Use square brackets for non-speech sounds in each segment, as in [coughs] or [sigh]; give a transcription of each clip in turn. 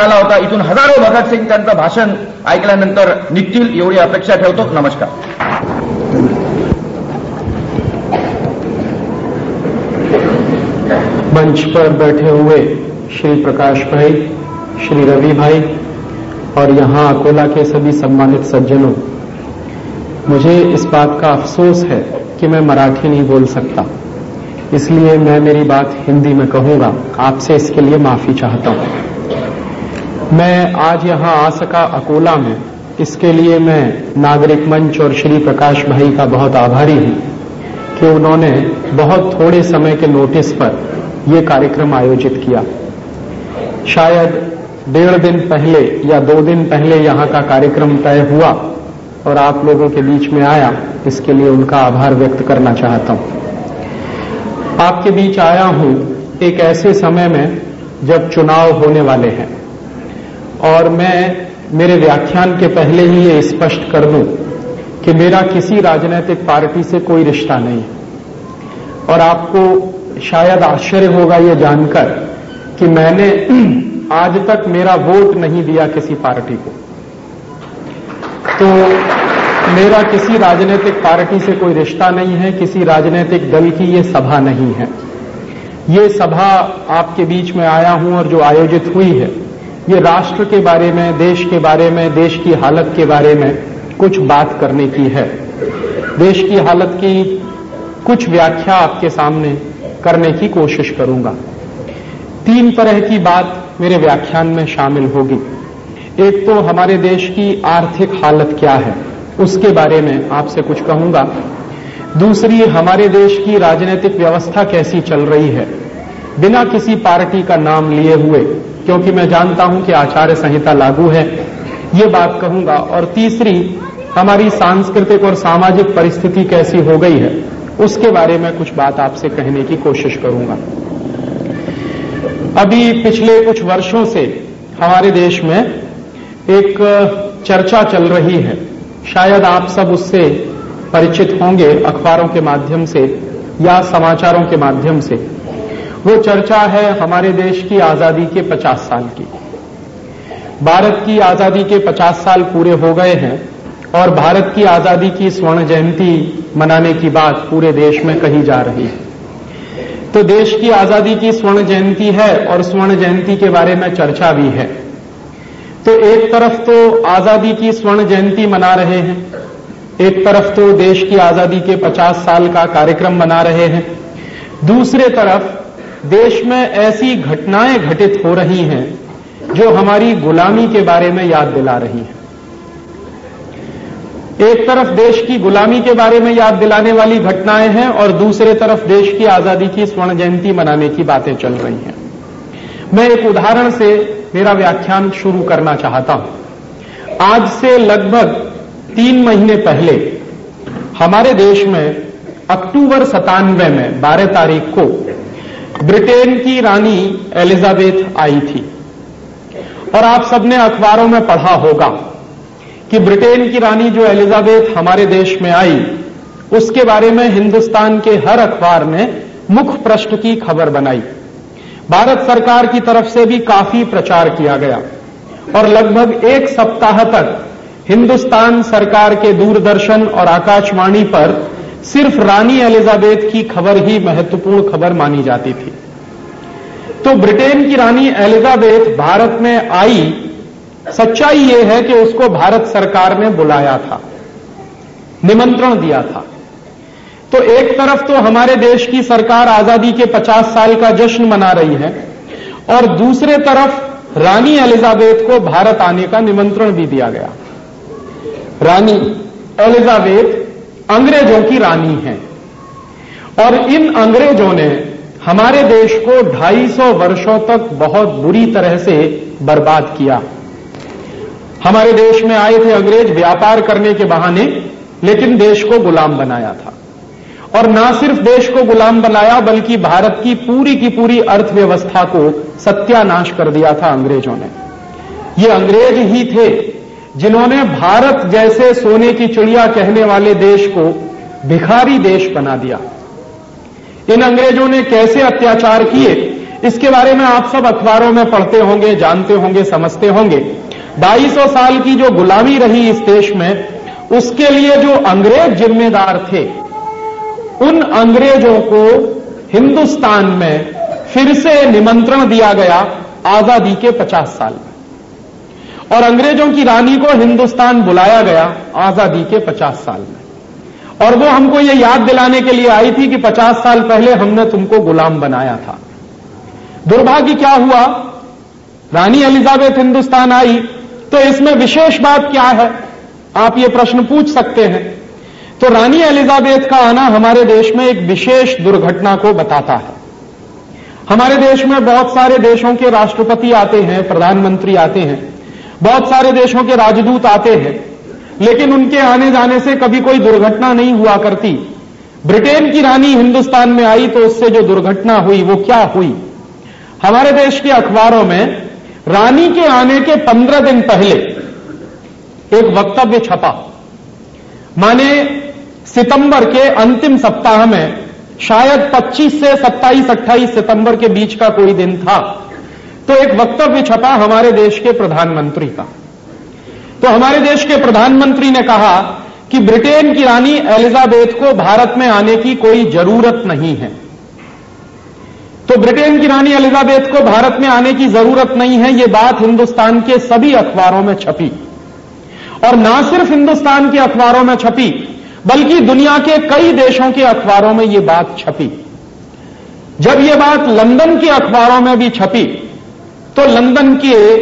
झाला होता. इथून हजारो भगतसिंग त्यांचं भाषण ऐकल्यानंतर निघतील एवढी अपेक्षा ठेवतो. नमस्कार. मंच पर बैठे हुए श्री प्रकाश भाई, श्री रवि भाई और यहाँ अकोला के सभी सम्मानित सज्जनों, मुझे इस बात का अफसोस है कि मैं मराठी नहीं बोल सकता। इसलिए मैं मेरी बात हिंदी में कहूँगा। आपसे इसके लिए माफ़ी चाहता हूँ। मैं आज यहाँ आ सका अकोला में। इसके लिए मैं नागरिक मंच और श्री प्रकाश भाई का बहुत आभारी हूँ कि उन्होंने बहुत थोड़े समय के नोटिस पर यह कार्यक्रम आयोजित किया। शायद डेढ़ दिन पहले या दो दिन पहले यहाँ का कार्यक्रम तय हुआ और आप लोगों के बीच में आया, इसके लिए उनका आभार व्यक्त करना चाहता हूँ। आपके बीच आया हूँ एक ऐसे समय में जब चुनाव होने वाले हैं। और मैं मेरे व्याख्यान के पहले ही ये स्पष्ट कर दूँ कि मेरा किसी राजनीतिक पार्टी से कोई रिश्ता नहीं है। और आपको शायद आश्चर्य होगा ये जानकर कि मैंने आज तक मेरा वोट नहीं दिया किसी पार्टी को। तो मेरा किसी राजनीतिक पार्टी से कोई रिश्ता नहीं है, किसी राजनीतिक दल की ये सभा नहीं है। ये सभा आपके बीच में आया हूँ और जो आयोजित हुई है ये राष्ट्र के बारे में, देश के बारे में, देश की हालत के बारे में कुछ बात करने की है। देश की हालत की कुछ व्याख्या आपके सामने करने की कोशिश करूँगा। तीन तरह की बात मेरे व्याख्यान में शामिल होगी। एक तो हमारे देश की आर्थिक हालत क्या है, उसके बारे में आपसे कुछ कहूँगा। दूसरी, हमारे देश की राजनीतिक व्यवस्था कैसी चल रही है। बिना किसी पार्टी का नाम लिए हुए क्योंकि मैं जानता हूँ कि आचार्य संहिता लागू है। ये बात कहूँगा, और तीसरी, हमारी सांस्कृतिक और सामाजिक परिस्थिति कैसी हो गई है, उसके बारे में कुछ बात आपसे कहने की कोशिश करूँगा। अभी पिछले कुछ वर्षों से हमारे देश में एक चर्चा चल रही है। शायद आप सब उससे परिचित होंगे अखबारों के माध्यम से या समाचारों के माध्यम से। वो चर्चा है हमारे देश की आज़ादी के 50 साल की। भारत की आज़ादी के 50 साल पूरे हो गए हैं और भारत की आज़ादी की स्वर्ण जयंती मनाने की बात पूरे देश में कही जा रही है। तो देश की आज़ादी की स्वर्ण जयंती है और स्वर्ण जयंती के बारे में चर्चा भी है। तो एक तरफ़ तो आज़ादी की स्वर्ण जयंती मना रहे हैं, एक तरफ़ तो देश की आज़ादी के 50 साल का कार्यक्रम मना रहे हैं, दूसरे तरफ़ देश में ऐसी घटनाएँ घटित हो रही हैं, जो हमारी गुलामी के बारे में याद दिला रही हैं। एक तरफ़ देश की गुलामी के बारे में याद दिलाने वाली घटनाएँ हैं और दूसरे तरफ़ देश की आज़ादी की स्वर्ण जयंती मनाने की बातें चल रही हैं। मैं एक उदाहरण से मेरा व्याख्यान शुरू करना चाहता हूँ। आज से लगभग तीन महीने पहले हमारे देश में अक्टूबर सतानवे में 12 तारीख को ब्रिटेन की रानी एलिजाबेथ आई थी। और आप सबने अखबारों में पढ़ा होगा कि ब्रिटेन की रानी जो एलिजाबेथ हमारे देश में आई, उसके बारे में हिंदुस्तान के हर अखबार ने मुख्य पृष्ठ की खबर बनाई। भारत सरकार की तरफ़ से भी काफ़ी प्रचार किया गया और लगभग एक सप्ताह तक हिंदुस्तान सरकार के दूरदर्शन और आकाशवाणी पर सिर्फ़ रानी एलिजाबेथ की खबर ही महत्वपूर्ण खबर मानी जाती थी। तो ब्रिटेन की रानी एलिजाबेथ भारत में आई, सच्चाई यह है कि उसको भारत सरकार ने बुलाया था, निमंत्रण दिया था। तो एक तरफ़ तो हमारे देश की सरकार आज़ादी के 50 साल का जश्न मना रही है, और दूसरे तरफ़ रानी एलिजाबेथ को भारत आने का निमंत्रण भी दिया गया। रानी एलिजाबेथ अंग्रेज़ों की रानी है। और इन अंग्रेज़ों ने हमारे देश को 250 वर्षों तक बहुत बुरी तरह से बर्बाद किया। हमारे देश में आए थे अंग्रेज़ व्यापार करने के बहाने, लेकिन देश को गुलाम बनाया था। और ना सिर्फ़ देश को गुलाम बनाया, बल्कि भारत की पूरी की पूरी अर्थव्यवस्था को सत्यानाश कर दिया था अंग्रेज़ों ने। ये अंग्रेज़ ही थे। जिन्होंने भारत जैसे सोने की चिड़िया कहने वाले देश को भिखारी देश बना दिया। इन अंग्रेज़ों ने कैसे अत्याचार किए? इसके बारे में आप सब अखबारों में पढ़ते होंगे, जानते होंगे, समझते होंगे। 250 साल की जो गुलामी रही इस देश में, उसके लिए जो अंग्रेज़ जिम्मेदार थे, उन अंग्रेज़ों को हिंदुस्तान में फिर से निमंत्रण दिया गया आज़ादी के 50 साल। में और अंग्रेज़ों की रानी को हिंदुस्तान बुलाया गया आज़ादी के 50 साल में। और वो हमको ये याद दिलाने के लिए आई थी कि 50 साल पहले हमने तुमको गुलाम बनाया था। दुर्भाग्य क्या हुआ? रानी एलिजाबेथ हिंदुस्तान आई तो इसमें विशेष बात क्या है? आप ये प्रश्न पूछ सकते हैं। तो रानी एलिजाबेथ का आना हमारे देश में एक विशेष दुर्घटना को बताता है। हमारे देश में बहुत सारे देशों के राष्ट्रपति आते हैं, प्रधानमंत्री आते हैं। बहुत सारे देशों के राजदूत आते हैं, लेकिन उनके आने जाने से कभी कोई दुर्घटना नहीं हुआ करती। ब्रिटेन की रानी हिंदुस्तान में आई तो उससे जो दुर्घटना हुई, वो क्या हुई? हमारे देश के अखबारों में रानी के आने के पंद्रह दिन पहले एक वक्तव्य छपा। माने सितंबर के अंतिम सप्ताह में शायद 25 से 27 28 सितंबर के बीच का कोई दिन था। तो एक वक्तव्य छपा हमारे देश के प्रधानमंत्री का। तो हमारे देश के प्रधानमंत्री ने कहा कि ब्रिटेन की रानी एलिजाबेथ को भारत में आने की कोई ज़रूरत नहीं है। तो ब्रिटेन की रानी एलिजाबेथ को भारत में आने की ज़रूरत नहीं है यह बात हिंदुस्तान के सभी अखबारों में छपी। और ना सिर्फ़ हिंदुस्तान के अखबारों में छपी, बल्कि दुनिया के कई देशों के अखबारों में यह बात छपी। जब यह बात लंदन के अखबारों में भी छपी तो लंदन के,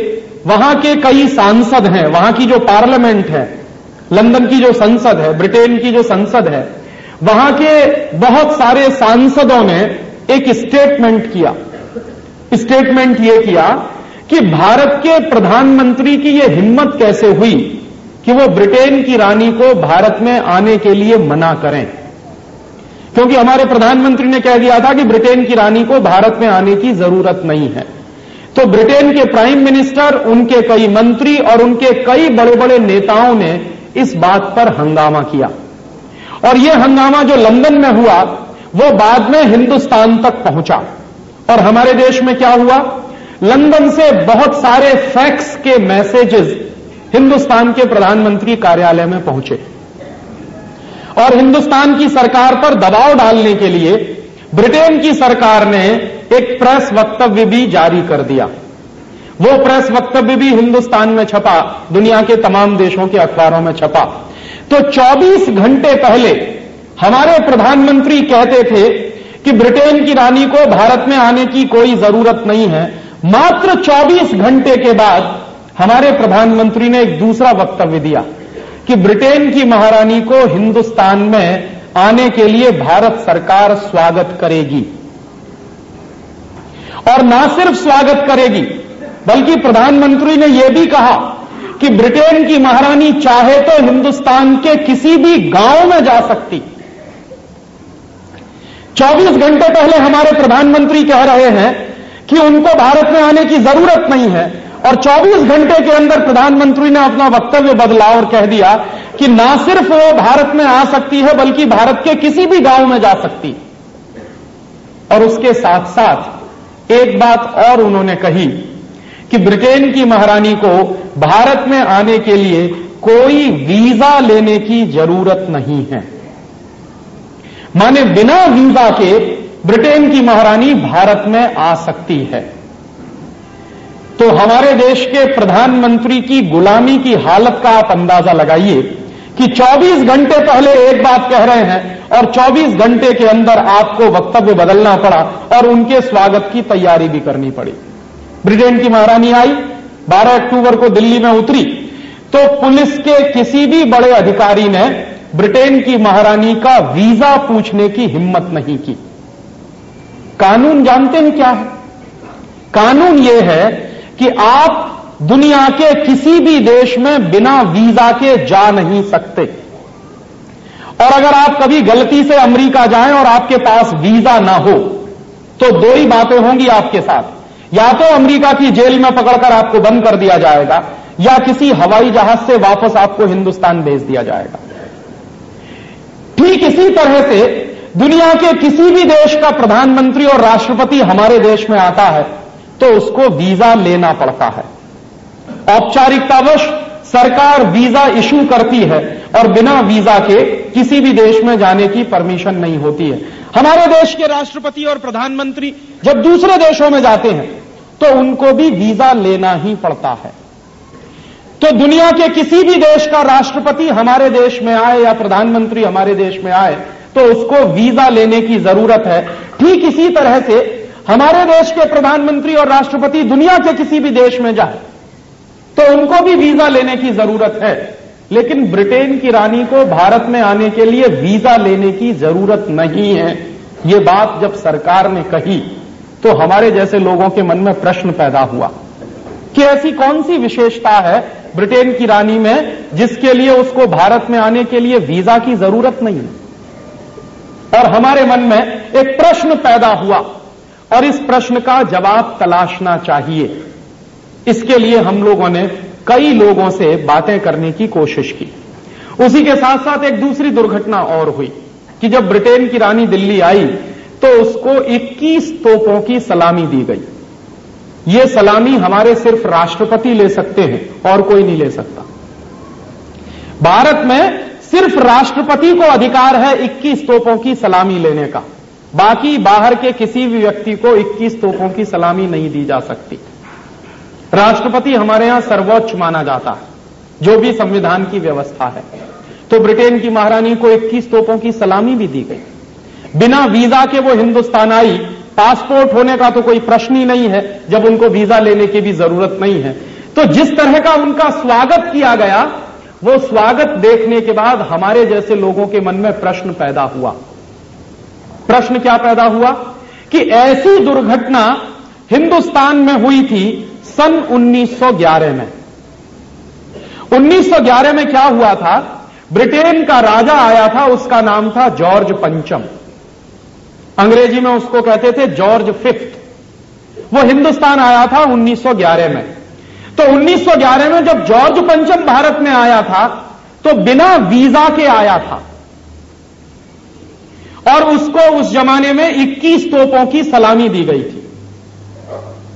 वहाँ के कई सांसद हैं, वहाँ की जो पार्लियामेंट है, लंदन की जो संसद है, ब्रिटेन की जो संसद है, वहाँ के बहुत सारे सांसदों ने एक स्टेटमेंट किया। स्टेटमेंट यह किया कि भारत के प्रधानमंत्री की यह हिम्मत कैसे हुई कि वो ब्रिटेन की रानी को भारत में आने के लिए मना करें। क्योंकि हमारे प्रधानमंत्री ने कह दिया था कि ब्रिटेन की रानी को भारत में आने की ज़रूरत नहीं है। तो ब्रिटेन के प्राइम मिनिस्टर, उनके कई मंत्री और उनके कई बड़े बड़े नेताओं ने इस बात पर हंगामा किया। और यह हंगामा जो लंदन में हुआ, वो बाद में हिंदुस्तान तक पहुँचा। और हमारे देश में क्या हुआ? लंदन से बहुत सारे फैक्स के मैसेजेस हिंदुस्तान के प्रधानमंत्री कार्यालय में पहुँचे। और हिंदुस्तान की सरकार पर दबाव डालने के लिए ब्रिटेन की सरकार ने एक प्रेस वक्तव्य भी जारी कर दिया। वो प्रेस वक्तव्य भी हिंदुस्तान में छपा, दुनिया के तमाम देशों के अखबारों में छपा। तो 24 घंटे पहले हमारे प्रधानमंत्री कहते थे कि ब्रिटेन की रानी को भारत में आने की कोई ज़रूरत नहीं है। मात्र 24 घंटे के बाद हमारे प्रधानमंत्री ने एक दूसरा वक्तव्य दिया कि ब्रिटेन की महारानी को हिंदुस्तान में आने के लिए भारत सरकार स्वागत करेगी। और ना सिर्फ़ स्वागत करेगी, बल्कि प्रधानमंत्री ने यह भी कहा कि ब्रिटेन की महारानी चाहे तो हिंदुस्तान के किसी भी गाँव में जा सकती। 24 घंटे पहले हमारे प्रधानमंत्री कह रहे हैं कि उनको भारत में आने की ज़रूरत नहीं है। और 24 घंटे के अंदर प्रधानमंत्री ने अपना वक्तव्य बदला और कह दिया कि ना सिर्फ़ वो भारत में आ सकती है, बल्कि भारत के किसी भी गाँव में जा सकती। और उसके साथ साथ एक बात और उन्होंने कही कि ब्रिटेन की महारानी को भारत में आने के लिए कोई वीज़ा लेने की ज़रूरत नहीं है। माने बिना वीज़ा के ब्रिटेन की महारानी भारत में आ सकती है। तो हमारे देश के प्रधानमंत्री की गुलामी की हालत का आप अंदाज़ा लगाइए कि 24 घंटे पहले एक बात कह रहे हैं और 24 घंटे के अंदर आपको वक्तव्य बदलना पड़ा और उनके स्वागत की तैयारी भी करनी पड़ी। ब्रिटेन की महारानी आई 12 अक्टूबर को दिल्ली में उतरी। तो पुलिस के किसी भी बड़े अधिकारी ने ब्रिटेन की महारानी का वीज़ा पूछने की हिम्मत नहीं की। कानून जानते हैं क्या है? कानून यह है कि आप दुनिया के किसी भी देश में बिना वीज़ा के जा नहीं सकते। और अगर आप कभी गलती से अमेरिका जाएँ और आपके पास वीज़ा ना हो तो दो ही बातें होंगी आपके साथ। या तो अमेरिका की जेल में पकड़कर आपको बंद कर दिया जाएगा, या किसी हवाई जहाज़ से वापस आपको हिंदुस्तान भेज दिया जाएगा। ठीक इसी तरह से दुनिया के किसी भी देश का प्रधानमंत्री और राष्ट्रपति हमारे देश में आता है। तो उसको वीज़ा लेना पड़ता है। औपचारिकतावश सरकार वीज़ा इशू करती है और बिना वीज़ा के किसी भी देश में जाने की परमिशन नहीं होती है। हमारे देश के राष्ट्रपति और प्रधानमंत्री जब दूसरे देशों में जाते हैं तो उनको भी वीज़ा लेना ही पड़ता है। तो दुनिया के किसी भी देश का राष्ट्रपति हमारे देश में आए या प्रधानमंत्री हमारे देश में आए तो उसको वीज़ा लेने की ज़रूरत है। ठीक इसी तरह से हमारे देश के प्रधानमंत्री और राष्ट्रपति दुनिया के किसी भी देश में जाए तो उनको भी वीज़ा लेने की ज़रूरत है। लेकिन ब्रिटेन की रानी को भारत में आने के लिए वीज़ा लेने की ज़रूरत नहीं है। ये बात जब सरकार ने कही तो हमारे जैसे लोगों के मन में प्रश्न पैदा हुआ कि ऐसी कौन सी विशेषता है ब्रिटेन की रानी में जिसके लिए उसको भारत में आने के लिए वीज़ा की ज़रूरत नहीं है? और हमारे मन में एक प्रश्न पैदा हुआ और इस प्रश्न का जवाब तलाशना चाहिए। इसके लिए हम लोगों ने कई लोगों से बातें करने की कोशिश की। उसी के साथ साथ एक दूसरी दुर्घटना और हुई कि जब ब्रिटेन की रानी दिल्ली आई तो उसको 21 तोपों की सलामी दी गई। ये सलामी हमारे सिर्फ़ राष्ट्रपति ले सकते हैं और कोई नहीं ले सकता। भारत में सिर्फ़ राष्ट्रपति को अधिकार है 21 तोपों की सलामी लेने का। बाकी बाहर के किसी भी व्यक्ति को 21 तोपों की सलामी नहीं दी जा सकती। राष्ट्रपति हमारे यहाँ सर्वोच्च माना जाता है, जो भी संविधान की व्यवस्था है। तो ब्रिटेन की महारानी को 21 तोपों की सलामी भी दी गई। बिना वीज़ा के वो हिंदुस्तान आई, पासपोर्ट होने का तो कोई प्रश्न ही नहीं है, जब उनको वीज़ा लेने की भी ज़रूरत नहीं है। तो जिस तरह का उनका स्वागत किया गया, वो स्वागत देखने के बाद हमारे जैसे लोगों के मन में प्रश्न पैदा हुआ। प्रश्न क्या पैदा हुआ? कि ऐसी दुर्घटना हिंदुस्तान में हुई थी सन 1911 में। 1911 में क्या हुआ था? ब्रिटेन का राजा आया था, उसका नाम था जॉर्ज पंचम। अंग्रेज़ी में उसको कहते थे जॉर्ज फिफ्थ। वो हिंदुस्तान आया था 1911 में। तो 1911 में जब जॉर्ज पंचम भारत में आया था तो बिना वीज़ा के आया था। और उसको उस जमाने में 21 तोपों की सलामी दी गई थी।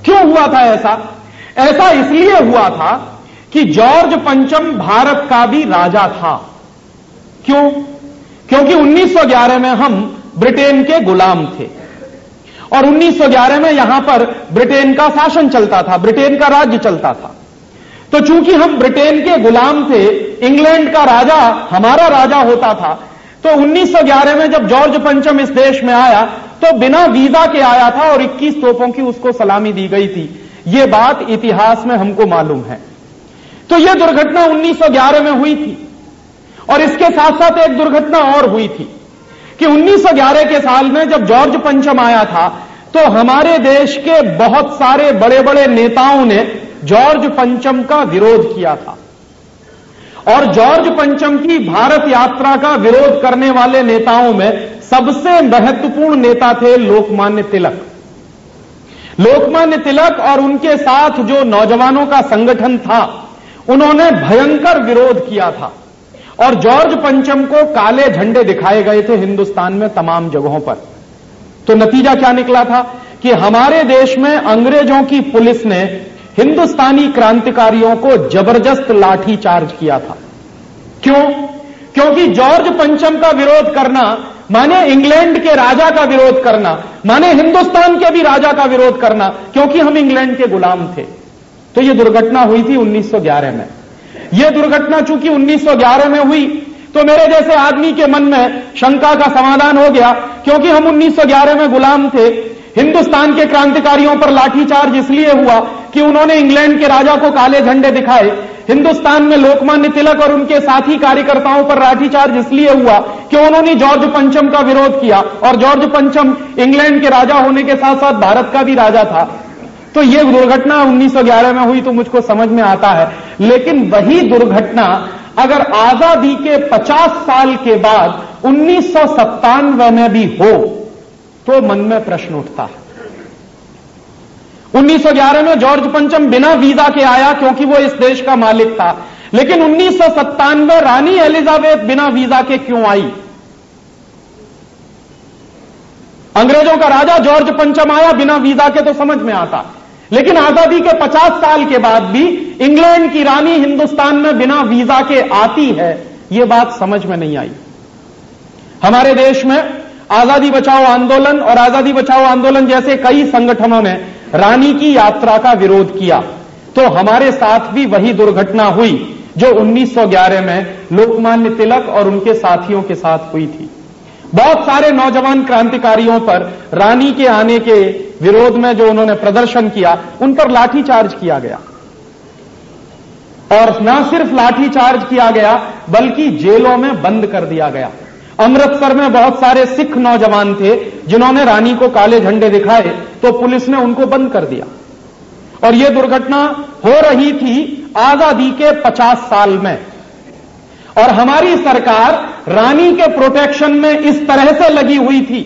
क्यों हुआ था ऐसा? ऐसा इसलिए हुआ था कि जॉर्ज पंचम भारत का भी राजा था। क्यों? क्योंकि 1911 में हम ब्रिटेन के गुलाम थे। और 1911 में यहाँ पर ब्रिटेन का शासन चलता था, ब्रिटेन का राज्य चलता था। तो चूँकि हम ब्रिटेन के गुलाम थे, इंग्लैंड का राजा, हमारा राजा होता था तो 1911 में जब जॉर्ज पंचम इस देश में आया तो बिना वीज़ा के आया था और 21 तोपों की उसको सलामी दी गई थी। यह बात इतिहास में हमको मालूम है। तो यह दुर्घटना 1911 में हुई थी। और इसके साथ साथ एक दुर्घटना और हुई थी कि 1911 के साल में जब जॉर्ज पंचम आया था तो हमारे देश के बहुत सारे बड़े बड़े नेताओं ने जॉर्ज पंचम का विरोध किया था। और जॉर्ज पंचम की भारत यात्रा का विरोध करने वाले नेताओं में सबसे महत्वपूर्ण नेता थे लोकमान्य तिलक। लोकमान्य तिलक और उनके साथ जो नौजवानों का संगठन था, उन्होंने भयंकर विरोध किया था। और जॉर्ज पंचम को काले झंडे दिखाए गए थे हिंदुस्तान में तमाम जगहों पर। तो नतीजा क्या निकला था कि हमारे देश में अंग्रेज़ों की पुलिस ने हिंदुस्तानी क्रांतिकारियों को ज़बरदस्त लाठी चार्ज किया था। क्यों? क्योंकि जॉर्ज पंचम का विरोध करना, माने इंग्लैंड के राजा का विरोध करना, माने हिंदुस्तान के भी राजा का विरोध करना, क्योंकि हम इंग्लैंड के गुलाम थे। तो यह दुर्घटना हुई थी 1911 में। यह दुर्घटना चूँकि 1911 में हुई तो मेरे जैसे आदमी के मन में शंका का समाधान हो गया, क्योंकि हम 1911 में गुलाम थे, हिंदुस्तान के क्रांतिकारियों पर लाठीचार्ज इसलिए हुआ कि उन्होंने इंग्लैंड के राजा को काले झंडे दिखाए। हिंदुस्तान में लोकमान्य तिलक और उनके साथी कार्यकर्ताओं पर लाठीचार्ज इसलिए हुआ कि उन्होंने जॉर्ज पंचम का विरोध किया और जॉर्ज पंचम इंग्लैंड के राजा होने के साथ साथ भारत का भी राजा था। तो यह दुर्घटना 1911 में हुई तो मुझको समझ में आता है। लेकिन वही दुर्घटना अगर आज़ादी के 50 साल के बाद उन्नीस सौ सत्तानवे में भी हो तो मन में प्रश्न उठता है। 1911 में जॉर्ज पंचम बिना वीज़ा के आया क्योंकि वो इस देश का मालिक था। लेकिन उन्नीस सौ सत्तानवे रानी एलिजाबेथ बिना वीज़ा के क्यों आई? अंग्रेज़ों का राजा जॉर्ज पंचम आया बिना वीज़ा के तो समझ में आता। लेकिन आज़ादी के 50 साल के बाद भी इंग्लैंड की रानी हिंदुस्तान में बिना वीज़ा के आती है यह बात समझ में नहीं आई। हमारे देश में आज़ादी बचाओ आंदोलन और आज़ादी बचाओ आंदोलन जैसे कई संगठनों ने रानी की यात्रा का विरोध किया। तो हमारे साथ भी वही दुर्घटना हुई, जो 1911 में लोकमान्य तिलक और उनके साथियों के साथ हुई थी। बहुत सारे नौजवान क्रांतिकारियों पर रानी के आने के विरोध में जो उन्होंने प्रदर्शन किया, उन पर लाठीचार्ज किया गया। और न सिर्फ़ लाठीचार्ज किया गया, बल्कि जेलों में बंद कर दिया गया। अमृतसर में बहुत सारे सिख नौजवान थे, जिन्होंने रानी को काले झंडे दिखाए तो पुलिस ने उनको बंद कर दिया। और यह दुर्घटना हो रही थी आज़ादी के 50 साल में। और हमारी सरकार रानी के प्रोटेक्शन में इस तरह से लगी हुई थी,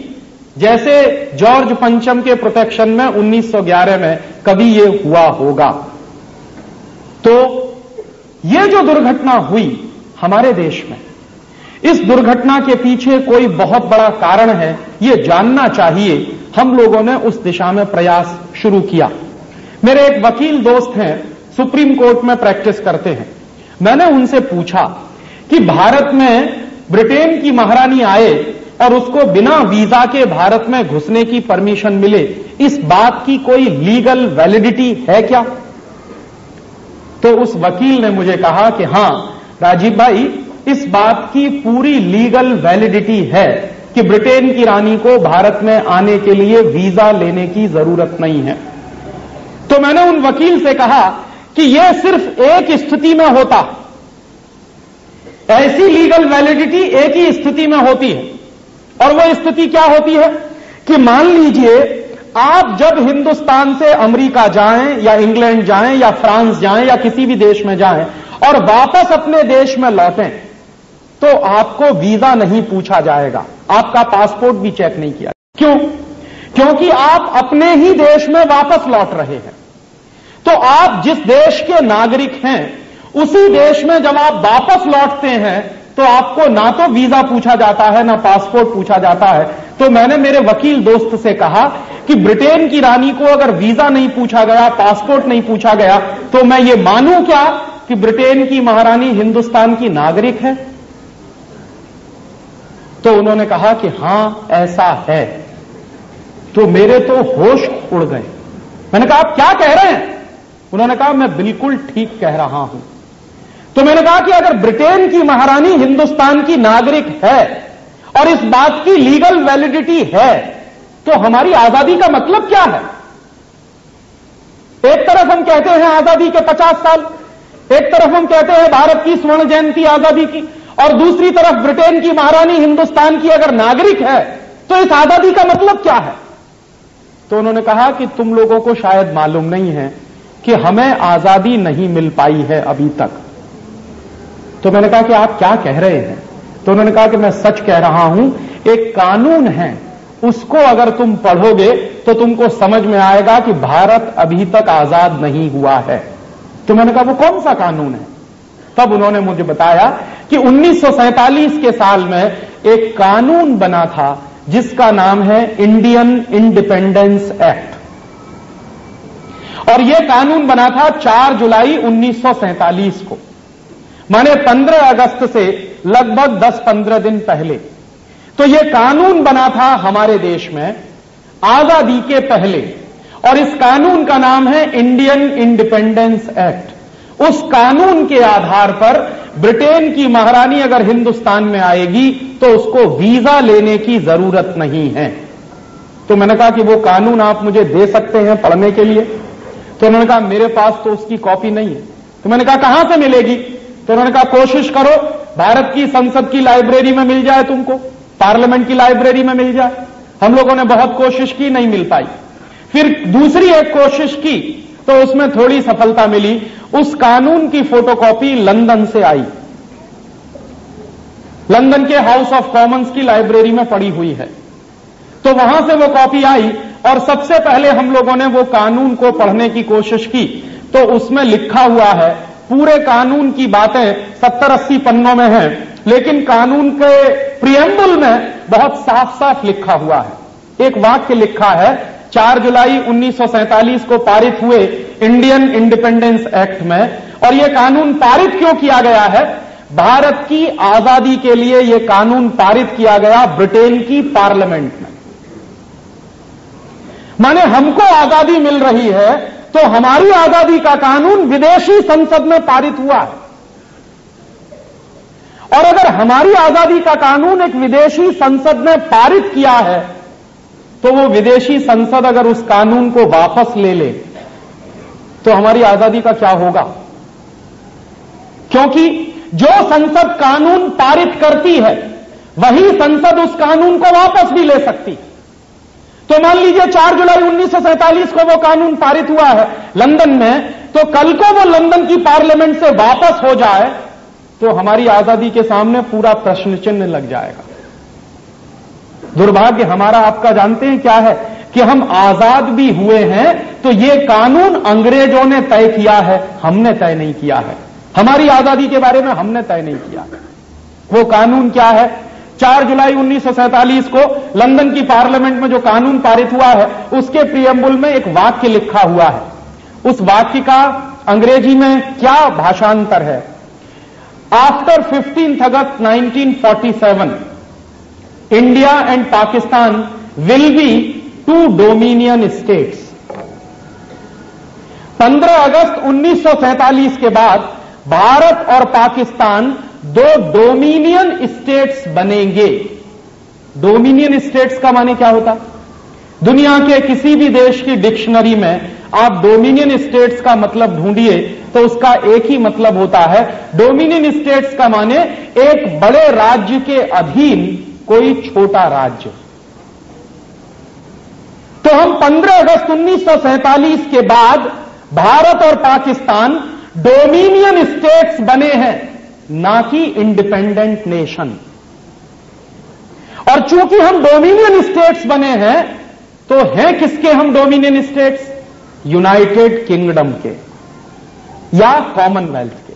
जैसे जॉर्ज पंचम के प्रोटेक्शन में 1911 में कभी यह हुआ होगा। तो यह जो दुर्घटना हुई हमारे देश में इस दुर्घटना के पीछे कोई बहुत बड़ा कारण है यह जानना चाहिए। हम लोगों ने उस दिशा में प्रयास शुरू किया। मेरे एक वकील दोस्त हैं, सुप्रीम कोर्ट में प्रैक्टिस करते हैं। मैंने उनसे पूछा कि भारत में ब्रिटेन की महारानी आए और उसको बिना वीज़ा के भारत में घुसने की परमिशन मिले, इस बात की कोई लीगल वैलिडिटी है क्या? तो उस वकील ने मुझे कहा कि हाँ, राजीव भाई इस बात की पूरी लीगल वैलिडिटी है कि ब्रिटेन की रानी को भारत में आने के लिए वीज़ा लेने की ज़रूरत नहीं है। तो मैंने उन वकील से कहा कि यह सिर्फ़ एक स्थिति में होता। ऐसी लीगल वैलिडिटी एक ही स्थिति में होती है। और वह स्थिति क्या होती है? कि मान लीजिए, आप जब हिंदुस्तान से अमेरिका जाएँ, या इंग्लैंड जाएँ, या फ्रांस जाएँ, या किसी भी देश में जाएँ, और वापस अपने देश में लौटें तो आपको वीज़ा नहीं पूछा जाएगा। आपका पासपोर्ट भी चेक नहीं किया। क्यों? क्योंकि आप अपने ही देश में वापस लौट रहे हैं। तो आप जिस देश के नागरिक हैं, उसी देश में जब आप वापस लौटते हैं तो आपको ना तो वीज़ा पूछा जाता है, ना पासपोर्ट पूछा जाता है। तो मैंने मेरे वकील दोस्त से कहा कि ब्रिटेन की रानी को अगर वीज़ा नहीं पूछा गया, पासपोर्ट नहीं पूछा गया तो मैं ये मानूं क्या कि ब्रिटेन की महारानी हिंदुस्तान की नागरिक है? तो उन्होंने कहा कि हाँ, ऐसा है। तो मेरे तो होश उड़ गए। मैंने कहा, आप क्या कह रहे हैं? उन्होंने कहा, मैं बिल्कुल ठीक कह रहा हूँ। तो मैंने कहा कि अगर ब्रिटेन की महारानी हिंदुस्तान की नागरिक है और इस बात की लीगल वैलिडिटी है तो हमारी आज़ादी का मतलब क्या है? एक तरफ़ हम कहते हैं आज़ादी के 50 साल, एक तरफ़ हम कहते हैं भारत की स्वर्ण जयंती आज़ादी की। और दूसरी तरफ़ ब्रिटेन की महारानी हिंदुस्तान की अगर नागरिक है तो इस आज़ादी का मतलब क्या है? तो उन्होंने कहा कि तुम लोगों को शायद मालूम नहीं है कि हमें आज़ादी नहीं मिल पाई है अभी तक। तो मैंने कहा कि आप क्या कह रहे हैं? तो उन्होंने कहा कि मैं सच कह रहा हूँ, एक कानून है, उसको अगर तुम पढ़ोगे तो तुमको समझ में आएगा कि भारत अभी तक आज़ाद नहीं हुआ है। तो मैंने कहा, वो कौन सा कानून है? तब उन्होंने मुझे बताया कि 1947 के साल में एक कानून बना था, जिसका नाम है इंडियन इंडिपेंडेंस एक्ट। और यह कानून बना था 4 जुलाई 1947 को। माने 15 अगस्त से लगभग 10-15 दिन पहले। तो यह कानून बना था हमारे देश में आज़ादी के पहले। और इस कानून का नाम है इंडियन इंडिपेंडेंस एक्ट। उस कानून के आधार पर ब्रिटेन की महारानी अगर हिंदुस्तान में आएगी तो उसको वीज़ा लेने की ज़रूरत नहीं है। तो मैंने कहा कि वो कानून आप मुझे दे सकते हैं पढ़ने के लिए। तो उन्होंने कहा, मेरे पास तो उसकी कॉपी नहीं है। तो मैंने कहा, कहाँ से मिलेगी? तो उन्होंने कहा, कोशिश करो, भारत की संसद की लाइब्रेरी में मिल जाए तुमको, पार्लियामेंट की लाइब्रेरी में मिल जाए। हम लोगों ने बहुत कोशिश की, नहीं मिल पाई। फिर दूसरी एक कोशिश की तो उसमें थोड़ी सफलता मिली। उस कानून की फोटोकॉपी लंदन से आई। लंदन के हाउस ऑफ़ कॉमन्स की लाइब्रेरी में पड़ी हुई है। तो वहाँ से वो कॉपी आई और सबसे पहले हम लोगों ने वो कानून को पढ़ने की कोशिश की। तो उसमें लिखा हुआ है, पूरे कानून की बातें सत्तर अस्सी पन्नों में हैं, लेकिन कानून के प्रियम्बल में बहुत साफ़ साफ़ लिखा हुआ है। एक वाक्य लिखा है 4 जुलाई 1947 को पारित हुए इंडियन इंडिपेंडेंस एक्ट में, और यह कानून पारित क्यों किया गया है? भारत की आज़ादी के लिए यह कानून पारित किया गया ब्रिटेन की पार्लियामेंट में। माने हमको आज़ादी मिल रही है तो हमारी आज़ादी का कानून विदेशी संसद में पारित हुआ है। और अगर हमारी आज़ादी का कानून एक विदेशी संसद ने पारित किया है तो वो विदेशी संसद अगर उस कानून को वापस ले ले तो हमारी आज़ादी का क्या होगा? क्योंकि जो संसद कानून पारित करती है, वही संसद उस कानून को वापस भी ले सकती। तो मान लीजिए 4 जुलाई उन्नीस सौ सैंतालीस को वो कानून पारित हुआ है लंदन में तो कल को वो लंदन की पार्लियामेंट से वापस हो जाए तो हमारी आज़ादी के सामने पूरा प्रश्न चिन्ह लग जाएगा। दुर्भाग्य हमारा आपका जानते हैं क्या है कि हम आज़ाद भी हुए हैं तो ये कानून अंग्रेज़ों ने तय किया है, हमने तय नहीं किया है। हमारी आज़ादी के बारे में हमने तय नहीं किया वो कानून क्या है? 4 जुलाई उन्नीस सौ सैंतालीस को लंदन की पार्लियामेंट में जो कानून पारित हुआ है, उसके प्रियम्बुल में एक वाक्य लिखा हुआ है। उस वाक्य का अंग्रेज़ी में क्या भाषांतर है? After fifteenth August 1947 India and Pakistan will be two dominion states 15 अगस्त उन्नीस सौ सैंतालीस के बाद भारत और पाकिस्तान दो डोमिनियन स्टेट्स बनेंगे। डोमिनियन स्टेट्स का माने क्या होता? दुनिया के किसी भी देश की डिक्शनरी में आप डोमिनियन स्टेट्स का मतलब ढूंढिए तो उसका एक ही मतलब होता है। डोमिनियन स्टेट्स का माने एक बड़े राज्य के अधीन कोई छोटा राज्य। तो हम 15 अगस्त उन्नीस सौ सैंतालीस के बाद भारत और पाकिस्तान डोमिनियन स्टेट्स बने हैं, ना कि इंडिपेंडेंट नेशन। और चूँकि हम डोमिनियन स्टेट्स बने हैं तो हैं किसके हम डोमिनियन स्टेट्स? यूनाइटेड किंगडम के, या कॉमनवेल्थ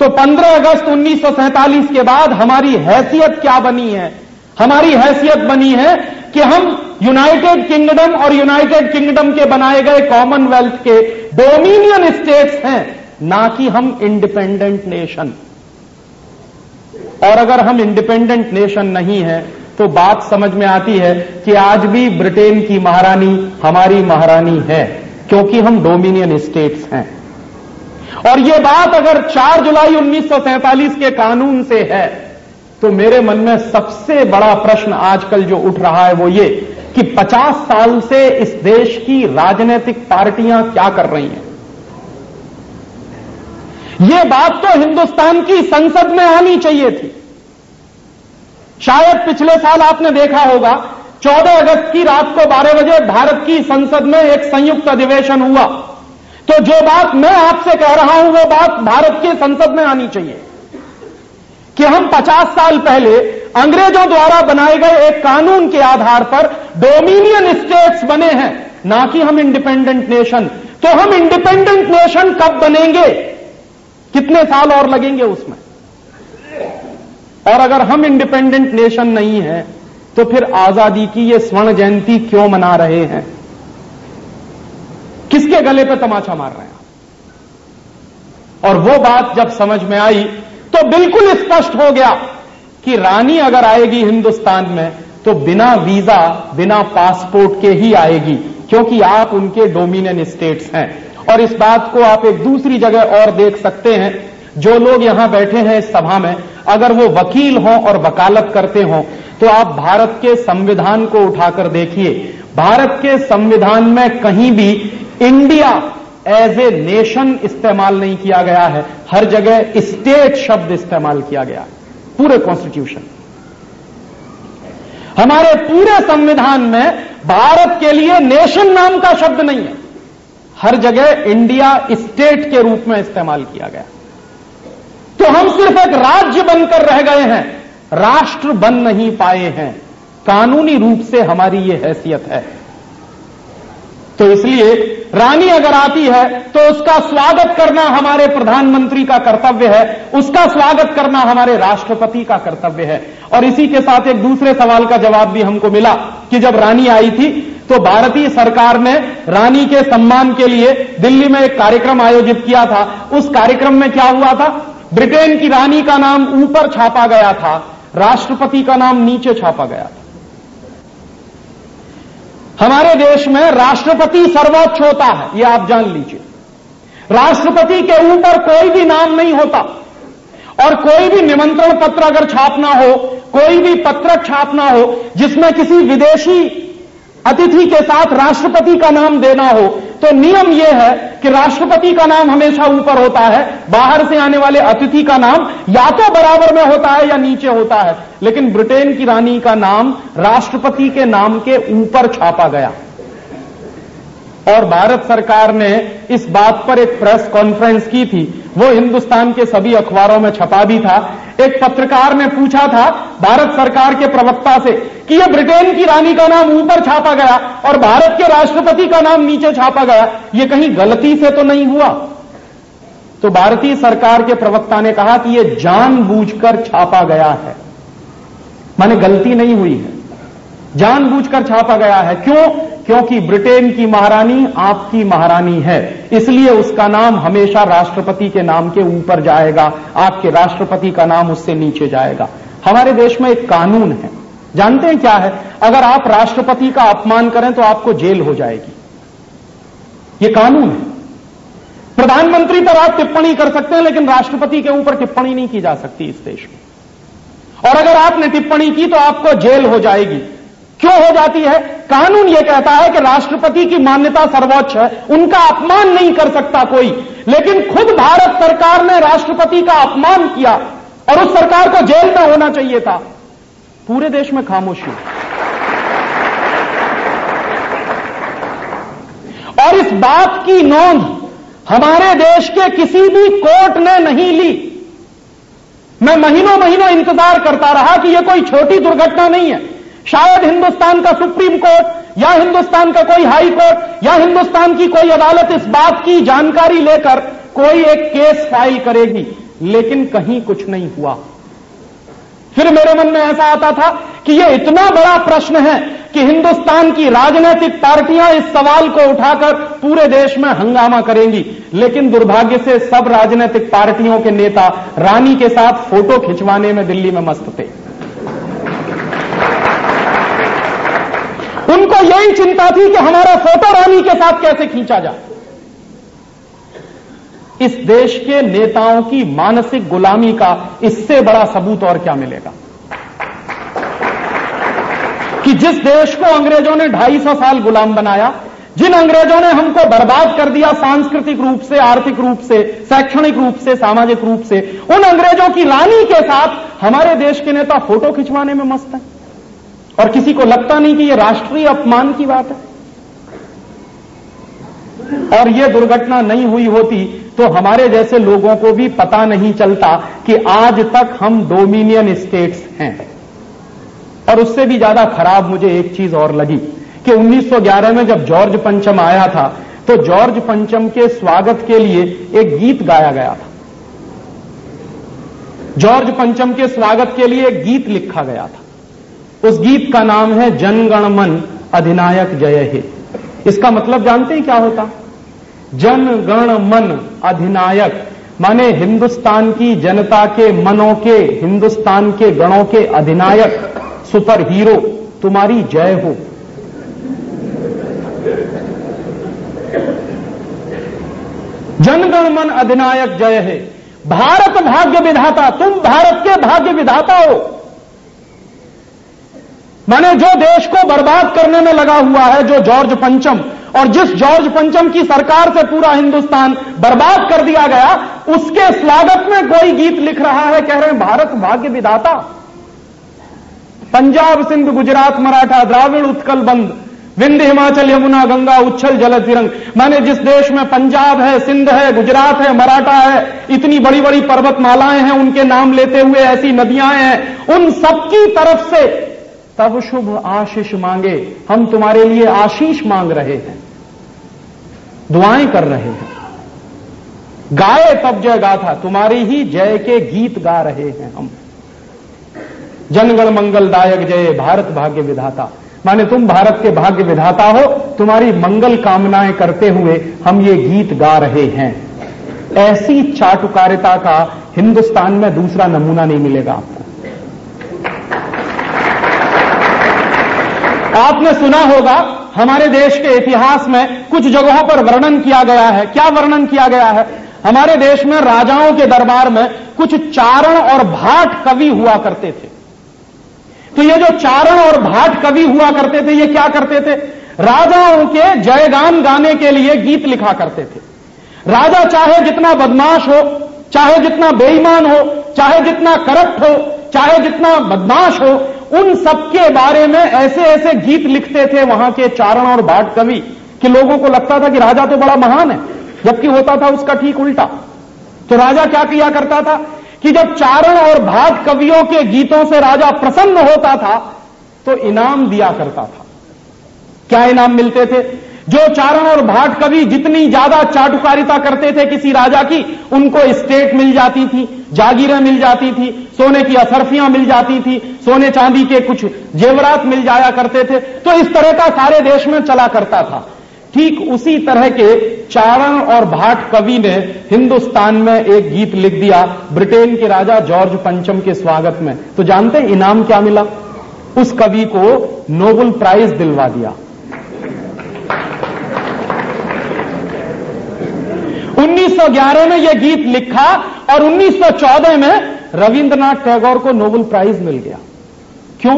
तो 15 अगस्त उन्नीस सौ सैंतालीस के बाद हमारी हैसियत क्या बनी है? हमारी हैसियत बनी है कि हम यूनाइटेड किंगडम और यूनाइटेड किंगडम के बनाए गए कॉमनवेल्थ के डोमिनियन स्टेट्स हैं, ना कि हम इंडिपेंडेंट नेशन। और अगर हम इंडिपेंडेंट नेशन नहीं है तो बात समझ में आती है कि आज भी ब्रिटेन की महारानी हमारी महारानी है, क्योंकि हम डोमिनियन स्टेट्स हैं। और यह बात अगर 4 जुलाई उन्नीस सौ सैंतालीस के कानून से है तो मेरे मन में सबसे बड़ा प्रश्न आजकल जो उठ रहा है वो ये कि 50 साल से इस देश की राजनीतिक पार्टियाँ क्या कर रही हैं। यह बात तो हिंदुस्तान की संसद में आनी चाहिए थी। शायद पिछले साल आपने देखा होगा 14 अगस्त की रात को 12 बजे भारत की संसद में एक संयुक्त अधिवेशन हुआ। तो जो बात मैं आपसे कह रहा हूँ, वो बात भारत के संसद में आनी चाहिए। कि हम 50 साल पहले अंग्रेज़ों द्वारा बनाए गए एक कानून के आधार पर डोमिनियन स्टेट्स बने हैं, ना कि हम इंडिपेंडेंट नेशन। तो हम इंडिपेंडेंट नेशन कब बनेंगे? कितने साल और लगेंगे उसमें? और अगर हम इंडिपेंडेंट नेशन नहीं है तो फिर आज़ादी की ये स्वर्ण जयंती क्यों मना रहे हैं? किसके गले पे तमाचा मार रहे हैं और वो बात जब समझ में आई तो बिल्कुल स्पष्ट हो गया कि रानी अगर आएगी हिंदुस्तान में तो बिना वीज़ा, बिना पासपोर्ट के ही आएगी, क्योंकि आप उनके डोमिनियन स्टेट्स हैं। और इस बात को आप एक दूसरी जगह और देख सकते हैं। जो लोग यहाँ बैठे हैं इस सभा में, अगर वो वकील हों और वकालत करते हों तो आप भारत के संविधान को उठाकर देखिए। भारत के संविधान में कहीं भी इंडिया एज ए नेशन इस्तेमाल नहीं किया गया है। हर जगह स्टेट शब्द इस्तेमाल किया गया है। पूरे कॉन्स्टिट्यूशन हमारे पूरे संविधान में भारत के लिए नेशन नाम का शब्द नहीं है। हर जगह इंडिया स्टेट के रूप में इस्तेमाल किया गया। तो हम सिर्फ़ एक राज्य बनकर रह गए हैं। राष्ट्र बन नहीं पाए हैं। कानूनी रूप से हमारी यह हैसियत है। तो इसलिए रानी अगर आती है तो उसका स्वागत करना हमारे प्रधानमंत्री का कर्तव्य है, उसका स्वागत करना हमारे राष्ट्रपति का कर्तव्य है। और इसी के साथ एक दूसरे सवाल का जवाब भी हमको मिला कि जब रानी आई थी तो भारतीय सरकार ने रानी के सम्मान के लिए दिल्ली में एक कार्यक्रम आयोजित किया था। उस कार्यक्रम में क्या हुआ था? ब्रिटेन की रानी का नाम ऊपर छापा गया था, राष्ट्रपति का नाम नीचे छापा गया था। हमारे देश में राष्ट्रपति सर्वोच्च होता है यह आप जान लीजिए। राष्ट्रपति के ऊपर कोई भी नाम नहीं होता। और कोई भी निमंत्रण पत्र अगर छापना हो, कोई भी पत्रक छापना हो, जिसमें किसी विदेशी अतिथि के साथ राष्ट्रपति का नाम देना हो तो नियम यह है कि राष्ट्रपति का नाम हमेशा ऊपर होता है, बाहर से आने वाले अतिथि का नाम या तो बराबर में होता है या नीचे होता है। लेकिन ब्रिटेन की रानी का नाम राष्ट्रपति के नाम के ऊपर छापा गया। और भारत सरकार ने इस बात पर एक प्रेस कॉन्फ्रेंस की थी। वो हिंदुस्तान के सभी अखबारों में छपा भी था। एक पत्रकार ने पूछा था भारत सरकार के प्रवक्ता से कि यह ब्रिटेन की रानी का नाम ऊपर छापा गया और भारत के राष्ट्रपति का नाम नीचे छापा गया यह कहीं गलती से तो नहीं हुआ? तो भारतीय सरकार के प्रवक्ता ने कहा कि यह जानबूझकर छापा गया है। माने गलती नहीं हुई है। जानबूझकर छापा गया है। क्यों? क्योंकि ब्रिटेन की महारानी आपकी महारानी है। इसलिए उसका नाम हमेशा राष्ट्रपति के नाम के ऊपर जाएगा। आपके राष्ट्रपति का नाम उससे नीचे जाएगा। हमारे देश में एक कानून है। जानते हैं क्या है? अगर आप राष्ट्रपति का अपमान करें तो आपको जेल हो जाएगी। यह कानून है। प्रधानमंत्री पर आप टिप्पणी कर सकते हैं, लेकिन राष्ट्रपति के ऊपर टिप्पणी नहीं की जा सकती इस देश में। और अगर आपने टिप्पणी की तो आपको जेल हो जाएगी। क्यों हो जाती है? कानून यह कहता है कि राष्ट्रपति की मान्यता सर्वोच्च है, उनका अपमान नहीं कर सकता कोई। लेकिन खुद भारत सरकार ने राष्ट्रपति का अपमान किया, और उस सरकार को जेल में होना चाहिए था। पूरे देश में खामोशी और इस बात की नोंद हमारे देश के किसी भी कोर्ट ने नहीं ली। मैं महीनों महीनों इंतज़ार करता रहा कि यह कोई छोटी दुर्घटना नहीं है। शायद हिंदुस्तान का सुप्रीम कोर्ट, या हिंदुस्तान का कोई हाई कोर्ट, या हिंदुस्तान की कोई अदालत इस बात की जानकारी लेकर कोई एक केस फ़ाइल करेगी, लेकिन कहीं कुछ नहीं हुआ। फिर मेरे मन में ऐसा आता था कि यह इतना बड़ा प्रश्न है कि हिंदुस्तान की राजनीतिक पार्टियाँ इस सवाल को उठाकर पूरे देश में हंगामा करेंगी, लेकिन दुर्भाग्य से सब राजनीतिक पार्टियों के नेता रानी के साथ फ़ोटो खिंचवाने में दिल्ली में मस्त थे। उनको यही चिंता थी कि हमारा फ़ोटो रानी के साथ कैसे खींचा जाए। इस देश के नेताओं की मानसिक गुलामी का इससे बड़ा सबूत और क्या मिलेगा? कि जिस देश को अंग्रेज़ों ने ढाई सौ साल गुलाम बनाया, जिन अंग्रेज़ों ने हमको बर्बाद कर दिया सांस्कृतिक रूप से, आर्थिक रूप से, शैक्षणिक रूप से, सामाजिक रूप से, उन अंग्रेज़ों की रानी के साथ हमारे देश के नेता फ़ोटो खिंचवाने में मस्त हैं। और किसी को लगता नहीं कि यह राष्ट्रीय अपमान की बात है। और यह दुर्घटना नहीं हुई होती तो हमारे जैसे लोगों को भी पता नहीं चलता कि आज तक हम डोमिनियन स्टेट्स हैं। और उससे भी ज़्यादा खराब मुझे एक चीज़ और लगी कि 1911 में जब जॉर्ज पंचम आया था तो जॉर्ज पंचम के स्वागत के लिए एक गीत गाया गया था। जॉर्ज पंचम के स्वागत के लिए एक गीत लिखा गया था। उस गीत का नाम है जनगण मन अधिनायक जय हे। इसका मतलब जानते हैं क्या होता? जन गण मन अधिनायक, माने हिंदुस्तान की जनता के मनों के, हिंदुस्तान के गणों के अधिनायक सुपर हीरो तुम्हारी जय हो। जनगण मन अधिनायक जय है। भारत भाग्य विधाता, तुम भारत के भाग्य विधाता हो। माने जो देश को बर्बाद करने में लगा हुआ है, जो जॉर्ज पंचम, और जिस जॉर्ज पंचम की सरकार से पूरा हिंदुस्तान बर्बाद कर दिया गया, उसके स्वागत में कोई गीत लिख रहा है, कह रहे हैं, भारत भाग्य विधाता। पंजाब, सिंध, गुजरात, मराठा, द्राविड़, उत्कल बंद, विंध्य हिमाचल, यमुना, गंगा, उच्छल जल तिरंग माने जिस देश में पंजाब है, सिंध है, गुजरात है, मराठा है, इतनी बड़ी बड़ी पर्वतमालाएँ हैं, उनके नाम लेते हुए ऐसी नदियाँ हैं, उन सबकी तरफ़ से तब शुभ आशीष मांगे। हम तुम्हारे लिए आशीष मांग रहे हैं। दुआएँ कर रहे हैं। गाए तब जय गाथा, तुम्हारी ही जय के गीत गा रहे हैं हम। जनगण मंगलदायक जय, भारत भाग्य विधाता। माने तुम भारत के भाग्य विधाता हो, तुम्हारी मंगल कामनाएँ करते हुए हम ये गीत गा रहे हैं। ऐसी चाटुकारिता का हिंदुस्तान में दूसरा नमूना नहीं मिलेगा आपको। आपने सुना होगा, हमारे देश के इतिहास में कुछ जगहों पर वर्णन किया गया है। क्या वर्णन किया गया है? हमारे देश में राजाओं के दरबार में कुछ चारण और भाट कवि हुआ करते थे। तो ये जो चारण और भाट कवि हुआ करते थे, ये क्या करते थे? राजाओं के जयगान गाने के लिए गीत लिखा करते थे। राजा चाहे जितना बदमाश हो, चाहे जितना बेईमान हो, चाहे जितना करप्ट हो, चाहे जितना बदमाश हो उन सब के बारे में ऐसे ऐसे गीत लिखते थे वहाँ के चारण और भाट कवि कि लोगों को लगता था कि राजा तो बड़ा महान है, जबकि होता था उसका ठीक उल्टा। तो राजा क्या किया करता था कि जब चारण और भाट कवियों के गीतों से राजा प्रसन्न होता था तो इनाम दिया करता था। क्या इनाम मिलते थे? जो चारण और भाट कवि जितनी ज़्यादा चाटुकारिता करते थे किसी राजा की, उनको स्टेट मिल जाती थी, जागीरें मिल जाती थी, सोने की असरफियाँ मिल जाती थी, सोने चांदी के कुछ जेवरात मिल जाया करते थे। तो इस तरह का सारे देश में चला करता था। ठीक उसी तरह के चारण और भाट कवि ने हिंदुस्तान में एक गीत लिख दिया, ब्रिटेन के राजा जॉर्ज पंचम के स्वागत में। तो जानते इनाम क्या मिला? उस कवि को नोबल प्राइज दिलवा दिया। 1911 में यह गीत लिखा और 1914 में रविंद्रनाथ टैगोर को नोबल प्राइज मिल गया। क्यों?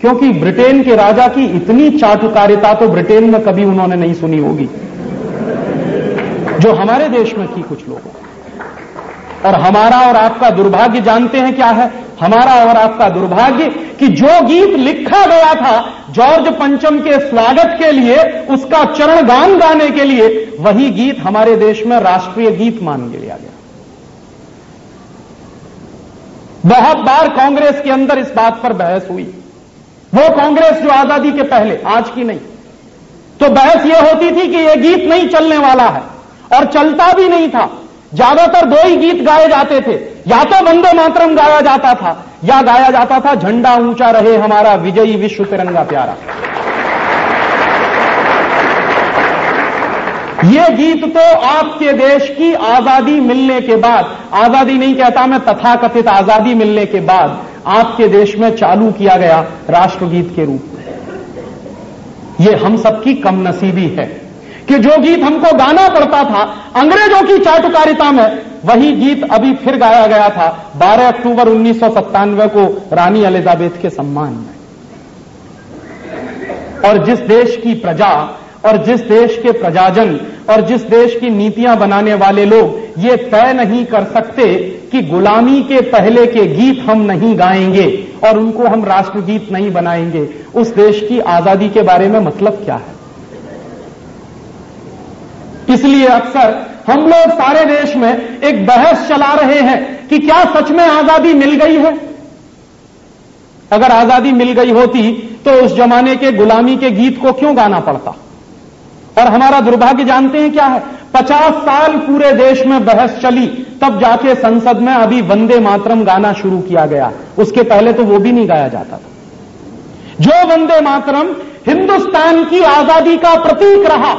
क्योंकि ब्रिटेन के राजा की इतनी चाटुकारिता तो ब्रिटेन में कभी उन्होंने नहीं सुनी होगी, जो हमारे देश में की कुछ लोगों। और हमारा और आपका दुर्भाग्य जानते हैं क्या है? हमारा और आपका दुर्भाग्य कि जो गीत लिखा गया था जॉर्ज पंचम के स्वागत के लिए, उसका चरण गान गाने के लिए, वही गीत हमारे देश में राष्ट्रीय गीत मान लिया गया। बहुत बार कांग्रेस के अंदर इस बात पर बहस हुई। वो कांग्रेस जो आज़ादी के पहले, आज की नहीं। तो बहस यह होती थी कि यह गीत नहीं चलने वाला है, और चलता भी नहीं था। ज़्यादातर दो ही गीत गाए जाते थे। या तो वंदे मातरम गाया जाता था, या गाया जाता था, झंडा ऊँचा रहे हमारा विजयी विश्व तिरंगा प्यारा। ये गीत तो आपके देश की आज़ादी मिलने के बाद, आज़ादी नहीं कहता मैं तथाकथित आज़ादी मिलने के बाद, आपके देश में चालू किया गया राष्ट्रगीत के रूप में। ये हम सबकी कम नसीबी है। कि जो गीत हमको गाना पड़ता था, अंग्रेज़ों की चाटुकारिता में, वही गीत अभी फिर गाया गया था 12 अक्टूबर उन्नीस सौ सत्तानवे को रानी एलिजाबेथ के सम्मान में। और जिस देश की प्रजा, और जिस देश के प्रजाजन, और जिस देश की नीतियाँ बनाने वाले लोग, ये तय नहीं कर सकते कि गुलामी के पहले के गीत हम नहीं गाएँगे, और उनको हम राष्ट्रगीत नहीं बनाएँगे। उस देश की आज़ादी के बारे में मतलब क्या है? इसलिए अक्सर हम लोग सारे देश में एक बहस चला रहे हैं कि क्या सच में आज़ादी मिल गई है? अगर आज़ादी मिल गई होती तो उस जमाने के गुलामी के गीत को क्यों गाना पड़ता? और हमारा दुर्भाग्य जानते हैं क्या है? पचास साल पूरे देश में बहस चली, तब जाके संसद में अभी वंदे मातरम गाना शुरू किया गया। उसके पहले तो वो भी नहीं गाया जाता था। जो वंदे मातरम हिंदुस्तान की आज़ादी का प्रतीक रहा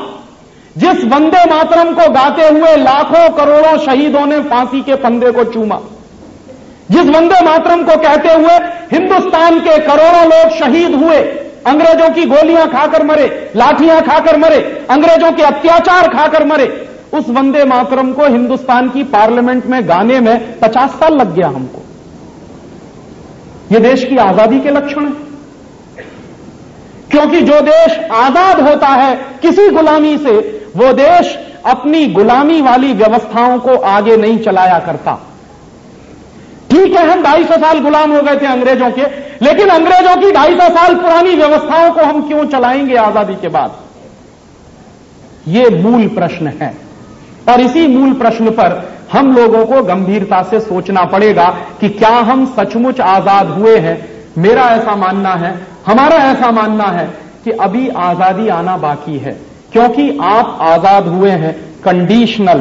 जिस वंदे मातरम को गाते हुए लाखों करोड़ों शहीदों ने फांसी के फंदे को चूमा, जिस वंदे मातरम को कहते हुए हिंदुस्तान के करोड़ों लोग शहीद हुए, अंग्रेज़ों की गोलियाँ खाकर मरे, लाठियाँ खाकर मरे, अंग्रेज़ों के अत्याचार खाकर मरे, उस वंदे मातरम को हिंदुस्तान की पार्लियामेंट में गाने में पचास साल लग गया हमको। ये देश की आज़ादी के लक्षण है। क्योंकि जो देश आज़ाद होता है किसी गुलामी से वो देश अपनी गुलामी वाली व्यवस्थाओं को आगे नहीं चलाया करता। ठीक है, हम ढाई सौ साल गुलाम हो गए थे अंग्रेज़ों के, लेकिन अंग्रेज़ों की ढाई सौ साल पुरानी व्यवस्थाओं को हम क्यों चलाएँगे आज़ादी के बाद? ये मूल प्रश्न है। और इसी मूल प्रश्न पर हम लोगों को गंभीरता से सोचना पड़ेगा कि क्या हम सचमुच आज़ाद हुए हैं। मेरा ऐसा मानना है, हमारा ऐसा मानना है कि अभी आज़ादी आना बाकी है। क्योंकि आप आज़ाद हुए हैं कंडीशनल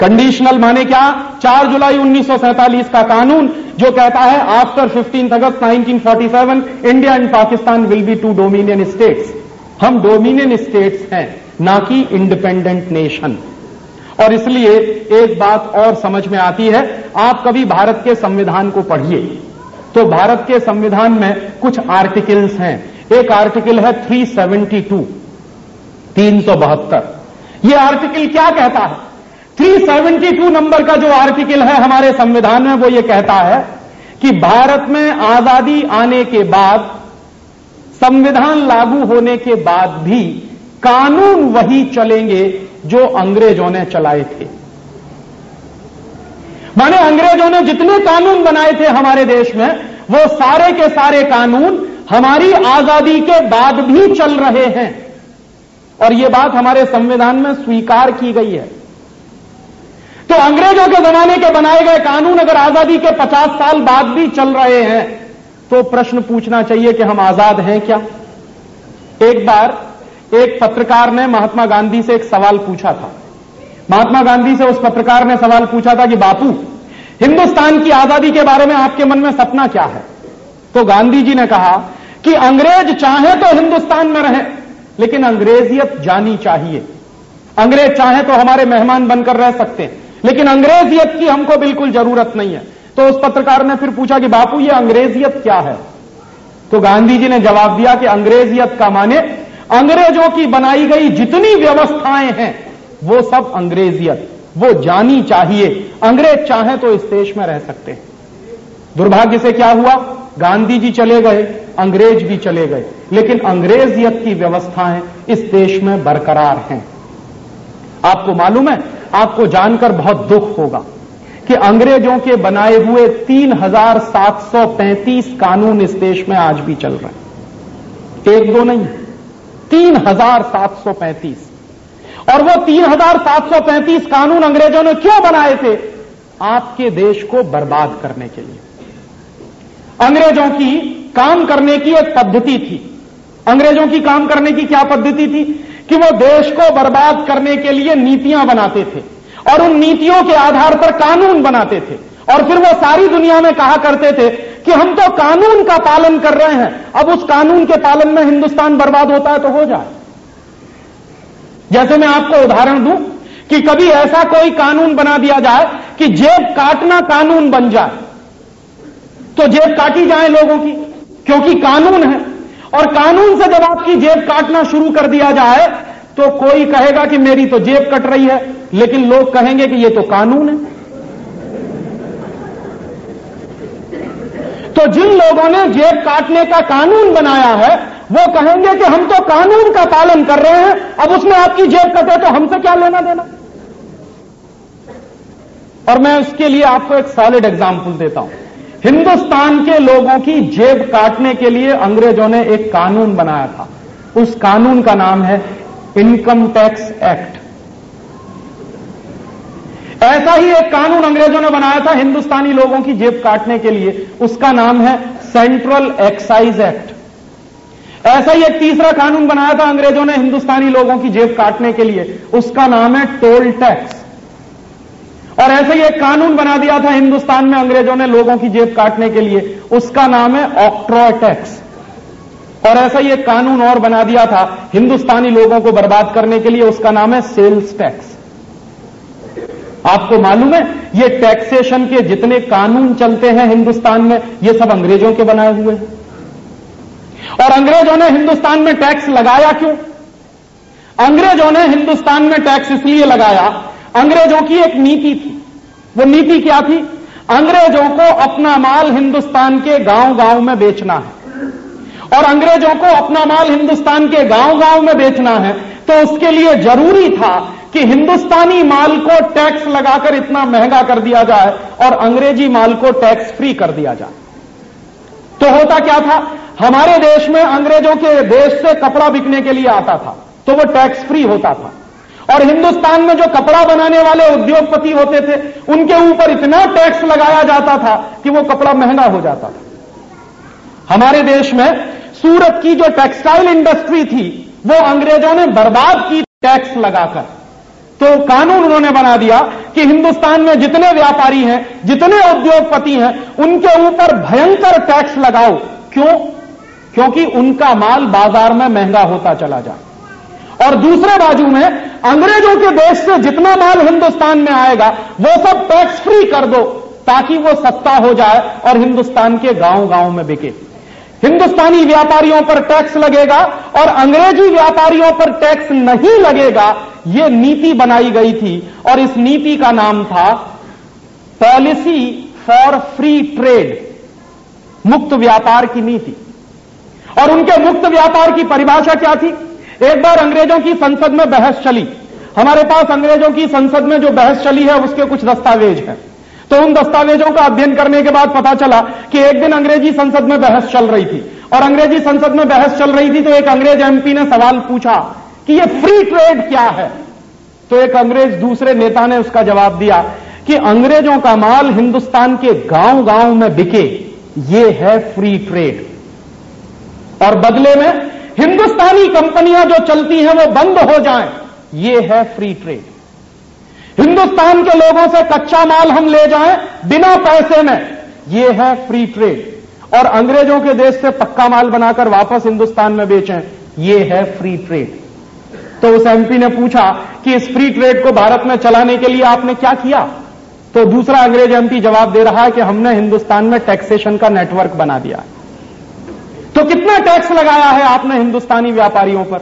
कंडीशनल माने क्या? 4 जुलाई उन्नीस सौ सैंतालीस का कानून, जो कहता है after 15 August 1947 India and Pakistan will be two dominion states हम डोमिनियन स्टेट्स हैं, ना कि इंडिपेंडेंट नेशन और इसलिए एक बात और समझ में आती है, आप कभी भारत के संविधान को पढ़िए। तो भारत के संविधान में कुछ आर्टिकल्स हैं। एक आर्टिकल है 372 372 ये आर्टिकल क्या कहता है? 372 नंबर का जो आर्टिकल है हमारे संविधान में, वो ये कहता है कि भारत में आज़ादी आने के बाद, संविधान लागू होने के बाद भी कानून वही चलेंगे जो अंग्रेज़ों ने चलाए थे। माने अंग्रेज़ों ने जितने कानून बनाए थे हमारे देश में, वो सारे के सारे कानून हमारी आज़ादी के बाद भी चल रहे हैं। और ये बात हमारे संविधान में स्वीकार की गई है। तो अंग्रेज़ों के जमाने के बनाए गए कानून अगर आज़ादी के 50 साल बाद भी चल रहे हैं तो प्रश्न पूछना चाहिए कि हम आज़ाद हैं क्या? एक बार एक पत्रकार ने महात्मा गांधी से एक सवाल पूछा था। महात्मा गांधी से उस पत्रकार ने सवाल पूछा था कि, बापू, हिंदुस्तान की आज़ादी के बारे में आपके मन में सपना क्या है? तो गांधी जी ने कहा कि, अंग्रेज़ चाहे तो हिंदुस्तान में रहे। लेकिन अंग्रेजियत जानी चाहिए। अंग्रेज़ चाहे तो हमारे मेहमान बनकर रह सकते हैं, लेकिन अंग्रेजियत की हमको बिल्कुल ज़रूरत नहीं है। तो उस पत्रकार ने फिर पूछा कि बापू, ये अंग्रेजियत क्या है? तो गांधी जी ने जवाब दिया कि अंग्रेजियत का माने अंग्रेज़ों की बनाई गई जितनी व्यवस्थाएँ हैं, वो सब अंग्रेजियत वो जानी चाहिए। अंग्रेज़ चाहे तो इस देश में रह सकते हैं। दुर्भाग्य से क्या हुआ? गांधी जी चले गए, अंग्रेज़ भी चले गए। लेकिन अंग्रेजियत की व्यवस्थाएँ इस देश में बरकरार हैं। आपको मालूम है, आपको जानकर बहुत दुख होगा कि अंग्रेज़ों के बनाए हुए 3735 कानून इस देश में आज भी चल रहे हैं। एक दो नहीं 3735 और वो 3735 कानून अंग्रेज़ों ने क्यों बनाए थे? आपके देश को बर्बाद करने के लिए। अंग्रेज़ों की काम करने की एक पद्धति थी। अंग्रेज़ों की काम करने की क्या पद्धति थी? कि वो देश को बर्बाद करने के लिए नीतियाँ बनाते थे और उन नीतियों के आधार पर कानून बनाते थे। और फिर वो सारी दुनिया में कहा करते थे कि हम तो कानून का पालन कर रहे हैं। अब उस कानून के पालन में हिंदुस्तान बर्बाद होता है तो हो जाए। जैसे मैं आपको उदाहरण दूँ कि कभी ऐसा कोई कानून बना दिया जाए कि जेब काटना कानून बन जाए। तो जेब काटी जाए लोगों की, क्योंकि कानून है। और कानून से जब आपकी जेब काटना शुरू कर दिया जाए तो कोई कहेगा कि मेरी तो जेब कट रही है, लेकिन लोग कहेंगे कि ये तो कानून है। तो जिन लोगों ने जेब काटने का कानून बनाया है, वो कहेंगे कि हम तो कानून का पालन कर रहे हैं, अब उसमें आपकी जेब कटे तो हमसे क्या लेना देना? और मैं उसके लिए आपको एक सॉलिड एग्ज़ाम्पल देता हूँ। हिंदुस्तान के लोगों की जेब काटने के लिए अंग्रेज़ों ने एक कानून बनाया था। उस कानून का नाम है इनकम टैक्स एक्ट। ऐसा ही एक कानून अंग्रेज़ों ने बनाया था हिंदुस्तानी लोगों की जेब काटने के लिए। उसका नाम है सेंट्रल एक्साइज एक्ट। ऐसा ही एक तीसरा कानून बनाया था अंग्रेज़ों ने हिंदुस्तानी लोगों की जेब काटने के लिए। उसका नाम है टोल टैक्स। और ऐसे ही एक कानून बना दिया था हिंदुस्तान में अंग्रेज़ों ने लोगों की जेब काटने के लिए। उसका नाम है ऑक्ट्रॉय टैक्स और ऐसा ही एक कानून और बना दिया था हिंदुस्तानी लोगों को बर्बाद करने के लिए। उसका नाम है सेल्स टैक्स। आपको मालूम है, ये टैक्सेशन के जितने कानून चलते हैं हिंदुस्तान में, ये सब अंग्रेज़ों के बनाए हुए हैं। और अंग्रेज़ों ने हिंदुस्तान में टैक्स लगाया क्यों? अंग्रेज़ों ने हिंदुस्तान में टैक्स इसलिए लगाया अंग्रेज़ों की एक नीति थी। वो नीति क्या थी? अंग्रेज़ों को अपना माल हिंदुस्तान के गाँव गाँव में बेचना है। और अंग्रेज़ों को अपना माल हिंदुस्तान के गाँव गाँव में बेचना है। तो उसके लिए ज़रूरी था कि हिंदुस्तानी माल को टैक्स लगाकर इतना महँगा कर दिया जाए और अंग्रेज़ी माल को टैक्स फ्री कर दिया जाए। तो होता क्या था? हमारे देश में अंग्रेज़ों के देश से कपड़ा बिकने के लिए आता था। तो वो टैक्स फ्री होता था। और हिंदुस्तान में जो कपड़ा बनाने वाले उद्योगपति होते थे, उनके ऊपर इतना टैक्स लगाया जाता था कि वो कपड़ा महँगा हो जाता था। हमारे देश में सूरत की जो टेक्सटाइल इंडस्ट्री थी, वो अंग्रेज़ों ने बर्बाद की टैक्स लगाकर। तो कानून उन्होंने बना दिया कि हिंदुस्तान में जितने व्यापारी हैं, जितने उद्योगपति हैं, उनके ऊपर भयंकर टैक्स लगाओ। क्यों? क्योंकि उनका माल बाज़ार में महँगा होता चला जाए और दूसरे बाजू में, अंग्रेज़ों के देश से जितना माल हिंदुस्तान में आएगा, वो सब टैक्स फ्री कर दो, ताकि वो सस्ता हो जाए और हिंदुस्तान के गाँव गाँव में बिके। हिंदुस्तानी व्यापारियों पर टैक्स लगेगा और अंग्रेज़ी व्यापारियों पर टैक्स नहीं लगेगा यह नीति बनाई गई थी और इस नीति का नाम था पॉलिसी फॉर फ्री ट्रेड मुक्त व्यापार की नीति। और उनके मुक्त व्यापार की परिभाषा क्या थी? एक बार अंग्रेज़ों की संसद में बहस चली। हमारे पास अंग्रेज़ों की संसद में जो बहस चली है, उसके कुछ दस्तावेज़ हैं। तो उन दस्तावेजों का अध्ययन करने के बाद पता चला कि एक दिन अंग्रेज़ी संसद में बहस चल रही थी। और अंग्रेज़ी संसद में बहस चल रही थी तो एक अंग्रेज़ एमपी ने सवाल पूछा कि ये फ्री ट्रेड क्या है? तो एक अंग्रेज़ दूसरे नेता ने उसका जवाब दिया कि अंग्रेज़ों का माल हिंदुस्तान के गाँव गाँव में बिके। ये है फ्री ट्रेड और बदले में हिंदुस्तानी कंपनियाँ जो चलती हैं वो बंद हो जाएँ। ये है फ्री ट्रेड हिंदुस्तान के लोगों से कच्चा माल हम ले जाएँ बिना पैसे में। यह है फ्री ट्रेड और अंग्रेज़ों के देश से पक्का माल बनाकर वापस हिंदुस्तान में बेचें। यह है फ्री ट्रेड तो उस एमपी ने पूछा कि इस फ्री ट्रेड को भारत में चलाने के लिए आपने क्या किया? तो दूसरा अंग्रेज़ एमपी जवाब दे रहा है कि हमने हिंदुस्तान में टैक्सेशन का नेटवर्क बना दिया। तो कितना टैक्स लगाया है आपने हिंदुस्तानी व्यापारियों पर?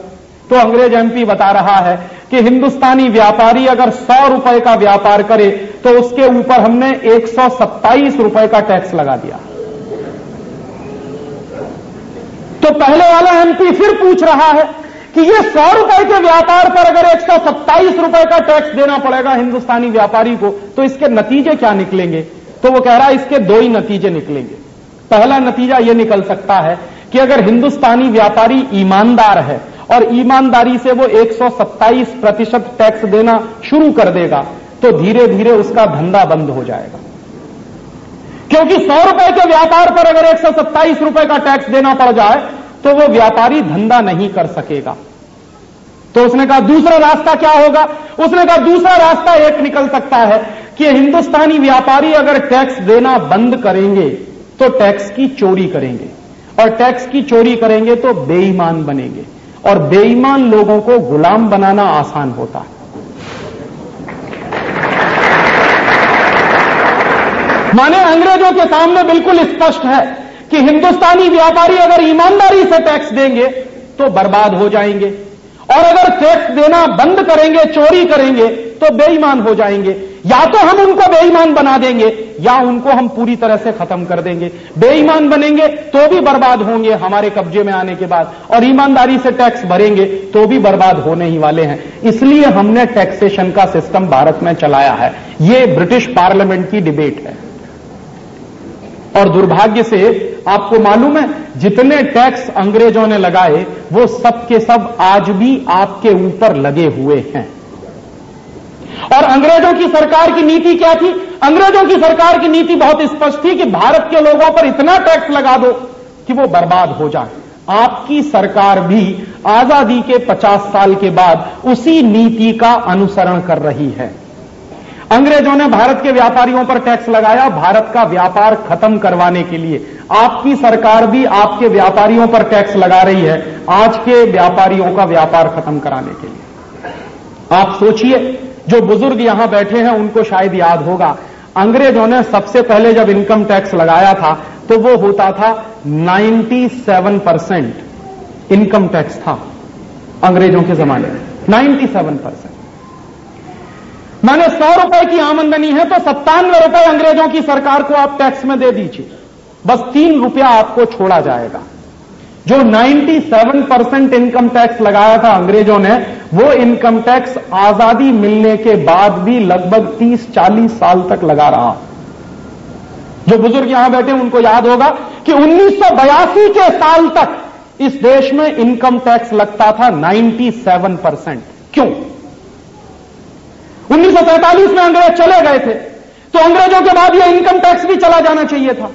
तो अंग्रेज़ एमपी बता रहा है कि हिंदुस्तानी व्यापारी अगर सौ रुपए का व्यापार करे तो उसके ऊपर हमने एक सौ सत्ताईस रुपए का टैक्स लगा दिया। तो पहले वाला एमपी फिर पूछ रहा है कि ये सौ रुपए के व्यापार पर अगर एक सौ सत्ताईस रुपए का टैक्स देना पड़ेगा हिंदुस्तानी व्यापारी को तो इसके नतीजे क्या निकलेंगे? तो वो कह रहा है इसके दो ही नतीजे निकलेंगे। पहला नतीजा यह निकल सकता है कि अगर हिंदुस्तानी व्यापारी ईमानदार है और ईमानदारी से वो 127 प्रतिशत टैक्स देना शुरू कर देगा तो धीरे धीरे उसका धंधा बंद हो जाएगा। क्योंकि सौ रुपए के व्यापार पर अगर एक सौ सत्ताईस रुपए का टैक्स देना पड़ जाए तो वो व्यापारी धंधा नहीं कर सकेगा। तो उसने कहा, दूसरा रास्ता क्या होगा? उसने कहा, दूसरा रास्ता एक निकल सकता है कि हिंदुस्तानी व्यापारी अगर टैक्स देना बंद करेंगे तो टैक्स की चोरी करेंगे। और टैक्स की चोरी करेंगे तो बेईमान बनेंगे। और बेईमान लोगों को गुलाम बनाना आसान होता है। माने अंग्रेज़ों के सामने बिल्कुल स्पष्ट है कि हिंदुस्तानी व्यापारी अगर ईमानदारी से टैक्स देंगे तो बर्बाद हो जाएँगे। और अगर टैक्स देना बंद करेंगे, चोरी करेंगे तो बेईमान हो जाएँगे। या तो हम उनको बेईमान बना देंगे या उनको हम पूरी तरह से खत्म कर देंगे। बेईमान बनेंगे तो भी बर्बाद होंगे हमारे कब्जे में आने के बाद। और ईमानदारी से टैक्स भरेंगे तो भी बर्बाद होने ही वाले हैं। इसलिए हमने टैक्सेशन का सिस्टम भारत में चलाया है। ये ब्रिटिश पार्लियामेंट की डिबेट है। और दुर्भाग्य से आपको मालूम है, जितने टैक्स अंग्रेज़ों ने लगाए, वो सब के सब आज भी आपके ऊपर लगे हुए हैं। और अंग्रेज़ों की सरकार की नीति क्या थी? अंग्रेज़ों की सरकार की नीति बहुत स्पष्ट थी कि भारत के लोगों पर इतना टैक्स लगा दो कि वो बर्बाद हो जाए। आपकी सरकार भी आज़ादी के 50 साल के बाद उसी नीति का अनुसरण कर रही है। अंग्रेज़ों ने भारत के व्यापारियों पर टैक्स लगाया, भारत का व्यापार खत्म करवाने के लिए। आपकी सरकार भी आपके व्यापारियों पर टैक्स लगा रही है, आज के व्यापारियों का व्यापार खत्म कराने के लिए। आप सोचिए जो बुज़ुर्ग यहाँ बैठे हैं, उनको शायद याद होगा। अंग्रेज़ों ने सबसे पहले जब इनकम टैक्स लगाया था तो वो होता था 97 परसेंट इनकम टैक्स था अंग्रेज़ों के जमाने में। 97 परसेंट। मैंने सौ रुपए की आमंदनी है तो सत्तानवे रुपए अंग्रेज़ों की सरकार को आप टैक्स में दे दीजिए। बस तीन रुपया आपको छोड़ा जाएगा। जो 97 परसेंट इनकम टैक्स लगाया था अंग्रेज़ों ने, वो इनकम टैक्स आज़ादी मिलने के बाद भी लगभग 30-40 साल तक लगा रहा। जो बुज़ुर्ग यहाँ बैठे उनको याद होगा कि उन्नीस सौ बयासी के साल तक इस देश में इनकम टैक्स लगता था 97 परसेंट क्यों? उन्नीस सौ सैंतालीस में अंग्रेज़ चले गए थे तो अंग्रेज़ों के बाद यह इनकम टैक्स भी चला जाना चाहिए था।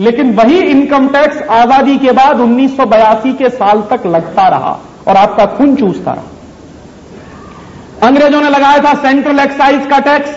लेकिन वही इनकम टैक्स आज़ादी के बाद उन्नीस सौ बयासी के साल तक लगता रहा और आपका खून चूसता रहा। अंग्रेज़ों ने लगाया था सेंट्रल एक्साइज का टैक्स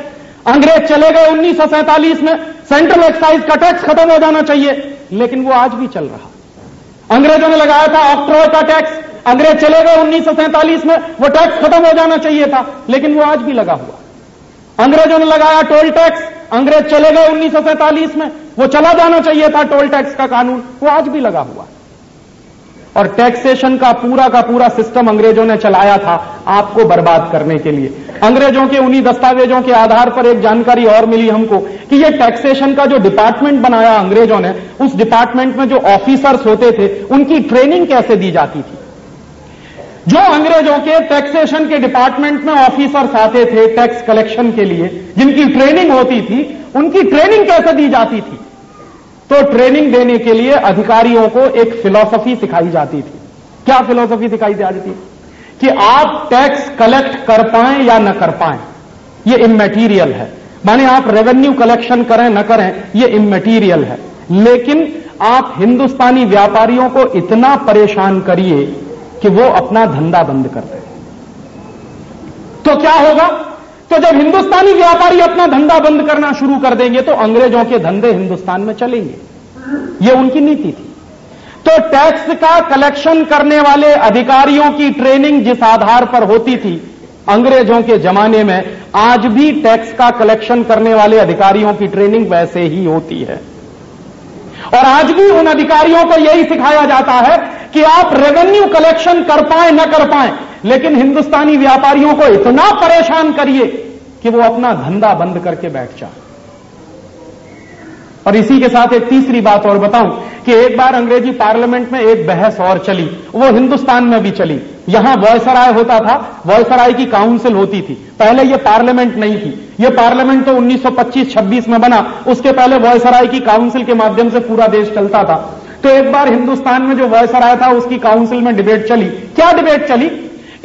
अंग्रेज़ चले गए उन्नीस सौ सैंतालीस में। सेंट्रल एक्साइज का टैक्स खत्म हो जाना चाहिए, लेकिन वो आज भी चल रहा। अंग्रेज़ों ने लगाया था ऑक्ट्रॉय का टैक्स अंग्रेज़ चले गए उन्नीस सौ सैंतालीस में, वो टैक्स खत्म हो जाना चाहिए था, लेकिन वो आज भी लगा हुआ। अंग्रेज़ों ने लगाया टोल टैक्स अंग्रेज़ चले गए उन्नीस सौ सैंतालीस में। वो चला जाना चाहिए था टोल टैक्स का कानून। वो आज भी लगा हुआ। और टैक्सेशन का पूरा का पूरा सिस्टम अंग्रेज़ों ने चलाया था आपको बर्बाद करने के लिए। अंग्रेज़ों के उन्हीं दस्तावेजों के आधार पर एक जानकारी और मिली हमको कि ये टैक्सेशन का जो डिपार्टमेंट बनाया अंग्रेज़ों ने, उस डिपार्टमेंट में जो ऑफिसर्स होते थे, उनकी ट्रेनिंग कैसे दी जाती थी? जो अंग्रेज़ों के टैक्सेशन के डिपार्टमेंट में ऑफिसर्स आते थे टैक्स कलेक्शन के लिए, जिनकी ट्रेनिंग होती थी, उनकी ट्रेनिंग कैसे दी जाती थी? तो ट्रेनिंग देने के लिए अधिकारियों को एक फिलॉसफी सिखाई जाती थी। क्या फिलॉसफी सिखाई जाती थी? कि आप टैक्स कलेक्ट कर पाए या न कर पाए, ये इमेटीरियल है। माने आप रेवेन्यू कलेक्शन करें, न करें, ये इमेटीरियल है। लेकिन आप हिंदुस्तानी व्यापारियों को इतना परेशान करिए कि वो अपना धंधा बंद कर दे। तो क्या होगा? तो जब हिंदुस्तानी व्यापारी अपना धंधा बंद करना शुरू कर देंगे तो अंग्रेज़ों के धंधे हिंदुस्तान में चलेंगे। यह उनकी नीति थी। तो टैक्स का कलेक्शन करने वाले अधिकारियों की ट्रेनिंग जिस आधार पर होती थी, अंग्रेज़ों के जमाने में, आज भी टैक्स का कलेक्शन करने वाले अधिकारियों की ट्रेनिंग वैसे ही होती है। और आज भी उन अधिकारियों को यही सिखाया जाता है कि आप रेवेन्यू कलेक्शन कर पाए, न कर पाए। लेकिन हिंदुस्तानी व्यापारियों को इतना परेशान करिए कि वो अपना धंधा बंद करके बैठ जाए। और इसी के साथ एक तीसरी बात और बताऊँ कि एक बार अंग्रेज़ी पार्लियामेंट में एक बहस और चली, वो हिंदुस्तान में भी चली। यहाँ वॉयसराय होता था, वॉयसराय की काउंसिल होती थी। पहले ये पार्लियामेंट नहीं थी। ये पार्लियामेंट तो 1925-26 में बना। उसके पहले वॉयसराय की काउंसिल के माध्यम से पूरा देश चलता था। तो एक बार हिंदुस्तान में जो वॉयसराय था, उसकी काउंसिल में डिबेट चली। क्या डिबेट चली?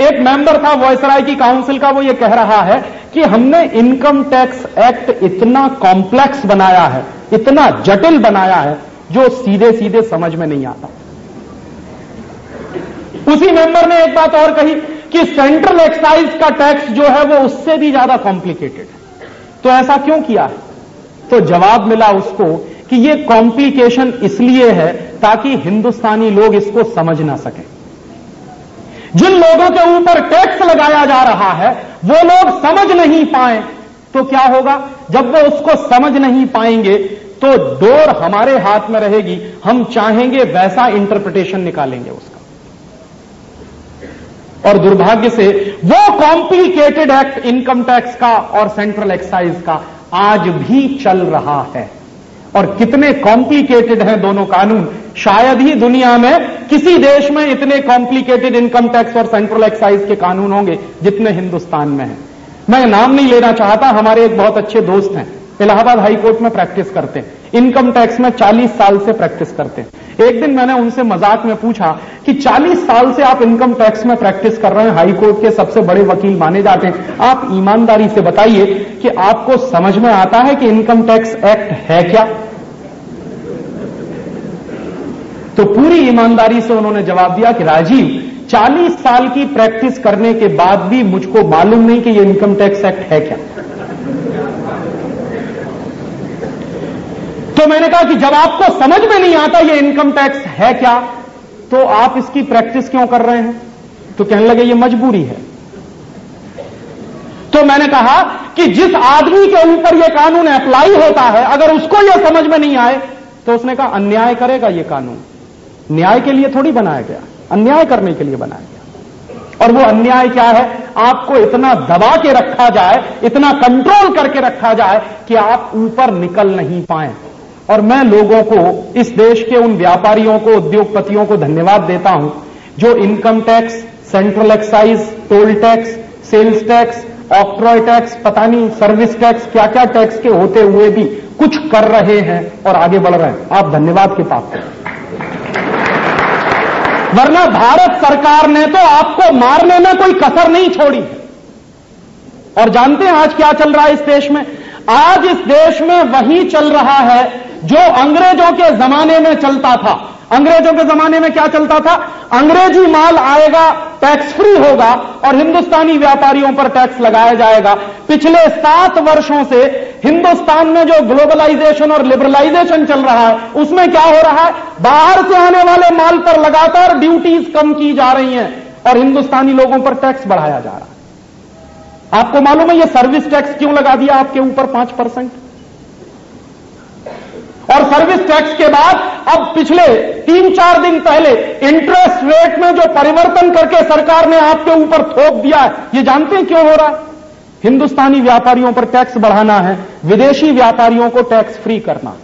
एक मेंबर था वॉयसराय की काउंसिल का, वो ये कह रहा है कि हमने इनकम टैक्स एक्ट इतना कॉम्प्लेक्स बनाया है, इतना जटिल बनाया है, जो सीधे सीधे समझ में नहीं आता। उसी मेंबर ने एक बात और कही कि सेंट्रल एक्साइज का टैक्स जो है वो उससे भी ज़्यादा कॉम्प्लिकेटेड है। तो ऐसा क्यों किया है? तो जवाब मिला उसको कि ये कॉम्प्लिकेशन इसलिए है ताकि हिंदुस्तानी लोग इसको समझ ना सकें। जिन लोगों के ऊपर टैक्स लगाया जा रहा है, वो लोग समझ नहीं पाए। तो क्या होगा? जब वो उसको समझ नहीं पाएँगे तो डोर हमारे हाथ में रहेगी। हम चाहेंगे वैसा इंटरप्रिटेशन निकालेंगे उसका। और दुर्भाग्य से वो कॉम्प्लिकेटेड एक्ट इनकम टैक्स का और सेंट्रल एक्साइज का आज भी चल रहा है। और कितने कॉम्प्लिकेटेड हैं दोनों कानून। शायद ही दुनिया में किसी देश में इतने कॉम्प्लिकेटेड इनकम टैक्स और सेंट्रल एक्साइज के कानून होंगे जितने हिंदुस्तान में हैं। मैं नाम नहीं लेना चाहता, हमारे एक बहुत अच्छे दोस्त हैं। इलाहाबाद हाईकोर्ट में प्रैक्टिस करते हैं। इनकम टैक्स में 40 साल से प्रैक्टिस करते हैं। एक दिन मैंने उनसे मज़ाक में पूछा कि 40 साल से आप इनकम टैक्स में प्रैक्टिस कर रहे हैं हाईकोर्ट के सबसे बड़े वकील माने जाते हैं। आप ईमानदारी से बताइए कि आपको समझ में आता है कि इनकम टैक्स एक्ट है क्या? तो पूरी ईमानदारी से उन्होंने जवाब दिया कि राजीव 40 साल की प्रैक्टिस करने के बाद भी मुझको मालूम नहीं कि ये इनकम टैक्स एक्ट है क्या। तो मैंने कहा कि जब आपको समझ में नहीं आता ये इनकम टैक्स है क्या तो आप इसकी प्रैक्टिस क्यों कर रहे हैं? तो कहने लगे, ये मजबूरी है। तो मैंने कहा कि जिस आदमी के ऊपर यह कानून अप्लाई होता है, अगर उसको यह समझ में नहीं आए तो उसने कहा, अन्याय करेगा यह कानून। न्याय के लिए थोड़ी बनाया गया, अन्याय करने के लिए बनाया गया। और वो अन्याय क्या है? आपको इतना दबा के रखा जाए, इतना कंट्रोल करके रखा जाए कि आप ऊपर निकल नहीं पाए। और मैं लोगों को, इस देश के उन व्यापारियों को, उद्योगपतियों को धन्यवाद देता हूँ, जो income tax central excise toll tax sales tax octroi tax पता नहीं सर्विस टैक्स क्या क्या टैक्स के होते हुए भी कुछ कर रहे हैं और आगे बढ़ रहे हैं। आप धन्यवाद के पात्र हैं। वरना भारत सरकार ने तो आपको मारने में कोई कसर नहीं छोड़ी। और जानते हैं आज क्या चल रहा है इस देश में? आज इस देश में वही चल रहा है जो अंग्रेज़ों के जमाने में चलता था। अंग्रेज़ों के जमाने में क्या चलता था? अंग्रेज़ी माल आएगा टैक्स फ्री होगा और हिंदुस्तानी व्यापारियों पर टैक्स लगाया जाएगा। पिछले सात वर्षों से हिंदुस्तान में जो ग्लोबलाइजेशन और लिबरलाइजेशन चल रहा है, उसमें क्या हो रहा है? बाहर से आने वाले माल पर लगातार ड्यूटीज़ कम की जा रही हैं और हिंदुस्तानी लोगों पर टैक्स बढ़ाया जा रहा है। आपको मालूम है यह सर्विस टैक्स क्यों लगा दिया आपके ऊपर पाँच परसेंट? और सर्विस टैक्स के बाद, अब पिछले तीन चार दिन पहले इंटरेस्ट रेट में जो परिवर्तन करके सरकार ने आपके ऊपर थोप दिया है, ये जानते हैं क्यों हो रहा है? हिंदुस्तानी व्यापारियों पर टैक्स बढ़ाना है, विदेशी व्यापारियों को टैक्स फ्री करना।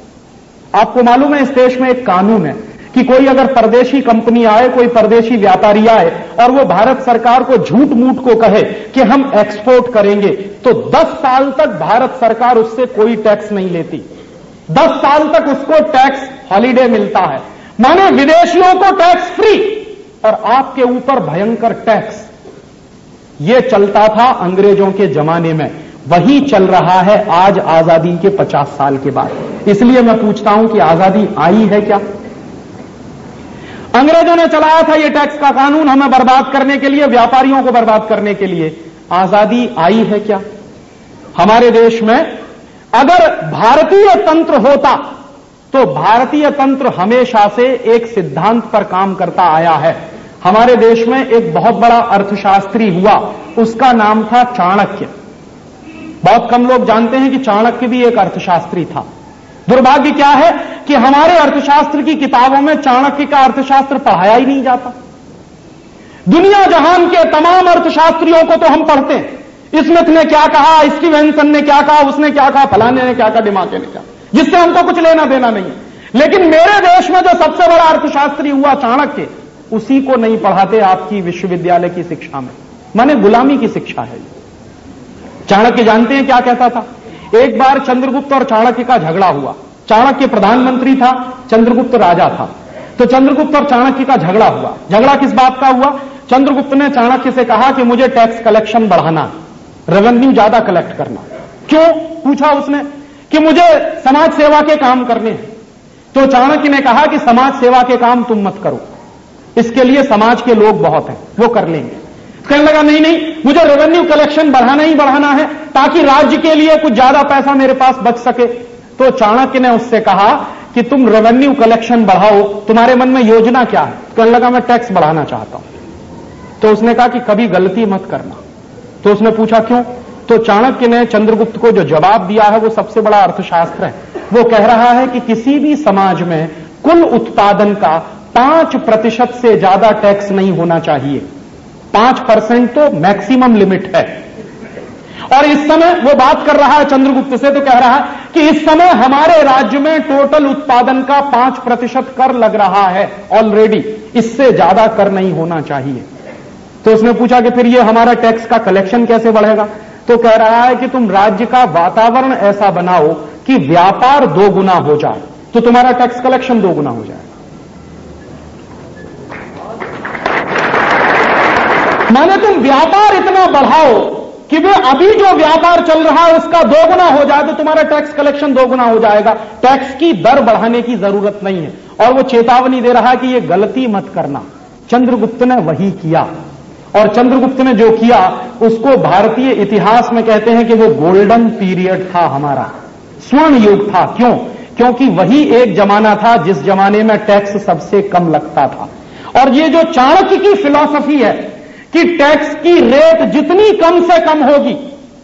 आपको मालूम है इस देश में एक कानून है कि कोई अगर परदेशी कंपनी आए, कोई परदेशी व्यापारी आए, और वो भारत सरकार को झूठ मूठ को कहे कि हम एक्सपोर्ट करेंगे तो 10 साल तक भारत सरकार उससे कोई टैक्स नहीं लेती। दस साल तक उसको टैक्स हॉलीडे मिलता है। माने विदेशियों को टैक्स फ्री और आपके ऊपर भयंकर टैक्स ये चलता था अंग्रेज़ों के जमाने में। वही चल रहा है आज आज़ादी के 50 साल के बाद। इसलिए मैं पूछता हूँ कि आज़ादी आई है क्या? अंग्रेज़ों ने चलाया था ये टैक्स का कानून हमें बर्बाद करने के लिए, व्यापारियों को बर्बाद करने के लिए। आज़ादी आई है क्या? हमारे देश में अगर भारतीय तंत्र होता तो भारतीय तंत्र हमेशा से एक सिद्धांत पर काम करता आया है। हमारे देश में एक बहुत बड़ा अर्थशास्त्री हुआ, उसका नाम था चाणक्य। बहुत कम लोग जानते हैं कि चाणक्य भी एक अर्थशास्त्री था। दुर्भाग्य क्या है कि हमारे अर्थशास्त्र की किताबों में चाणक्य का अर्थशास्त्र पढ़ाया ही नहीं जाता। दुनिया जहान के तमाम अर्थशास्त्रियों को तो हम पढ़ते हैं। स्मिथ ने क्या कहा इसकी स्टीवेंसन ने क्या कहा, उसने क्या कहा, फलाने ने क्या कहा, दिमागे ने क्या जिससे हमको कुछ लेना देना नहीं है। लेकिन मेरे देश में जो सबसे बड़ा अर्थशास्त्री हुआ चाणक्य, उसी को नहीं पढ़ाते आपकी विश्वविद्यालय की शिक्षा में। माने गुलामी की शिक्षा है। चाणक्य जानते हैं क्या कहता था? एक बार चंद्रगुप्त और चाणक्य का झगड़ा हुआ। चाणक्य प्रधानमंत्री था, चंद्रगुप्त राजा था। तो चंद्रगुप्त और चाणक्य का झगड़ा हुआ। झगड़ा किस बात का हुआ? चंद्रगुप्त ने चाणक्य से कहा कि मुझे टैक्स कलेक्शन बढ़ाना रेवेन्यू ज़्यादा कलेक्ट करना। क्यों? पूछा उसने कि मुझे समाज सेवा के काम करने हैं। तो चाणक्य ने कहा कि समाज सेवा के काम तुम मत करो। इसके लिए समाज के लोग बहुत हैं, वो कर लेंगे। कहने लगा, नहीं नहीं, मुझे रेवेन्यू कलेक्शन बढ़ाना ही बढ़ाना है ताकि राज्य के लिए कुछ ज़्यादा पैसा मेरे पास बच सके। तो चाणक्य ने उससे कहा कि, तुम रेवेन्यू कलेक्शन बढ़ाओ, तुम्हारे मन में योजना क्या है? कहने लगा, मैं टैक्स बढ़ाना चाहता हूँ। तो उसने कहा कि, कभी गलती मत करना। तो उसने पूछा, क्यों? तो चाणक्य ने चंद्रगुप्त को जो जवाब दिया है, वो सबसे बड़ा अर्थशास्त्र है। वो कह रहा है कि किसी भी समाज में कुल उत्पादन का पाँच प्रतिशत से ज़्यादा टैक्स नहीं होना चाहिए। पाँच परसेंट तो मैक्सिमम लिमिट है। और इस समय वो बात कर रहा है चंद्रगुप्त से तो कह रहा है कि इस समय हमारे राज्य में टोटल उत्पादन का पाँच प्रतिशत कर लग रहा है। ऑलरेडी इससे ज़्यादा कर नहीं होना चाहिए। तो उसने पूछा कि फिर ये हमारा टैक्स का कलेक्शन कैसे बढ़ेगा? तो कह रहा है कि तुम राज्य का वातावरण ऐसा बनाओ कि व्यापार दो गुना हो जाए। तो तुम्हारा टैक्स कलेक्शन दो गुना हो जाए। माने तुम व्यापार इतना बढ़ाओ कि वे अभी जो व्यापार चल रहा है उसका दो गुना हो जाए तो तुम्हारा टैक्स कलेक्शन दो गुना हो जाएगा। टैक्स की दर बढ़ाने की ज़रूरत नहीं है। और वो चेतावनी दे रहा है कि ये गलती मत करना। चंद्रगुप्त ने वही किया। और चंद्रगुप्त ने जो किया, उसको भारतीय इतिहास में कहते हैं कि वो गोल्डन पीरियड था हमारा। स्वर्ण युग था। क्यों? क्योंकि वही एक जमाना था जिस जमाने में टैक्स सबसे कम लगता था। और ये जो चाणक्य की फिलॉसफी है कि टैक्स की रेट जितनी कम से कम होगी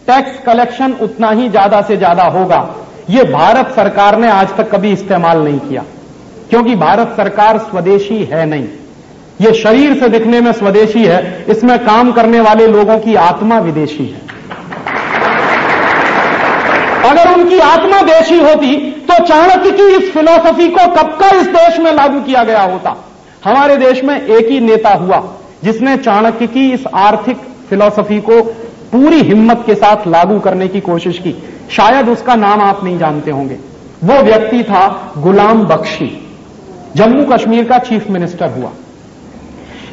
टैक्स कलेक्शन उतना ही ज़्यादा से ज़्यादा होगा। ये भारत सरकार ने आज तक कभी इस्तेमाल नहीं किया, क्योंकि भारत सरकार स्वदेशी है नहीं। ये शरीर से दिखने में स्वदेशी है, इसमें काम करने वाले लोगों की आत्मा विदेशी है। अगर उनकी आत्मा देशी होती तो चाणक्य की इस फिलॉसफी को कब का इस देश में लागू किया गया होता? हमारे देश में एक ही नेता हुआ जिसने चाणक्य की इस आर्थिक फिलॉसफी को पूरी हिम्मत के साथ लागू करने की कोशिश की। शायद उसका नाम आप नहीं जानते होंगे। वो व्यक्ति था गुलाम बख्शी। जम्मू कश्मीर का चीफ मिनिस्टर हुआ।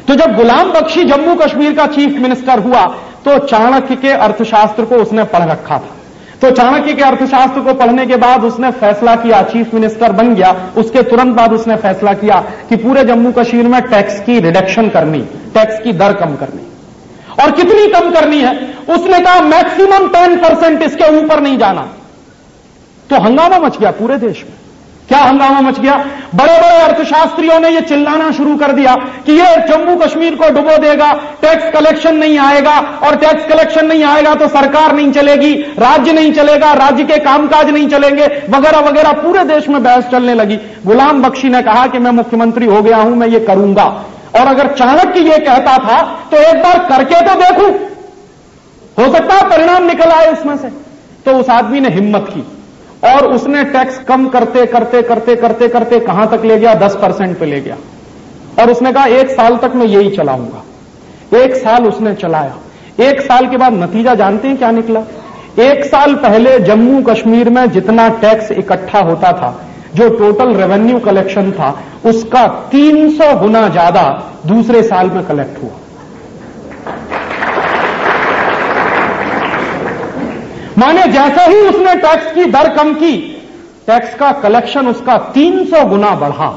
तो जब गुलाम बख्शी जम्मू कश्मीर का चीफ मिनिस्टर हुआ तो चाणक्य के अर्थशास्त्र को उसने पढ़ रखा था। तो चाणक्य के अर्थशास्त्र को पढ़ने के बाद उसने फैसला किया चीफ मिनिस्टर बन गया। उसके तुरंत बाद उसने फैसला किया कि पूरे जम्मू कश्मीर में टैक्स की रिडक्शन करनी टैक्स की दर कम करनी। और कितनी कम करनी है? उसने कहा मैक्सिमम टेन परसेंट इसके ऊपर नहीं जाना। तो हंगामा मच गया पूरे देश में। क्या हंगामा मच गया? बड़े बड़े अर्थशास्त्रियों ने यह चिल्लाना शुरू कर दिया कि यह जम्मू कश्मीर को डुबो देगा, टैक्स कलेक्शन नहीं आएगा, और टैक्स कलेक्शन नहीं आएगा तो सरकार नहीं चलेगी, राज्य नहीं चलेगा, राज्य के कामकाज नहीं चलेंगे वगैरह वगैरह पूरे देश में बहस चलने लगी। गुलाम बख्शी ने कहा कि मैं मुख्यमंत्री हो गया हूँ, मैं ये करूँगा। और अगर चाणक्य ये कहता था तो एक बार करके तो देखू। हो सकता है परिणाम निकल आए उसमें से। तो उस आदमी ने हिम्मत की। और उसने टैक्स कम करते करते करते करते करते कहाँ तक ले गया? दस परसेंट पे ले गया। और उसने कहा, एक साल तक मैं यही चलाऊँगा। एक साल उसने चलाया। एक साल के बाद नतीजा जानते हैं क्या निकला? एक साल पहले जम्मू कश्मीर में जितना टैक्स इकट्ठा होता था, जो टोटल रेवेन्यू कलेक्शन था, उसका 300 गुना ज़्यादा दूसरे साल में कलेक्ट हुआ। माने जैसे ही उसने टैक्स की दर कम की, टैक्स का कलेक्शन उसका 300 गुना बढ़ा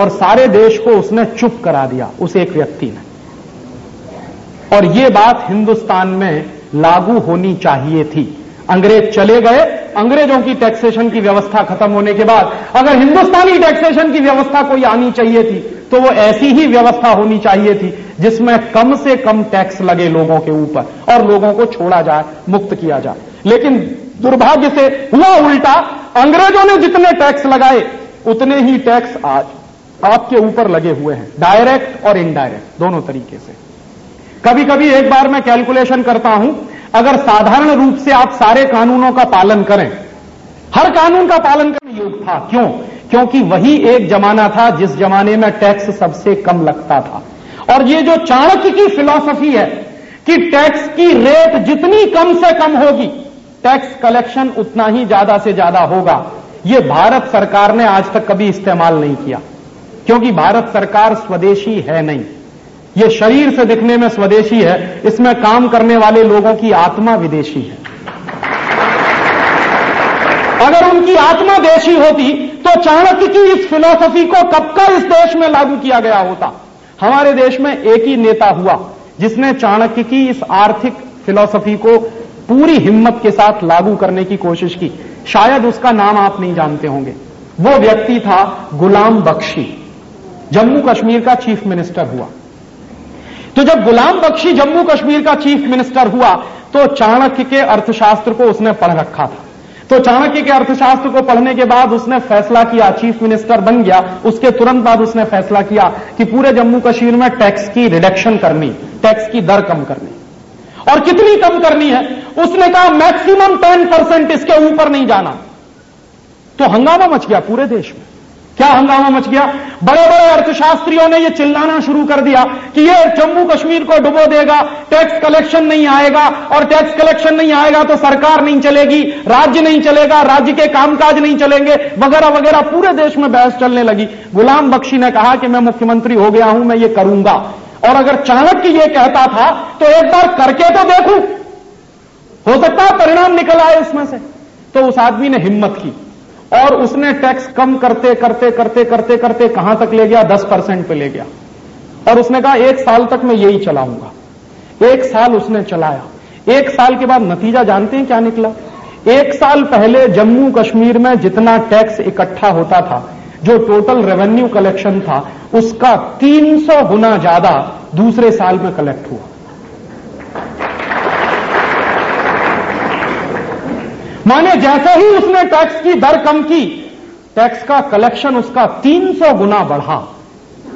और सारे देश को उसने चुप करा दिया, उस एक व्यक्ति ने। और यह बात हिंदुस्तान में लागू होनी चाहिए थी। अंग्रेज़ चले गए, अंग्रेज़ों की टैक्सेशन की व्यवस्था खत्म होने के बाद, अगर हिंदुस्तानी टैक्सेशन की व्यवस्था कोई आनी चाहिए थी तो वो ऐसी ही व्यवस्था होनी चाहिए थी, जिसमें कम से कम टैक्स लगे लोगों के ऊपर, और लोगों को छोड़ा जाए, मुक्त किया जाए। लेकिन दुर्भाग्य से हुआ उल्टा। अंग्रेज़ों ने जितने टैक्स लगाए, उतने ही टैक्स आज आपके ऊपर लगे हुए हैं, डायरेक्ट और इनडायरेक्ट, दोनों तरीके से। कभी कभी एक बार मैं कैलकुलेशन करता हूँ, अगर साधारण रूप से आप सारे कानूनों का पालन करें, हर कानून का पालन करने योग था। क्यों? क्योंकि वही एक जमाना था जिस जमाने में टैक्स सबसे कम लगता था। और ये जो चाणक्य की फिलॉसफी है कि टैक्स की रेट जितनी कम से कम होगी टैक्स कलेक्शन उतना ही ज़्यादा से ज़्यादा होगा। यह भारत सरकार ने आज तक कभी इस्तेमाल नहीं किया, क्योंकि भारत सरकार स्वदेशी है नहीं। यह शरीर से दिखने में स्वदेशी है, इसमें काम करने वाले लोगों की आत्मा विदेशी है। अगर उनकी आत्मा देशी होती तो चाणक्य की इस फिलॉसफी को कब का इस देश में लागू किया गया होता? हमारे देश में एक ही नेता हुआ, जिसने चाणक्य की इस आर्थिक फिलॉसफी को पूरी हिम्मत के साथ लागू करने की कोशिश की। शायद उसका नाम आप नहीं जानते होंगे। वो व्यक्ति था गुलाम बख्शी। जम्मू कश्मीर का चीफ मिनिस्टर हुआ। तो जब गुलाम बख्शी जम्मू कश्मीर का चीफ मिनिस्टर हुआ तो चाणक्य के अर्थशास्त्र को उसने पढ़ रखा था। तो चाणक्य के अर्थशास्त्र को पढ़ने के बाद उसने फैसला किया, चीफ मिनिस्टर बन गया। उसके तुरंत बाद उसने फैसला किया कि पूरे जम्मू कश्मीर में टैक्स की रिडक्शन करनी, टैक्स की दर कम करनी। और कितनी कम करनी है? उसने कहा मैक्सिमम टेन परसेंट इसके ऊपर नहीं जाना। तो हंगामा मच गया पूरे देश में। क्या हंगामा मच गया? बड़े बड़े अर्थशास्त्रियों ने यह चिल्लाना शुरू कर दिया कि यह जम्मू कश्मीर को डुबो देगा टैक्स कलेक्शन नहीं आएगा, और टैक्स कलेक्शन नहीं आएगा तो सरकार नहीं चलेगी, राज्य नहीं चलेगा, राज्य के कामकाज नहीं चलेंगे वगैरह वगैरह पूरे देश में बहस चलने लगी। गुलाम बख्शी ने कहा कि मैं मुख्यमंत्री हो गया हूँ, मैं ये करूँगा। और अगर चाणक्य ये कहता था तो एक बार करके तो देखूँ। हो सकता है परिणाम निकल आए उसमें से। तो उस आदमी ने हिम्मत की। और उसने टैक्स कम करते करते करते करते करते कहाँ तक ले गया? दस परसेंट पे ले गया। और उसने कहा, एक साल तक मैं यही चलाऊँगा। एक साल उसने चलाया। एक साल के बाद नतीजा जानते हैं क्या निकला? एक साल पहले जम्मू कश्मीर में जितना टैक्स इकट्ठा होता था जो टोटल रेवेन्यू कलेक्शन था, उसका 300 गुना ज़्यादा दूसरे साल में कलेक्ट हुआ। माने जैसे ही उसने टैक्स की दर कम की टैक्स का कलेक्शन उसका 300 गुना बढ़ा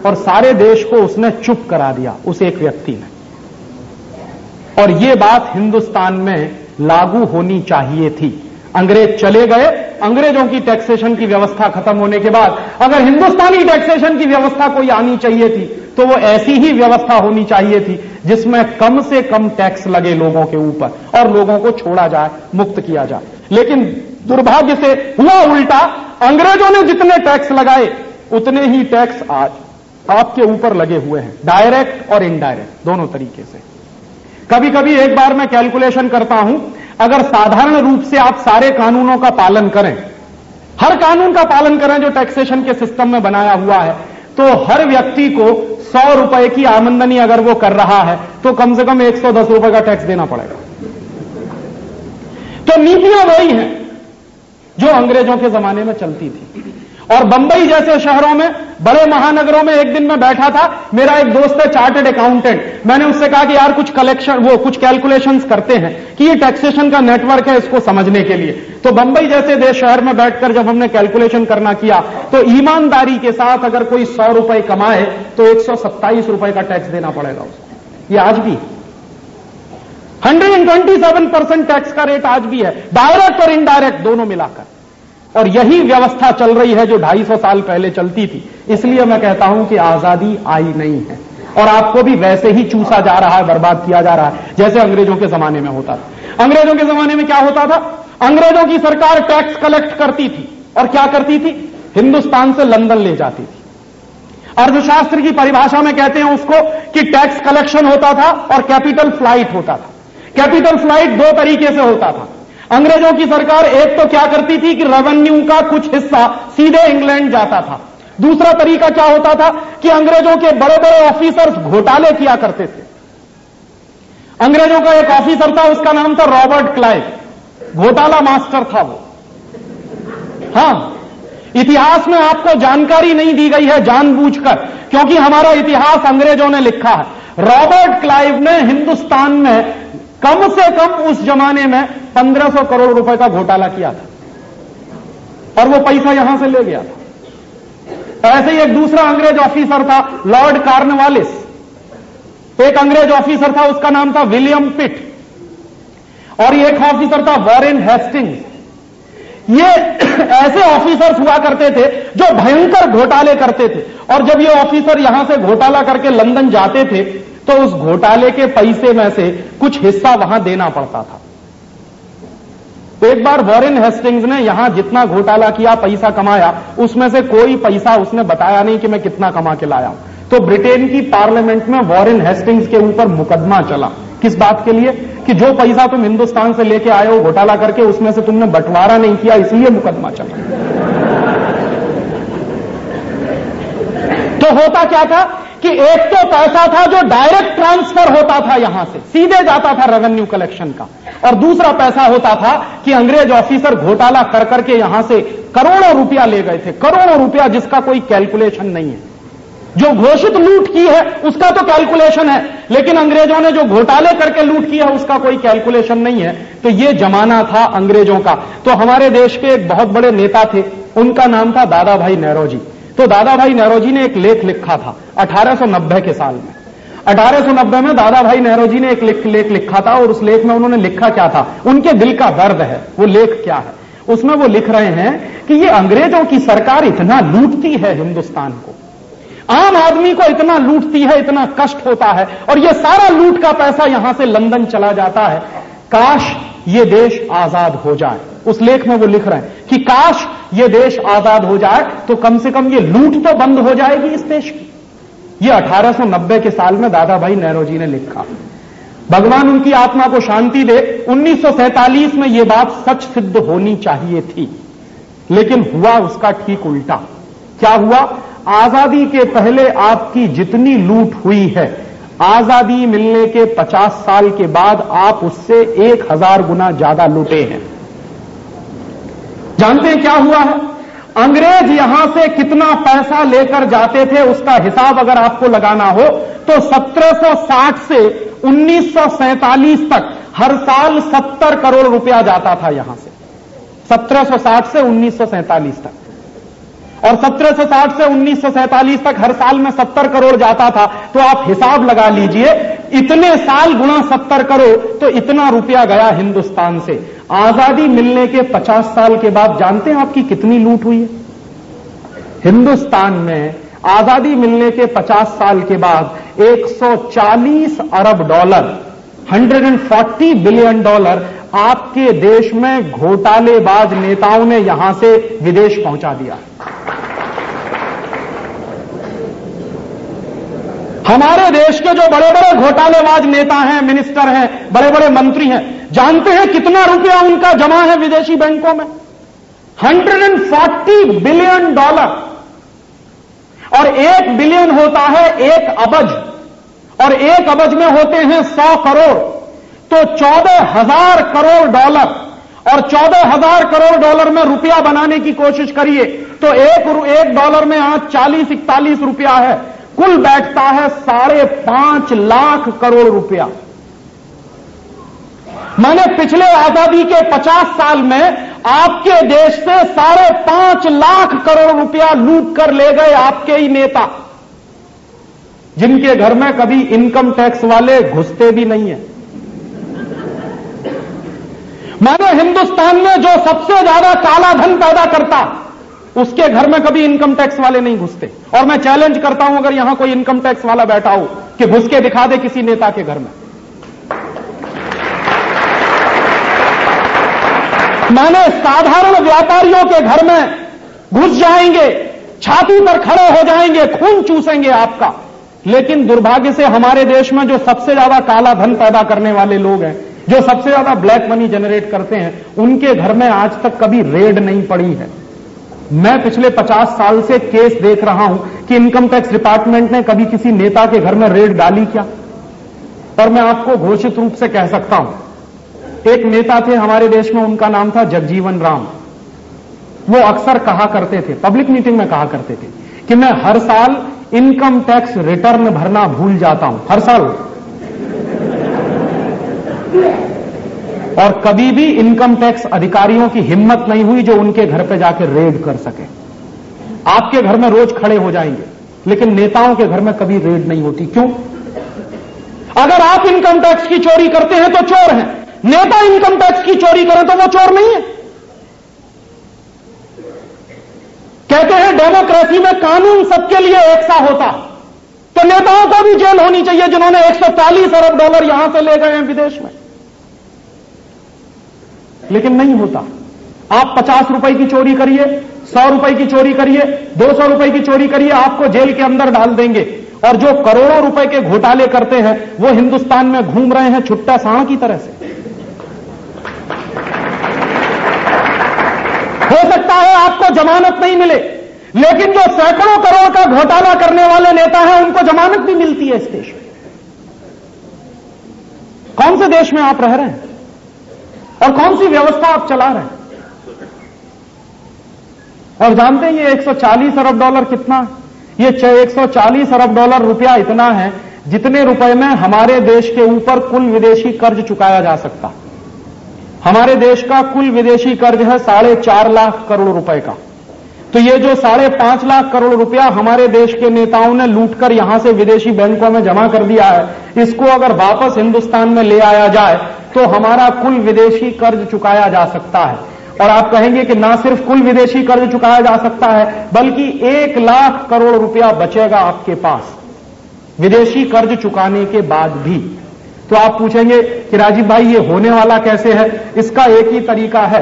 और सारे देश को उसने चुप करा दिया, उस एक व्यक्ति ने। और यह बात हिंदुस्तान में लागू होनी चाहिए थी। अंग्रेज़ चले गए अंग्रेज़ों की टैक्सेशन की व्यवस्था खत्म होने के बाद, अगर हिंदुस्तानी टैक्सेशन की व्यवस्था कोई आनी चाहिए थी तो वो ऐसी ही व्यवस्था होनी चाहिए थी, जिसमें कम से कम टैक्स लगे लोगों के ऊपर, और लोगों को छोड़ा जाए, मुक्त किया जाए। लेकिन दुर्भाग्य से हुआ उल्टा, अंग्रेज़ों ने जितने टैक्स लगाए, उतने ही टैक्स आज आपके ऊपर लगे हुए हैं डायरेक्ट और इनडायरेक्ट दोनों तरीके से। कभी कभी एक बार मैं कैलकुलेशन करता हूँ, अगर साधारण रूप से आप सारे कानूनों का पालन करें, हर कानून का पालन करें जो टैक्सेशन के सिस्टम में बनाया हुआ है तो हर व्यक्ति को सौ रुपए की आमंदनी अगर वो कर रहा है तो कम से कम एक सौ दस रुपए का टैक्स देना पड़ेगा। तो नीतियाँ वही हैं, जो अंग्रेज़ों के जमाने में चलती थी। और बंबई जैसे शहरों में, बड़े महानगरों में एक दिन मैं बैठा था, मेरा एक दोस्त है चार्टेड अकाउंटेंट। मैंने उससे कहा कि यार कुछ कलेक्शन वो कुछ कैलकुलेशंस करते हैं कि ये टैक्सेशन का नेटवर्क है इसको समझने के लिए। तो बंबई जैसे देश शहर में बैठकर जब हमने कैलकुलेशन करना किया तो ईमानदारी के साथ अगर कोई सौ रुपए कमाए तो एक सौ सत्ताईस रुपए का टैक्स देना पड़ेगा उसको। ये आज भी। 127 परसेंट टैक्स का रेट आज भी है। डायरेक्ट और इनडायरेक्ट दोनों मिलाकर। और यही व्यवस्था चल रही है जो 250 साल पहले चलती थी। इसलिए मैं कहता हूँ कि आज़ादी आई नहीं है। और आपको भी वैसे ही चूसा जा रहा है, बर्बाद किया जा रहा है, जैसे अंग्रेज़ों के जमाने में होता था। अंग्रेज़ों के जमाने में क्या होता था? अंग्रेज़ों की सरकार टैक्स कलेक्ट करती थी। और क्या करती थी? हिंदुस्तान से लंदन ले जाती थी। अर्थशास्त्र की परिभाषा में कहते हैं उसको कि टैक्स कलेक्शन होता था और कैपिटल फ़्लाइट होता था। कैपिटल फ़्लाइट दो तरीके से होता था। अंग्रेज़ों की सरकार एक तो क्या करती थी कि रेवेन्यू का कुछ हिस्सा सीधे इंग्लैंड जाता था। दूसरा तरीका क्या होता था कि अंग्रेज़ों के बड़े बड़े ऑफिसर्स घोटाले किया करते थे। अंग्रेज़ों का एक ऑफिसर था, उसका नाम था रॉबर्ट क्लाइव। घोटाला मास्टर था वो। हाँ, इतिहास में आपको जानकारी नहीं दी गई है जानबूझकर, क्योंकि हमारा इतिहास अंग्रेज़ों ने लिखा है। रॉबर्ट क्लाइव ने हिंदुस्तान में कम से कम उस जमाने में 1500 करोड़ रुपए का घोटाला किया था। और वो पैसा यहाँ से ले गया था। ऐसे ही एक दूसरा अंग्रेज़ ऑफिसर था, लॉर्ड कार्नवालिस। एक अंग्रेज़ ऑफिसर था, उसका नाम था विलियम पिट। और एक ऑफिसर था वॉरेन हेस्टिंग्स। ये [coughs] ऐसे ऑफिसर्स हुआ करते थे जो भयंकर घोटाले करते थे। और जब ये ऑफिसर यहाँ से घोटाला करके लंदन जाते थे तो उस घोटाले के पैसे में से कुछ हिस्सा वहाँ देना पड़ता था। एक बार वॉरेन हेस्टिंग्स ने यहाँ जितना घोटाला किया, पैसा कमाया, उसमें से कोई पैसा उसने बताया नहीं कि मैं कितना कमा के लाया। तो ब्रिटेन की पार्लियामेंट में वॉरेन हेस्टिंग्स के ऊपर मुकदमा चला। किस बात के लिए? कि जो पैसा तुम हिंदुस्तान से लेके आए हो घोटाला करके, उसमें से तुमने बंटवारा नहीं किया, इसलिए मुकदमा चला। तो होता क्या था कि एक तो पैसा था जो डायरेक्ट ट्रांसफ़र होता था यहाँ से, सीधे जाता था रेवेन्यू कलेक्शन का। और दूसरा पैसा होता था कि अंग्रेज़ ऑफिसर घोटाला कर करके यहाँ से करोड़ों रुपया ले गए थे। करोड़ों रुपया जिसका कोई कैलकुलेशन नहीं है। जो घोषित लूट की है, उसका तो कैलकुलेशन है। लेकिन अंग्रेज़ों ने जो घोटाले करके लूट किया, उसका कोई कैलकुलेशन नहीं है। तो ये जमाना था अंग्रेज़ों का। तो हमारे देश के एक बहुत बड़े नेता थे, उनका नाम था दादा भाई नेहरू तो दादा भाई नेहरू जी ने एक लेख लिखा था 1890 के साल में। 1890 में दादा भाई नेहरू जी ने एक लेख, लेख लिखा था और उस लेख में उन्होंने लिखा क्या था? उनके दिल का दर्द है। वो लेख क्या है? उसमें वो लिख रहे हैं कि ये अंग्रेज़ों की सरकार इतना लूटती है हिंदुस्तान को। आम आदमी को इतना लूटती है इतना कष्ट होता है और ये सारा लूट का पैसा यहाँ से लंदन चला जाता है। काश ये देश आज़ाद हो जाए। उस लेख में वो लिख रहे हैं कि काश ये देश आज़ाद हो जाए तो कम से कम ये लूट तो बंद हो जाएगी इस देश की। ये 1890 के साल में दादा भाई नेहरू जी ने लिखा। भगवान उनकी आत्मा को शांति दे 1947 में यह बात सच सिद्ध होनी चाहिए थी। लेकिन हुआ उसका ठीक उल्टा। क्या हुआ? आज़ादी के पहले आपकी जितनी लूट हुई है, आज़ादी मिलने के 50 साल के बाद आप उससे एक हज़ार गुना ज़्यादा लूटे हैं। जानते हैं क्या हुआ है? अंग्रेज़ यहाँ से कितना पैसा लेकर जाते थे, उसका हिसाब अगर आपको लगाना हो तो 1760 से 1947 तक हर साल 70 करोड़ रुपया जाता था यहाँ से। 1760 से 1947 तक। और 1760 से 1947 तक हर साल में 70 करोड़ जाता था तो आप हिसाब लगा लीजिए, इतने साल गुणा 70 करोड़ तो इतना रुपया गया हिंदुस्तान से। आज़ादी मिलने के 50 साल के बाद जानते हैं आपकी कितनी लूट हुई है? हिंदुस्तान में आज़ादी मिलने के 50 साल के बाद 140 अरब डॉलर 140 बिलियन डॉलर आपके देश में घोटालेबाज नेताओं ने यहाँ से विदेश पहुँचा दिया। हमारे देश के जो बड़े बड़े घोटालेबाज नेता हैं मिनिस्टर हैं बड़े बड़े मंत्री हैं, जानते हैं कितना रुपया उनका जमा है विदेशी बैंकों में? 140 बिलियन डॉलर और एक बिलियन होता है एक अबज। और एक अबज में होते हैं सौ करोड़। तो चौदह हज़ार करोड़ डॉलर और चौदह हज़ार करोड़ डॉलर में रुपया बनाने की कोशिश करिए तो एक एक डॉलर में आज चालीस इकतालीस रुपया है। कुल बैठता है साढ़े पाँच लाख करोड़ रुपया। मैंने पिछले आज़ादी के पचास साल में आपके देश से साढ़े पाँच लाख करोड़ रुपया लूट कर ले गए आपके ही नेता, जिनके घर में कभी इनकम टैक्स वाले घुसते भी नहीं है। मैंने हिंदुस्तान में जो सबसे ज़्यादा काला धन पैदा करता उसके घर में कभी इनकम टैक्स वाले नहीं घुसते। और मैं चैलेंज करता हूँ, अगर यहाँ कोई इनकम टैक्स वाला बैठा हो, कि घुस के दिखा दे किसी नेता के घर में। मैंने साधारण व्यापारियों के घर में घुस जाएँगे, छाती पर खड़े हो जाएँगे, खून चूसेंगे आपका। लेकिन दुर्भाग्य से हमारे देश में जो सबसे ज़्यादा काला धन पैदा करने वाले लोग हैं, जो सबसे ज़्यादा ब्लैक मनी जनरेट करते हैं, उनके घर में आज तक कभी रेड नहीं पड़ी है। मैं पिछले 50 साल से केस देख रहा हूँ कि इनकम टैक्स डिपार्टमेंट ने कभी किसी नेता के घर में रेड डाली क्या? पर मैं आपको घोषित रूप से कह सकता हूँ, एक नेता थे हमारे देश में, उनका नाम था जगजीवन राम। वो अक्सर कहा करते थे, पब्लिक मीटिंग में कहा करते थे कि मैं हर साल इनकम टैक्स रिटर्न भरना भूल जाता हूँ। हर साल। और कभी भी इनकम टैक्स अधिकारियों की हिम्मत नहीं हुई जो उनके घर पे जाकर रेड कर सके। आपके घर में रोज खड़े हो जाएँगे, लेकिन नेताओं के घर में कभी रेड नहीं होती। क्यों? अगर आप इनकम टैक्स की चोरी करते हैं तो चोर हैं। नेता इनकम टैक्स की चोरी करें तो वो चोर नहीं है। कहते हैं, डेमोक्रेसी में कानून सबके लिए एक सा होता। तो नेताओं को भी जेल होनी चाहिए जिन्होंने 140 अरब डॉलर यहाँ से ले गए हैं विदेश में। लेकिन नहीं होता। आप पचास रुपए की चोरी करिए, सौ रुपए की चोरी करिए, दो सौ रुपए की चोरी करिए, आपको जेल के अंदर डाल देंगे। और जो करोड़ों रुपए के घोटाले करते हैं, वो हिंदुस्तान में घूम रहे हैं छुट्टा सांड की तरह से। हो सकता है आपको जमानत नहीं मिले, लेकिन जो सैकड़ों करोड़ का घोटाला करने वाले नेता हैं, उनको जमानत भी मिलती है इस देश में। कौन से देश में आप रह रहे हैं? और कौन सी व्यवस्था आप चला रहे हैं? और जानते हैं ये 140 अरब डॉलर कितना? ये 140 अरब डॉलर रुपया इतना है जितने रुपए में हमारे देश के ऊपर कुल विदेशी कर्ज चुकाया जा सकता। हमारे देश का कुल विदेशी कर्ज है साढ़े चार लाख करोड़ रुपए का। तो ये जो साढ़े पाँच लाख करोड़ रुपया हमारे देश के नेताओं ने लूटकर यहाँ से विदेशी बैंकों में जमा कर दिया है, इसको अगर वापस हिंदुस्तान में ले आया जाए तो हमारा कुल विदेशी कर्ज चुकाया जा सकता है। और आप कहेंगे कि ना सिर्फ़ कुल विदेशी कर्ज चुकाया जा सकता है, बल्कि एक लाख करोड़ रुपया बचेगा आपके पास। विदेशी कर्ज चुकाने के बाद भी। तो आप पूछेंगे कि राजीव भाई, ये होने वाला कैसे है? इसका एक ही तरीका है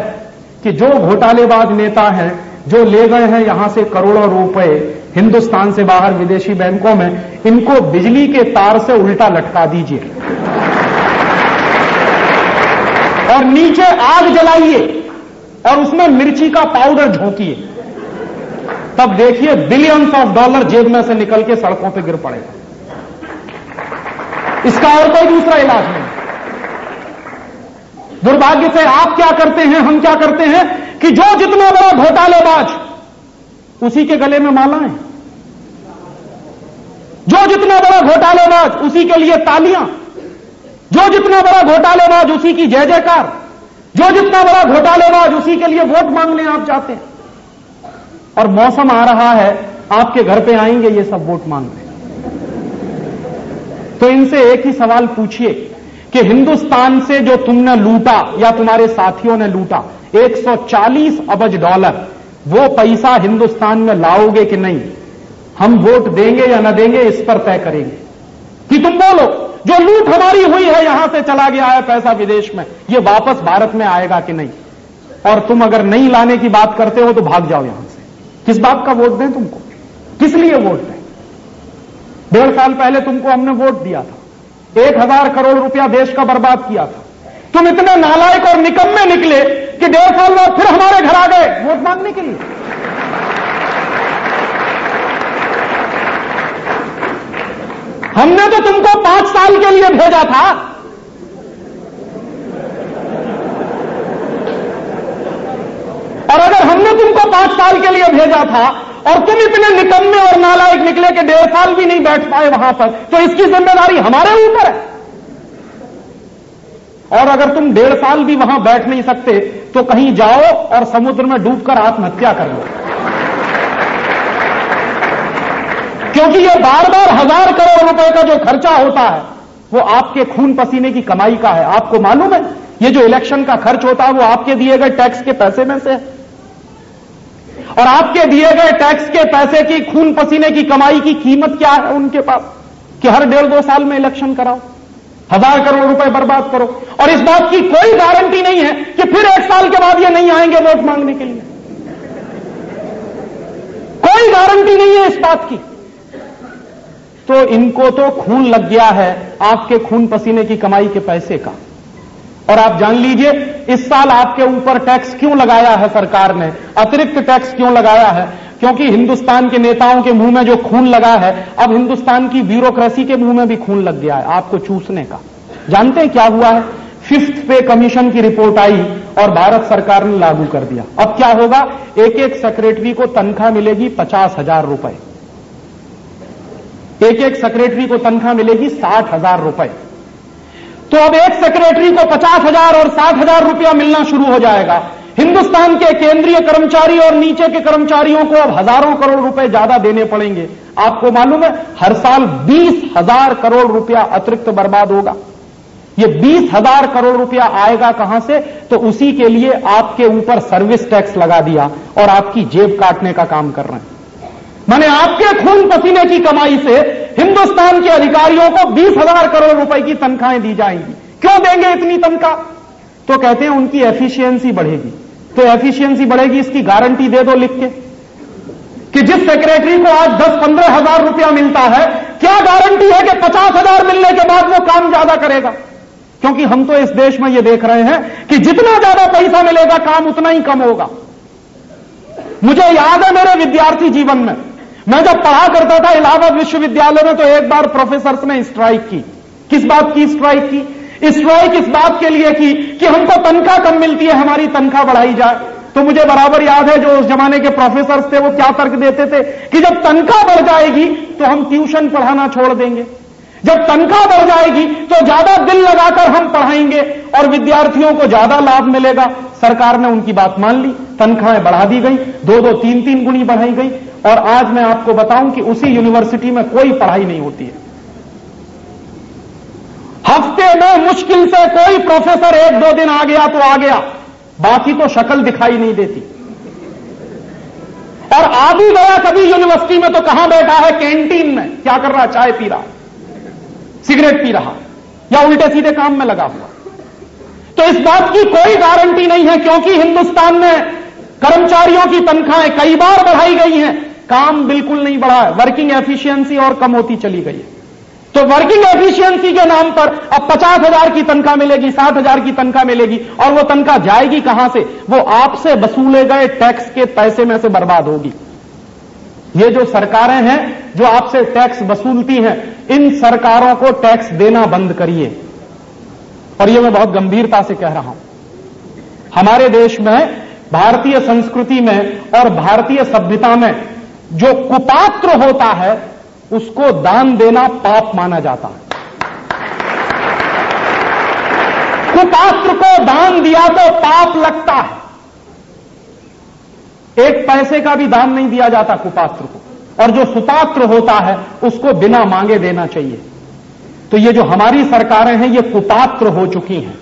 कि जो घोटालेबाज नेता हैं, जो ले गए हैं यहाँ से करोड़ों रुपए हिंदुस्तान से बाहर विदेशी बैंकों में, इनको बिजली के तार से उल्टा लटका दीजिए। और नीचे आग जलाइए और उसमें मिर्ची का पाउडर झोंकिए। तब देखिए बिलियंस ऑफ़ डॉलर जेब में से निकल के सड़कों पे गिर पड़ेगा इसका और कोई दूसरा इलाज नहीं। दुर्भाग्य से आप क्या करते हैं, हम क्या करते हैं कि जो जितना बड़ा घोटालेबाज उसी के गले में मालाएँ। जो जितना बड़ा घोटालेबाज उसी के लिए तालियाँ। जो जितना बड़ा घोटालेबाज उसी की जय जयकार। जो जितना बड़ा घोटालेबाज उसी के लिए वोट मांगने आप जाते हैं। और मौसम आ रहा है, आपके घर पे आएँगे ये सब वोट मांगने। तो इनसे एक ही सवाल पूछिए कि हिंदुस्तान से जो तुमने लूटा या तुम्हारे साथियों ने लूटा 140 अबज डॉलर, वो पैसा हिंदुस्तान में लाओगे कि नहीं? हम वोट देंगे या न देंगे, इस पर तय करेंगे। कि तुम बोलो। जो लूट हमारी हुई है, यहाँ से चला गया है पैसा विदेश में। ये वापस भारत में आएगा कि नहीं? और तुम अगर नहीं लाने की बात करते हो तो भाग जाओ यहाँ से। किस बात का वोट दें तुमको? किस लिए वोट दें? डेढ़ साल पहले तुमको हमने वोट दिया था। एक हज़ार करोड़ रुपया देश का बर्बाद किया था। तुम इतने नालायक और निकम्मे निकले कि डेढ़ साल बाद फिर हमारे घर आ गए वोट मांगने के लिए। हमने तो तुमको पाँच साल के लिए भेजा था। और अगर हमने तुमको पाँच साल के लिए भेजा था, और तुम इतने निकम्मे और नालायक निकले कि डेढ़ साल भी नहीं बैठ पाए वहाँ पर तो इसकी ज़िम्मेदारी हमारे ऊपर है। और अगर तुम डेढ़ साल भी वहाँ बैठ नहीं सकते तो कहीं जाओ और समुद्र में डूबकर आत्महत्या कर लो। क्योंकि ये बार बार हज़ार करोड़ रुपए का जो खर्चा होता है, वो आपके खून पसीने की कमाई का है। आपको मालूम है? ये जो इलेक्शन का खर्च होता है, वो आपके दिए गए टैक्स के पैसे में से है। और आपके दिए गए टैक्स के पैसे की, खून पसीने की कमाई की कीमत क्या है उनके पास? कि हर डेढ़ दो साल में इलेक्शन कराओ। हज़ार करोड़ रुपए बर्बाद करो। और इस बात की कोई गारंटी नहीं है कि फिर एक साल के बाद ये नहीं आएँगे वोट मांगने के लिए। कोई गारंटी नहीं है इस बात की। तो इनको तो खून लग गया है आपके खून पसीने की कमाई के पैसे का। और आप जान लीजिए, इस साल आपके ऊपर टैक्स क्यों लगाया है सरकार ने? अतिरिक्त टैक्स क्यों लगाया है? क्योंकि हिंदुस्तान के नेताओं के मुँह में जो खून लगा है, अब हिंदुस्तान की ब्यूरोक्रेसी के मुँह में भी खून लग गया है आपको चूसने का। जानते हैं क्या हुआ है? फिफ्थ पे कमीशन की रिपोर्ट आई और भारत सरकार ने लागू कर दिया। अब क्या होगा? एक एक सेक्रेटरी को तनख्वाह मिलेगी पचास हज़ार रुपए। एक एक सेक्रेटरी को तनख्वाह मिलेगी साठ हज़ार रुपए। तो अब एक सेक्रेटरी को पचास हज़ार और साठ हज़ार रुपया मिलना शुरू हो जाएगा। हिंदुस्तान के केंद्रीय कर्मचारी और नीचे के कर्मचारियों को अब हज़ारों करोड़ रुपए ज़्यादा देने पड़ेंगे। आपको मालूम है, हर साल बीस हज़ार करोड़ रुपया अतिरिक्त बर्बाद होगा। ये बीस हज़ार करोड़ रुपया आएगा कहाँ से? तो उसी के लिए आपके ऊपर सर्विस टैक्स लगा दिया और आपकी जेब काटने का काम कर रहे हैं। मैंने आपके खून पसीने की कमाई से हिंदुस्तान के अधिकारियों को बीस हज़ार करोड़ रुपए की तनख्वाहें दी जाएँगी। क्यों देंगे इतनी तनख्वाह? तो कहते हैं उनकी एफिशिएंसी बढ़ेगी। तो एफिशिएंसी बढ़ेगी, इसकी गारंटी दे दो लिख के कि जिस सेक्रेटरी को आज दस पंद्रह हज़ार रुपया मिलता है, क्या गारंटी है कि पचास हज़ार मिलने के बाद वो काम ज़्यादा करेगा? क्योंकि हम तो इस देश में ये देख रहे हैं कि जितना ज़्यादा पैसा मिलेगा, काम उतना ही कम होगा। मुझे याद है मेरे विद्यार्थी जीवन में मैं जब पढ़ा करता था इलाहाबाद विश्वविद्यालय में तो एक बार प्रोफेसर ने स्ट्राइक की। किस बात की स्ट्राइक की? स्ट्राइक इस बात के लिए की कि हमको तनख्वाह कम मिलती है, हमारी तनख्वाह बढ़ाई जाए। तो मुझे बराबर याद है जो उस जमाने के प्रोफेसर थे, वो क्या तर्क देते थे कि जब तनख्वाह बढ़ जाएगी तो हम ट्यूशन पढ़ाना छोड़ देंगे। जब तनख्वाह बढ़ जाएगी तो ज़्यादा दिल लगाकर हम पढ़ाएँगे और विद्यार्थियों को ज़्यादा लाभ मिलेगा। सरकार ने उनकी बात मान ली, तनख्वाहें बढ़ा दी गई दो दो तीन तीन गुनी बढ़ाई गई। और आज मैं आपको बताऊँ कि उसी यूनिवर्सिटी में कोई पढ़ाई नहीं होती है। हफ़्ते में मुश्किल से कोई प्रोफेसर एक दो दिन आ गया तो आ गया। बाकी तो शक्ल दिखाई नहीं देती। और आ भी गया कभी यूनिवर्सिटी में तो कहाँ बैठा है? कैंटीन में। क्या कर रहा चाय पी रहा सिगरेट पी रहा, या उल्टे सीधे काम में लगा हुआ। तो इस बात की कोई गारंटी नहीं है, क्योंकि हिंदुस्तान में कर्मचारियों की तनख्वाहें कई बार बढ़ाई गई हैं। काम बिल्कुल नहीं बढ़ा है वर्किंग एफिशिएंसी और कम होती चली गई है। तो वर्किंग एफिशिएंसी के नाम पर अब पचास हज़ार की तनख्वाह मिलेगी, साठ हज़ार की तनख्वाह मिलेगी, और वो तनख्वाह जाएगी कहाँ से? वो आपसे वसूले गए टैक्स के पैसे में से बर्बाद होगी। ये जो सरकारें हैं, जो आपसे टैक्स वसूलती हैं, इन सरकारों को टैक्स देना बंद करिए। और ये मैं बहुत गंभीरता से कह रहा हूँ। हमारे देश में, भारतीय संस्कृति में और भारतीय सभ्यता में जो कुपात्र होता है, उसको दान देना पाप माना जाता है। कुपात्र को दान दिया तो पाप लगता है। एक पैसे का भी दान नहीं दिया जाता कुपात्र को। और जो सुपात्र होता है, उसको बिना मांगे देना चाहिए। तो ये जो हमारी सरकारें हैं, ये कुपात्र हो चुकी हैं।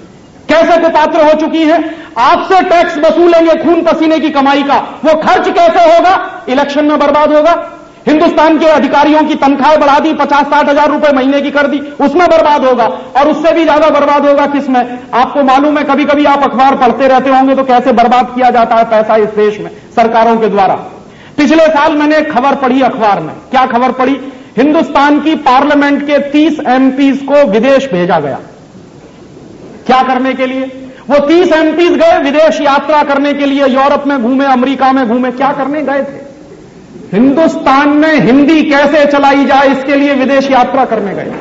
कैसे कुपात्र हो चुकी हैं? आपसे टैक्स वसूलेंगे खून पसीने की कमाई का। वो खर्च कैसे होगा? इलेक्शन में बर्बाद होगा। हिंदुस्तान के अधिकारियों की तनख्वाहें बढ़ा दी पचास साठ हज़ार रुपए महीने की कर दी, उसमें बर्बाद होगा। और उससे भी ज़्यादा बर्बाद होगा किसमें आपको मालूम है कभी कभी आप अखबार पढ़ते रहते होंगे तो कैसे बर्बाद किया जाता है पैसा इस देश में? सरकारों के द्वारा। पिछले साल मैंने एक खबर पढ़ी अखबार में। क्या खबर पढ़ी? हिंदुस्तान की पार्लियामेंट के 30 एमपीज को विदेश भेजा गया। क्या करने के लिए? वो तीस एमपीज गए विदेश यात्रा करने के लिए, यूरोप में घूमे, अमेरिका में घूमे। क्या करने गए थे? हिंदुस्तान में हिंदी कैसे चलाई जाए, इसके लिए विदेश यात्रा करने गए।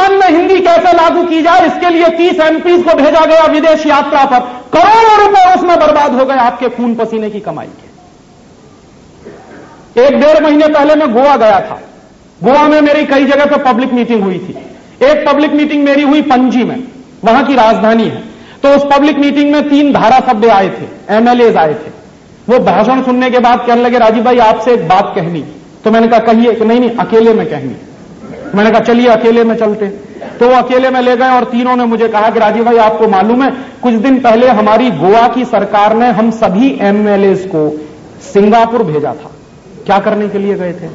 हिंदुस्तान में हिंदी कैसे लागू की जाए, इसके लिए तीस एमपीज को भेजा गया विदेश यात्रा पर। करोड़ों रुपए उसमें बर्बाद हो गए आपके खून पसीने की कमाई के। एक डेढ़ महीने पहले मैं गोवा गया था। गोवा में मेरी कई जगह पर पब्लिक मीटिंग हुई थी। एक पब्लिक मीटिंग मेरी हुई पणजी में, वहाँ की राजधानी है। तो उस पब्लिक मीटिंग में तीन धारा सभ्य आए थे एमएलए आए थे। वो भाषण सुनने के बाद कहने लगे, राजीव भाई, आपसे एक बात कहनी। तो मैंने कहा, कहिए। कि नहीं नहीं, अकेले में कहनी मैंने कहा, चलिए, अकेले में चलते तो वो अकेले में ले गए और तीनों ने मुझे कहा कि राजीव भाई, आपको मालूम है, कुछ दिन पहले हमारी गोवा की सरकार ने हम सभी एमएलए को सिंगापुर भेजा था। क्या करने के लिए गए थे?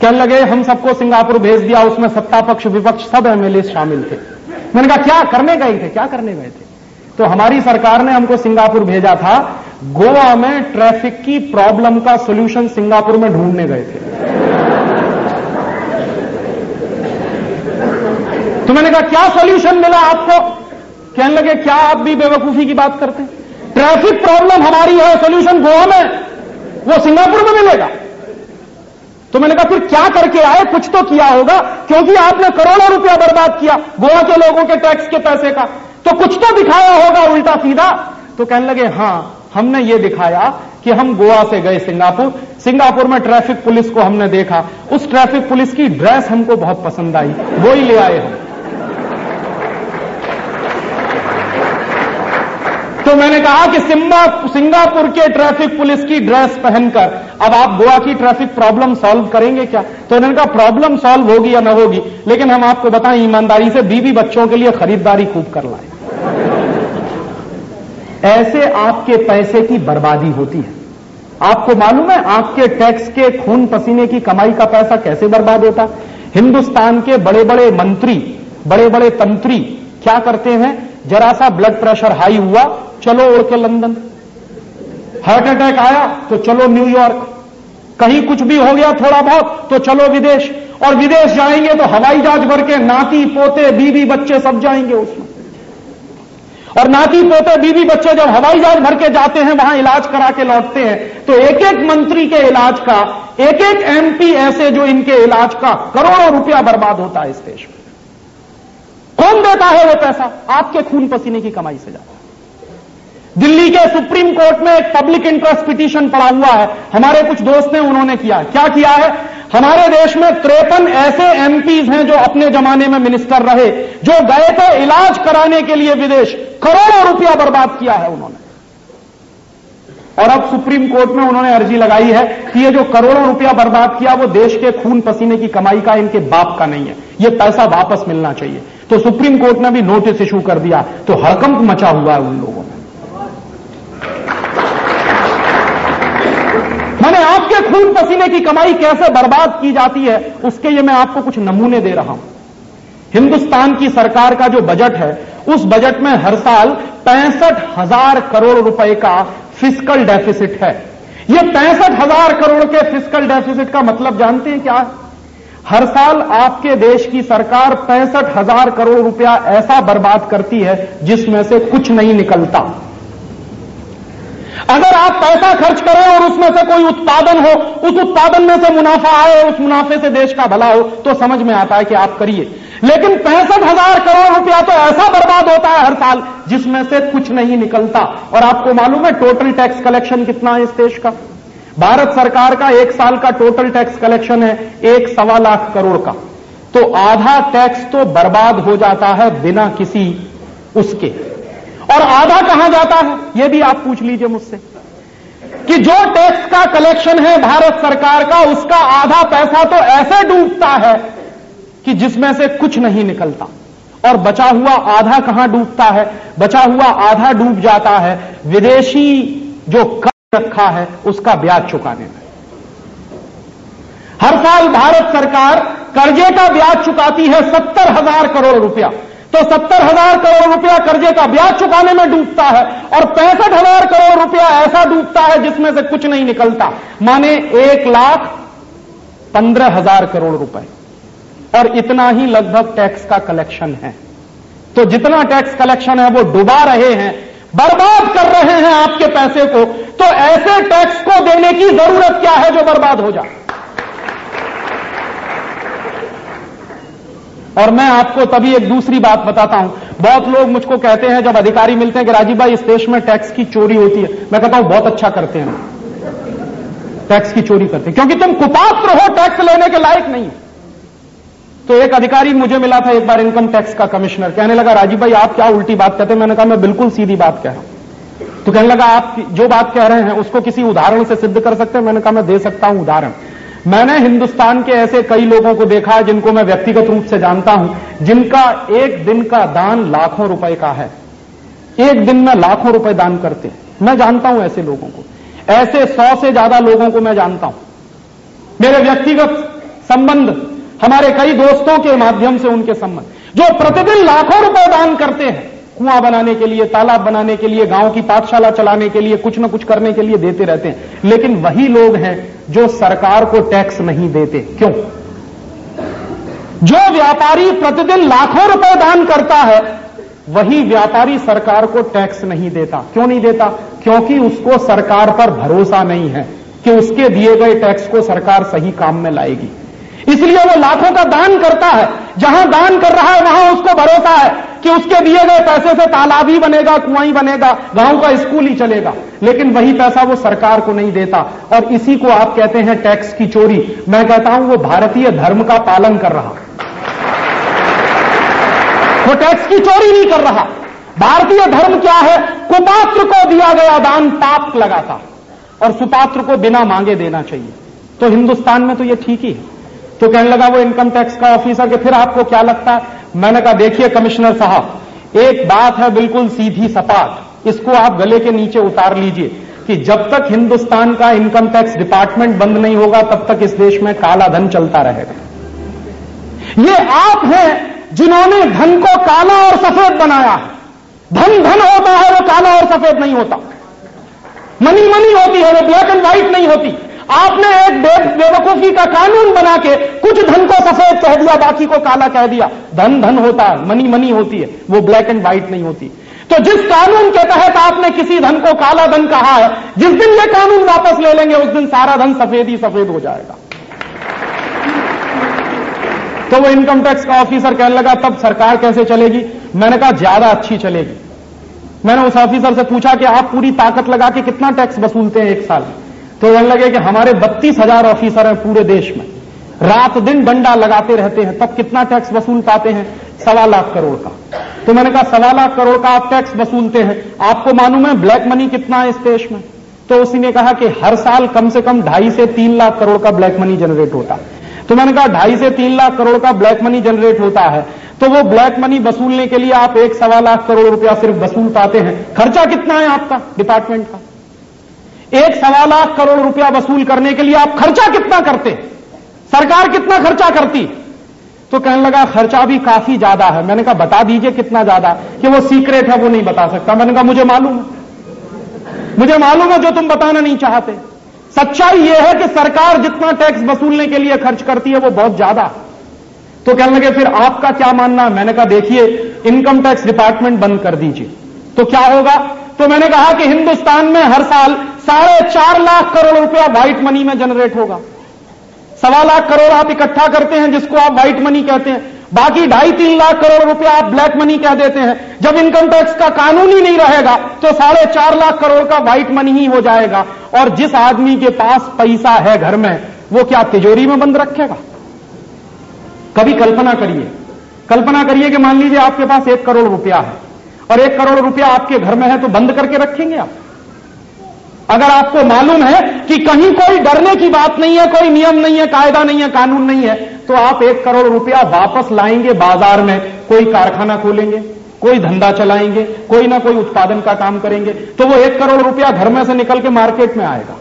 कहने लगे, हम सबको सिंगापुर भेज दिया, उसमें सत्ता पक्ष, विपक्ष, सब एमएलए शामिल थे। मैंने कहा, क्या करने गए थे? क्या करने गए थे? तो हमारी सरकार ने हमको सिंगापुर भेजा था। गोवा में ट्रैफ़िक की प्रॉब्लम का सोल्यूशन सिंगापुर में ढूँढने गए थे। तो मैंने कहा, क्या सोल्यूशन मिला आपको? कहने लगे, क्या आप भी बेवकूफ़ी की बात करते ट्रैफ़िक प्रॉब्लम हमारी है सोल्यूशन गोवा में वो सिंगापुर में मिलेगा. तो मैंने कहा, फिर क्या करके आए? कुछ तो किया होगा, क्योंकि आपने करोड़ों रुपया बर्बाद किया गोवा के लोगों के टैक्स के पैसे का तो कुछ तो दिखाया होगा उल्टा सीधा. तो कहने लगे, हाँ, हमने ये दिखाया कि हम गोवा से गए सिंगापुर सिंगापुर में ट्रैफ़िक पुलिस को हमने देखा, उस ट्रैफ़िक पुलिस की ड्रेस हमको बहुत पसंद आई वो ही ले आए हम तो मैंने कहा कि सिंगापुर के ट्रैफ़िक पुलिस की ड्रेस पहनकर, अब आप गोवा की ट्रैफ़िक प्रॉब्लम सॉल्व करेंगे क्या? तो उन्होंने कहा प्रॉब्लम सॉल्व होगी या ना होगी, लेकिन हम आपको बताएँ, ईमानदारी से बीवी बच्चों के लिए खरीदारी खूब कर लाए। ऐसे आपके पैसे की बर्बादी होती है। आपको मालूम है, आपके टैक्स के खून पसीने की कमाई का पैसा कैसे बर्बाद होता? हिंदुस्तान के बड़े बड़े मंत्री बड़े बड़े तंत्री क्या करते हैं? जरा सा ब्लड प्रेशर हाई हुआ, चलो उड़ के लंदन। हार्ट अटैक आया तो चलो न्यूयॉर्क कहीं कुछ भी हो गया थोड़ा बहुत तो चलो विदेश। और विदेश जाएँगे तो हवाई जहाज़ भर के नाती, पोते, बीवी, बच्चे सब जाएँगे उसमें। और नाती, पोते, बीवी, बच्चे जब हवाई जहाज़ भर के जाते हैं, वहाँ इलाज करा के लौटते हैं तो एक एक मंत्री के इलाज का एक एक एमपी ऐसे जो इनके इलाज का करोड़ों रुपया बर्बाद होता है इस देश में। कौन देता है वो पैसा? आपके खून पसीने की कमाई से जाता है। दिल्ली के सुप्रीम कोर्ट में एक पब्लिक इंटरेस्ट पिटीशन पड़ा हुआ है। हमारे कुछ दोस्त ने उन्होंने किया क्या किया है? हमारे देश में त्रेपन ऐसे एमपीज हैं जो अपने जमाने में मिनिस्टर रहे, जो गए थे इलाज कराने के लिए विदेश। करोड़ों रुपया बर्बाद किया है उन्होंने। और अब सुप्रीम कोर्ट में उन्होंने अर्जी लगाई है कि ये जो करोड़ों रुपया बर्बाद किया, वो देश के खून पसीने की कमाई का इनके बाप का नहीं है। ये पैसा वापस मिलना चाहिए। तो सुप्रीम कोर्ट ने भी नोटिस इशू कर दिया तो हड़कंप मचा हुआ है उन लोगों में। मैंने आपके खून पसीने की कमाई कैसे बर्बाद की जाती है, उसके लिए मैं आपको कुछ नमूने दे रहा हूँ। हिंदुस्तान की सरकार का जो बजट है, उस बजट में हर साल पैंसठ हज़ार करोड़ रुपए का फ़िज़िकल डेफिसिट है। यह पैंसठ हज़ार करोड़ के फ़िज़िकल डेफिसिट का मतलब जानते हैं क्या? हर साल आपके देश की सरकार पैंसठ हज़ार करोड़ रुपया ऐसा बर्बाद करती है जिसमें से कुछ नहीं निकलता। अगर आप पैसा खर्च करें और उसमें से कोई उत्पादन हो, उस उत्पादन में से मुनाफा आए, उस मुनाफे से देश का भला हो तो समझ में आता है कि आप करिए। लेकिन पैंसठ हज़ार करोड़ रुपया तो ऐसा बर्बाद होता है हर साल जिसमें से कुछ नहीं निकलता। और आपको मालूम है टोटल टैक्स कलेक्शन कितना है इस देश का? भारत सरकार का एक साल का टोटल टैक्स कलेक्शन है, एक सवा लाख करोड़ का। तो आधा टैक्स तो बर्बाद हो जाता है बिना किसी उसके। और आधा कहाँ जाता है यह भी आप पूछ लीजिए मुझसे। कि जो टैक्स का कलेक्शन है भारत सरकार का, उसका आधा पैसा तो ऐसे डूबता है कि जिसमें से कुछ नहीं निकलता। और बचा हुआ आधा कहाँ डूबता है? बचा हुआ आधा डूब जाता है। विदेशी जो कर रखा है, उसका ब्याज चुकाने में। हर साल भारत सरकार कर्जे का ब्याज चुकाती है सत्तर हज़ार करोड़ रुपया। तो सत्तर हज़ार करोड़ रुपया कर्जे का ब्याज चुकाने में डूबता है और पैंसठ हज़ार करोड़ रुपया ऐसा डूबता है जिसमें से कुछ नहीं निकलता। माने एक लाख पंद्रह हज़ार करोड़ रुपए। और इतना ही लगभग टैक्स का कलेक्शन है। तो जितना टैक्स कलेक्शन है, वो डुबा रहे हैं बर्बाद कर रहे हैं आपके पैसे को तो ऐसे टैक्स को देने की ज़रूरत क्या है जो बर्बाद हो जाए? और मैं आपको तभी एक दूसरी बात बताता हूँ। बहुत लोग मुझको कहते हैं, जब अधिकारी मिलते हैं कि राजीव भाई, इस देश में टैक्स की चोरी होती है। मैं कहता हूँ, बहुत अच्छा करते हैं। टैक्स की चोरी करते हैं। क्योंकि तुम कुपात्र हो टैक्स लेने के लायक नहीं तो एक अधिकारी मुझे मिला था एक बार इनकम टैक्स का कमिश्नर। कहने लगा, राजीव भाई, आप क्या उल्टी बात कहते हैं? मैंने कहा, मैं बिल्कुल सीधी बात कह रहा हूँ। तो कहने लगा, आप जो बात कह रहे हैं, उसको किसी उदाहरण से सिद्ध कर सकते हैं? मैंने कहा, मैं दे सकता हूँ उदाहरण। मैंने हिंदुस्तान के ऐसे कई लोगों को देखा है जिनको मैं व्यक्तिगत रूप से जानता हूँ, जिनका एक दिन का दान लाखों रुपए का है। एक दिन में लाखों रुपए दान करते हैं। मैं जानता हूँ ऐसे लोगों को। ऐसे सौ से ज़्यादा लोगों को मैं जानता हूँ। मेरे व्यक्तिगत संबंध हमारे कई दोस्तों के माध्यम से उनके संबंध। जो प्रतिदिन लाखों रुपए दान करते हैं, कुआँ बनाने के लिए, तालाब बनाने के लिए, गाँव की पाठशाला चलाने के लिए, कुछ न कुछ करने के लिए देते रहते हैं। लेकिन वही लोग हैं जो सरकार को टैक्स नहीं देते। क्यों? जो व्यापारी प्रतिदिन लाखों रुपए दान करता है, वही व्यापारी सरकार को टैक्स नहीं देता। क्यों नहीं देता? क्योंकि उसको सरकार पर भरोसा नहीं है कि उसके दिए गए टैक्स को सरकार सही काम में लाएगी। इसलिए वो लाखों का दान करता है। जहाँ दान कर रहा है, वहाँ उसको भरोसा है कि उसके दिए गए पैसे से तालाब ही बनेगा, कुआँ ही बनेगा, गाँव का स्कूल ही चलेगा। लेकिन वही पैसा वो सरकार को नहीं देता। और इसी को आप कहते हैं टैक्स की चोरी। मैं कहता हूँ, वो भारतीय धर्म का पालन कर रहा। वो टैक्स की चोरी नहीं कर रहा। भारतीय धर्म क्या है? कुपात्र को दिया गया दान पाप लगाता। और सुपात्र को बिना मांगे देना चाहिए। तो हिंदुस्तान में तो ये ठीक ही है। तो कहने लगा, वो इनकम टैक्स का ऑफिसर के, फिर आपको क्या लगता? है मैंने कहा, देखिए कमिश्नर साहब, एक बात है बिल्कुल सीधी सपाट, इसको आप गले के नीचे उतार लीजिए कि जब तक हिंदुस्तान का इनकम टैक्स डिपार्टमेंट बंद नहीं होगा, तब तक इस देश में काला धन चलता रहेगा। ये आप हैं जिन्होंने धन को काला और सफ़ेद बनाया। धन धन होता है, वो काला और सफ़ेद नहीं होता। मनी मनी होती है, वो ब्लैक एंड व्हाइट नहीं होती। आपने एक बेवकूफ़ी का कानून बना के कुछ धन को सफ़ेद कह दिया, बाकी को काला कह दिया। धन धन होता है मनी मनी होती है, वो ब्लैक एंड व्हाइट नहीं होती। तो जिस कानून के तहत आपने किसी धन को काला धन कहा है, जिस दिन ये कानून वापस ले लेंगे, उस दिन सारा धन सफ़ेद ही सफ़ेद हो जाएगा। तो वो इनकम टैक्स का ऑफिसर कहने लगा, तब सरकार कैसे चलेगी? मैंने कहा, ज़्यादा अच्छी चलेगी। मैंने उस ऑफिसर से पूछा कि आप पूरी ताकत लगा के कितना टैक्स वसूलते हैं एक साल में? तो कहने लगे कि हमारे बत्तीस हज़ार ऑफिसर हैं पूरे देश में। रात दिन डंडा लगाते रहते हैं, तब कितना टैक्स वसूल पाते हैं? सवा लाख करोड़ का। तो मैंने कहा, सवा लाख करोड़ का आप टैक्स वसूलते हैं। आपको मालूम है ब्लैक मनी कितना है इस देश में? तो उसी ने कहा कि हर साल कम से कम ढाई से तीन लाख करोड़ का ब्लैक मनी जनरेट होता तो मैंने कहा, ढाई से तीन लाख करोड़ का ब्लैक मनी जनरेट होता है। तो वो ब्लैक मनी वसूलने के लिए आप एक सवा लाख करोड़ रुपया सिर्फ़ वसूल पाते हैं। खर्चा कितना है आपका डिपार्टमेंट का? एक सवा लाख करोड़ रुपया वसूल करने के लिए आप खर्चा कितना करते? सरकार कितना खर्चा करती? तो कहने लगा, खर्चा भी काफ़ी ज़्यादा है। मैंने कहा, बता दीजिए कितना ज़्यादा। कि वो सीक्रेट है, वो नहीं बता सकता। मैंने कहा, मुझे मालूम है। मुझे मालूम है, जो तुम बताना नहीं चाहते। सच्चाई यह है कि सरकार जितना टैक्स वसूलने के लिए खर्च करती है, वो बहुत ज़्यादा। तो कहने लगे, फिर आपका क्या मानना है? मैंने कहा, देखिए, इनकम टैक्स डिपार्टमेंट बंद कर दीजिए। तो क्या होगा? तो मैंने कहा कि हिंदुस्तान में हर साल साढ़े चार लाख करोड़ रुपया व्हाइट मनी में जनरेट होगा। सवा लाख करोड़ आप इकट्ठा करते हैं, जिसको आप व्हाइट मनी कहते हैं। बाकी ढाई तीन लाख करोड़ रुपया आप ब्लैक मनी कह देते हैं। जब इनकम टैक्स का कानून ही नहीं रहेगा तो साढ़े चार लाख करोड़ का व्हाइट मनी ही हो जाएगा। और जिस आदमी के पास पैसा है घर में, वो क्या तिजोरी में बंद रखेगा? कभी कल्पना करिए। कल्पना करिए कि मान लीजिए आपके पास एक करोड़ रुपया है। और एक करोड़ रुपया आपके घर में है तो बंद करके रखेंगे आप। अगर आपको मालूम है कि कहीं कोई डरने की बात नहीं है, कोई नियम नहीं है, कायदा नहीं है, कानून नहीं है तो आप एक करोड़ रुपया वापस लाएँगे बाज़ार में। कोई कारखाना खोलेंगे, कोई धंधा चलाएँगे, कोई ना कोई उत्पादन का काम करेंगे तो वो एक करोड़ रुपया घर में से निकल के मार्केट में आएगा।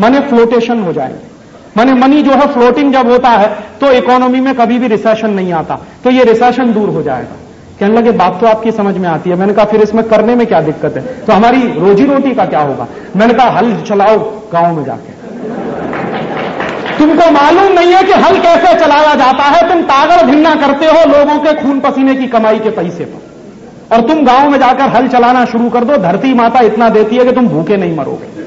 मने फ्लोटेशन हो जाएँगे। माने मनी जो है फ्लोटिंग जब होता है तो इकोनॉमी में कभी भी रिसेशन नहीं आता तो ये रिसेशन दूर हो जाएगा। कहने लगे, बात तो आपकी समझ में आती है। मैंने कहा, फिर इसमें करने में क्या दिक्कत है? तो हमारी रोजी रोटी का क्या होगा? मैंने कहा, हल चलाओ गाँव में जाके। तुमको मालूम नहीं है कि हल कैसे चलाया जाता है। तुम तागड़ भिन्ना करते हो लोगों के खून पसीने की कमाई के पैसे पर। और तुम गाँव में जाकर हल चलाना शुरू कर दो। धरती माता इतना देती है कि तुम भूखे नहीं मरोगे।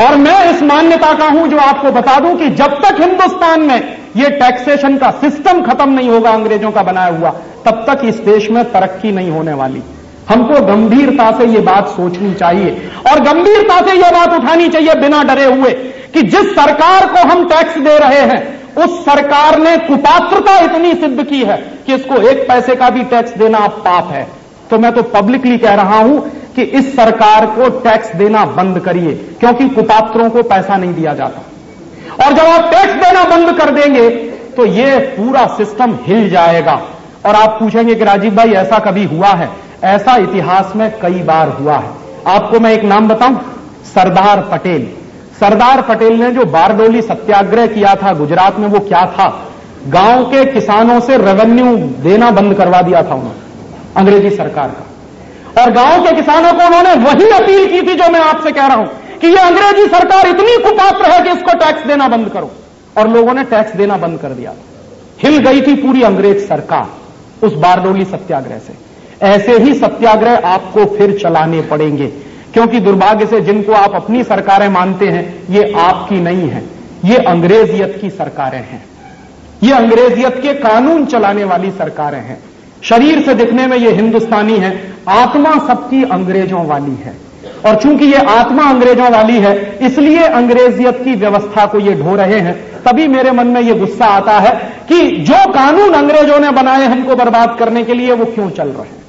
और मैं इस मान्यता का हूँ जो आपको बता दूँ कि जब तक हिंदुस्तान में ये टैक्सेशन का सिस्टम खत्म नहीं होगा, अंग्रेज़ों का बनाया हुआ, तब तक इस देश में तरक्की नहीं होने वाली। हमको गंभीरता से ये बात सोचनी चाहिए। और गंभीरता से यह बात उठानी चाहिए बिना डरे हुए कि जिस सरकार को हम टैक्स दे रहे हैं, उस सरकार ने कुपात्रता इतनी सिद्ध की है कि इसको एक पैसे का भी टैक्स देना पाप है। तो मैं तो पब्लिकली कह रहा हूँ कि इस सरकार को टैक्स देना बंद करिए, क्योंकि कुपात्रों को पैसा नहीं दिया जाता। और जब आप टैक्स देना बंद कर देंगे तो ये पूरा सिस्टम हिल जाएगा। और आप पूछेंगे कि राजीव भाई, ऐसा कभी हुआ है? ऐसा इतिहास में कई बार हुआ है। आपको मैं एक नाम बताऊँ? सरदार पटेल। सरदार पटेल ने जो बारडोली सत्याग्रह किया था गुजरात में, वो क्या था? गाँव के किसानों से रेवेन्यू देना बंद करवा दिया था उन्होंने, अंग्रेज़ी सरकार का। और गाँव के किसानों को उन्होंने वही अपील की थी जो मैं आपसे कह रहा हूँ कि ये अंग्रेज़ी सरकार इतनी कुपात्र है कि इसको टैक्स देना बंद करो। और लोगों ने टैक्स देना बंद कर दिया। हिल गई थी पूरी अंग्रेज़ सरकार उस बारडोली सत्याग्रह से। ऐसे ही सत्याग्रह आपको फिर चलाने पड़ेंगे, क्योंकि दुर्भाग्य से जिनको आप अपनी सरकारें मानते हैं, ये आपकी नहीं है। ये अंग्रेजियत की सरकारें हैं। ये अंग्रेजियत के कानून चलाने वाली सरकारें हैं। शरीर से दिखने में ये हिंदुस्तानी है, आत्मा सबकी अंग्रेज़ों वाली है। और चूँकि ये आत्मा अंग्रेज़ों वाली है, इसलिए अंग्रेजियत की व्यवस्था को ये ढो रहे हैं, तभी मेरे मन में ये गुस्सा आता है कि जो कानून अंग्रेज़ों ने बनाए हमको बर्बाद करने के लिए वो क्यों चल रहे हैं?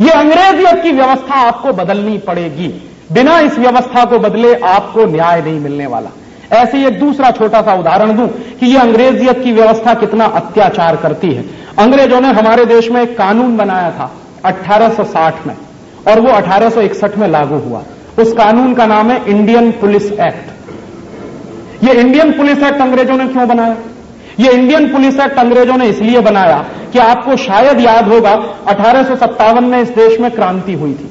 ये अंग्रेजियत की व्यवस्था आपको बदलनी पड़ेगी। बिना इस व्यवस्था को बदले आपको न्याय नहीं मिलने वाला। ऐसे एक दूसरा छोटा सा उदाहरण दूँ कि ये अंग्रेजियत की व्यवस्था कितना अत्याचार करती है। अंग्रेज़ों ने हमारे देश में एक कानून बनाया था 1860 में, और वो 1861 में लागू हुआ। उस कानून का नाम है इंडियन पुलिस एक्ट। ये इंडियन पुलिस एक्ट अंग्रेज़ों ने क्यों बनाया? ये इंडियन पुलिस एक्ट अंग्रेज़ों ने इसलिए बनाया कि आपको शायद याद होगा, अठारह सौ सत्तावन में इस देश में क्रांति हुई थी।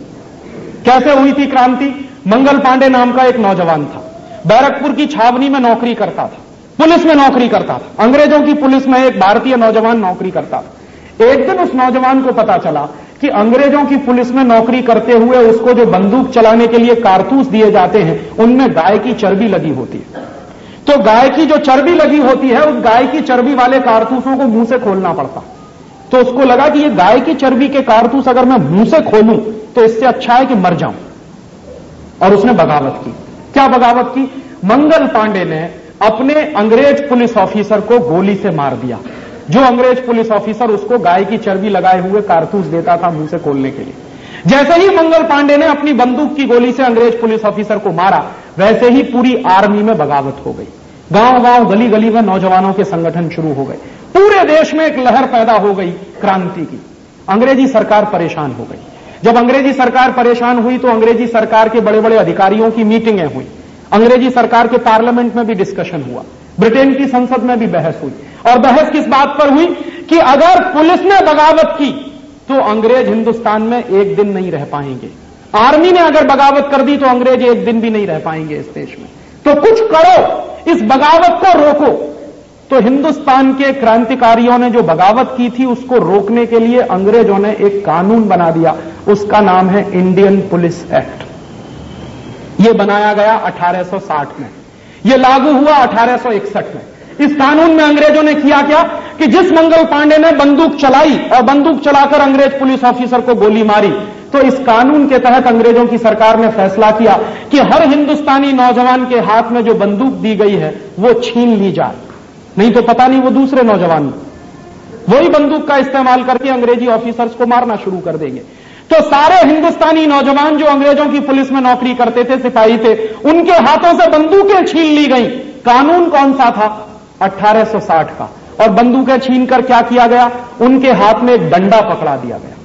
कैसे हुई थी क्रांति? मंगल पांडे नाम का एक नौजवान था। बैरकपुर की छावनी में नौकरी करता था। पुलिस में नौकरी करता था। अंग्रेज़ों की पुलिस में एक भारतीय नौजवान नौकरी करता था। एक दिन उस नौजवान को पता चला कि अंग्रेज़ों की पुलिस में नौकरी करते हुए उसको जो बंदूक चलाने के लिए कारतूस दिए जाते हैं, उनमें गाय की चर्बी लगी होती है। तो गाय की जो चर्बी लगी होती है, उस गाय की चर्बी वाले कारतूसों को मुँह से खोलना पड़ता। तो उसको लगा कि ये गाय की चर्बी के कारतूस अगर मैं मुँह से खोलूं तो इससे अच्छा है कि मर जाऊँ। और उसने बगावत की। क्या बगावत की? मंगल पांडे ने अपने अंग्रेज़ पुलिस ऑफिसर को गोली से मार दिया। जो अंग्रेज़ पुलिस ऑफिसर उसको गाय की चर्बी लगाए हुए कारतूस देता था मुँह से खोलने के लिए। जैसे ही मंगल पांडे ने अपनी बंदूक की गोली से अंग्रेज़ पुलिस ऑफिसर को मारा, वैसे ही पूरी आर्मी में बगावत हो गई। गाँव गाँव गली गली में नौजवानों के संगठन शुरू हो गए। पूरे देश में एक लहर पैदा हो गई क्रांति की। अंग्रेज़ी सरकार परेशान हो गई। जब अंग्रेज़ी सरकार परेशान हुई तो अंग्रेज़ी सरकार के बड़े बड़े अधिकारियों की मीटिंगें हुई। अंग्रेज़ी सरकार के पार्लियामेंट में भी डिस्कशन हुआ। ब्रिटेन की संसद में भी बहस हुई। और बहस किस बात पर हुई? कि अगर पुलिस ने बगावत की तो अंग्रेज़ हिंदुस्तान में एक दिन नहीं रह पाएँगे। आर्मी ने अगर बगावत कर दी तो अंग्रेज़ एक दिन भी नहीं रह पाएँगे इस देश में। तो कुछ करो। इस बगावत को रोको। तो हिंदुस्तान के क्रांतिकारियों ने जो बगावत की थी, उसको रोकने के लिए अंग्रेज़ों ने एक कानून बना दिया। उसका नाम है इंडियन पुलिस एक्ट। यह बनाया गया 1860 में। यह लागू हुआ 1861 में। इस कानून में अंग्रेज़ों ने किया क्या कि जिस मंगल पांडे ने बंदूक चलाई और बंदूक चलाकर अंग्रेज़ पुलिस ऑफिसर को गोली मारी तो इस कानून के तहत अंग्रेज़ों की सरकार ने फैसला किया कि हर हिंदुस्तानी नौजवान के हाथ में जो बंदूक दी गई है, वो छीन ली जाए। नहीं तो पता नहीं वो दूसरे नौजवान। वही बंदूक का इस्तेमाल करके अंग्रेज़ी ऑफिसर्स को मारना शुरू कर देंगे। तो सारे हिंदुस्तानी नौजवान जो अंग्रेज़ों की पुलिस में नौकरी करते थे, सिपाही थे, उनके हाथों से बंदूकें छीन ली गई। कानून कौन सा था? 1860 का। और बंदूकें छीन कर क्या किया गया? उनके हाथ में एक डंडा पकड़ा दिया गया।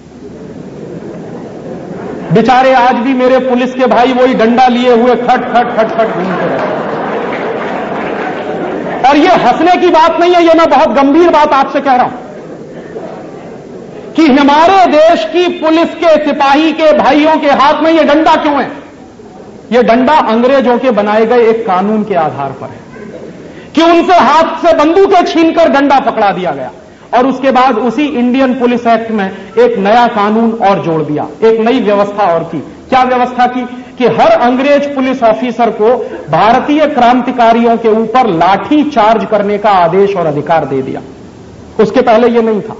बेचारे आज भी मेरे पुलिस के भाई वही डंडा लिए हुए खट खट खट खट घूमते रहे। और ये हंसने की बात नहीं है, ये मैं बहुत गंभीर बात आपसे कह रहा हूँ। कि हमारे देश की पुलिस के सिपाही के भाइयों के हाथ में ये डंडा क्यों है? यह डंडा अंग्रेज़ों के बनाए गए एक कानून के आधार पर है कि उनसे हाथ से बंदूकें छीनकर डंडा पकड़ा दिया गया और उसके बाद उसी इंडियन पुलिस एक्ट में एक नया कानून और जोड़ दिया, एक नई व्यवस्था और की। क्या व्यवस्था की? कि हर अंग्रेज़ पुलिस ऑफिसर को भारतीय क्रांतिकारियों के ऊपर लाठी चार्ज करने का आदेश और अधिकार दे दिया। उसके पहले यह नहीं था।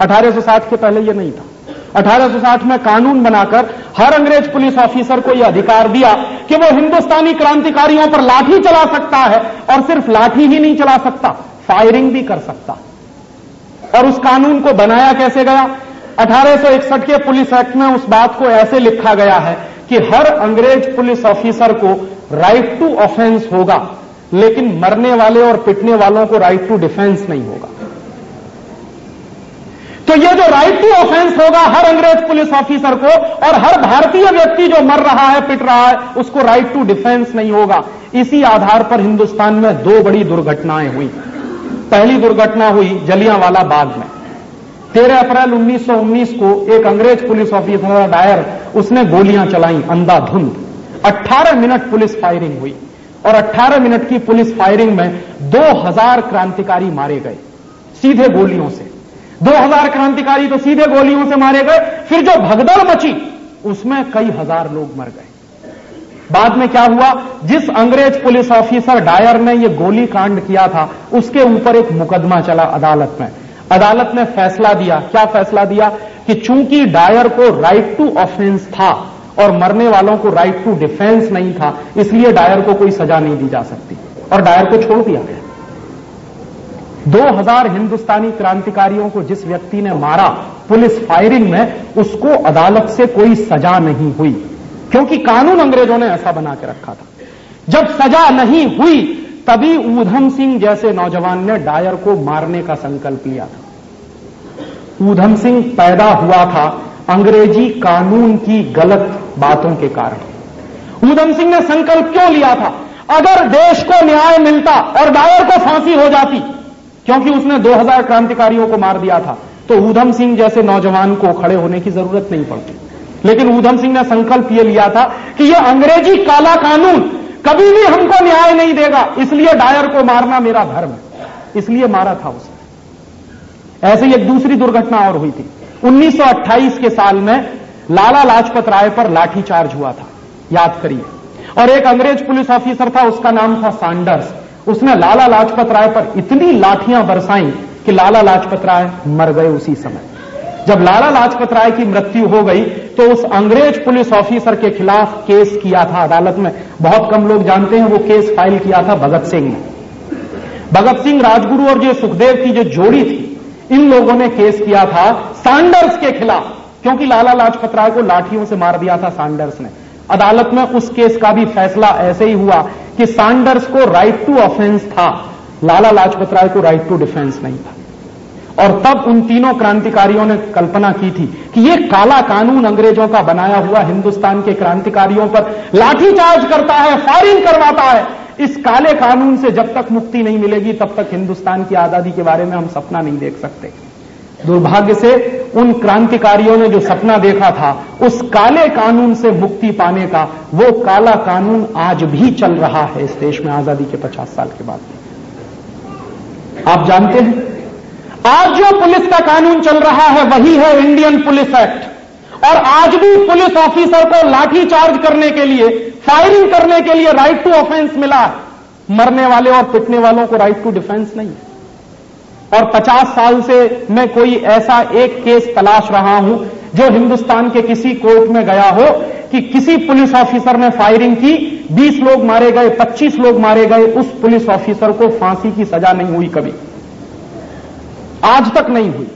1860 के पहले यह नहीं था। 1860 में कानून बनाकर हर अंग्रेज़ पुलिस ऑफिसर को यह अधिकार दिया कि वो हिंदुस्तानी क्रांतिकारियों पर लाठी चला सकता है और सिर्फ़ लाठी ही नहीं चला सकता, फायरिंग भी कर सकता। और उस कानून को बनाया कैसे गया? 1861 के पुलिस एक्ट में उस बात को ऐसे लिखा गया है कि हर अंग्रेज़ पुलिस ऑफिसर को राइट टू ऑफेंस होगा, लेकिन मरने वाले और पिटने वालों को राइट टू डिफेंस नहीं होगा। तो यह जो राइट टू ऑफेंस होगा हर अंग्रेज़ पुलिस ऑफिसर को और हर भारतीय व्यक्ति जो मर रहा है, पिट रहा है, उसको राइट टू डिफेंस नहीं होगा। इसी आधार पर हिंदुस्तान में दो बड़ी दुर्घटनाएँ हुई। पहली दुर्घटना हुई जलियांवाला बाग में। 13 अप्रैल 1919 को एक अंग्रेज़ पुलिस ऑफिसर डायर, उसने गोलियाँ चलाई अंधाधुंध। 18 मिनट पुलिस फायरिंग हुई और 18 मिनट की पुलिस फायरिंग में 2000 क्रांतिकारी मारे गए, सीधे गोलियों से। 2000 क्रांतिकारी तो सीधे गोलियों से मारे गए। फिर जो भगदड़ मची, उसमें कई हज़ार लोग मर गए। बाद में क्या हुआ? जिस अंग्रेज़ पुलिस ऑफिसर डायर ने यह गोली कांड किया था, उसके ऊपर एक मुकदमा चला अदालत में। अदालत ने फैसला दिया। क्या फैसला दिया? कि चूँकि डायर को राइट टू ऑफेंस था और मरने वालों को राइट टू डिफेंस नहीं था, इसलिए डायर को कोई सजा नहीं दी जा सकती। और डायर को छोड़ दिया गया। 2000 हिंदुस्तानी क्रांतिकारियों को जिस व्यक्ति ने मारा पुलिस फायरिंग में, उसको अदालत से कोई सजा नहीं हुई। क्योंकि कानून अंग्रेज़ों ने ऐसा बना के रखा था। जब सजा नहीं हुई, तभी ऊधम सिंह जैसे नौजवान ने डायर को मारने का संकल्प लिया था। ऊधम सिंह पैदा हुआ था अंग्रेज़ी कानून की गलत बातों के कारण। ऊधम सिंह ने संकल्प क्यों लिया था? अगर देश को न्याय मिलता और डायर को फांसी हो जाती क्योंकि उसने 2000 क्रांतिकारियों को मार दिया था। तो ऊधम सिंह जैसे नौजवान को खड़े होने की ज़रूरत नहीं पड़ती। लेकिन ऊधम सिंह ने संकल्प यह लिया था कि यह अंग्रेज़ी काला कानून कभी भी हमको न्याय नहीं देगा, इसलिए डायर को मारना मेरा धर्म है। इसलिए मारा था उसने। ऐसे ही एक दूसरी दुर्घटना और हुई थी। 1928 के साल में लाला लाजपत राय पर लाठीचार्ज हुआ था। याद करिए। और एक अंग्रेज़ पुलिस ऑफिसर था, उसका नाम था सांडर्स। उसने लाला लाजपत राय पर इतनी लाठियाँ बरसाई कि लाला लाजपत राय मर गए उसी समय। जब लाला लाजपत राय की मृत्यु हो गई तो उस अंग्रेज़ पुलिस ऑफिसर के खिलाफ केस किया था अदालत में। बहुत कम लोग जानते हैं वो केस फ़ाइल किया था भगत सिंह ने। भगत सिंह राजगुरु और जो सुखदेव की जो जोड़ी थी, इन लोगों ने केस किया था सांडर्स के खिलाफ, क्योंकि लाला लाजपत राय को लाठियों से मार दिया था सांडर्स ने। अदालत में उस केस का भी फैसला ऐसे ही हुआ कि सांडर्स को राइट टू ऑफेंस था। लाला लाजपत राय को राइट टू डिफेंस नहीं था। और तब उन तीनों क्रांतिकारियों ने कल्पना की थी कि यह काला कानून अंग्रेज़ों का बनाया हुआ हिंदुस्तान के क्रांतिकारियों पर लाठीचार्ज करता है, फायरिंग करवाता है। इस काले कानून से जब तक मुक्ति नहीं मिलेगी, तब तक हिंदुस्तान की आज़ादी के बारे में हम सपना नहीं देख सकते। दुर्भाग्य से उन क्रांतिकारियों ने जो सपना देखा था, उस काले कानून से मुक्ति पाने का, वो काला कानून आज भी चल रहा है इस देश में आज़ादी के 50 साल के बाद। आप जानते हैं, आज जो पुलिस का कानून चल रहा है, वही है इंडियन पुलिस एक्ट। और आज भी पुलिस ऑफिसर को लाठी चार्ज करने के लिए, फायरिंग करने के लिए राइट टू ऑफेंस मिला मरने वाले और पिटने वालों को राइट टू डिफेंस नहीं है। और 50 साल से मैं कोई ऐसा एक केस तलाश रहा हूँ जो हिंदुस्तान के किसी कोर्ट में गया हो कि किसी पुलिस ऑफिसर ने फायरिंग की 20 लोग मारे गए 25 लोग मारे गए, उस पुलिस ऑफिसर को फांसी की सजा नहीं हुई कभी। आज तक नहीं हुई।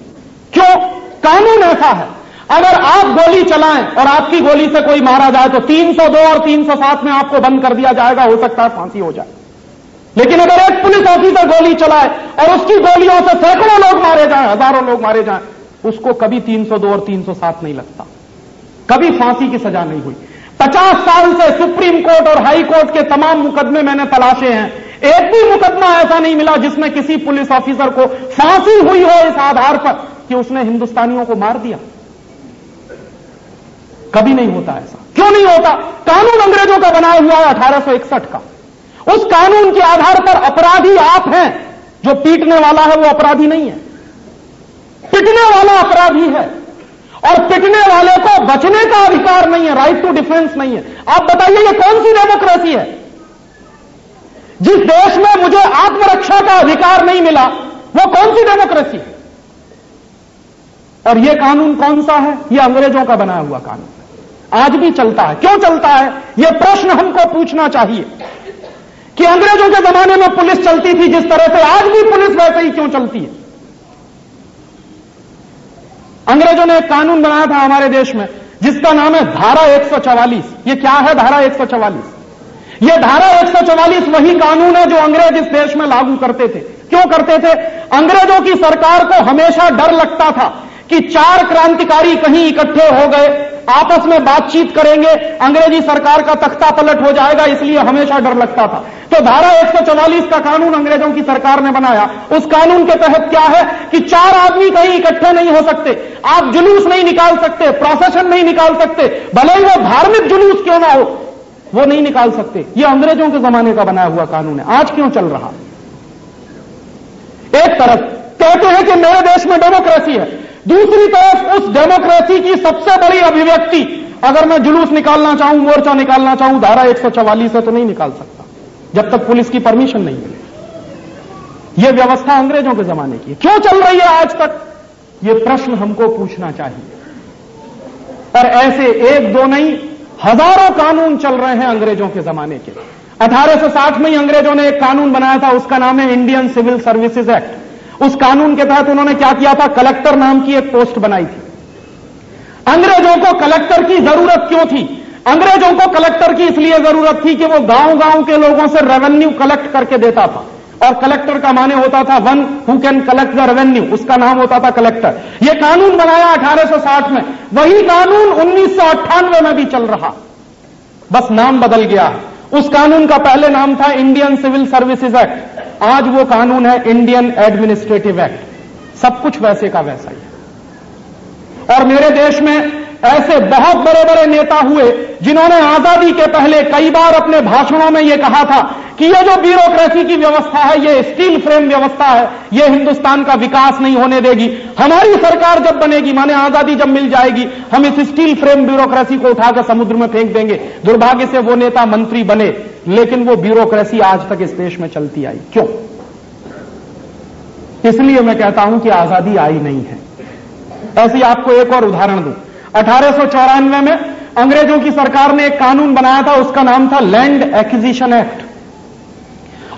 क्यों? कानून ऐसा है। अगर आप गोली चलाएँ और आपकी गोली से कोई मारा जाए तो 302 और 307 में आपको बंद कर दिया जाएगा, हो सकता है फांसी हो जाए। लेकिन अगर एक पुलिस ऑफिसर गोली चलाए और उसकी गोलियों से सैकड़ों लोग मारे जाएँ, हज़ारों लोग मारे जाएँ, उसको कभी 302 और 307 नहीं लगता। कभी फांसी की सजा नहीं हुई। 50 साल से सुप्रीम कोर्ट और हाई कोर्ट के तमाम मुकदमे मैंने तलाशे हैं। एक भी मुकदमा ऐसा नहीं मिला जिसमें किसी पुलिस ऑफिसर को फांसी हुई हो इस आधार पर कि उसने हिंदुस्तानियों को मार दिया। कभी नहीं होता ऐसा। क्यों नहीं होता? कानून अंग्रेज़ों का बनाया हुआ है अठारह सौ इकसठ का। उस कानून के आधार पर अपराधी आप हैं। जो पीटने वाला है, वो अपराधी नहीं है। पिटने वाला अपराधी है। और पिटने वाले को बचने का अधिकार नहीं है राइट टू डिफेंस नहीं है। आप बताइए, ये कौन सी डेमोक्रेसी है? जिस देश में मुझे आत्मरक्षा का अधिकार नहीं मिला, वो कौन सी डेमोक्रेसी है? और ये कानून कौन सा है? ये अंग्रेज़ों का बनाया हुआ कानून। आज भी चलता है। क्यों चलता है? यह प्रश्न हमको पूछना चाहिए। कि अंग्रेज़ों के जमाने में पुलिस चलती थी जिस तरह से आज भी पुलिस वैसे ही क्यों चलती है? अंग्रेज़ों ने एक कानून बनाया था हमारे देश में, जिसका नाम है धारा 144 ये क्या है धारा 144 ये धारा 144 वही कानून है जो अंग्रेज़ इस देश में लागू करते थे। क्यों करते थे? अंग्रेज़ों की सरकार को हमेशा डर लगता था कि चार क्रांतिकारी कहीं इकट्ठे हो गए, आपस में बातचीत करेंगे, अंग्रेज़ी सरकार का तख्ता पलट हो जाएगा, इसलिए हमेशा डर लगता था। तो धारा 144 का कानून अंग्रेज़ों की सरकार ने बनाया। उस कानून के तहत क्या है कि चार आदमी कहीं इकट्ठे नहीं हो सकते। आप जुलूस नहीं निकाल सकते प्रोसेशन नहीं निकाल सकते, भले ही वो धार्मिक जुलूस क्यों ना हो, वो नहीं निकाल सकते। ये अंग्रेज़ों के जमाने का बनाया हुआ कानून है। आज क्यों चल रहा? एक तरफ़ कहते हैं कि मेरे देश में डेमोक्रेसी है। दूसरी तरफ़ उस डेमोक्रेसी की सबसे बड़ी अभिव्यक्ति, अगर मैं जुलूस निकालना चाहूँ, मोर्चा निकालना चाहूँ, धारा एक है तो नहीं निकाल सकता, जब तक पुलिस की परमिशन नहीं मिले। यह व्यवस्था अंग्रेज़ों के जमाने की क्यों चल रही है आज तक? यह प्रश्न हमको पूछना चाहिए। पर ऐसे एक दो नहीं, हज़ारों कानून चल रहे हैं अंग्रेज़ों के जमाने के। 1860 में ही अंग्रेज़ों ने एक कानून बनाया था, उसका नाम है इंडियन सिविल सर्विसेज़ एक्ट। उस कानून के तहत उन्होंने क्या किया था? कलेक्टर नाम की एक पोस्ट बनाई थी। अंग्रेज़ों को कलेक्टर की ज़रूरत क्यों थी? अंग्रेज़ों को कलेक्टर की इसलिए ज़रूरत थी कि वो गाँव गाँव के लोगों से रेवेन्यू कलेक्ट करके देता था। और कलेक्टर का माने होता था one who can collect the revenue उसका नाम होता था कलेक्टर। यह कानून बनाया 1860 में। वही कानून उन्नीस सौ अट्ठानवे में भी चल रहा। बस नाम बदल गया। उस कानून का पहले नाम था इंडियन सिविल सर्विसेज़ एक्ट। आज वो कानून है इंडियन एडमिनिस्ट्रेटिव एक्ट। सब कुछ वैसे का वैसा ही और मेरे देश में ऐसे बहुत बड़े बड़े नेता हुए, जिन्होंने आज़ादी के पहले कई बार अपने भाषणों में यह कहा था कि ये जो ब्यूरोक्रेसी की व्यवस्था है, ये स्टील फ्रेम व्यवस्था है, ये हिंदुस्तान का विकास नहीं होने देगी। हमारी सरकार जब बनेगी, माने आज़ादी जब मिल जाएगी, हम इस स्टील फ्रेम ब्यूरोक्रेसी को उठाकर समुद्र में फेंक देंगे। दुर्भाग्य से वो नेता मंत्री बने, लेकिन वो ब्यूरोक्रेसी आज तक इस देश में चलती आई। क्यों? इसलिए मैं कहता हूँ कि आज़ादी आई नहीं है। ऐसी आपको एक और उदाहरण दूँ। अठारह सौ चौरानवे में अंग्रेज़ों की सरकार ने एक कानून बनाया था, उसका नाम था लैंड एक्विजिशन एक्ट।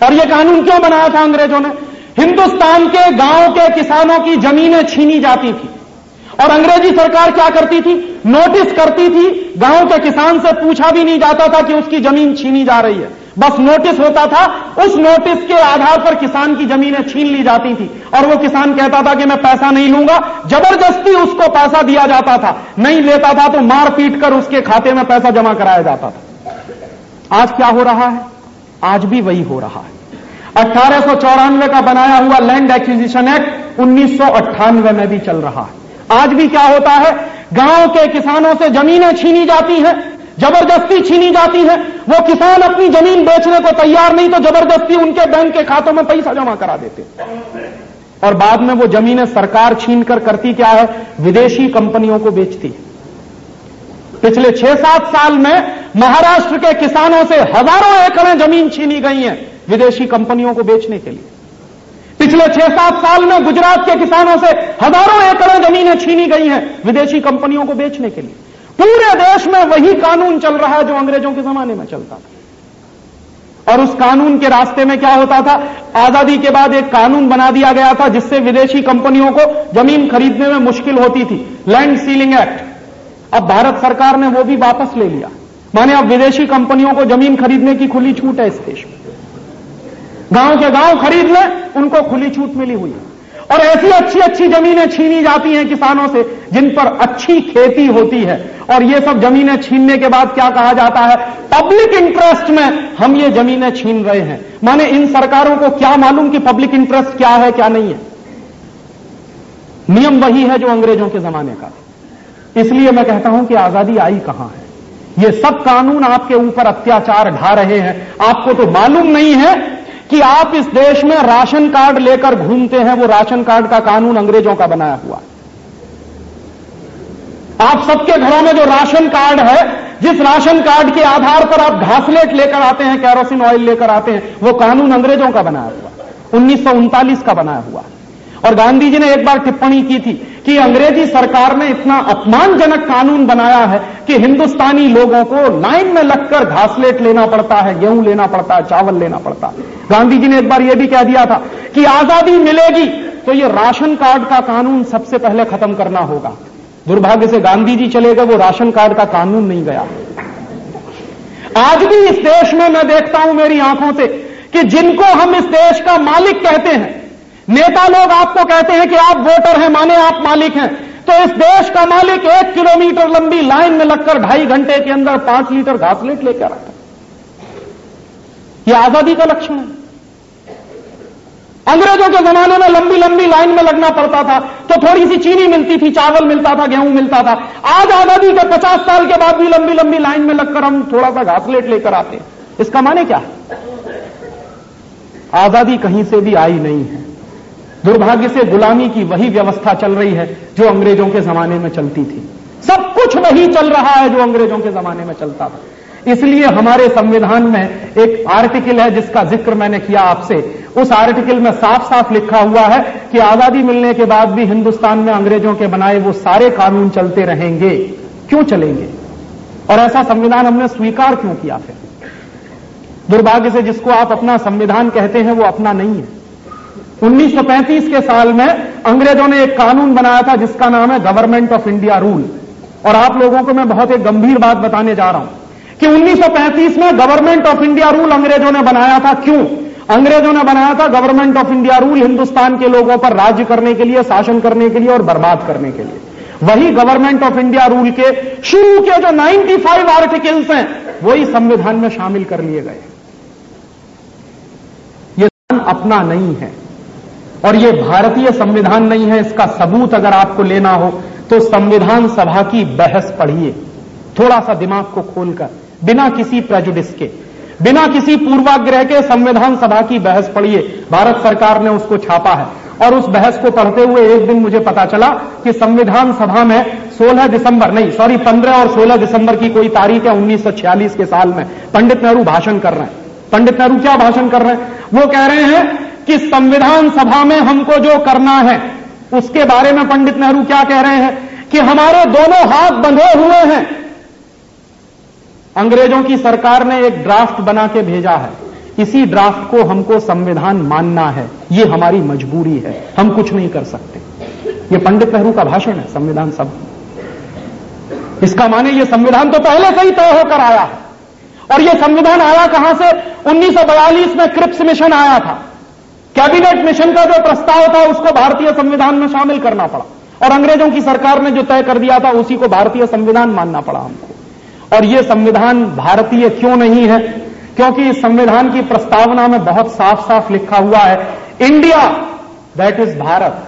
और यह कानून क्यों बनाया था अंग्रेज़ों ने? हिंदुस्तान के, गाँव के किसानों की जमीनें छीनी जाती थी। और अंग्रेज़ी सरकार क्या करती थी? नोटिस करती थी, गाँव के किसान से पूछा भी नहीं जाता था कि उसकी ज़मीन छीनी जा रही है। बस नोटिस होता था, उस नोटिस के आधार पर किसान की जमीनें छीन ली जाती थी। और वो किसान कहता था कि मैं पैसा नहीं लूँगा, ज़बरदस्ती उसको पैसा दिया जाता था। नहीं लेता था तो मार पीट कर उसके खाते में पैसा जमा कराया जाता था। आज क्या हो रहा है? आज भी वही हो रहा है। अट्ठारह का बनाया हुआ लैंड एक्विजिशन एक्ट उन्नीस सौ अट्ठानवे में भी चल रहा है। आज भी क्या होता है? गाँव के किसानों से जमीनें छीनी जाती हैं ज़बरदस्ती छीनी जाती है। वो किसान अपनी ज़मीन बेचने को तैयार नहीं तो ज़बरदस्ती उनके बैंक के खातों में पैसा जमा करा देते। और बाद में वो जमीनें सरकार छीन कर करती क्या है? विदेशी कंपनियों को बेचती पिछले छह सात साल में महाराष्ट्र के किसानों से हज़ारों एकड़ ज़मीन छीनी गई है विदेशी कंपनियों को बेचने के लिए। पिछले छह सात साल में गुजरात के किसानों से हज़ारों एकड़ जमीनें छीनी गई हैं विदेशी कंपनियों को बेचने के लिए। पूरे देश में वही कानून चल रहा है जो अंग्रेज़ों के जमाने में चलता था। और उस कानून के रास्ते में क्या होता था? आज़ादी के बाद एक कानून बना दिया गया था, जिससे विदेशी कंपनियों को ज़मीन खरीदने में मुश्किल होती थी। लैंड सीलिंग एक्ट अब भारत सरकार ने वो भी वापस ले लिया। माने अब विदेशी कंपनियों को ज़मीन खरीदने की खुली छूट है इस देश में। गाँव के गाँव खरीद लें, उनको खुली छूट मिली हुई है। और ऐसी अच्छी अच्छी जमीनें छीनी जाती हैं किसानों से, जिन पर अच्छी खेती होती है। और ये सब जमीनें छीनने के बाद क्या कहा जाता है? पब्लिक इंटरेस्ट में हम ये जमीनें छीन रहे हैं। माने इन सरकारों को क्या मालूम कि पब्लिक इंटरेस्ट क्या है, क्या नहीं है? नियम वही है जो अंग्रेज़ों के जमाने का। इसलिए मैं कहता हूँ कि आज़ादी आई कहाँ है? ये सब कानून आपके ऊपर अत्याचार ढा रहे हैं। आपको तो मालूम नहीं है कि आप इस देश में राशन कार्ड लेकर घूमते हैं, वो राशन कार्ड का कानून अंग्रेज़ों का बनाया हुआ। आप सबके घरों में जो राशन कार्ड है, जिस राशन कार्ड के आधार पर आप घासलेट लेकर आते हैं, कैरोसिन ऑयल लेकर आते हैं, वो कानून अंग्रेज़ों का बनाया हुआ। उन्नीस सौ उनतालीस का बनाया हुआ। और गांधी जी ने एक बार टिप्पणी की थी कि अंग्रेज़ी सरकार ने इतना अपमानजनक कानून बनाया है कि हिंदुस्तानी लोगों को लाइन में लगकर घासलेट लेना पड़ता है, गेहूँ लेना पड़ता है, चावल लेना पड़ता है। गांधी जी ने एक बार यह भी कह दिया था कि आज़ादी मिलेगी तो ये राशन कार्ड का कानून सबसे पहले खत्म करना होगा। दुर्भाग्य से गांधी जी चले गए, वो राशन कार्ड का कानून नहीं गया। आज भी इस देश में मैं देखता हूँ मेरी आँखों से कि जिनको हम इस देश का मालिक कहते हैं नेता लोग आपको कहते हैं कि आप वोटर हैं, माने आप मालिक हैं। तो इस देश का मालिक एक किलोमीटर लंबी लाइन में लगकर ढाई घंटे के अंदर पाँच लीटर घासलेट लेकर आता यह आज़ादी का लक्षण है। अंग्रेज़ों के जमाने में लंबी लंबी लाइन में लगना पड़ता था। तो थोड़ी सी चीनी मिलती थी, चावल मिलता था, गेहूँ मिलता था। आज आज़ादी के पचास साल के बाद भी लंबी लंबी लाइन में लगकर हम थोड़ा सा घासलेट लेकर आते हैं। इसका माने क्या? आज़ादी कहीं से भी आई नहीं है। दुर्भाग्य से गुलामी की वही व्यवस्था चल रही है जो अंग्रेज़ों के जमाने में चलती थी। सब कुछ वही चल रहा है जो अंग्रेज़ों के जमाने में चलता था। इसलिए हमारे संविधान में एक आर्टिकल है जिसका ज़िक्र मैंने किया आपसे। उस आर्टिकल में साफ़ साफ़ लिखा हुआ है कि आज़ादी मिलने के बाद भी हिंदुस्तान में अंग्रेज़ों के बनाए वो सारे कानून चलते रहेंगे। क्यों चलेंगे? और ऐसा संविधान हमने स्वीकार क्यों किया फिर? दुर्भाग्य से जिसको आप अपना संविधान कहते हैं वो अपना नहीं है। 1935 के साल में अंग्रेज़ों ने एक कानून बनाया था जिसका नाम है गवर्नमेंट ऑफ़ इंडिया रूल। और आप लोगों को मैं बहुत एक गंभीर बात बताने जा रहा हूँ कि 1935 में गवर्नमेंट ऑफ़ इंडिया रूल अंग्रेज़ों ने बनाया था। क्यों? अंग्रेज़ों ने बनाया था government of India rule Hindustan के लोगों पर राज्य करने के लिए, शासन करने के लिए और बर्बाद करने के लिए। वही गवर्नमेंट ऑफ़ इंडिया रूल के शुरू के जो 95 आर्टिकल्स हैं, वही संविधान में शामिल कर लिए गए ये अपना नहीं है। और ये भारतीय संविधान नहीं है, इसका सबूत अगर आपको लेना हो तो संविधान सभा की बहस पढ़िए। थोड़ा सा दिमाग को खोलकर, बिना किसी प्रेजुडिस के, बिना किसी पूर्वाग्रह के संविधान सभा की बहस पढ़िए। भारत सरकार ने उसको छापा है। और उस बहस को पढ़ते हुए एक दिन मुझे पता चला कि संविधान सभा में 16 दिसंबर नहीं सॉरी 15 और 16 दिसंबर की कोई तारीख है 1946 के साल में। पंडित नेहरू भाषण कर रहे हैं। पंडित नेहरू क्या भाषण कर रहे हैं? वो कह रहे हैं कि संविधान सभा में हमको जो करना है, उसके बारे में पंडित नेहरू क्या कह रहे हैं कि हमारे दोनों हाथ बंधे हुए हैं। अंग्रेज़ों की सरकार ने एक ड्राफ्ट बना के भेजा है। इसी ड्राफ्ट को हमको संविधान मानना है। ये हमारी मजबूरी है। हम कुछ नहीं कर सकते। ये पंडित नेहरू का भाषण है, संविधान सभा। इसका माने ये संविधान तो पहले से ही तय होकर आया है। और ये संविधान आया कहाँ से? 1942 में क्रिप्स मिशन आया था। कैबिनेट मिशन का जो प्रस्ताव था, उसको भारतीय संविधान में शामिल करना पड़ा। और अंग्रेज़ों की सरकार ने जो तय कर दिया था, उसी को भारतीय संविधान मानना पड़ा हमको। और यह संविधान भारतीय क्यों नहीं है? क्योंकि इस संविधान की प्रस्तावना में बहुत साफ़ साफ़ लिखा हुआ है, इंडिया दैट इज़ भारत।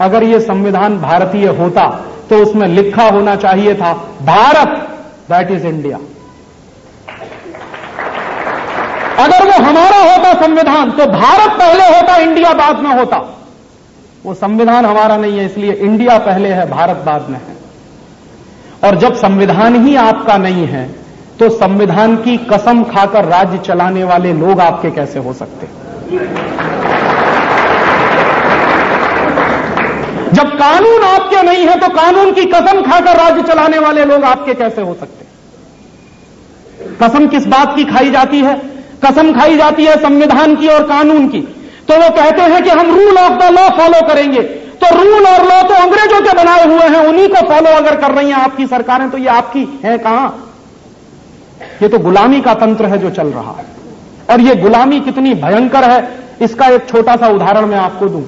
अगर यह संविधान भारतीय होता तो उसमें लिखा होना चाहिए था, भारत दैट इज़ इंडिया अगर वो हमारा होता संविधान तो भारत पहले होता, इंडिया बाद में होता। वो संविधान हमारा नहीं है, इसलिए इंडिया पहले है, भारत बाद में है। और जब संविधान ही आपका नहीं है तो संविधान की कसम खाकर राज्य चलाने वाले लोग आपके कैसे हो सकते? जब कानून आपके नहीं है तो कानून की कसम खाकर राज्य चलाने वाले लोग आपके कैसे हो सकते? कसम किस बात की खाई जाती है? कसम खाई जाती है संविधान की और कानून की। तो वो कहते हैं कि हम rule of the law follow करेंगे। तो रूल और लॉ तो अंग्रेज़ों के बनाए हुए हैं, उन्हीं को फॉलो अगर कर रही हैं आपकी सरकारें तो ये आपकी है कहाँ? ये तो गुलामी का तंत्र है जो चल रहा। है और ये गुलामी कितनी भयंकर है, इसका एक छोटा सा उदाहरण मैं आपको दूँ।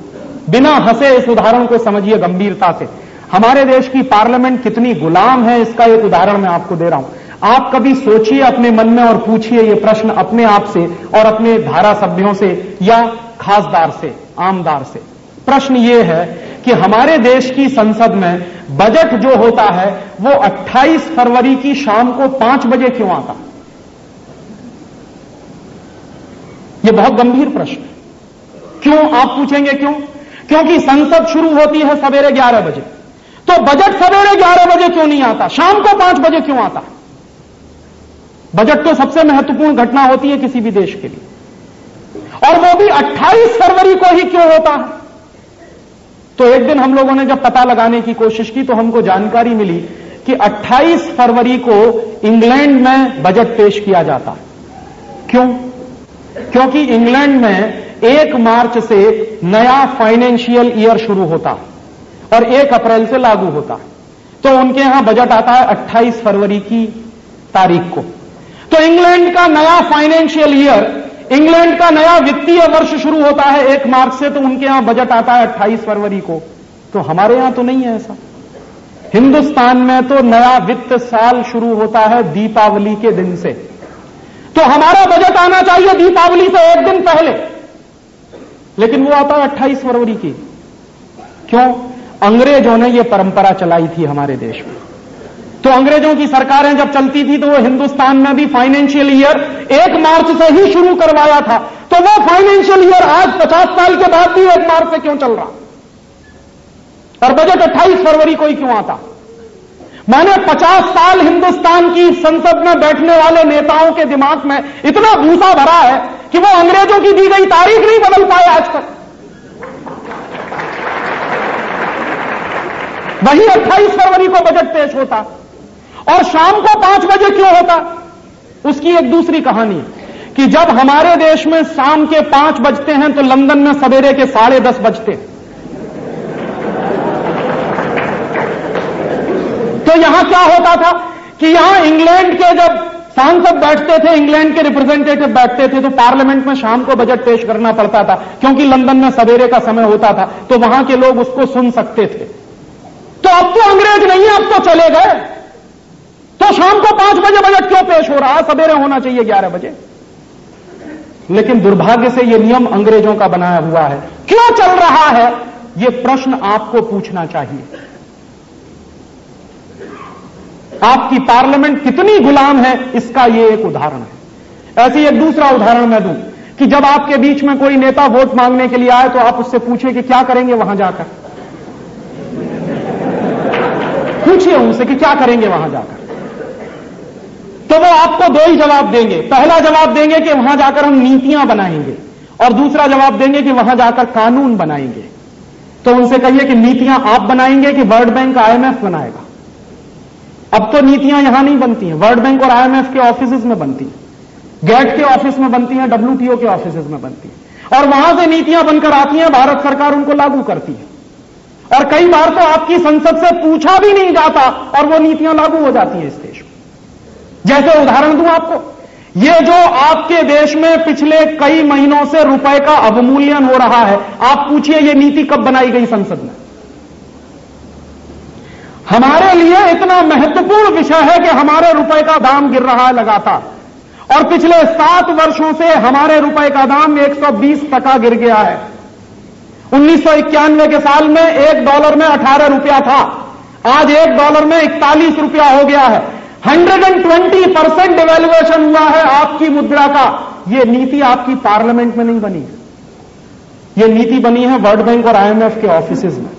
बिना हंसे इस उदाहरण को समझिए गंभीरता से। हमारे देश की पार्लियामेंट कितनी गुलाम है, इसका एक उदाहरण मैं आपको दे रहा हूँ। आप कभी सोचिए अपने मन में और पूछिए ये प्रश्न अपने आप से और अपने धारा सभ्यों से या खासदार से, आमदार से। प्रश्न ये है कि हमारे देश की संसद में बजट जो होता है, वो 28 फरवरी की शाम को 5 बजे क्यों आता? ये बहुत गंभीर प्रश्न। है क्यों आप पूछेंगे क्यों? क्योंकि संसद शुरू होती है सवेरे 11 बजे। तो बजट सवेरे 11 बजे क्यों नहीं आता? शाम को 5 बजे क्यों आता? बजट तो सबसे महत्वपूर्ण घटना होती है किसी भी देश के लिए। और वो भी 28 फरवरी को ही क्यों होता? है तो एक दिन हम लोगों ने जब पता लगाने की कोशिश की तो हमको जानकारी मिली कि 28 फरवरी को इंग्लैंड में बजट पेश किया जाता। है क्यों? क्योंकि इंग्लैंड में एक मार्च से नया फाइनेंशियल ईयर शुरू होता और एक अप्रैल से लागू होता। है तो उनके यहाँ बजट आता है 28 फरवरी की तारीख को। तो इंग्लैंड का नया फाइनेंशियल ईयर, इंग्लैंड का नया वित्तीय वर्ष शुरू होता है एक मार्च से तो उनके यहाँ बजट आता है 28 फरवरी को। तो हमारे यहाँ तो नहीं है ऐसा। हिंदुस्तान में तो नया वित्त साल शुरू होता है दीपावली के दिन से। तो हमारा बजट आना चाहिए दीपावली से एक दिन पहले। लेकिन वो आता है अट्ठाईस फरवरी की। क्यों? अंग्रेज़ों ने यह परंपरा चलाई थी हमारे देश में। तो अंग्रेज़ों की सरकारें जब चलती थी तो वो हिंदुस्तान में भी फाइनेंशियल ईयर एक मार्च से ही शुरू करवाया था। तो वो फाइनेंशियल ईयर आज पचास साल के बाद भी एक मार्च से क्यों चल रहा? और बजट 28 फरवरी को ही क्यों आता? मैंने 50 साल हिंदुस्तान की संसद में बैठने वाले नेताओं के दिमाग में इतना भूसा भरा है कि वो अंग्रेज़ों की दी गई तारीख नहीं बदल पाए आज तक। वही 28 फरवरी को बजट पेश होता। और शाम को पाँच बजे क्यों होता? उसकी एक दूसरी कहानी कि जब हमारे देश में शाम के पाँच बजते हैं तो लंदन में सवेरे के साढ़े दस बजते तो यहाँ क्या होता था कि यहाँ इंग्लैंड के जब सांसद बैठते थे, इंग्लैंड के रिप्रेजेंटेटिव बैठते थे तो पार्लियामेंट में शाम को बजट पेश करना पड़ता था, क्योंकि लंदन में सवेरे का समय होता था तो वहाँ के लोग उसको सुन सकते थे। तो अब तो अंग्रेज़ नहीं, अब तो चले गए। तो शाम को पाँच बजे बजट क्यों पेश हो रहा? सवेरे होना चाहिए ग्यारह बजे। लेकिन दुर्भाग्य से यह नियम अंग्रेज़ों का बनाया हुआ है। क्यों चल रहा है? यह प्रश्न आपको पूछना चाहिए। आपकी पार्लियामेंट कितनी गुलाम है, इसका यह एक उदाहरण है। ऐसे एक दूसरा उदाहरण मैं दूँ कि जब आपके बीच में कोई नेता वोट मांगने के लिए आए तो आप उससे पूछे कि क्या करेंगे वहाँ जाकर? पूछिए उनसे कि क्या करेंगे वहाँ जाकर? तो वो आपको दो ही जवाब देंगे। पहला जवाब देंगे कि वहाँ जाकर हम नीतियाँ बनाएँगे और दूसरा जवाब देंगे कि वहाँ जाकर कानून बनाएँगे। तो उनसे कहिए कि नीतियाँ आप बनाएँगे कि वर्ल्ड बैंक आईएमएफ बनाएगा। अब तो नीतियाँ यहाँ नहीं बनती हैं। वर्ल्ड बैंक और आईएमएफ के ऑफ़िस में बनती हैं। गेट के ऑफ़िस में बनती हैं, डब्ल्यूटीओ के ऑफ़िस में बनती हैं। और वहाँ से नीतियाँ बनकर आती हैं, भारत सरकार उनको लागू करती है। और कई बार तो आपकी संसद से पूछा भी नहीं जाता और वो नीतियाँ लागू हो जाती हैं इस देश जैसे उदाहरण दूँ आपको, ये जो आपके देश में पिछले कई महीनों से रुपए का अवमूल्यन हो रहा है, आप पूछिए ये नीति कब बनाई गई संसद में? हमारे लिए इतना महत्वपूर्ण विषय है कि हमारे रुपए का दाम गिर रहा है लगातार, और पिछले सात वर्षों से हमारे रुपए का दाम 120 टका गिर गया है। उन्नीस सौ इक्यानवे के साल में एक डॉलर में 18 रुपया था, आज एक डॉलर में इकतालीस रुपया हो गया है। 120 परसेंट डिवेल्युएशन हुआ है आपकी मुद्रा का। यह नीति आपकी पार्लियामेंट में नहीं बनी है। यह नीति बनी है वर्ल्ड बैंक और आईएमएफ के ऑफ़िस में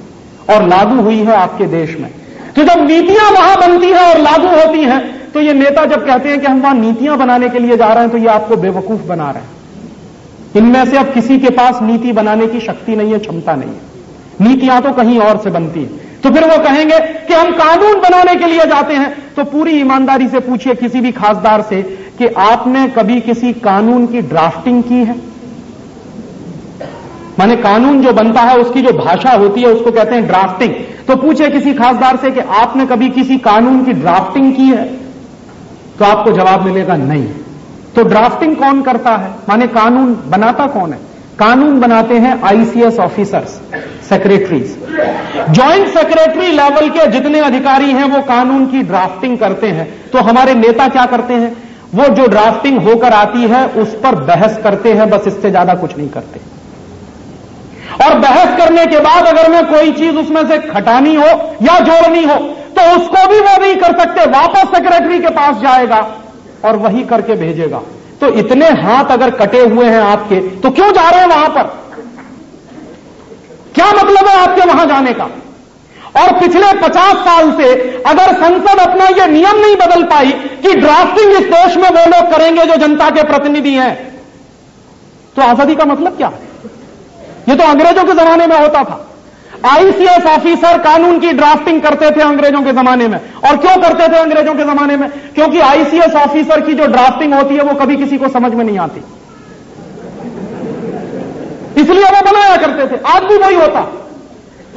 और लागू हुई है आपके देश में। तो जब नीतियाँ वहाँ बनती हैं और लागू होती हैं तो ये नेता जब कहते हैं कि हम वहाँ नीतियाँ बनाने के लिए जा रहे हैं तो ये आपको बेवकूफ़ बना रहे हैं। इनमें से अब किसी के पास नीति बनाने की शक्ति नहीं है, क्षमता नहीं है। नीतियाँ तो कहीं और से बनती है। तो फिर वो कहेंगे कि हम कानून बनाने के लिए जाते हैं। तो पूरी ईमानदारी से पूछिए किसी भी खासदार से कि आपने कभी किसी कानून की ड्राफ्टिंग की है? माने कानून जो बनता है, उसकी जो भाषा होती है, उसको कहते हैं ड्राफ्टिंग। तो पूछे किसी खासदार से कि आपने कभी किसी कानून की ड्राफ्टिंग की है? तो आपको जवाब मिलेगा नहीं। तो ड्राफ्टिंग कौन करता है? माने कानून बनाता कौन है? कानून बनाते हैं ICS officers secretaries joint secretary level के जितने अधिकारी हैं, वो कानून की ड्राफ्टिंग करते हैं। तो हमारे नेता क्या करते हैं? वो जो ड्राफ्टिंग होकर आती है, उस पर बहस करते हैं, बस इससे ज़्यादा कुछ नहीं करते। और बहस करने के बाद अगर मैं कोई चीज़ उसमें से खटानी हो या जोड़नी हो तो उसको भी वो नहीं कर सकते। वापस सेक्रेटरी के पास जाएगा और वही करके भेजेगा। तो इतने हाथ अगर कटे हुए हैं आपके तो क्यों जा रहे हैं वहाँ पर? क्या मतलब है आपके वहाँ जाने का? और पिछले 50 साल से अगर संसद अपना यह नियम नहीं बदल पाई कि ड्राफ्टिंग इस देश में वो लोग करेंगे जो जनता के प्रतिनिधि हैं तो आज़ादी का मतलब क्या? है ये तो अंग्रेज़ों के जमाने में होता था। आईसीएस ऑफिसर कानून की ड्राफ्टिंग करते थे अंग्रेज़ों के जमाने में। और क्यों करते थे अंग्रेज़ों के जमाने में? क्योंकि आईसीएस ऑफिसर की जो ड्राफ्टिंग होती है, वो कभी किसी को समझ में नहीं आती। इसलिए वो बनाया करते थे। आज भी वही होता।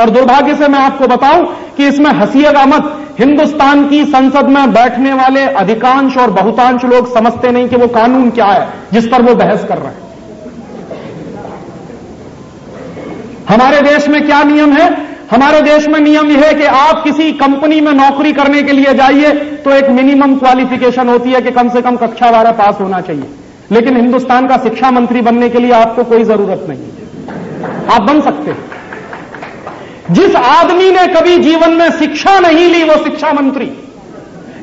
और दुर्भाग्य से मैं आपको बताऊँ कि इसमें हसीएगा मत। हिंदुस्तान की संसद में बैठने वाले अधिकांश और बहुतांश लोग समझते नहीं कि वो कानून क्या है, जिस पर वो बहस कर रहे हैं। हमारे देश में क्या नियम है? हमारे देश में नियम यह है कि आप किसी कंपनी में नौकरी करने के लिए जाइए तो एक मिनिमम क्वालिफिकेशन होती है कि कम से कम कक्षा बारह पास होना चाहिए। लेकिन हिंदुस्तान का शिक्षा मंत्री बनने के लिए आपको कोई ज़रूरत नहीं। आप बन सकते हैं। जिस आदमी ने कभी जीवन में शिक्षा नहीं ली, वो शिक्षा मंत्री।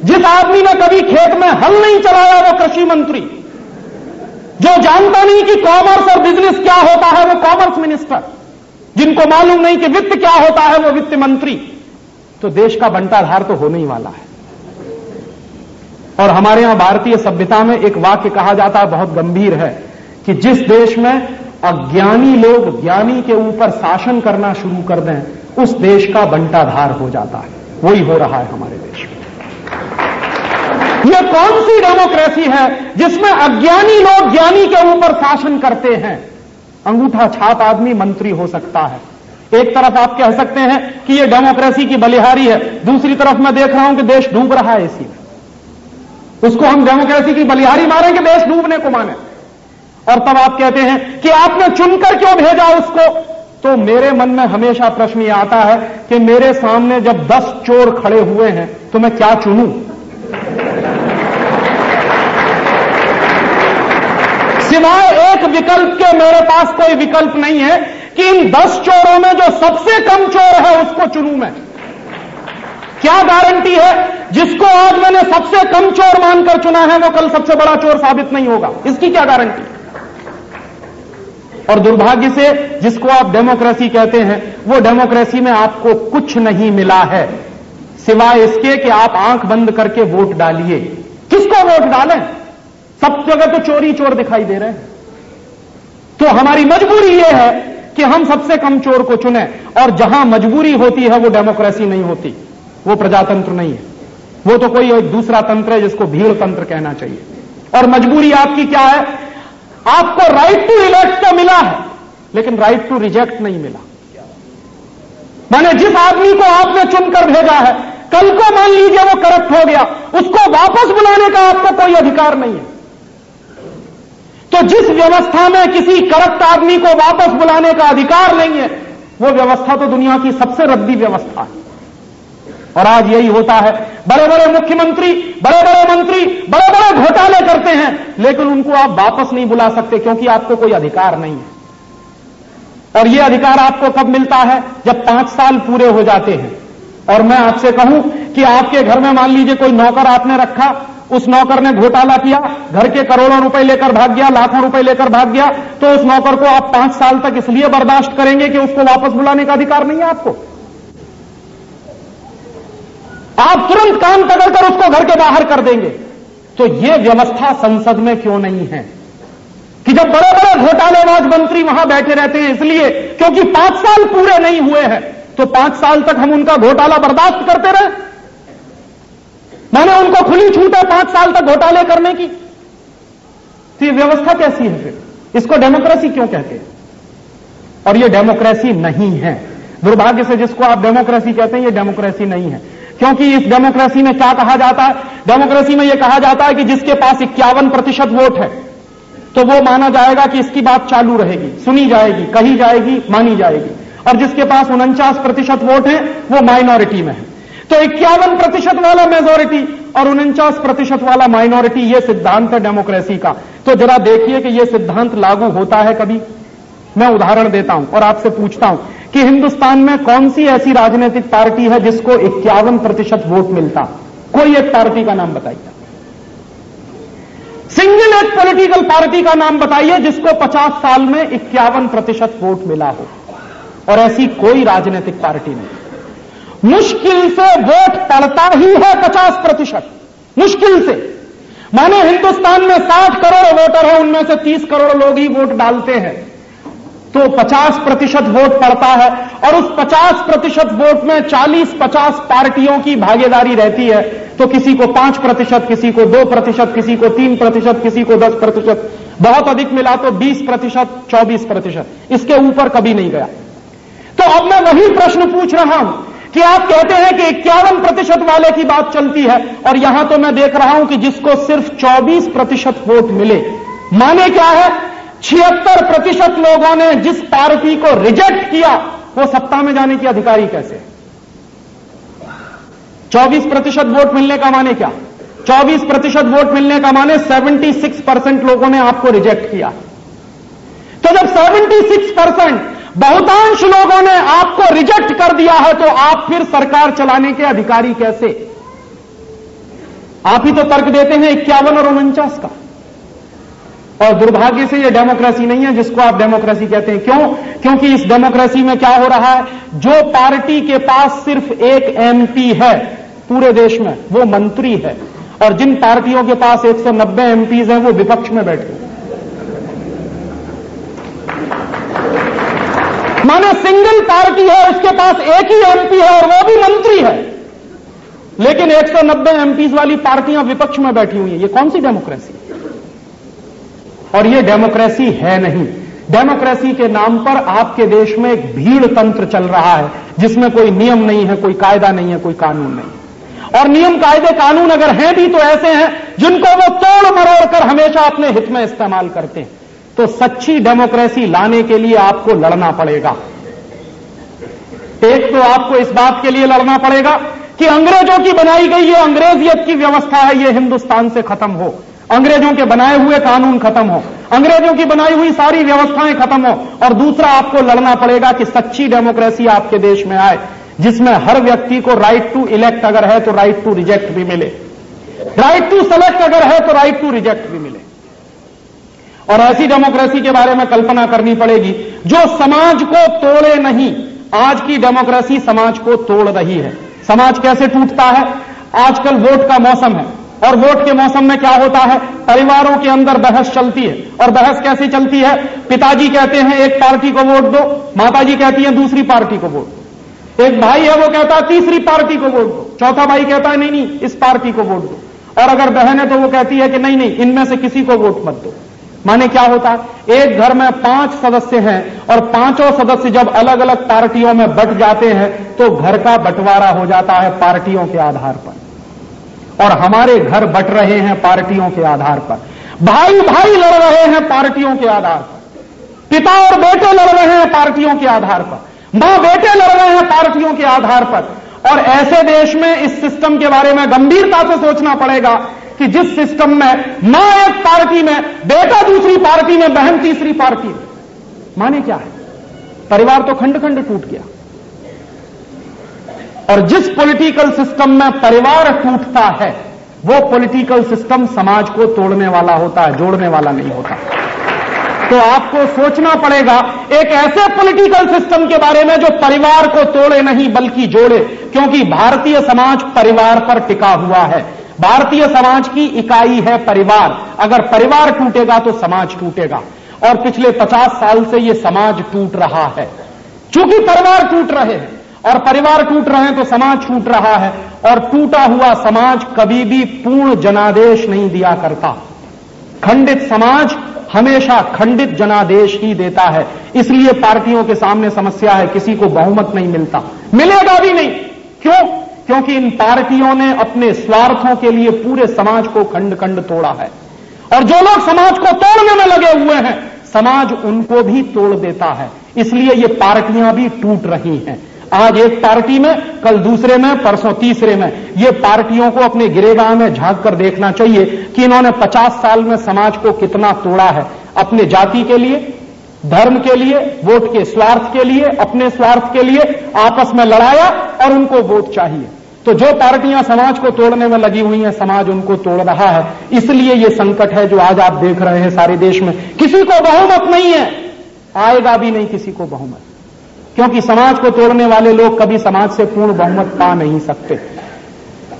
जिस आदमी ने कभी खेत में हल नहीं चलाया, वो कृषि मंत्री। जो जानता नहीं कि कॉमर्स और बिज़नेस क्या होता है, वो कॉमर्स मिनिस्टर। जिनको मालूम नहीं कि वित्त क्या होता है, वो वित्त मंत्री। तो देश का बंटाधार तो होने ही वाला है। और हमारे यहाँ भारतीय सभ्यता में एक वाक्य कहा जाता है, बहुत गंभीर है, कि जिस देश में अज्ञानी लोग ज्ञानी के ऊपर शासन करना शुरू कर दें, उस देश का बंटाधार हो जाता है। वही हो रहा है हमारे देश में। यह कौन सी डेमोक्रेसी है जिसमें अज्ञानी लोग ज्ञानी के ऊपर शासन करते हैं? अंगूठा छाप आदमी मंत्री हो सकता है। एक तरफ़ आप कह सकते हैं कि यह डेमोक्रेसी की बलिहारी है, दूसरी तरफ़ मैं देख रहा हूँ कि देश डूब रहा है इसी में। उसको हम डेमोक्रेसी की बलिहारी मारेंगे देश डूबने को माने। और तब आप कहते हैं कि आपने चुनकर क्यों भेजा उसको? तो मेरे मन में हमेशा प्रश्न यह आता है कि मेरे सामने जब दस चोर खड़े हुए हैं तो मैं क्या चुनूं? सिवाय एक विकल्प के मेरे पास कोई विकल्प नहीं है कि इन दस चोरों में जो सबसे कम चोर है उसको चुनू मैं। क्या गारंटी है? जिसको आज मैंने सबसे कम चोर मानकर चुना है, वो कल सबसे बड़ा चोर साबित नहीं होगा। इसकी क्या गारंटी? और दुर्भाग्य से जिसको आप डेमोक्रेसी कहते हैं, वो डेमोक्रेसी में आपको कुछ नहीं मिला है। सिवाय इसके कि आप आँख बंद करके वोट डालिए। किसको वोट डालें? सब जगह तो चोरी चोर दिखाई दे रहे हैं। तो हमारी मजबूरी यह है कि हम सबसे कम चोर को चुने और जहाँ मजबूरी होती है, वो डेमोक्रेसी नहीं होती। वो प्रजातंत्र नहीं है। वो तो कोई एक दूसरा तंत्र है जिसको भीड़ तंत्र कहना चाहिए। और मजबूरी आपकी क्या है? आपको राइट टू इलेक्ट तो मिला है, लेकिन राइट टू रिजेक्ट नहीं मिला। माने जिस आदमी को आपने चुनकर भेजा है, कल को मान लीजिए वो करप्ट हो गया, उसको वापस बुलाने का आपको कोई अधिकार नहीं है। तो जिस व्यवस्था में किसी करप्ट आदमी को वापस बुलाने का अधिकार नहीं है, वो व्यवस्था तो दुनिया की सबसे रद्दी व्यवस्था है। और आज यही होता है। बड़े बड़े मुख्यमंत्री बड़े बड़े मंत्री बड़े बड़े घोटाले करते हैं, लेकिन उनको आप वापस नहीं बुला सकते क्योंकि आपको कोई अधिकार नहीं है। और यह अधिकार आपको कब मिलता है? जब पाँच साल पूरे हो जाते हैं। और मैं आपसे कहूँ कि आपके घर में मान लीजिए कोई नौकर आपने रखा उस नौकर ने घोटाला किया, घर के करोड़ों रुपए लेकर भाग गया, लाखों रुपए लेकर भाग गया तो उस नौकर को आप पाँच साल तक इसलिए बर्दाश्त करेंगे कि उसको वापस बुलाने का अधिकार नहीं है आपको। आप तुरंत काम पकड़कर उसको घर के बाहर कर देंगे। तो यह व्यवस्था संसद में क्यों नहीं है? कि जब बड़े बड़े घोटालेबाज मंत्री वहाँ बैठे रहते हैं, इसलिए क्योंकि पाँच साल पूरे नहीं हुए हैं तो पाँच साल तक हम उनका घोटाला बर्दाश्त करते रहे। मैंने उनको खुली छूट है पाँच साल तक घोटाले करने की। तो व्यवस्था कैसी है फिर? इसको डेमोक्रेसी क्यों कहते हैं? और ये डेमोक्रेसी नहीं है। दुर्भाग्य से जिसको आप डेमोक्रेसी कहते हैं, ये डेमोक्रेसी नहीं है। क्योंकि इस डेमोक्रेसी में क्या कहा जाता है? डेमोक्रेसी में यह कहा जाता है कि जिसके पास इक्यावन प्रतिशत वोट है तो वो माना जाएगा कि इसकी बात चालू रहेगी, सुनी जाएगी, कही जाएगी, मानी जाएगी। और जिसके पास उनचास प्रतिशत वोट है, वो माइनॉरिटी में है। तो इक्यावन प्रतिशत वाला मेजोरिटी और उनचास प्रतिशत वाला माइनॉरिटी ये सिद्धांत है डेमोक्रेसी का। तो जरा देखिए कि यह सिद्धांत लागू होता है कभी। मैं उदाहरण देता हूँ और आपसे पूछता हूँ कि हिंदुस्तान में कौन सी ऐसी राजनीतिक पार्टी है जिसको इक्यावन प्रतिशत वोट मिलता? कोई एक पार्टी का नाम बताइए। सिंगल एक पॉलिटिकल पार्टी का नाम बताइए जिसको 50 साल में इक्यावन प्रतिशत वोट मिला हो। और ऐसी कोई राजनीतिक पार्टी नहीं। मुश्किल से वोट पड़ता ही है 50 प्रतिशत। मुश्किल से। माने हिंदुस्तान में 60 करोड़ वोटर है, उनमें से 30 करोड़ लोग ही वोट डालते हैं। तो 50 प्रतिशत वोट पड़ता है और उस 50 प्रतिशत वोट में 40-50 पार्टियों की भागीदारी रहती है। तो किसी को 5 प्रतिशत, किसी को 2 प्रतिशत, किसी को 3 प्रतिशत, किसी को 10 प्रतिशत। बहुत अधिक मिला तो 20 प्रतिशत 24 प्रतिशत। इसके ऊपर कभी नहीं गया। तो अब मैं वही प्रश्न पूछ रहा हूँ। कि आप कहते हैं कि इक्यावन प्रतिशत वाले की बात चलती है, और यहाँ तो मैं देख रहा हूँ कि जिसको सिर्फ़ 24 प्रतिशत वोट मिले। माने क्या है? छिहत्तर प्रतिशत लोगों ने जिस पार्टी को रिजेक्ट किया, वो सत्ता में जाने की अधिकारी कैसे? 24 प्रतिशत वोट मिलने का माने क्या? 24 प्रतिशत वोट मिलने का माने 76 परसेंट लोगों ने आपको रिजेक्ट किया। तो जब 76 परसेंट बहुतांश लोगों ने आपको रिजेक्ट कर दिया है तो आप फिर सरकार चलाने के अधिकारी कैसे? आप ही तो तर्क देते हैं इक्यावन और उनचास का। और दुर्भाग्य से यह डेमोक्रेसी नहीं है, जिसको आप डेमोक्रेसी कहते हैं। क्यों? क्योंकि इस डेमोक्रेसी में क्या हो रहा है? जो पार्टी के पास सिर्फ़ एक एमपी है, पूरे देश में, वो मंत्री है। और जिन पार्टियों के पास 190 एमपीज हैं, वो विपक्ष में बैठे माने सिंगल पार्टी है, उसके पास एक ही एमपी है और वो भी मंत्री है। लेकिन 190 एमपीज वाली पार्टियाँ विपक्ष में बैठी हुई हैं। ये कौन सी डेमोक्रेसी? और ये डेमोक्रेसी है नहीं। डेमोक्रेसी के नाम पर आपके देश में एक भीड़ तंत्र चल रहा है, जिसमें कोई नियम नहीं है, कोई कायदा नहीं है, कोई कानून नहीं। और नियम कायदे कानून अगर हैं भी तो ऐसे हैं, जिनको वो तोड़ मरोड़ कर हमेशा अपने हित में इस्तेमाल करते हैं। तो सच्ची डेमोक्रेसी लाने के लिए आपको लड़ना पड़ेगा। एक तो आपको इस बात के लिए लड़ना पड़ेगा कि अंग्रेज़ों की बनाई गई ये अंग्रेजियत की व्यवस्था है, ये हिंदुस्तान से खत्म हो। अंग्रेज़ों के बनाए हुए कानून खत्म हो। अंग्रेज़ों की बनाई हुई सारी व्यवस्थाएँ खत्म हो और दूसरा आपको लड़ना पड़ेगा कि सच्ची डेमोक्रेसी आपके देश में आए, जिसमें हर व्यक्ति को राइट टू इलेक्ट अगर है तो राइट टू रिजेक्ट भी मिले। राइट टू सेलेक्ट अगर है तो राइट टू रिजेक्ट भी मिले। और ऐसी डेमोक्रेसी के बारे में कल्पना करनी पड़ेगी। जो समाज को तोड़े नहीं, आज की डेमोक्रेसी समाज को तोड़ रही है। समाज कैसे टूटता है? आजकल वोट का मौसम है। और वोट के मौसम में क्या होता है? परिवारों के अंदर बहस चलती है। और बहस कैसे चलती है? पिताजी कहते हैं, एक पार्टी को वोट दो। माताजी कहती है, दूसरी पार्टी को वोट दो। एक भाई है, वो कहता है, तीसरी पार्टी को वोट दो। चौथा भाई कहता है, नहीं नहीं, इस पार्टी को वोट दो। और अगर बहन है तो वो कहती है कि, नहीं नहीं, इनमें से किसी को वोट मत दो। माने क्या होता है? एक घर में पाँच सदस्य हैं और पाँचों सदस्य जब अलग अलग पार्टियों में बट जाते हैं तो घर का बंटवारा हो जाता है पार्टियों के आधार पर। और हमारे घर बट रहे हैं पार्टियों के आधार पर। भाई भाई लड़ रहे हैं पार्टियों के आधार पर। पिता और बेटे लड़ रहे हैं पार्टियों के आधार पर। माँ, बेटे लड़ रहे हैं पार्टियों के आधार पर। और ऐसे देश में इस सिस्टम के बारे में गंभीरता से सोचना पड़ेगा कि जिस सिस्टम में माँ एक पार्टी में, बेटा दूसरी पार्टी में, बहन तीसरी पार्टी में। माने क्या है? परिवार तो खंड खंड टूट गया। और जिस पॉलिटिकल सिस्टम में परिवार टूटता है, वो पॉलिटिकल सिस्टम समाज को तोड़ने वाला होता है, जोड़ने वाला नहीं होता। तो आपको सोचना पड़ेगा, एक ऐसे पॉलिटिकल सिस्टम के बारे में जो परिवार को तोड़े नहीं, बल्कि जोड़े, क्योंकि भारतीय समाज परिवार पर टिका हुआ है। भारतीय समाज की इकाई है परिवार। अगर परिवार टूटेगा तो समाज टूटेगा। और पिछले पचास साल से यह समाज टूट रहा है। चूँकि परिवार टूट रहे हैं, और परिवार टूट रहे हैं तो समाज टूट रहा है, और टूटा हुआ समाज कभी भी पूर्ण जनादेश नहीं दिया करता। खंडित समाज हमेशा खंडित जनादेश ही देता है। इसलिए पार्टियों के सामने समस्या है, किसी को बहुमत नहीं मिलता। मिलेगा भी नहीं। क्यों? क्योंकि इन पार्टियों ने अपने स्वार्थों के लिए पूरे समाज को खंड खंड तोड़ा है। और जो लोग समाज को तोड़ने में लगे हुए हैं, समाज उनको भी तोड़ देता है। इसलिए ये पार्टियाँ भी टूट रही हैं। आज एक पार्टी में, कल दूसरे में, परसों तीसरे में। ये पार्टियों को अपने गिरेबाह में झाँक कर देखना चाहिए कि इन्होंने 50 साल में समाज को कितना तोड़ा है। अपने जाति के लिए, धर्म के लिए, वोट के स्वार्थ के लिए, अपने स्वार्थ के लिए आपस में लड़ाया और उनको वोट चाहिए। तो जो पार्टियाँ समाज को तोड़ने में लगी हुई हैं, समाज उनको तोड़ रहा है। इसलिए ये संकट है जो आज आप देख रहे हैं सारे देश में। किसी को बहुमत नहीं है। आएगा भी नहीं किसी को बहुमत। क्योंकि समाज को तोड़ने वाले लोग कभी समाज से पूर्ण बहुमत पा नहीं सकते।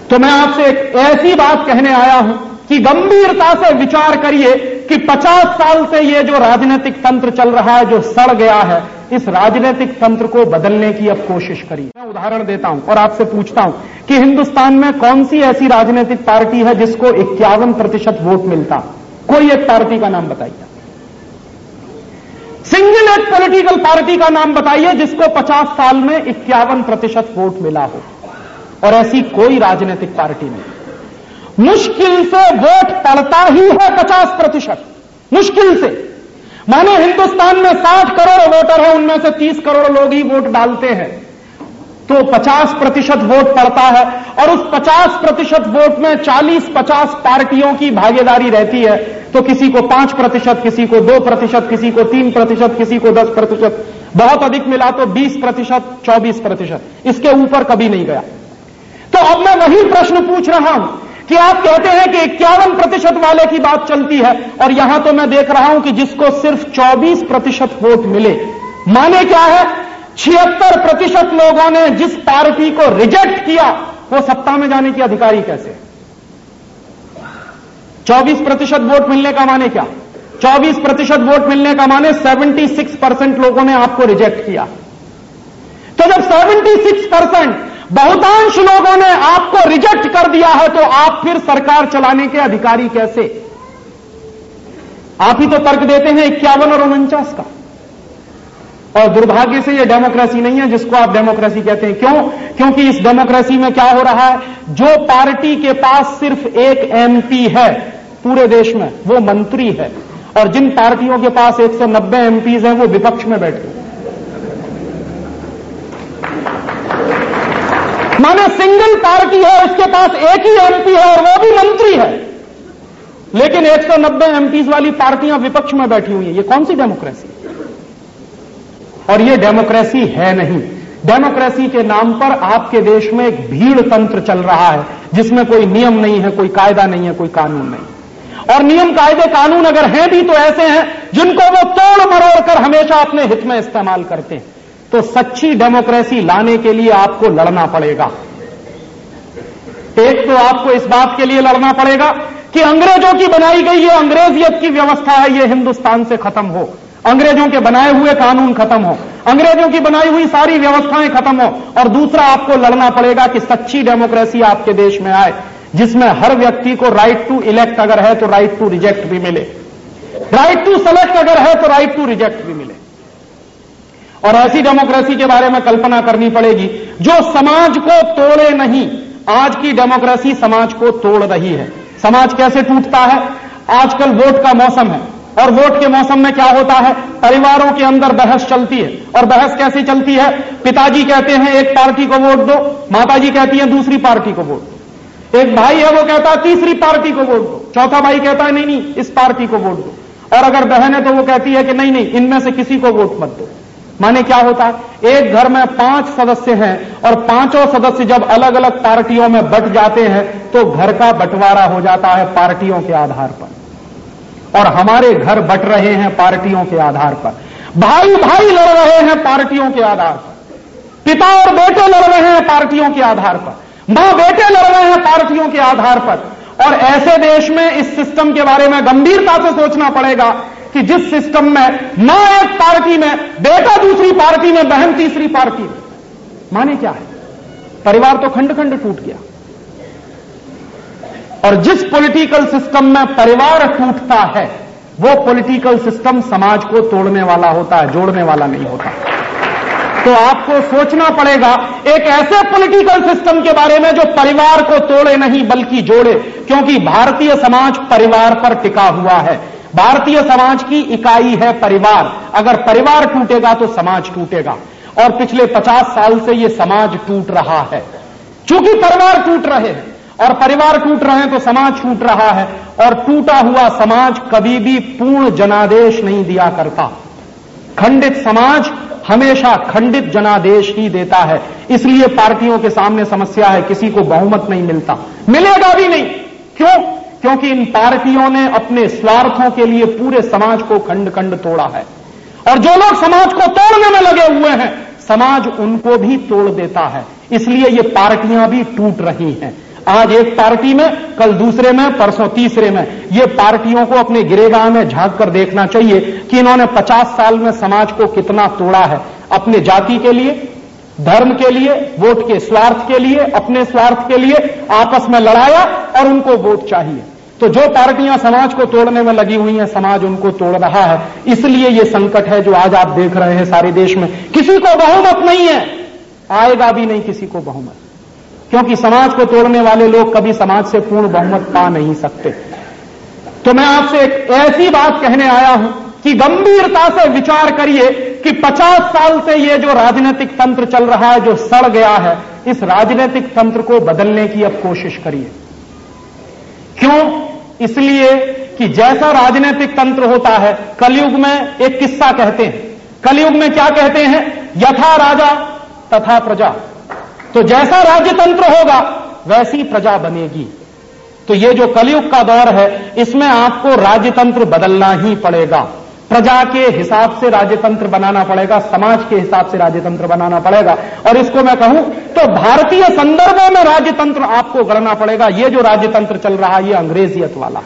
तो मैं आपसे एक ऐसी बात कहने आया हूँ कि गंभीरता से विचार करिए कि 50 साल से ये जो राजनीतिक तंत्र चल रहा है, जो सड़ गया है इस राजनीतिक तंत्र को बदलने की अब कोशिश करिए। मैं उदाहरण देता हूँ और आपसे पूछता हूँ कि हिंदुस्तान में कौन सी ऐसी राजनीतिक पार्टी है जिसको इक्यावन प्रतिशत वोट मिलता? कोई एक पार्टी का नाम बताइए। सिंगल एक पॉलिटिकल पार्टी का नाम बताइए जिसको 50 साल में इक्यावन प्रतिशत वोट मिला हो। और ऐसी कोई राजनीतिक पार्टी नहीं। मुश्किल से वोट पड़ता ही है 50 प्रतिशत। मुश्किल से। माने हिंदुस्तान में 60 करोड़ वोटर है, उनमें से 30 करोड़ लोग ही वोट डालते हैं। तो 50 प्रतिशत वोट पड़ता है, और उस 50 प्रतिशत वोट में 40-50 पार्टियों की भागीदारी रहती है। तो किसी को 5 प्रतिशत, किसी को 2 प्रतिशत, किसी को 3 प्रतिशत, किसी को 10 प्रतिशत, बहुत अधिक मिला तो 20 प्रतिशत 24 प्रतिशत। इसके ऊपर कभी नहीं गया। तो अब मैं वही प्रश्न पूछ रहा हूँ कि आप कहते हैं कि इक्यावन प्रतिशत वाले की बात चलती है, और यहाँ तो मैं देख रहा हूँ कि जिसको सिर्फ़ 24 प्रतिशत वोट मिले। माने क्या है? छिहत्तर प्रतिशत लोगों ने जिस पार्टी को रिजेक्ट किया, वो सत्ता में जाने की अधिकारी कैसे? 24 प्रतिशत वोट मिलने का माने क्या? 24 प्रतिशत वोट मिलने का माने 76 परसेंट लोगों ने आपको रिजेक्ट किया। तो जब 76 परसेंट बहुतांश लोगों ने आपको रिजेक्ट कर दिया है तो आप फिर सरकार चलाने के अधिकारी कैसे? आप ही तो तर्क देते हैं इक्यावन और उनचास का। और दुर्भाग्य से यह डेमोक्रेसी नहीं है, जिसको आप डेमोक्रेसी कहते हैं। क्यों? क्योंकि इस डेमोक्रेसी में क्या हो रहा है? जो पार्टी के पास सिर्फ़ एक एमपी है पूरे देश में, वो मंत्री है। और जिन पार्टियों के पास 190 एमपीज हैं, वो विपक्ष में बैठे। माने सिंगल पार्टी है, उसके पास एक ही एमपी है और वो भी मंत्री है। लेकिन 190 एमपीज वाली पार्टियाँ विपक्ष में बैठी हुई हैं। ये कौन सी डेमोक्रेसी? और ये डेमोक्रेसी है नहीं। डेमोक्रेसी के नाम पर आपके देश में एक भीड़ तंत्र चल रहा है, जिसमें कोई नियम नहीं है, कोई कायदा नहीं है, कोई कानून नहीं। और नियम, कायदे, कानून अगर हैं भी तो ऐसे हैं जिनको वो तोड़ मरोड़ कर हमेशा अपने हित में इस्तेमाल करते हैं। तो सच्ची डेमोक्रेसी लाने के लिए आपको लड़ना पड़ेगा। एक तो आपको इस बात के लिए लड़ना पड़ेगा कि अंग्रेज़ों की बनाई गई ये अंग्रेजियत की व्यवस्था है, ये हिंदुस्तान से खत्म हो। अंग्रेज़ों के बनाए हुए कानून खत्म हो। अंग्रेज़ों की बनाई हुई सारी व्यवस्थाएँ खत्म हो। और दूसरा, आपको लड़ना पड़ेगा कि सच्ची डेमोक्रेसी आपके देश में आए, जिसमें हर व्यक्ति को राइट टू इलेक्ट अगर है तो राइट टू रिजेक्ट भी मिले। राइट टू सेलेक्ट अगर है तो राइट टू रिजेक्ट भी मिले। और ऐसी डेमोक्रेसी के बारे में कल्पना करनी पड़ेगी। जो समाज को तोड़े नहीं, आज की डेमोक्रेसी समाज को तोड़ रही है। समाज कैसे टूटता है? आजकल वोट का मौसम है। और वोट के मौसम में क्या होता है? परिवारों के अंदर बहस चलती है। और बहस कैसे चलती है? पिताजी कहते हैं, एक पार्टी को वोट दो। माताजी कहती है, दूसरी पार्टी को वोट दो। एक भाई है, वो कहता है, तीसरी पार्टी को वोट दो। चौथा भाई कहता है, नहीं नहीं, इस पार्टी को वोट दो। और अगर बहन है तो वो कहती है कि, नहीं नहीं, इनमें से किसी को वोट मत दो। माने क्या होता है? एक घर में पाँच सदस्य हैं और पाँचों सदस्य जब अलग अलग पार्टियों में बट जाते हैं तो घर का बंटवारा हो जाता है पार्टियों के आधार पर। और हमारे घर बट रहे हैं पार्टियों के आधार पर। भाई भाई लड़ रहे हैं पार्टियों के आधार पर। पिता और बेटे लड़ रहे हैं पार्टियों के आधार पर। माँ, बेटे लड़ रहे हैं पार्टियों के आधार पर। और ऐसे देश में इस सिस्टम के बारे में गंभीरता से सोचना पड़ेगा कि जिस सिस्टम में माँ एक पार्टी में, बेटा दूसरी पार्टी में, बहन तीसरी पार्टी में। माने क्या है? परिवार तो खंड खंड टूट गया। और जिस पॉलिटिकल सिस्टम में परिवार टूटता है, वो पॉलिटिकल सिस्टम समाज को तोड़ने वाला होता है, जोड़ने वाला नहीं होता। तो आपको सोचना पड़ेगा, एक ऐसे पॉलिटिकल सिस्टम के बारे में जो परिवार को तोड़े नहीं, बल्कि जोड़े, क्योंकि भारतीय समाज परिवार पर टिका हुआ है। भारतीय समाज की इकाई है परिवार। अगर परिवार टूटेगा तो समाज टूटेगा। और पिछले 50 साल से यह समाज टूट रहा है। चूँकि परिवार टूट रहे हैं, और परिवार टूट रहे हैं तो समाज टूट रहा है, और टूटा हुआ समाज कभी भी पूर्ण जनादेश नहीं दिया करता। खंडित समाज हमेशा खंडित जनादेश ही देता है। इसलिए पार्टियों के सामने समस्या है, किसी को बहुमत नहीं मिलता। मिलेगा भी नहीं। क्यों? क्योंकि इन पार्टियों ने अपने स्वार्थों के लिए पूरे समाज को खंड खंड तोड़ा है। और जो लोग समाज को तोड़ने में लगे हुए हैं, समाज उनको भी तोड़ देता है। इसलिए ये पार्टियाँ भी टूट रही हैं। आज एक पार्टी में, कल दूसरे में, परसों तीसरे में। ये पार्टियों को अपने गिरेगाह में झाँक कर देखना चाहिए कि इन्होंने 50 साल में समाज को कितना तोड़ा है। अपने जाति के लिए, धर्म के लिए, वोट के स्वार्थ के लिए, अपने स्वार्थ के लिए आपस में लड़ाया और उनको वोट चाहिए। तो जो पार्टियाँ समाज को तोड़ने में लगी हुई हैं, समाज उनको तोड़ रहा है। इसलिए ये संकट है जो आज आप देख रहे हैं सारे देश में। किसी को बहुमत नहीं है। आएगा भी नहीं किसी को बहुमत। क्योंकि समाज को तोड़ने वाले लोग कभी समाज से पूर्ण बहुमत पा नहीं सकते। तो मैं आपसे एक ऐसी बात कहने आया हूँ कि गंभीरता से विचार करिए कि 50 साल से ये जो राजनीतिक तंत्र चल रहा है, जो सड़ गया है, इस राजनीतिक तंत्र को बदलने की अब कोशिश करिए। क्यों? इसलिए कि जैसा राजनीतिक तंत्र होता है, कलयुग में एक किस्सा कहते हैं। कलयुग में क्या कहते हैं? यथा राजा, तथा प्रजा। तो जैसा राज्य तंत्र होगा, वैसी प्रजा बनेगी। तो ये जो कलयुग का दौर है, इसमें आपको राज्य तंत्र बदलना ही पड़ेगा। प्रजा के हिसाब से राजतंत्र बनाना पड़ेगा, समाज के हिसाब से राजतंत्र बनाना पड़ेगा। और इसको मैं कहूँ तो भारतीय संदर्भों में राजतंत्र आपको गढ़ना पड़ेगा। ये जो राजतंत्र चल रहा है, ये अंग्रेजियत वाला।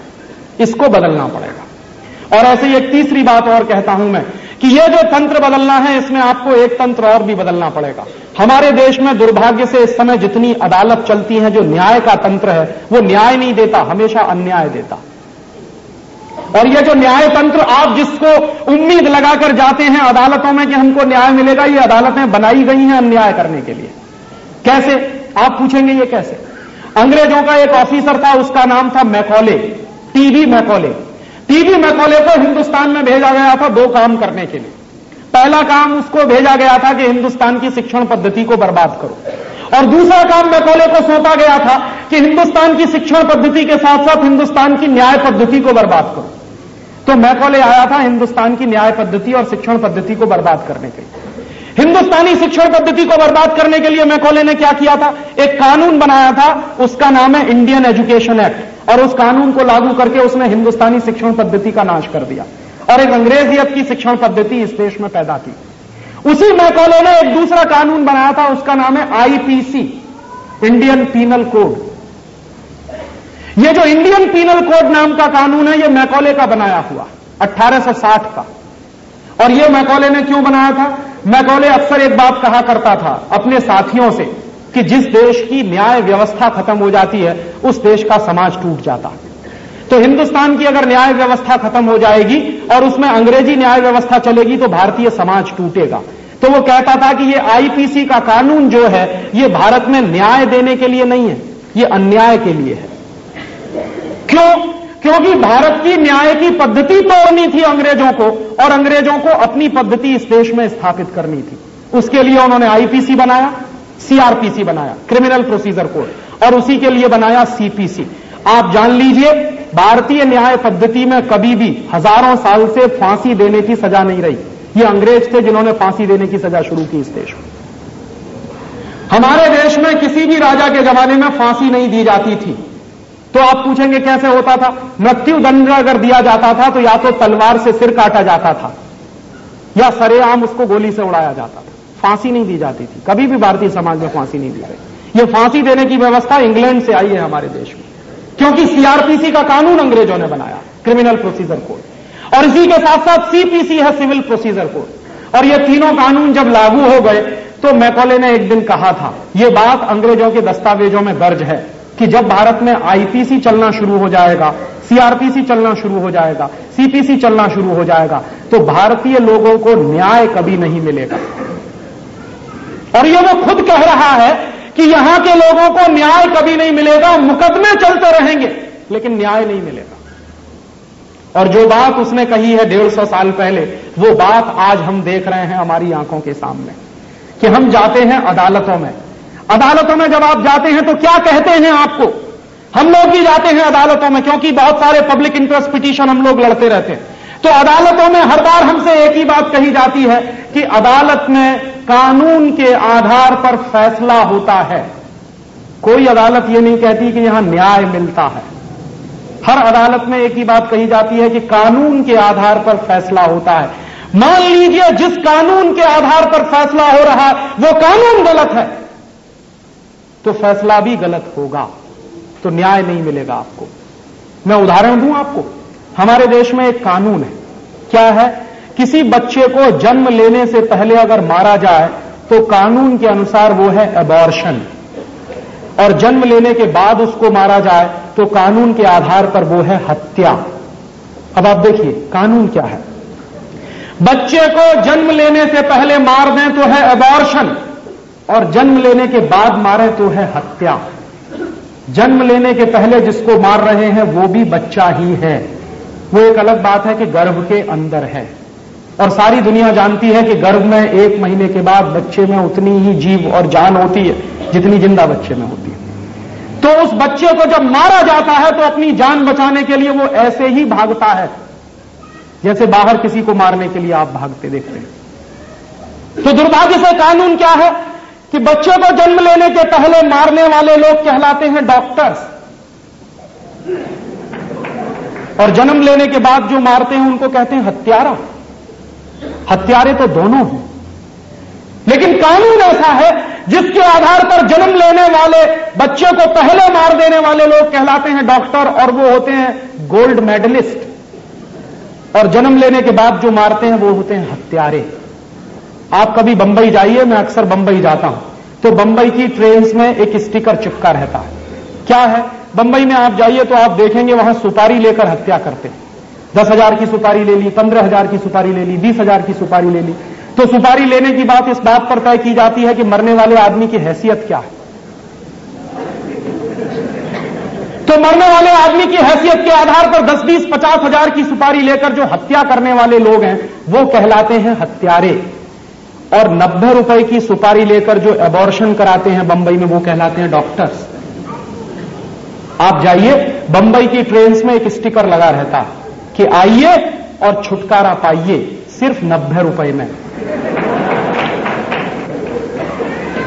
इसको बदलना पड़ेगा। और ऐसे ही एक तीसरी बात और कहता हूँ मैं, कि ये जो तंत्र बदलना है, इसमें आपको एक तंत्र और भी बदलना पड़ेगा। हमारे देश में दुर्भाग्य से इस समय जितनी अदालत चलती है, जो न्याय का तंत्र है, वो न्याय नहीं देता, हमेशा अन्याय देता। और ये जो न्याय तंत्र आप जिसको उम्मीद लगाकर जाते हैं अदालतों में कि हमको न्याय मिलेगा, ये अदालतें बनाई गई हैं अन्याय करने के लिए। कैसे? आप पूछेंगे ये कैसे? अंग्रेज़ों का एक ऑफिसर था, उसका नाम था Macaulay TV Macaulay. TV Macaulay को हिंदुस्तान में भेजा गया था दो काम करने के लिए। पहला काम उसको भेजा गया था कि हिंदुस्तान की शिक्षण पद्धति को बर्बाद करो। और दूसरा काम मैकॉले को सौंपा गया था कि हिंदुस्तान की शिक्षण पद्धति के साथ साथ हिंदुस्तान की न्याय पद्धति को बर्बाद करो। तो मैकॉले आया था हिंदुस्तान की न्याय पद्धति और शिक्षण पद्धति को बर्बाद करने के लिए। हिंदुस्तानी शिक्षण पद्धति को बर्बाद करने के लिए मैकॉले ने क्या किया था? एक कानून बनाया था, उसका नाम है इंडियन एजुकेशन एक्ट और उस कानून को लागू करके उसने हिंदुस्तानी शिक्षण पद्धति का नाश कर दिया। और एक अंग्रेजियत की शिक्षण पद्धति इस देश में पैदा की। उसी मैकॉले ने एक दूसरा कानून बनाया था, उसका नाम है आईपीसी इंडियन पीनल कोड ये जो इंडियन पीनल कोड नाम का कानून है, ये मैकॉले का बनाया हुआ 1860 का। और ये मैकॉले ने क्यों बनाया था? मैकॉले अक्सर एक बात कहा करता था, अपने साथियों से, कि जिस देश की न्याय व्यवस्था खत्म हो जाती है, उस देश का समाज टूट जाता। है तो हिंदुस्तान की अगर न्याय व्यवस्था खत्म हो जाएगी, और उसमें अंग्रेज़ी न्याय व्यवस्था चलेगी तो भारतीय समाज टूटेगा। तो वो कहता था कि ये आईपीसी का कानून जो है, ये भारत में न्याय देने के लिए नहीं है, ये अन्याय के लिए है। क्यों? क्योंकि भारत की न्याय की पद्धति तोड़नी थी अंग्रेज़ों को, और अंग्रेज़ों को अपनी पद्धति इस देश में स्थापित करनी थी। उसके लिए उन्होंने आईपीसी बनाया, सीआरपीसी बनाया, क्रिमिनल प्रोसीजर कोड, और उसी के लिए बनाया सीपीसी। आप जान लीजिए, भारतीय न्याय पद्धति में कभी भी हज़ारों साल से फांसी देने की सजा नहीं रही। ये अंग्रेज़ थे जिन्होंने फांसी देने की सजा शुरू की इस देश में। हमारे देश में किसी भी राजा के जमाने में फांसी नहीं दी जाती थी। तो आप पूछेंगे कैसे होता था? मृत्यु दंड अगर दिया जाता था तो या तो तलवार से सिर काटा जाता था, या सरेआम उसको गोली से उड़ाया जाता था। फांसी नहीं दी जाती थी। कभी भी भारतीय समाज में फांसी नहीं दी गई। ये फांसी देने की व्यवस्था इंग्लैंड से आई है हमारे देश में। क्योंकि सीआरपीसी का कानून अंग्रेज़ों ने बनाया, क्रिमिनल प्रोसीजर कोड। और इसी के साथ साथ सीपीसी है सिविल प्रोसीजर कोड। और ये तीनों कानून जब लागू हो गए तो मैकॉले ने एक दिन कहा था, ये बात अंग्रेज़ों के दस्तावेजों में दर्ज है। कि जब भारत में आईपीसी चलना शुरू हो जाएगा सीआरपीसी चलना शुरू हो जाएगा सीपीसी चलना शुरू हो जाएगा तो भारतीय लोगों को न्याय कभी नहीं मिलेगा। और ये वो खुद कह रहा है कि यहाँ के लोगों को न्याय कभी नहीं मिलेगा, मुकदमे चलते रहेंगे, लेकिन न्याय नहीं मिलेगा। और जो बात उसने कही है डेढ़ सौ साल पहले, वो बात आज हम देख रहे हैं हमारी आँखों के सामने, कि हम जाते हैं अदालतों में अदालतों में जब आप जाते हैं तो क्या कहते हैं आपको? हम लोग भी जाते हैं अदालतों में, क्योंकि बहुत सारे पब्लिक इंटरेस्ट पिटीशन हम लोग लड़ते रहते हैं। तो अदालतों में हर बार हमसे एक ही बात कही जाती है कि अदालत में कानून के आधार पर फैसला होता है। कोई अदालत ये नहीं कहती कि यहाँ न्याय मिलता है। हर अदालत में एक ही बात कही जाती है कि कानून के आधार पर फैसला होता है। मान लीजिए जिस कानून के आधार पर फैसला हो रहा है, वो कानून गलत है। तो फैसला भी गलत होगा तो न्याय नहीं मिलेगा आपको। मैं उदाहरण दूँ आपको, हमारे देश में एक कानून है। क्या है? किसी बच्चे को जन्म लेने से पहले अगर मारा जाए तो कानून के अनुसार वो है अबॉर्शन और जन्म लेने के बाद उसको मारा जाए तो कानून के आधार पर वो है हत्या। अब आप देखिए, कानून क्या है? बच्चे को जन्म लेने से पहले मार दें तो है अबॉर्शन और जन्म लेने के बाद मारे तो है हत्या। जन्म लेने के पहले जिसको मार रहे हैं, वो भी बच्चा ही है। वो एक अलग बात है कि गर्भ के अंदर है। और सारी दुनिया जानती है कि गर्भ में एक महीने के बाद बच्चे में उतनी ही जीव और जान होती है, जितनी ज़िंदा बच्चे में होती है। तो उस बच्चे को जब मारा जाता है तो अपनी जान बचाने के लिए वो ऐसे ही भागता है, जैसे बाहर किसी को मारने के लिए आप भागते देखते हैं। तो दुर्भाग्य से कानून क्या है? कि बच्चे को जन्म लेने के पहले मारने वाले लोग कहलाते हैं डॉक्टर्स। और जन्म लेने के बाद जो मारते हैं, उनको कहते हैं हत्यारा। हत्यारे तो दोनों हैं। लेकिन कानून ऐसा है, जिसके आधार पर जन्म लेने वाले, बच्चों को पहले मार देने वाले लोग कहलाते हैं डॉक्टर, और वो होते हैं गोल्ड मेडलिस्ट। और जन्म लेने के बाद जो मारते हैं, वो होते हैं हत्यारे। आप कभी बंबई जाइए, मैं अक्सर बंबई जाता हूँ। तो बंबई की ट्रेन में एक स्टिकर चिपका रहता है। क्या है? बंबई में आप जाइए तो आप देखेंगे वहाँ सुपारी लेकर हत्या करते हैं। दस हज़ार की सुपारी ले ली, पंद्रह हज़ार की सुपारी ले ली, बीस हज़ार की सुपारी ले ली। तो सुपारी लेने की बात इस बात पर तय की जाती है कि मरने वाले आदमी की हैसियत क्या है। तो मरने वाले आदमी की हैसियत के आधार पर दस, बीस, पचास हज़ार की सुपारी लेकर जो हत्या करने वाले लोग हैं, वो कहलाते हैं हत्यारे। और नब्बे रुपए की सुपारी लेकर जो एबॉर्शन कराते हैं बंबई में, वो कहलाते हैं डॉक्टर्स आप जाइए, बंबई की ट्रेन में एक स्टिकर लगा रहता कि आइए और छुटकारा पाइए सिर्फ़ नब्बे रुपए में।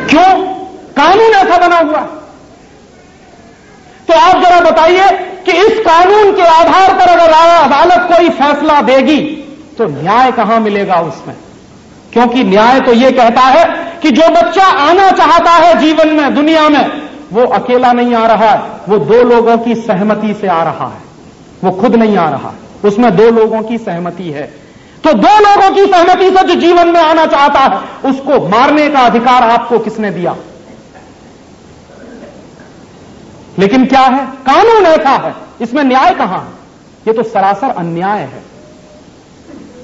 क्यों? कानून ऐसा बना हुआ। तो आप जरा बताइए कि इस कानून के आधार पर अगर अदालत कोई फैसला देगी तो न्याय कहाँ मिलेगा उसमें? क्योंकि न्याय तो यह कहता है कि जो बच्चा आना चाहता है जीवन में, दुनिया में, वो अकेला नहीं आ रहा है। वो दो लोगों की सहमति से आ रहा है। वो खुद नहीं आ रहा। उसमें दो लोगों की सहमति है। तो दो लोगों की सहमति से जो जीवन में आना चाहता है, उसको मारने का अधिकार आपको किसने दिया? लेकिन क्या है? कानून ऐसा है। इसमें न्याय कहाँ है? ये तो सरासर अन्याय है।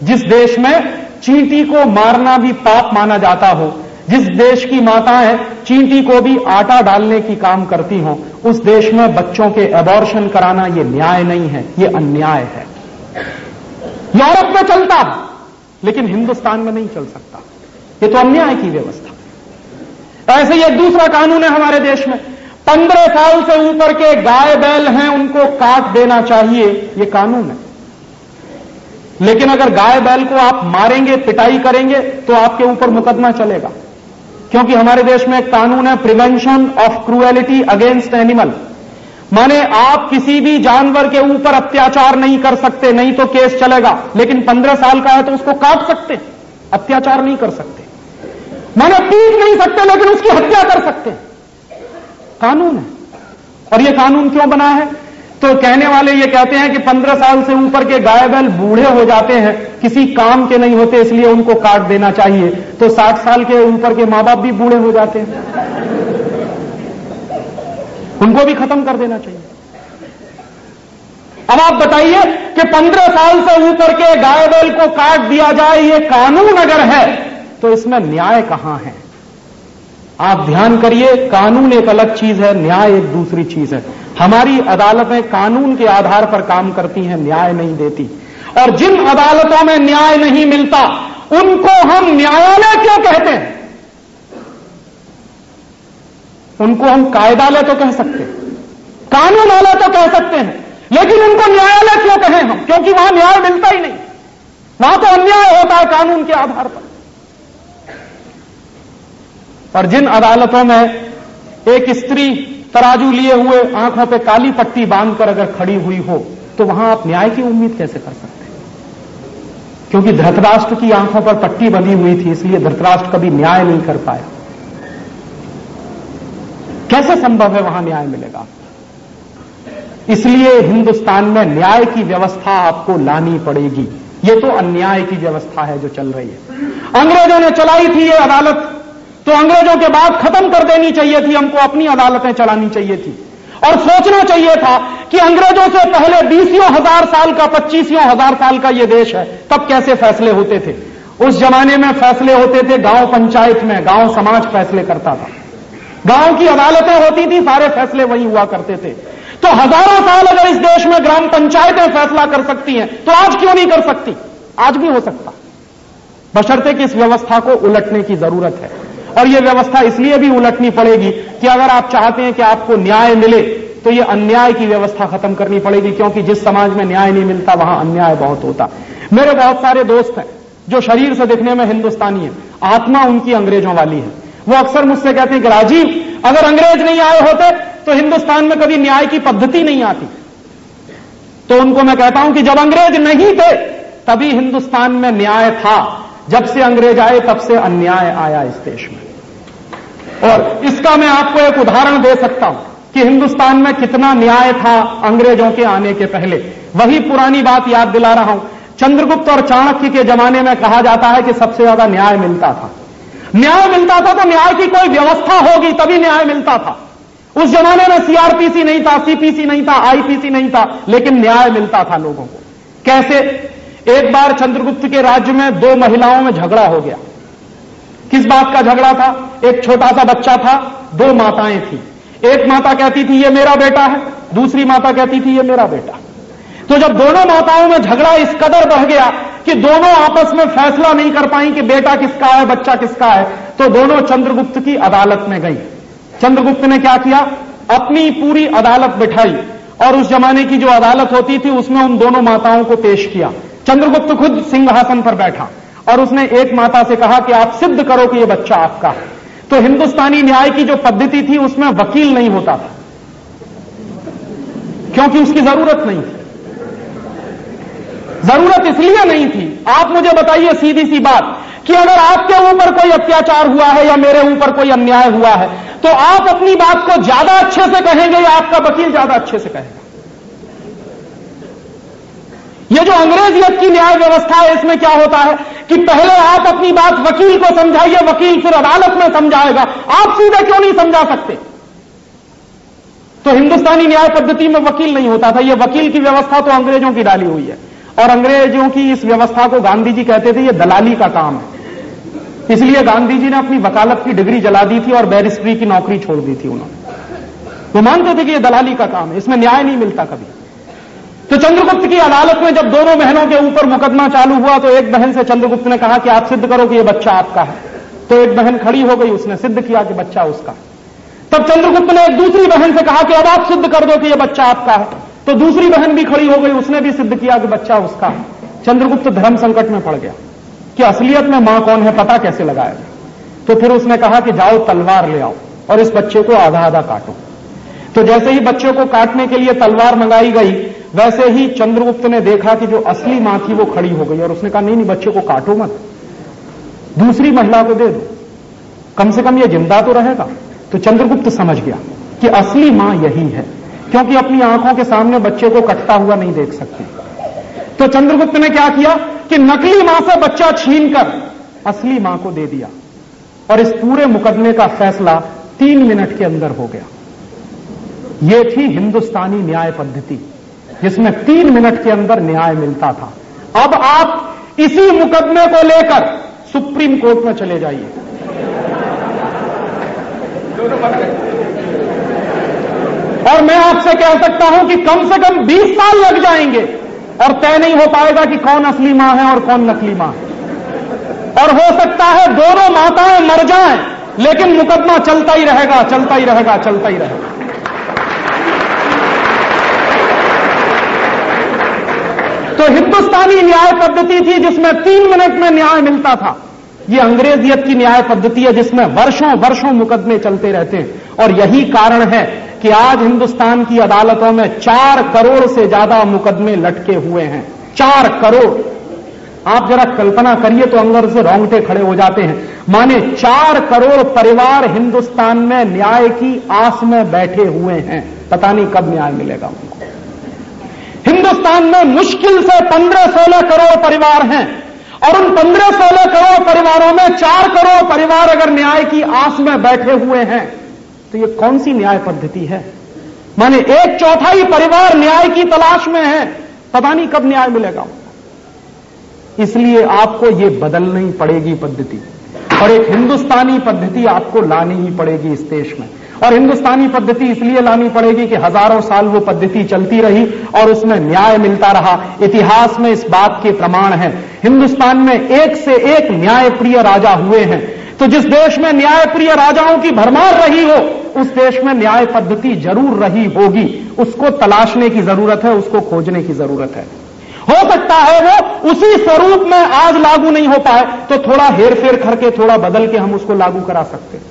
जिस देश में चींटी को मारना भी पाप माना जाता हो। जिस देश की माताएँ चींटी को भी आटा डालने की काम करती हों। उस देश में बच्चों के एबॉर्शन कराना यह न्याय नहीं है यह अन्याय है। यूरोप में चलता, लेकिन हिंदुस्तान में नहीं चल सकता। ये तो अन्याय की व्यवस्था। ऐसे एक दूसरा कानून है हमारे देश में। पंद्रह साल से ऊपर के गाय बैल हैं, उनको काट देना चाहिए यह कानून है। लेकिन अगर गाय बैल को आप मारेंगे, पिटाई करेंगे तो आपके ऊपर मुकदमा चलेगा। क्योंकि हमारे देश में एक कानून है prevention of cruelty against animal माने आप किसी भी जानवर के ऊपर अत्याचार नहीं कर सकते, नहीं तो केस चलेगा। लेकिन पंद्रह साल का है तो उसको काट सकते, अत्याचार नहीं कर सकते। माने पीट नहीं सकते, लेकिन उसकी हत्या कर सकते। कानून है। और यह कानून क्यों बना है? तो कहने वाले ये कहते हैं कि पंद्रह साल से ऊपर के गाय बैल बूढ़े हो जाते हैं, किसी काम के नहीं होते, इसलिए उनको काट देना चाहिए। तो साठ साल के ऊपर के माँ बाप भी बूढ़े हो जाते हैं। उनको भी खत्म कर देना चाहिए। अब आप बताइए कि पंद्रह साल से ऊपर के गाय बैल को काट दिया जाए, ये कानून अगर है तो इसमें न्याय कहाँ है? आप ध्यान करिए, कानून एक अलग चीज़ है, न्याय एक दूसरी चीज़ है। हमारी अदालतें कानून के आधार पर काम करती हैं, न्याय नहीं देती। और जिन अदालतों में न्याय नहीं मिलता, उनको हम न्यायालय क्यों कहते हैं? उनको हम कायदालय तो कह सकते हैं कानून वाला तो कह सकते हैं, लेकिन उनको न्यायालय क्यों कहें हम? क्योंकि वहाँ न्याय मिलता ही नहीं। वहाँ तो अन्याय होता है कानून के आधार पर। और जिन अदालतों में एक स्त्री तराजू लिए हुए आँखों पे काली पट्टी बांधकर अगर खड़ी हुई हो तो वहाँ आप न्याय की उम्मीद कैसे कर सकते हैं? क्योंकि धृतराष्ट्र की आँखों पर पट्टी बंधी हुई थी, इसलिए धृतराष्ट्र कभी न्याय नहीं कर पाया। कैसे संभव है वहाँ न्याय मिलेगा? इसलिए हिंदुस्तान में न्याय की व्यवस्था आपको लानी पड़ेगी। ये तो अन्याय की व्यवस्था है जो चल रही है। अंग्रेज़ों ने चलाई थी ये अदालत। तो अंग्रेज़ों के बाद खत्म कर देनी चाहिए थी, हमको अपनी अदालतें चलानी चाहिए थी। और सोचना चाहिए था कि अंग्रेज़ों से पहले बीसियों हज़ार साल का, पच्चीसियों हज़ार साल का यह देश है, तब कैसे फैसले होते थे? उस जमाने में फैसले होते थे गाँव पंचायत में, गाँव समाज फैसले करता था। गाँव की अदालतें होती थी, सारे फैसले वही हुआ करते थे। तो हज़ारों साल अगर इस देश में ग्राम पंचायतें फैसला कर सकती हैं तो आज क्यों नहीं कर सकती? आज भी हो सकता। बशर्ते कि इस व्यवस्था को उलटने की ज़रूरत है। और यह व्यवस्था इसलिए भी उलटनी पड़ेगी कि अगर आप चाहते हैं कि आपको न्याय मिले तो यह अन्याय की व्यवस्था खत्म करनी पड़ेगी, क्योंकि जिस समाज में न्याय नहीं मिलता, वहाँ अन्याय बहुत होता। मेरे बहुत सारे दोस्त हैं, जो शरीर से दिखने में हिंदुस्तानी है। आत्मा उनकी अंग्रेज़ों वाली है। वो अक्सर मुझसे कहते हैं कि राजीव, अगर अंग्रेज़ नहीं आए होते तो हिंदुस्तान में कभी न्याय की पद्धति नहीं आती। तो उनको मैं कहता हूँ कि जब अंग्रेज़ नहीं थे, तभी हिंदुस्तान में न्याय था। जब से अंग्रेज़ आए, तब से अन्याय आया इस देश में। और इसका मैं आपको एक उदाहरण दे सकता हूँ कि हिंदुस्तान में कितना न्याय था अंग्रेज़ों के आने के पहले। वही पुरानी बात याद दिला रहा हूँ। चंद्रगुप्त और चाणक्य के जमाने में कहा जाता है कि सबसे ज़्यादा न्याय मिलता था। न्याय मिलता था तो न्याय की कोई व्यवस्था होगी, तभी न्याय मिलता था। उस जमाने में सीआरपीसी नहीं था सीपीसी नहीं था आईपीसी नहीं था, लेकिन न्याय मिलता था लोगों को। कैसे? एक बार चंद्रगुप्त के राज्य में दो महिलाओं में झगड़ा हो गया। किस बात का झगड़ा था? एक छोटा सा बच्चा था, दो माताएँ थी। एक माता कहती थी, ये मेरा बेटा है। दूसरी माता कहती थी, ये मेरा बेटा तो जब दोनों माताओं में झगड़ा इस कदर बढ़ गया कि दोनों आपस में फैसला नहीं कर पाई कि बेटा किसका है, बच्चा किसका है तो दोनों चंद्रगुप्त की अदालत में गई। चंद्रगुप्त ने क्या किया? अपनी पूरी अदालत बिठाई और उस जमाने की जो अदालत होती थी, उसमें उन दोनों माताओं को पेश किया। चंद्रगुप्त खुद सिंहासन पर बैठा। और उसने एक माता से कहा कि आप सिद्ध करो कि यह बच्चा आपका है। तो हिंदुस्तानी न्याय की जो पद्धति थी, उसमें वकील नहीं होता था। क्योंकि उसकी ज़रूरत नहीं थी। ज़रूरत इसलिए नहीं थी। आप मुझे बताइए सीधी सी बात कि अगर आपके ऊपर कोई अत्याचार हुआ है या मेरे ऊपर कोई अन्याय हुआ है तो आप अपनी बात को ज़्यादा अच्छे से कहेंगे या आपका वकील ज़्यादा अच्छे से कहेगा? यह जो अंग्रेजियत की न्याय व्यवस्था है, इसमें क्या होता है? कि पहले आप अपनी बात वकील को समझाइए, वकील फिर अदालत में समझाएगा। आप सीधे क्यों नहीं समझा सकते? तो हिंदुस्तानी न्याय पद्धति में वकील नहीं होता था। यह वकील की व्यवस्था तो अंग्रेज़ों की डाली हुई है। और अंग्रेज़ों की इस व्यवस्था को गांधी जी कहते थे यह दलाली का काम है। इसलिए गांधी जी ने अपनी वकालत की डिग्री जला दी थी और बैरिस्ट्री की नौकरी छोड़ दी थी उन्होंने। वो मानते थे कि यह दलाली का काम है। इसमें न्याय नहीं मिलता कभी। तो चंद्रगुप्त की अदालत में जब दोनों बहनों के ऊपर मुकदमा चालू हुआ तो एक बहन से चंद्रगुप्त ने कहा कि आप सिद्ध करो कि यह बच्चा आपका है। तो एक बहन खड़ी हो गई, उसने सिद्ध किया कि बच्चा उसका तब चंद्रगुप्त ने एक दूसरी बहन से कहा कि अब आप सिद्ध कर दो कि यह बच्चा आपका है। तो दूसरी बहन भी खड़ी हो गई, उसने भी सिद्ध किया कि बच्चा उसका है। चंद्रगुप्त धर्म संकट में पड़ गया। कि असलियत में माँ कौन है, पता कैसे लगाया तो फिर उसने कहा कि जाओ, तलवार ले आओ और इस बच्चे को आधा आधा काटो। तो जैसे ही बच्चे को काटने के लिए तलवार मंगाई गई वैसे ही चंद्रगुप्त ने देखा कि जो असली माँ थी वो खड़ी हो गई और उसने कहा, नहीं नहीं, बच्चे को काटो मत। दूसरी महिला को दे दो। कम से कम ये ज़िंदा तो रहेगा। तो चंद्रगुप्त समझ गया कि असली माँ यही है, क्योंकि अपनी आँखों के सामने बच्चे को कटता हुआ नहीं देख सकती। तो चंद्रगुप्त ने क्या किया कि नकली माँ से बच्चा छीनकर असली माँ को दे दिया और इस पूरे मुकदमे का फैसला तीन मिनट के अंदर हो गया। यह थी हिंदुस्तानी न्याय पद्धति। जिसमें तीन मिनट के अंदर न्याय मिलता था। अब आप इसी मुकदमे को लेकर सुप्रीम कोर्ट में चले जाइए। और मैं आपसे कह सकता हूँ कि कम से कम 20 साल लग जाएँगे और तय नहीं हो पाएगा कि कौन असली माँ है और कौन नकली माँ। है और हो सकता है दोनों माताएँ मर जाएँ, लेकिन मुकदमा चलता ही रहेगा, चलता ही रहेगा, चलता ही रहेगा। हिंदुस्तानी न्याय पद्धति थी जिसमें तीन मिनट में न्याय मिलता था। ये अंग्रेजियत की न्याय पद्धति है जिसमें वर्षों वर्षों मुकदमे चलते रहते हैं। और यही कारण है कि आज हिंदुस्तान की अदालतों में चार करोड़ से ज़्यादा मुकदमे लटके हुए हैं। चार करोड़। आप जरा कल्पना करिए तो अंदर से रोंगटे खड़े हो जाते हैं। माने चार करोड़ परिवार हिंदुस्तान में न्याय की आस में बैठे हुए हैं। पता नहीं कब न्याय मिलेगा उनको। हिंदुस्तान में मुश्किल से पंद्रह सोलह करोड़ परिवार हैं। और उन पंद्रह सोलह करोड़ परिवारों में चार करोड़ परिवार अगर न्याय की आस में बैठे हुए हैं तो ये कौन सी न्याय पद्धति है? माने एक चौथाई परिवार न्याय की तलाश में है, पता नहीं कब न्याय मिलेगा इसलिए आपको ये बदलनी पड़ेगी पद्धति। और एक हिंदुस्तानी पद्धति आपको लानी ही पड़ेगी इस देश में। और हिंदुस्तानी पद्धति इसलिए लानी पड़ेगी कि हज़ारों साल वो पद्धति चलती रही और उसमें न्याय मिलता रहा। इतिहास में इस बात के प्रमाण है। हिंदुस्तान में एक से एक न्यायप्रिय राजा हुए हैं। तो जिस देश में न्यायप्रिय राजाओं की भरमार रही हो, उस देश में न्याय पद्धति ज़रूर रही होगी। उसको तलाशने की ज़रूरत है, उसको खोजने की ज़रूरत है। हो सकता है वो उसी स्वरूप में आज लागू नहीं हो पाए तो थोड़ा हेरफेर करके, थोड़ा बदल के हम उसको लागू करा सकते हैं।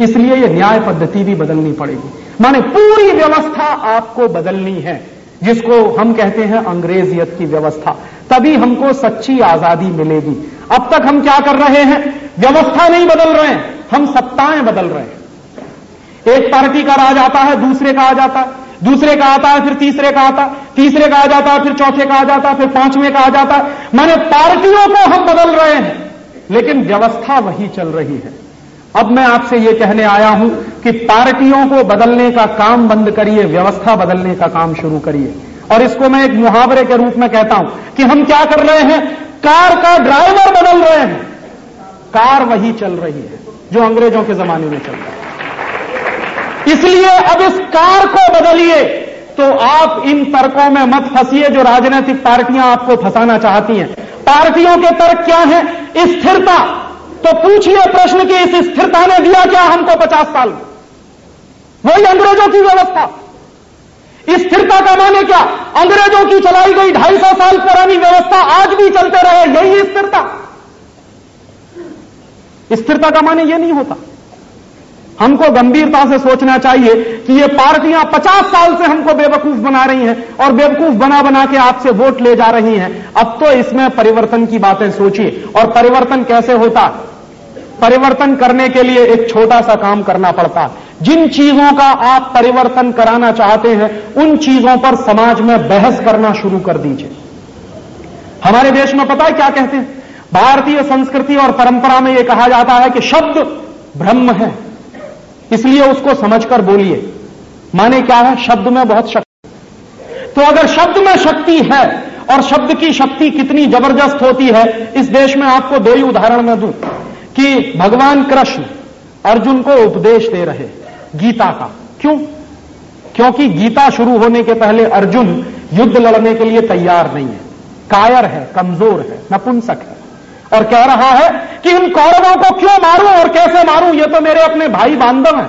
इसलिए यह न्याय पद्धति भी बदलनी पड़ेगी। माने पूरी व्यवस्था आपको बदलनी है, जिसको हम कहते हैं अंग्रेजियत की व्यवस्था। तभी हमको सच्ची आज़ादी मिलेगी। अब तक हम क्या कर रहे हैं? व्यवस्था नहीं बदल रहे हैं, हम सत्ताएँ बदल रहे हैं। एक पार्टी का राज आता है, दूसरे का आ जाता है। दूसरे का आता है, फिर तीसरे का आता तीसरे का आ जाता है, फिर चौथे का आ जाता है, फिर पाँचवें का आ जाता है। माने पार्टियों को हम बदल रहे हैं, लेकिन व्यवस्था वही चल रही है। अब मैं आपसे यह कहने आया हूँ कि पार्टियों को बदलने का काम बंद करिए, व्यवस्था बदलने का काम शुरू करिए। और इसको मैं एक मुहावरे के रूप में कहता हूँ कि हम क्या कर रहे हैं? कार का ड्राइवर बदल रहे हैं। कार वही चल रही है, जो अंग्रेज़ों के जमाने में चल रहा है। इसलिए अब इस कार को बदलिए। तो आप इन तर्कों में मत फंसिए जो राजनीतिक पार्टियाँ आपको फंसाना चाहती हैं। पार्टियों के तर्क क्या है? स्थिरता। तो पूछिए प्रश्न की इस स्थिरता ने दिया क्या हमको पचास साल वही अंग्रेज़ों की व्यवस्था। स्थिरता का माने क्या? अंग्रेज़ों की चलाई गई ढाई सौ साल पुरानी व्यवस्था आज भी चलते रहे, यही स्थिरता। स्थिरता का माने यह नहीं होता। हमको गंभीरता से सोचना चाहिए कि ये पार्टियाँ पचास साल से हमको बेवकूफ़ बना रही हैं और बेवकूफ़ बना बना के आपसे वोट ले जा रही हैं। अब तो इसमें परिवर्तन की बातें सोचिए। और परिवर्तन कैसे होता? परिवर्तन करने के लिए एक छोटा सा काम करना पड़ता। है जिन चीज़ों का आप परिवर्तन कराना चाहते हैं, उन चीज़ों पर समाज में बहस करना शुरू कर दीजिए। हमारे देश में पता है क्या कहते हैं? भारतीय संस्कृति और परंपरा में यह कहा जाता है कि शब्द ब्रह्म है। इसलिए उसको समझकर बोलिए। माने क्या है? शब्द में बहुत शक्ति। तो अगर शब्द में शक्ति है और शब्द की शक्ति कितनी ज़बरदस्त होती है, इस देश में आपको दो ही उदाहरण में दूँ। कि भगवान कृष्ण अर्जुन को उपदेश दे रहे गीता का। क्यों? क्योंकि गीता शुरू होने के पहले अर्जुन युद्ध लड़ने के लिए तैयार नहीं है। कायर है, कमज़ोर है, नपुंसक है। और कह रहा है कि इन कौरवों को क्यों मारूं और कैसे मारूं? ये तो मेरे अपने भाई बांधव हैं।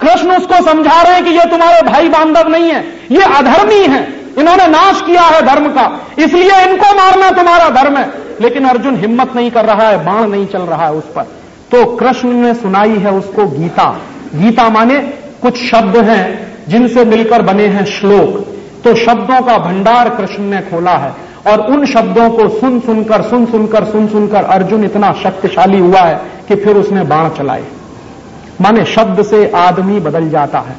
कृष्ण उसको समझा रहे हैं कि ये तुम्हारे भाई बांधव नहीं है। ये अधर्मी है। इन्होंने नाश किया है धर्म का। इसलिए इनको मारना तुम्हारा धर्म है। लेकिन अर्जुन हिम्मत नहीं कर रहा है, बाण नहीं चल रहा है उस पर। तो कृष्ण ने सुनाई है उसको गीता। गीता माने कुछ शब्द हैं जिनसे मिलकर बने हैं श्लोक। तो शब्दों का भंडार कृष्ण ने खोला है और उन शब्दों को सुन सुनकर सुन सुनकर सुन सुनकर अर्जुन इतना शक्तिशाली हुआ है कि फिर उसने बाण चलाए। माने शब्द से आदमी बदल जाता है।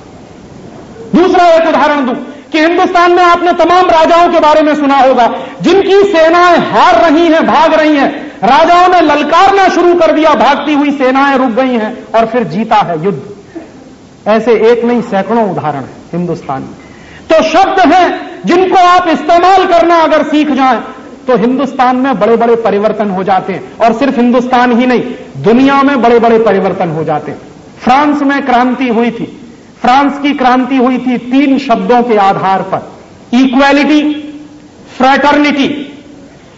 दूसरा एक उदाहरण दू। कि हिंदुस्तान में आपने तमाम राजाओं के बारे में सुना होगा, जिनकी सेनाएँ हार रही हैं, भाग रही हैं। राजाओं ने ललकारना शुरू कर दिया, भागती हुई सेनाएँ रुक गई हैं और फिर जीता है युद्ध। ऐसे एक नहीं, सैकड़ों उदाहरण है हिंदुस्तान में। तो शब्द हैं जिनको आप इस्तेमाल करना अगर सीख जाएँ तो हिंदुस्तान में बड़े बड़े परिवर्तन हो जाते हैं। और सिर्फ़ हिंदुस्तान ही नहीं, दुनिया में बड़े बड़े परिवर्तन हो जाते हैं। फ्रांस में क्रांति हुई थी। फ्रांस की क्रांति हुई थी तीन शब्दों के आधार पर। इक्वेलिटी फ्रेटर्निटी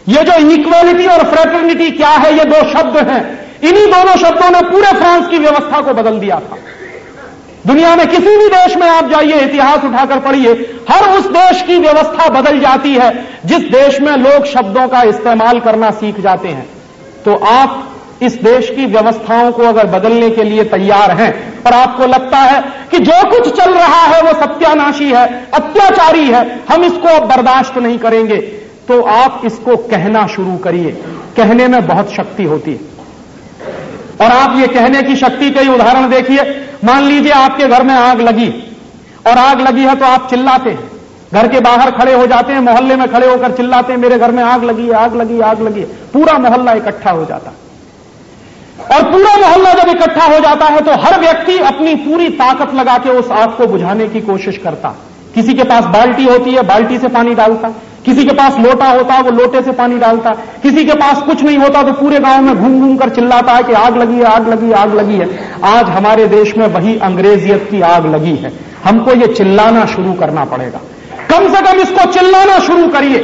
ये जो इक्वेलिटी और फ्रेटर्निटी क्या है, ये दो शब्द हैं। इन्हीं दोनों शब्दों ने पूरे फ्रांस की व्यवस्था को बदल दिया था। दुनिया में किसी भी देश में आप जाइए, इतिहास उठाकर पढ़िए, हर उस देश की व्यवस्था बदल जाती है, जिस देश में लोग शब्दों का इस्तेमाल करना सीख जाते हैं। तो आप इस देश की व्यवस्थाओं को अगर बदलने के लिए तैयार हैं और आपको लगता है कि जो कुछ चल रहा है वो सत्यानाशी है, अत्याचारी है, हम इसको अब बर्दाश्त नहीं करेंगे। तो आप इसको कहना शुरू करिए। कहने में बहुत शक्ति होती है। और आप ये कहने की शक्ति कई उदाहरण देखिए। मान लीजिए आपके घर में आग लगी, और आग लगी है तो आप चिल्लाते हैं। घर के बाहर खड़े हो जाते हैं, मोहल्ले में खड़े होकर चिल्लाते हैं, मेरे घर में आग लगी है, आग लगी आग लगी पूरा मोहल्ला इकट्ठा हो जाता। और पूरा मोहल्ला जब इकट्ठा हो जाता है तो हर व्यक्ति अपनी पूरी ताकत लगा के उस आग को बुझाने की कोशिश करता। किसी के पास बाल्टी होती है, बाल्टी से पानी डालता। किसी के पास लोटा होता है वो लोटे से पानी डालता। किसी के पास कुछ नहीं होता तो पूरे गाँव में घूम घूम कर चिल्लाता है कि आग लगी है, आग लगी आग लगी है। आज हमारे देश में वही अंग्रेजियत की आग लगी है। हमको ये चिल्लाना शुरू करना पड़ेगा। कम से कम इसको चिल्लाना शुरू करिए,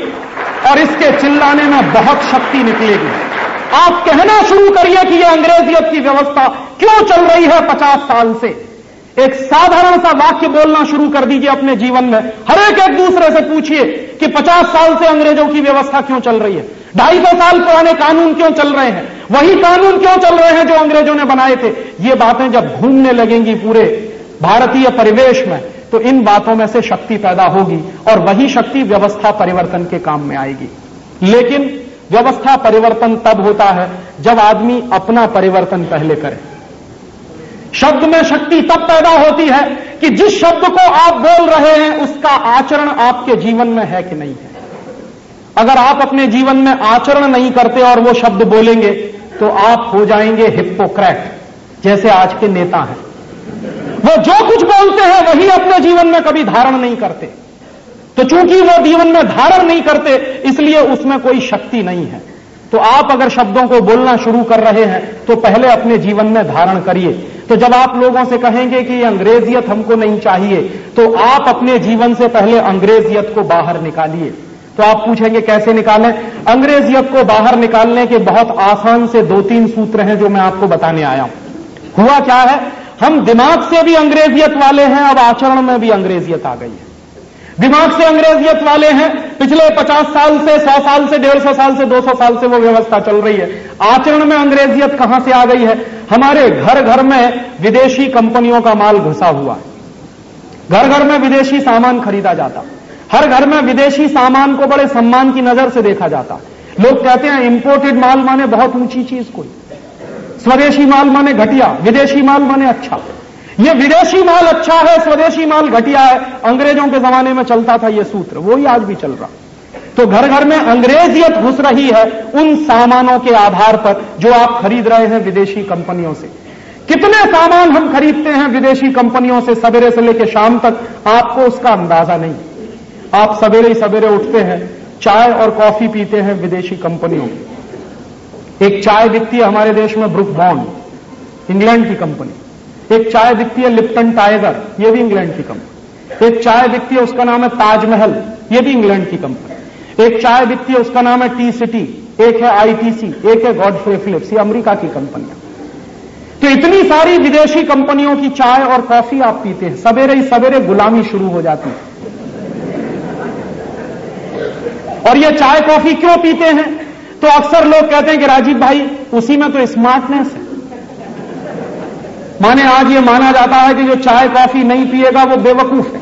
और इसके चिल्लाने में बहुत शक्ति निकलेगी। आप कहना शुरू करिए कि यह अंग्रेजियत की व्यवस्था क्यों चल रही है पचास साल से? एक साधारण सा वाक्य बोलना शुरू कर दीजिए अपने जीवन में। हर एक एक दूसरे से पूछिए कि पचास साल से अंग्रेज़ों की व्यवस्था क्यों चल रही है? ढाई सौ साल पुराने कानून क्यों चल रहे हैं? वही कानून क्यों चल रहे हैं जो अंग्रेज़ों ने बनाए थे? ये बातें जब घूमने लगेंगी पूरे भारतीय परिवेश में तो इन बातों में से शक्ति पैदा होगी और वही शक्ति व्यवस्था परिवर्तन के काम में आएगी। लेकिन व्यवस्था परिवर्तन तब होता है जब आदमी अपना परिवर्तन पहले करे। शब्द में शक्ति तब पैदा होती है कि जिस शब्द को आप बोल रहे हैं, उसका आचरण आपके जीवन में है कि नहीं है। अगर आप अपने जीवन में आचरण नहीं करते और वो शब्द बोलेंगे तो आप हो जाएँगे हिप्पोक्रेट, जैसे आज के नेता हैं। वो जो कुछ बोलते हैं, वही अपने जीवन में कभी धारण नहीं करते। तो चूँकि वो जीवन में धारण नहीं करते, इसलिए उसमें कोई शक्ति नहीं है। तो आप अगर शब्दों को बोलना शुरू कर रहे हैं तो पहले अपने जीवन में धारण करिए। तो जब आप लोगों से कहेंगे कि अंग्रेजियत हमको नहीं चाहिए तो आप अपने जीवन से पहले अंग्रेजियत को बाहर निकालिए। तो आप पूछेंगे, कैसे निकालें? अंग्रेजियत को बाहर निकालने के बहुत आसान से दो तीन सूत्र हैं जो मैं आपको बताने आया हूँ। हुआ क्या है? हम दिमाग से भी अंग्रेजियत वाले हैं, अब आचरण में भी अंग्रेजियत आ गई है। दिमाग से अंग्रेजियत वाले हैं। पिछले 50 साल से 100 साल से 150 साल से 200 साल से वो व्यवस्था चल रही है। आचरण में अंग्रेजियत कहाँ से आ गई है? हमारे घर घर में विदेशी कंपनियों का माल घुसा हुआ है। घर घर में विदेशी सामान खरीदा जाता। हर घर में विदेशी सामान को बड़े सम्मान की नज़र से देखा जाता। लोग कहते हैं इंपोर्टेड माल माने बहुत ऊँची चीज़ कोई। स्वदेशी माल माने घटिया, विदेशी माल माने अच्छा। ये विदेशी माल अच्छा है, स्वदेशी माल घटिया है। अंग्रेज़ों के जमाने में चलता था ये सूत्र, वो ही आज भी चल रहा। तो घर घर में अंग्रेजियत घुस रही है उन सामानों के आधार पर जो आप खरीद रहे हैं विदेशी कंपनियों से। कितने सामान हम खरीदते हैं विदेशी कंपनियों से सवेरे से लेकर शाम तक, आपको उसका अंदाज़ा नहीं। आप सवेरे ही सवेरे उठते हैं, चाय और कॉफ़ी पीते हैं विदेशी कंपनियों एक चाय दिखती है हमारे देश में ब्रुक बॉन्ड इंग्लैंड की कंपनी। एक चाय दिखती है लिप्टन टाइगर, ये भी इंग्लैंड की कंपनी। एक चाय दिखती है, उसका नाम है ताजमहल, ये भी इंग्लैंड की कंपनी। एक चाय दिखती है, उसका नाम है टी सिटी, एक है आईटीसी, एक है गॉडफ्रे फिलिप्स, ये अमेरिका की कंपनियाँ तो इतनी सारी विदेशी कंपनियों की चाय और कॉफ़ी आप पीते हैं, सवेरे ही सवेरे गुलामी शुरू हो जाती है। और ये चाय कॉफ़ी क्यों पीते हैं? तो अक्सर लोग कहते हैं कि राजीव भाई, उसी में तो स्मार्टनेस है। माने आज ये माना जाता है कि जो चाय कॉफ़ी नहीं पिएगा वो बेवकूफ़ है।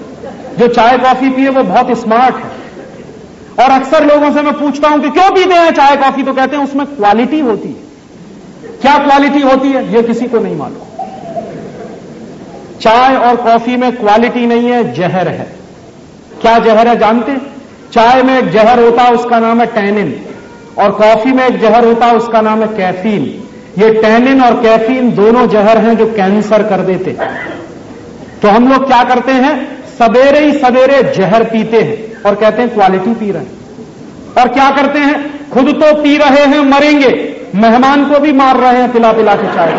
जो चाय कॉफ़ी पिए वो बहुत स्मार्ट है। और अक्सर लोगों से मैं पूछता हूँ कि क्यों पीते हैं चाय कॉफ़ी? तो कहते हैं उसमें क्वालिटी होती है। क्या क्वालिटी होती है? ये किसी को नहीं मालूम। चाय और कॉफ़ी में क्वालिटी नहीं है, जहर है। क्या जहर है जानते? चाय में एक जहर होता है उसका नाम है टैनिन और कॉफ़ी में एक जहर होता है उसका नाम है कैफीन ये टैनिन और कैफीन दोनों जहर हैं जो कैंसर कर देते तो हम लोग क्या करते हैं? सवेरे ही सवेरे जहर पीते हैं और कहते हैं, क्वालिटी पी रहे हैं। और क्या करते हैं? खुद तो पी रहे हैं, मरेंगे। मेहमान को भी मार रहे हैं, पिला पिला के चाय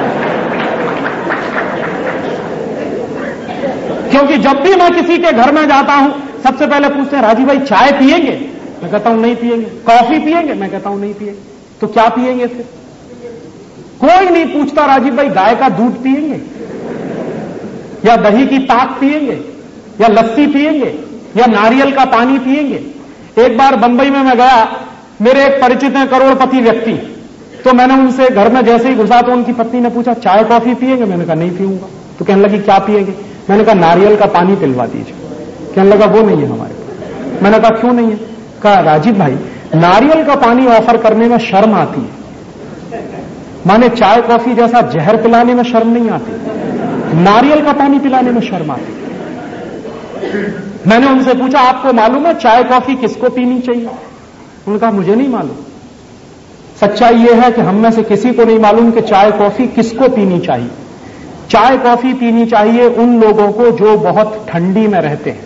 क्योंकि जब भी मैं किसी के घर में जाता हूँ, सबसे पहले पूछते हैं राजीव भाई, चाय पिएँगे? मैं कहता हूँ, नहीं पिएँगे। कॉफ़ी पिएँगे? मैं कहता हूँ, नहीं पिएँगे। तो क्या पिएँगे फिर? कोई नहीं पूछता, राजीव भाई, गाय का दूध पिएँगे या दही की ताक पिएँगे या लस्सी पिएँगे या नारियल का पानी पिएँगे एक बार बंबई में मैं गया, मेरे एक परिचित हैं करोड़पति व्यक्ति। तो मैंने उनसे घर में जैसे ही घुसा तो उनकी पत्नी ने पूछा, चाय कॉफ़ी पिएँगे मैंने कहा, नहीं पीऊँगा। तो कहने लगी, क्या पिएँगे मैंने कहा, नारियल का पानी पिलवा दीजिए। कहने लगा, वो नहीं है हमारे मैंने कहा, क्यों नहीं है? कहा, राजीव भाई, नारियल का पानी ऑफ़र करने में शर्म आती है। माने चाय कॉफ़ी जैसा जहर पिलाने में शर्म नहीं आती, नारियल का पानी पिलाने में शर्म आती। मैंने उनसे पूछा, आपको मालूम है चाय कॉफ़ी किसको पीनी चाहिए? उन्होंने कहा, मुझे नहीं मालूम। सच्चाई यह है कि हम में से किसी को नहीं मालूम कि चाय कॉफ़ी किसको पीनी चाहिए। चाय कॉफ़ी पीनी चाहिए उन लोगों को जो बहुत ठंडी में रहते हैं।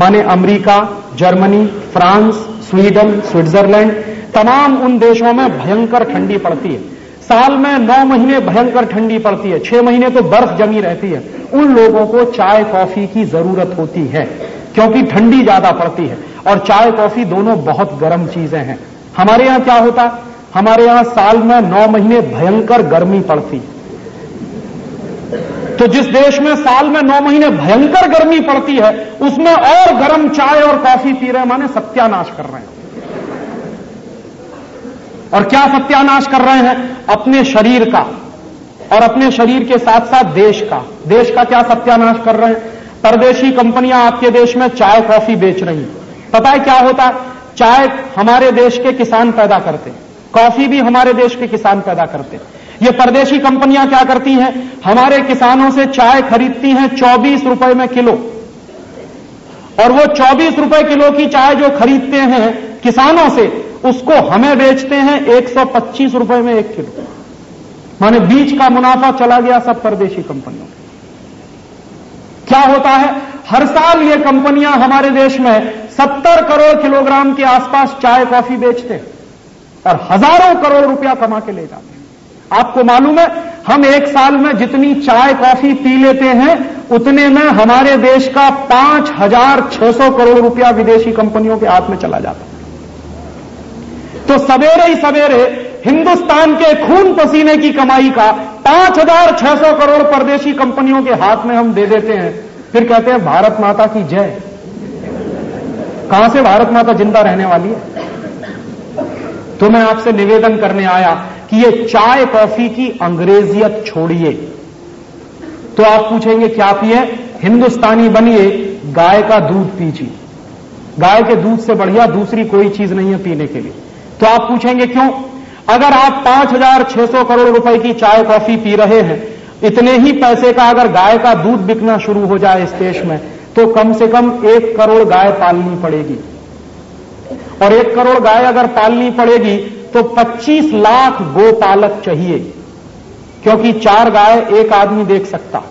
माने America, Germany, France, Sweden, Switzerland, तमाम उन देशों में भयंकर ठंडी पड़ती है। साल में नौ महीने भयंकर ठंडी पड़ती है, छह महीने तो बर्फ़ जमी रहती है। उन लोगों को चाय कॉफ़ी की ज़रूरत होती है, क्योंकि ठंडी ज़्यादा पड़ती है। और चाय कॉफ़ी दोनों बहुत गर्म चीज़ें हैं। हमारे यहाँ क्या होता? हमारे यहाँ साल में नौ महीने भयंकर गर्मी पड़ती। है तो जिस देश में साल में नौ महीने भयंकर गर्मी पड़ती है, उसमें और गर्म चाय और कॉफ़ी पी रहे माने सत्यानाश कर रहे हैं। और क्या सत्यानाश कर रहे हैं? अपने शरीर का। और अपने शरीर के साथ साथ देश का। देश का क्या सत्यानाश कर रहे हैं? परदेशी कंपनियाँ आपके देश में चाय, कॉफ़ी बेच रही पता है क्या होता? है चाय हमारे देश के किसान पैदा करते कॉफ़ी भी हमारे देश के किसान पैदा करते ये परदेशी कंपनियाँ क्या करती हैं? हमारे किसानों से चाय खरीदती हैं चौबीस रुपए में किलो। और वो चौबीस रुपए किलो की चाय जो खरीदते हैं किसानों से, उसको हमें बेचते हैं एक सौ पच्चीस रुपए में एक किलो। माने बीच का मुनाफा चला गया सब परदेशी कंपनियों क्या होता है? हर साल ये कंपनियाँ हमारे देश में सत्तर करोड़ किलोग्राम के आसपास चाय कॉफ़ी बेचते हैं और हज़ारों करोड़ रुपया कमा के ले जाते हैं। आपको मालूम है, हम एक साल में जितनी चाय, कॉफ़ी पी लेते हैं, उतने में हमारे देश का पाँच हज़ार छह सौ करोड़ रुपया विदेशी कंपनियों के हाथ में चला जाता है। तो सवेरे ही सवेरे हिंदुस्तान के खून पसीने की कमाई का पाँच हज़ार छह सौ करोड़ परदेशी कंपनियों के हाथ में हम दे देते हैं। फिर कहते हैं, भारत माता की जय। कहाँ से भारत माता ज़िंदा रहने वाली है? तो मैं आपसे निवेदन करने आया कि ये चाय कॉफ़ी की अंग्रेजियत छोड़िए। तो आप पूछेंगे, क्या पिए हिंदुस्तानी बनिए? गाय का दूध पीजिए। गाय के दूध से बढ़िया दूसरी कोई चीज़ नहीं है पीने के लिए। तो आप पूछेंगे, क्यों? अगर आप पाँच हज़ार छह सौ करोड़ रुपए की चाय कॉफ़ी पी रहे हैं, इतने ही पैसे का अगर गाय का दूध बिकना शुरू हो जाए इस देश में तो कम से कम एक करोड़ गाय पालनी पड़ेगी। और एक करोड़ गाय अगर पालनी पड़ेगी तो 25 लाख गोपालक चाहिए क्योंकि चार गाय एक आदमी देख सकता।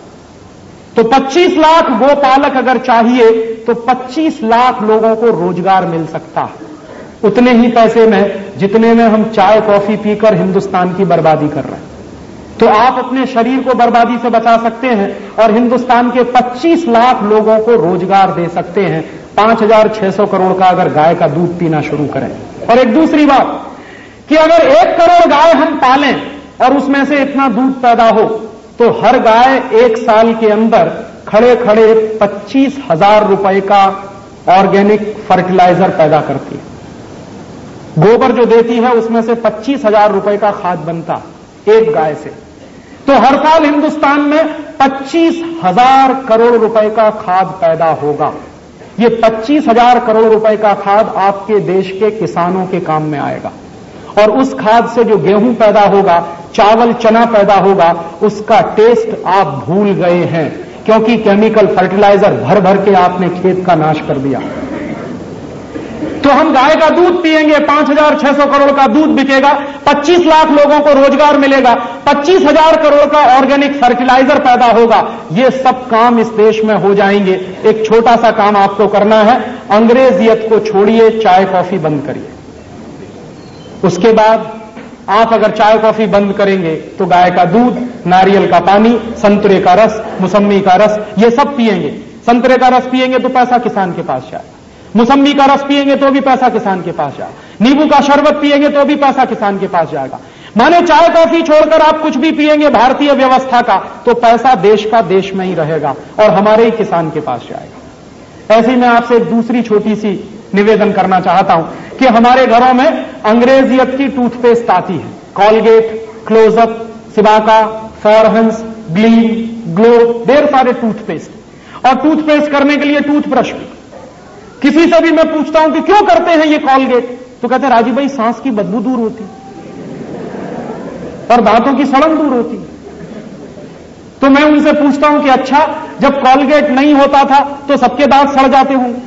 तो 25 लाख गोपालक अगर चाहिए तो 25 लाख लोगों को रोज़गार मिल सकता। उतने ही पैसे में जितने में हम चाय कॉफ़ी पीकर हिंदुस्तान की बर्बादी कर रहे हैं। तो आप अपने शरीर को बर्बादी से बचा सकते हैं और हिंदुस्तान के 25 लाख लोगों को रोज़गार दे सकते हैं। 5,600 करोड़ का अगर गाय का दूध पीना शुरू करें। और एक दूसरी बात कि अगर एक करोड़ गाय हम पालें और उसमें से इतना दूध पैदा हो तो हर गाय एक साल के अंदर खड़े खड़े पच्चीस हज़ार रुपए का ऑर्गेनिक फर्टिलाइज़र पैदा करती है। गोबर जो देती है, उसमें से पच्चीस हज़ार रुपए का खाद बनता एक गाय से। तो हर साल हिंदुस्तान में पच्चीस हज़ार करोड़ रुपए का खाद पैदा होगा। ये पच्चीस हज़ार करोड़ रुपए का खाद आपके देश के किसानों के काम में आएगा। और उस खाद से जो गेहूँ पैदा होगा, चावल, चना पैदा होगा, उसका टेस्ट आप भूल गए हैं, क्योंकि केमिकल फर्टिलाइज़र भर भर के आपने खेत का नाश कर दिया। तो हम गाय का दूध पिएँगे पाँच हज़ार छह सौ करोड़ का दूध बिकेगा, पच्चीस लाख लोगों को रोज़गार मिलेगा, पच्चीस हज़ार करोड़ का ऑर्गेनिक फर्टिलाइज़र पैदा होगा। ये सब काम इस देश में हो जाएँगे। एक छोटा सा काम आपको करना है अंग्रेजियत को छोड़िए, चाय कॉफ़ी बंद करिए। उसके बाद आप अगर चाय कॉफ़ी बंद करेंगे तो गाय का दूध, नारियल का पानी, संतरे का रस, मुसम्मी का रस, ये सब पिएँगे संतरे का रस पिएँगे तो पैसा किसान के पास जाएगा मुसम्मी का रस पिएँगे तो भी पैसा किसान के पास जाएगा नींबू का शरबत पिएँगे तो भी पैसा किसान के पास जाएगा। माने चाय कॉफ़ी छोड़कर आप कुछ भी पिएँगे भारतीय व्यवस्था का तो पैसा देश का देश में ही रहेगा और हमारे ही किसान के पास जाएगा। ऐसे ही मैं आपसे दूसरी छोटी सी निवेदन करना चाहता हूँ कि हमारे घरों में अंग्रेजियत की टूथपेस्ट आती है। कॉलगेट क्लोजअप सिबाका फॉरहंस ग्लीन ग्लो ढेर सारे टूथपेस्ट। और टूथपेस्ट करने के लिए टूथब्रश भी। किसी से भी मैं पूछता हूँ कि क्यों करते हैं ये कॉलगेट तो कहते हैं राजीव भाई, सांस की बदबू दूर होती और दांतों की सड़न दूर होती तो मैं उनसे पूछता हूँ कि अच्छा जब कॉलगेट नहीं होता था तो सबके दांत सड़ जाते होंगे।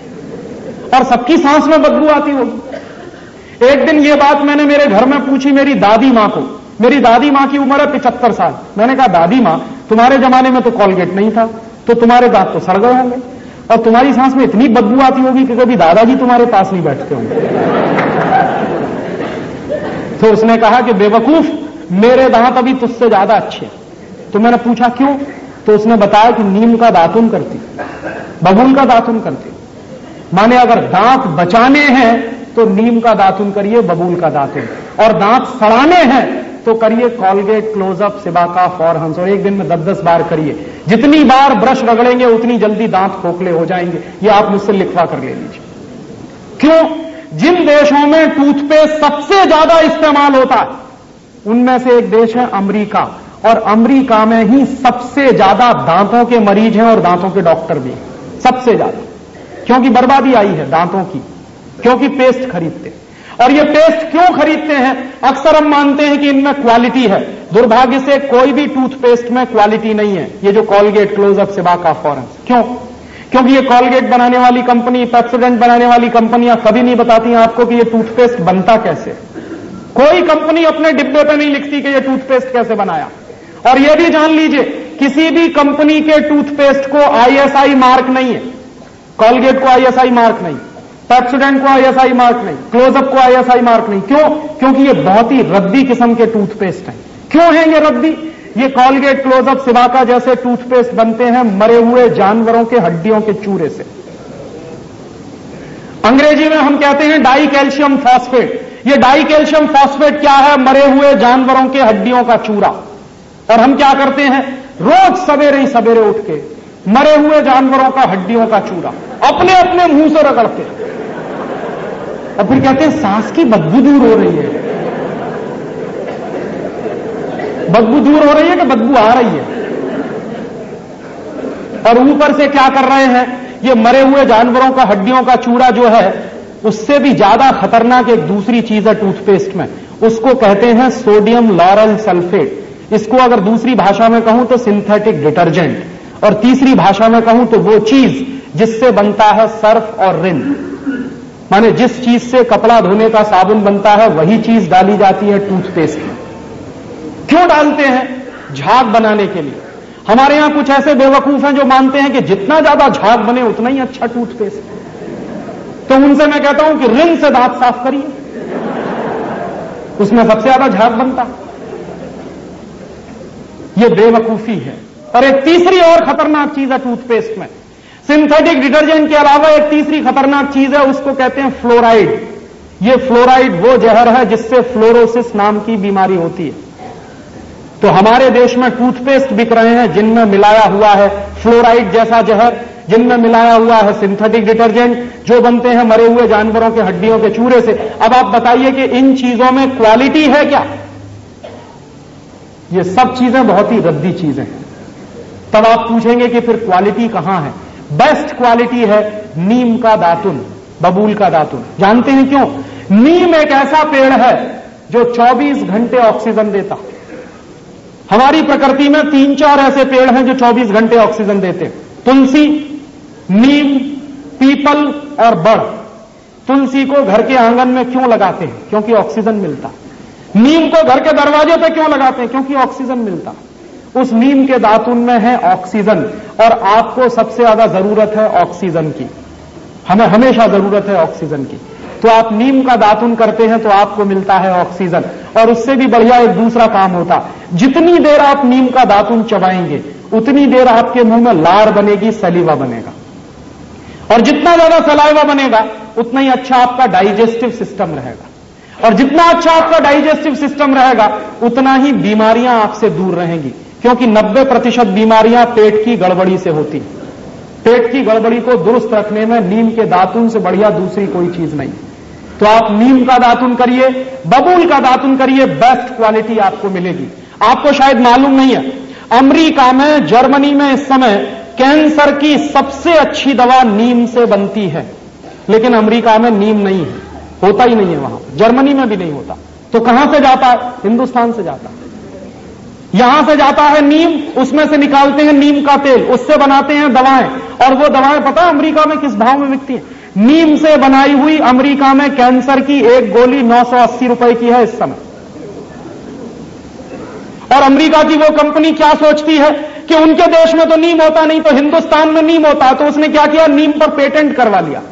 और सबकी सांस में बदबू आती होगी। एक दिन ये बात मैंने मेरे घर में पूछी मेरी दादी माँ को। मेरी दादी माँ की उम्र है पिछहत्तर साल। मैंने कहा, दादी माँ, तुम्हारे जमाने में तो कॉलगेट नहीं था तो तुम्हारे दांत तो सड़ गए होंगे। और तुम्हारी सांस में इतनी बदबू आती होगी कि कभी दादाजी तुम्हारे पास नहीं बैठते होंगे। [laughs] तो उसने कहा कि, बेवकूफ़, मेरे दांत अभी तुझसे ज़्यादा अच्छे तो मैंने पूछा, क्यों? तो उसने बताया कि नीम का दातुन करती बबूल का दातुन करती माने अगर दांत बचाने हैं तो नीम का दातुन करिए, बबूल का दातुन और दांत सड़ाने हैं तो करिए कॉलगेट क्लोजअप सिबाका फॉर हंस और एक दिन में दस दस बार करिए। जितनी बार ब्रश रगड़ेंगे, उतनी जल्दी दांत खोखले हो जाएँगे। ये आप मुझसे लिखवा कर ले लीजिए। क्यों? जिन देशों में टूथपेस्ट सबसे ज़्यादा इस्तेमाल होता है, उनमें से एक देश है अमरीका। और अमरीका में ही सबसे ज़्यादा दांतों के मरीज़ हैं और दांतों के डॉक्टर भी सबसे ज़्यादा। क्योंकि बर्बादी आई है दांतों की, क्योंकि पेस्ट खरीदते। और ये पेस्ट क्यों खरीदते हैं? अक्सर हम मानते हैं कि इनमें क्वालिटी है। दुर्भाग्य से कोई भी टूथपेस्ट में क्वालिटी नहीं है। ये जो कॉलगेट क्लोजअप सिबाका फॉरन। क्यों? क्योंकि ये कॉलगेट बनाने वाली कंपनी पेप्सोडेंट बनाने वाली कंपनियाँ कभी नहीं बताती आपको कि ये टूथपेस्ट बनता कैसे। कोई कंपनी अपने डिब्बे पर नहीं लिखती कि ये टूथपेस्ट कैसे बनाया। और ये भी जान लीजिए, किसी भी कंपनी के टूथपेस्ट को आईएसआई मार्क नहीं है। कॉलगेट को आईएसआई मार्क नहीं, पेप्सोडेंट को आईएसआई मार्क नहीं, क्लोजअप को आईएसआई मार्क नहीं। क्यों? क्योंकि ये बहुत ही रद्दी किस्म के टूथपेस्ट हैं। क्यों हैं ये रद्दी ये कॉलगेट, क्लोजअप, सिवाका जैसे टूथपेस्ट बनते हैं मरे हुए जानवरों के हड्डियों के चूरे से। अंग्रेज़ी में हम कहते हैं डाई कैल्शियम फॉस्फेट। ये डाई कैल्शियम फॉस्फेट क्या है? मरे हुए जानवरों के हड्डियों का चूरा। और हम क्या करते हैं? रोज सवेरे ही सवेरे उठ के मरे हुए जानवरों का, हड्डियों का चूरा। अपने अपने मुँह से रगड़ते और फिर कहते हैं, सांस की बदबू दूर हो रही है। बदबू दूर हो रही है कि बदबू आ रही है? और ऊपर से क्या कर रहे हैं? ये मरे हुए जानवरों का, हड्डियों का चूड़ा जो है, उससे भी ज़्यादा खतरनाक एक दूसरी चीज़ है टूथपेस्ट में। उसको कहते हैं सोडियम लॉरल सल्फेट। इसको अगर दूसरी भाषा में कहूँ तो सिंथेटिक डिटर्जेंट। और तीसरी भाषा में कहूँ तो वो चीज़ जिससे बनता है सर्फ और रिन। माने जिस चीज़ से कपड़ा धोने का साबुन बनता है, वही चीज़ डाली जाती है टूथपेस्ट में। क्यों डालते हैं? झाग बनाने के लिए। हमारे यहाँ कुछ ऐसे बेवकूफ़ हैं जो मानते हैं कि जितना ज़्यादा झाग बने, उतना ही अच्छा टूथपेस्ट। तो उनसे मैं कहता हूँ कि रिन से दांत साफ़ करिए। उसमें सबसे ज़्यादा झाग बनता। यह बेवकूफ़ी है। और एक तीसरी और खतरनाक चीज़ है टूथपेस्ट में। सिंथेटिक डिटर्जेंट के अलावा एक तीसरी खतरनाक चीज़ है, उसको कहते हैं फ्लोराइड ये फ्लोराइड वो जहर है जिससे फ्लोरोसिस नाम की बीमारी होती है। तो हमारे देश में टूथपेस्ट बिक रहे हैं, जिनमें मिलाया हुआ है फ्लोराइड जैसा जहर, जिनमें मिलाया हुआ है सिंथेटिक डिटर्जेंट जो बनते हैं मरे हुए जानवरों के हड्डियों के चूरे से। अब आप बताइए कि इन चीज़ों में क्वालिटी है क्या? ये सब चीज़ें बहुत ही रद्दी चीज़ें हैं। तब आप पूछेंगे कि फिर क्वालिटी कहाँ है? बेस्ट क्वालिटी है नीम का दातुन, बबूल का दातुन। जानते हैं क्यों? नीम एक ऐसा पेड़ है जो 24 घंटे ऑक्सीजन देता। हमारी प्रकृति में तीन चार ऐसे पेड़ हैं जो 24 घंटे ऑक्सीजन देते। तुलसी, नीम, पीपल और बड़। तुलसी को घर के आँगन में क्यों लगाते हैं? क्योंकि ऑक्सीजन मिलता। नीम को घर के दरवाजे पर क्यों लगाते हैं? क्योंकि ऑक्सीजन मिलता। उस नीम के दातुन में है ऑक्सीजन, और आपको सबसे ज़्यादा ज़रूरत है ऑक्सीजन की। हमें हमेशा ज़रूरत है ऑक्सीजन की। तो आप नीम का दातुन करते हैं तो आपको मिलता है ऑक्सीजन, और उससे भी बढ़िया एक दूसरा काम होता, जितनी देर आप नीम का दातुन चबाएँगे, उतनी देर आपके मुँह में लार बनेगी, सलीवा बनेगा। और जितना ज़्यादा सलाइवा बनेगा, उतना ही अच्छा आपका डाइजेस्टिव सिस्टम रहेगा। और जितना अच्छा आपका डाइजेस्टिव सिस्टम रहेगा, उतना ही बीमारियाँ आपसे दूर रहेंगी। क्योंकि 90 प्रतिशत बीमारियाँ पेट की गड़बड़ी से होती पेट की गड़बड़ी को दुरुस्त रखने में नीम के दातुन से बढ़िया दूसरी कोई चीज़ नहीं। तो आप नीम का दातुन करिए, बबूल का दातुन करिए बेस्ट क्वालिटी आपको मिलेगी। आपको शायद मालूम नहीं है, अमेरिका में, जर्मनी में इस समय कैंसर की सबसे अच्छी दवा नीम से बनती है। लेकिन अमेरिका में नीम नहीं है, होता ही नहीं है वहाँ। जर्मनी में भी नहीं होता। तो कहाँ से जाता है? हिंदुस्तान से जाता है। यहाँ से जाता है नीम, उसमें से निकालते हैं नीम का तेल, उससे बनाते हैं दवाएँ। और वो दवाएँ, पता है अमेरिका में किस भाव में बिकती है? नीम से बनाई हुई अमेरिका में कैंसर की एक गोली नौ सौ अस्सी रुपए की है इस समय। और अमेरिका की वो कंपनी क्या सोचती है कि उनके देश में तो नीम होता नहीं तो हिंदुस्तान में नीम होता है तो उसने क्या किया? नीम पर पेटेंट करवा लिया।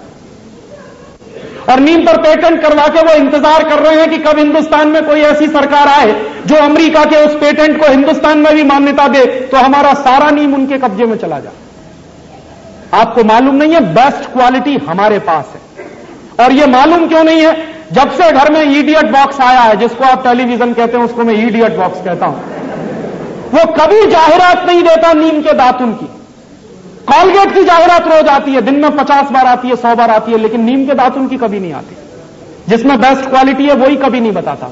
और नीम पर पेटेंट करवा के वो इंतज़ार कर रहे हैं कि कब हिंदुस्तान में कोई ऐसी सरकार आए जो अमेरिका के उस पेटेंट को हिंदुस्तान में भी मान्यता दे तो हमारा सारा नीम उनके कब्जे में चला जाए आपको मालूम नहीं है बेस्ट क्वालिटी हमारे पास है। और ये मालूम क्यों नहीं है? जब से घर में ईडियट बॉक्स आया है, जिसको आप टेलीविज़न कहते हैं, उसको मैं ईडियट बॉक्स कहता हूँ। वो कभी जाहिरात नहीं देता नीम के दातुन की। कॉलगेट की जाहिरात रोज आती है, दिन में पचास बार आती है, सौ बार आती है, लेकिन नीम के दातुन की कभी नहीं आती। जिसमें बेस्ट क्वालिटी है, वही कभी नहीं बताता।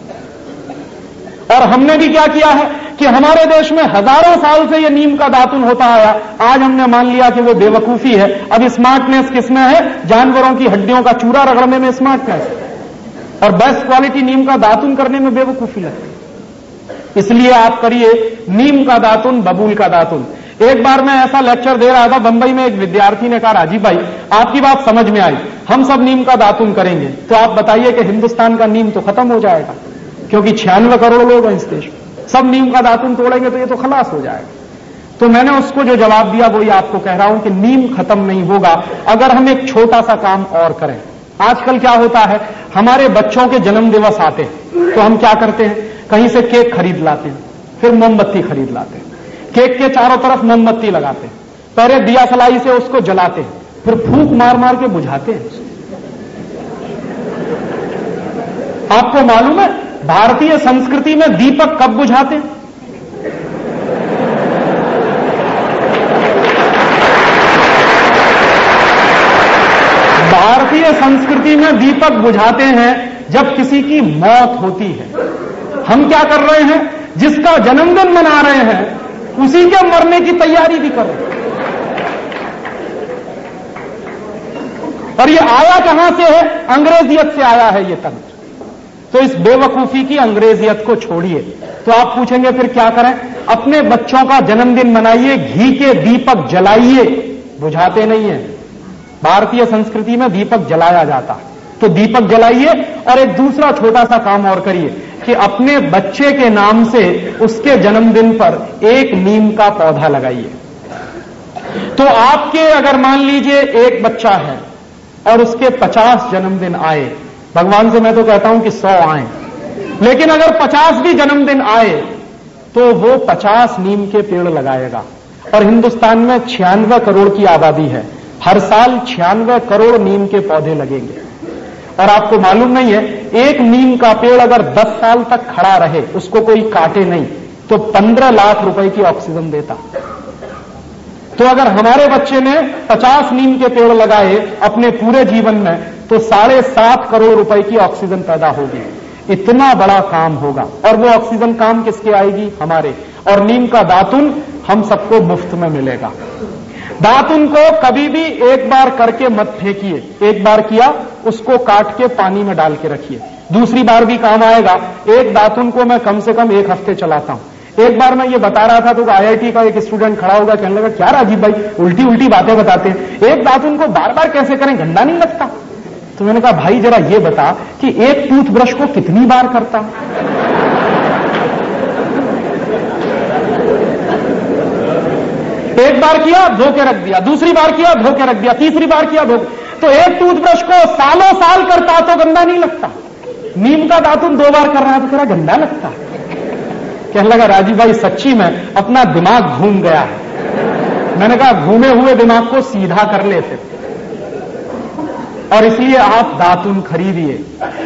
और हमने भी क्या किया है कि हमारे देश में हज़ारों साल से ये नीम का दातुन होता आया। आज हमने मान लिया कि वो बेवकूफ़ी है। अब स्मार्टनेस किसमें है? जानवरों की हड्डियों का चूरा रगड़ने में स्मार्टनेस और बेस्ट क्वालिटी नीम का दातुन करने में बेवकूफ़ी लगती इसलिए आप करिए, नीम का दातुन, बबूल का दातुन। एक बार मैं ऐसा लेक्चर दे रहा था, बंबई में एक विद्यार्थी ने कहा, राजीव भाई, आपकी बात समझ में आई, हम सब नीम का दातुन करेंगे। तो आप बताइए कि हिंदुस्तान का नीम तो खत्म हो जाएगा, क्योंकि छियानवे करोड़ लोग हैं इस देश में। सब नीम का दातुन तोड़ेंगे तो ये तो खलास हो जाएगा। तो मैंने उसको जो जवाब दिया, वही आपको कह रहा हूँ कि नीम खत्म नहीं होगा, अगर हम एक छोटा सा काम और करें। आजकल क्या होता है, हमारे बच्चों के जन्म दिवस आते हैं तो हम क्या करते हैं, कहीं से केक खरीद लाते हैं, फिर मोमबत्ती खरीद लाते हैं। केक के चारों तरफ़ मोमबत्ती लगाते हैं। पहले दिया सलाई से उसको जलाते हैं, फिर फूक मार मार के बुझाते हैं आपको मालूम है, भारतीय संस्कृति में दीपक कब बुझाते हैं? भारतीय संस्कृति में दीपक बुझाते हैं जब किसी की मौत होती है। हम क्या कर रहे हैं? जिसका जन्मदिन मना रहे हैं उसी के मरने की तैयारी भी करो। और ये आया कहाँ से है? अंग्रेजियत से आया है ये तंत्र। तो इस बेवकूफ़ी की अंग्रेजियत को छोड़िए। तो आप पूछेंगे, फिर क्या करें? अपने बच्चों का जन्मदिन मनाइए, घी के दीपक जलाइए। बुझाते नहीं है। भारतीय संस्कृति में दीपक जलाया जाता है। तो दीपक जलाइए और एक दूसरा छोटा सा काम और करिए। कि अपने बच्चे के नाम से उसके जन्मदिन पर एक नीम का पौधा लगाइए। तो आपके अगर मान लीजिए एक बच्चा है और उसके पचास जन्मदिन आए, भगवान से मैं तो कहता हूँ कि सौ आए, लेकिन अगर पचास भी जन्मदिन आए तो वो पचास नीम के पेड़ लगाएगा। और हिंदुस्तान में छियानवे करोड़ की आबादी है। हर साल छियानवे करोड़ नीम के पौधे लगेंगे। और आपको मालूम नहीं है, एक नीम का पेड़ अगर 10 साल तक खड़ा रहे, उसको कोई काटे नहीं तो 15 लाख रुपए की ऑक्सीजन देता। तो अगर हमारे बच्चे ने 50 नीम के पेड़ लगाए अपने पूरे जीवन में तो साढ़े सात करोड़ रुपए की ऑक्सीजन पैदा होगी। इतना बड़ा काम होगा। और वो ऑक्सीजन काम किसके आएगी? हमारे। और नीम का दातुन हम सबको मुफ़्त में मिलेगा। दातुन को कभी भी एक बार करके मत फेंकिए। एक बार किया, उसको काट के पानी में डाल के रखिए। दूसरी बार भी काम आएगा। एक दातुन को मैं कम से कम एक हफ़्ते चलाता हूँ। एक बार मैं ये बता रहा था तो आईआईटी का एक स्टूडेंट खड़ा होगा, कहने लगा, क्या राजीव भाई उल्टी उल्टी बातें बताते हैं? एक दातुन को बार बार कैसे करें? गंदा नहीं लगता। तो मैंने कहा, भाई, जरा ये बता कि एक टूथब्रश को कितनी बार करता? बार किया, धो के रख दिया। दूसरी बार किया, धो के रख दिया। तीसरी बार किया, धो तो एक टूथब्रश को सालों साल करता तो गंदा नहीं लगता। नीम का दातुन दो बार कर रहा है तो तेरा गंदा लगता कहने लगा राजीव भाई, सच्ची में अपना दिमाग घूम गया है। मैंने कहा, घूमे हुए दिमाग को सीधा कर ले फिर। और इसलिए आप दातुन खरीदिए।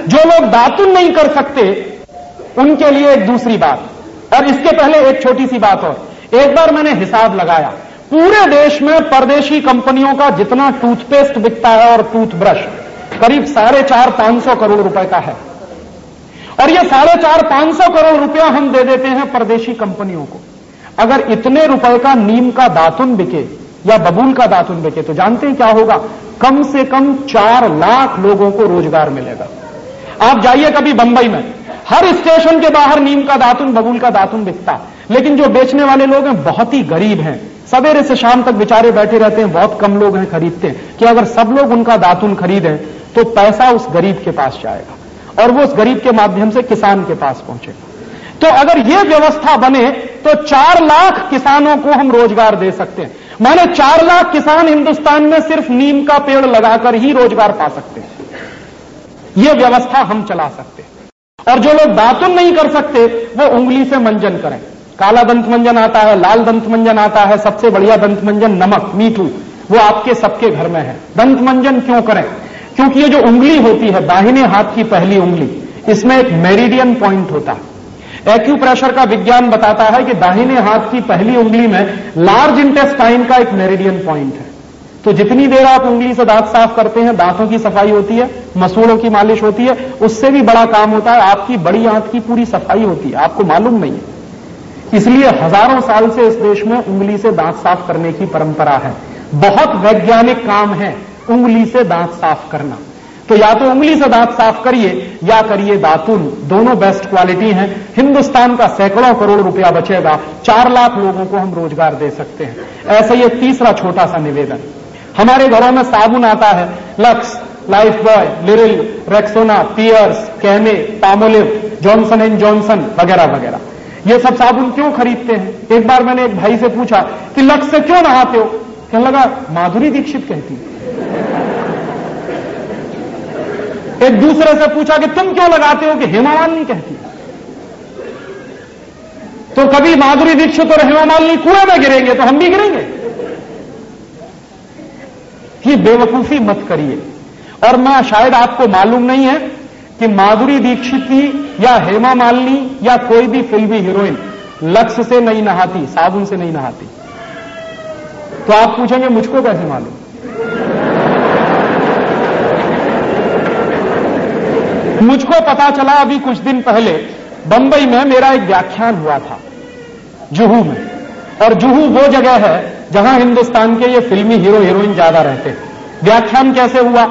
जो लोग दातुन नहीं कर सकते, उनके लिए एक दूसरी बात। और इसके पहले एक छोटी सी बात और। एक बार मैंने हिसाब लगाया। पूरे देश में परदेशी कंपनियों का जितना टूथपेस्ट बिकता है और टूथब्रश, करीब साढ़े चार पाँच सौ करोड़ रुपए का है। और ये साढ़े चार पाँच सौ करोड़ रुपया हम दे देते हैं परदेशी कंपनियों को। अगर इतने रुपए का नीम का दातुन बिके या बबूल का दातुन बिके तो जानते हैं क्या होगा? कम से कम चार लाख लोगों को रोज़गार मिलेगा। आप जाइए कभी बंबई में। हर स्टेशन के बाहर नीम का दातुन, बबूल का दातुन बिकता। लेकिन जो बेचने वाले लोग हैं, बहुत ही गरीब हैं। सवेरे से शाम तक बेचारे बैठे रहते हैं, बहुत कम लोग हैं खरीदते हैं। कि अगर सब लोग उनका दातुन खरीदें तो पैसा उस गरीब के पास जाएगा और वो उस गरीब के माध्यम से किसान के पास पहुंचेगा। तो अगर ये व्यवस्था बने तो चार लाख किसानों को हम रोज़गार दे सकते हैं। माने चार लाख किसान हिंदुस्तान में सिर्फ़ नीम का पेड़ लगाकर ही रोज़गार पा सकते हैं। यह व्यवस्था हम चला सकते हैं। और जो लोग दातुन नहीं कर सकते, वो उंगली से मंजन करें। काला दंत मंजन आता है, लाल दंत मंजन आता है, सबसे बढ़िया दंत मंजन नमक, मीठू, वो आपके सबके घर में है। दंत मंजन क्यों करें? क्योंकि ये जो उंगली होती है, दाहिने हाथ की पहली उंगली, इसमें एक मेरिडियन पॉइंट होता है। एक्यू प्रेशर का विज्ञान बताता है कि दाहिने हाथ की पहली उंगली में लार्ज इंटेस्टाइन का एक मेरिडियन पॉइंट है। तो जितनी देर आप उंगली से दांत साफ़ करते हैं, दांतों की सफ़ाई होती है, मसूड़ों की मालिश होती है, उससे भी बड़ा काम होता है, आपकी बड़ी आंत की पूरी सफ़ाई होती है, आपको मालूम नहीं है। इसलिए हज़ारों साल से इस देश में उंगली से दांत साफ़ करने की परंपरा है। बहुत वैज्ञानिक काम है उंगली से दांत साफ़ करना। तो या तो उंगली से दांत साफ़ करिए, या करिए दातुन। दोनों बेस्ट क्वालिटी हैं। हिंदुस्तान का सैकड़ों करोड़ रुपया बचेगा। चार लाख लोगों को हम रोज़गार दे सकते हैं। ऐसा ये तीसरा छोटा सा निवेदन। हमारे घरों में साबुन आता है। Lux, Lifebuoy, Liril, Rexona, Pears कहने पामोलिव, जॉनसन एंड जॉनसन, वगैरह वगैरह। ये सब साबुन क्यों खरीदते हैं? एक बार मैंने एक भाई से पूछा कि लक्ष्य से क्यों नहाते हो? कहने लगा, माधुरी दीक्षित कहती एक दूसरे से पूछा कि तुम क्यों लगाते हो कि हेमा मालिनी कहती तो कभी माधुरी दीक्षित और हेमा मालिनी कुएँ में गिरेंगे तो हम भी गिरेंगे। ये बेवकूफ़ी मत करिए। और मैं शायद आपको मालूम नहीं है कि माधुरी दीक्षित की या हेमा मालिनी, या कोई भी फिल्मी हीरोइन, लक्ष्य से नहीं नहाती, साबुन से नहीं नहाती। तो आप पूछेंगे, मुझको कैसे मालूम? मुझको पता चला अभी कुछ दिन पहले, बंबई में मेरा एक व्याख्यान हुआ था, जुहू में। और जुहू वो जगह है, जहाँ हिंदुस्तान के ये फिल्मी हीरो हीरोइन ज़्यादा रहते व्याख्यान कैसे हुआ?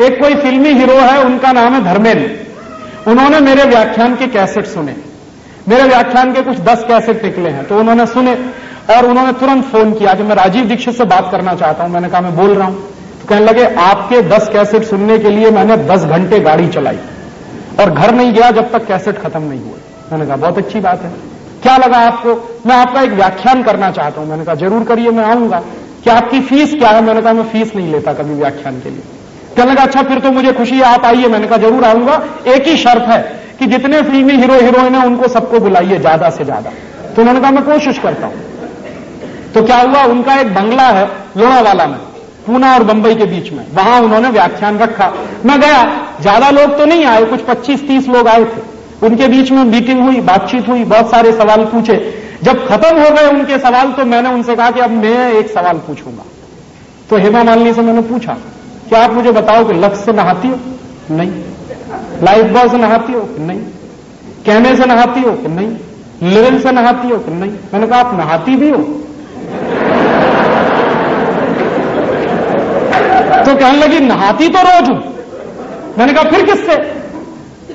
एक कोई फिल्मी हीरो है, उनका नाम है धर्मेंद्र। उन्होंने मेरे व्याख्यान के कैसेट सुने। मेरे व्याख्यान के कुछ दस कैसेट निकले हैं तो उन्होंने सुने और उन्होंने तुरंत फ़ोन किया। कि मैं राजीव दीक्षित से बात करना चाहता हूँ, मैंने कहा, मैं बोल रहा हूँ। तो कहने लगे, आपके दस कैसेट सुनने के लिए मैंने दस घंटे गाड़ी चलाई और घर नहीं गया जब तक कैसेट खत्म नहीं हुए। मैंने कहा, बहुत अच्छी बात है। क्या लगा आपको? मैं आपका एक व्याख्यान करना चाहता हूँ। मैंने कहा, ज़रूर करिए, मैं आऊँगा। कि आपकी फ़ीस क्या है? मैंने कहा, मैं फ़ीस नहीं लेता कभी व्याख्यान के लिए। कहने लगा अच्छा फिर तो मुझे खुशी है, आप आइए। मैंने कहा, ज़रूर आऊँगा। एक ही शर्त है कि जितने फिल्मी हीरो हीरोइन है, उनको सबको बुलाइए, ज़्यादा से ज़्यादा। तो उन्होंने कहा, मैं कोशिश करता हूँ। तो क्या हुआ? उनका एक बंगला है लोनावाला में, पूना और बंबई के बीच में। वहाँ उन्होंने व्याख्यान रखा। मैं गया। ज़्यादा लोग तो नहीं आए, कुछ 25-30 लोग आए थे। उनके बीच में मीटिंग हुई, बातचीत हुई, बहुत सारे सवाल पूछे। जब खत्म हो गए उनके सवाल तो मैंने उनसे कहा कि अब मैं एक सवाल पूछूँगा। तो हेमा मालिनी से मैंने पूछा क्या आप मुझे बताओ कि लक्ष्य से नहाती हो? नहीं। लाइफ बॉय से नहाती हो? नहीं। कहने से नहाती हो? कि नहीं। लिविल से नहाती हो? कि नहीं। मैंने कहा, आप नहाती भी हो? [laughs] तो कहने लगी, नहाती तो रोज हूँ। मैंने कहा, फिर किससे?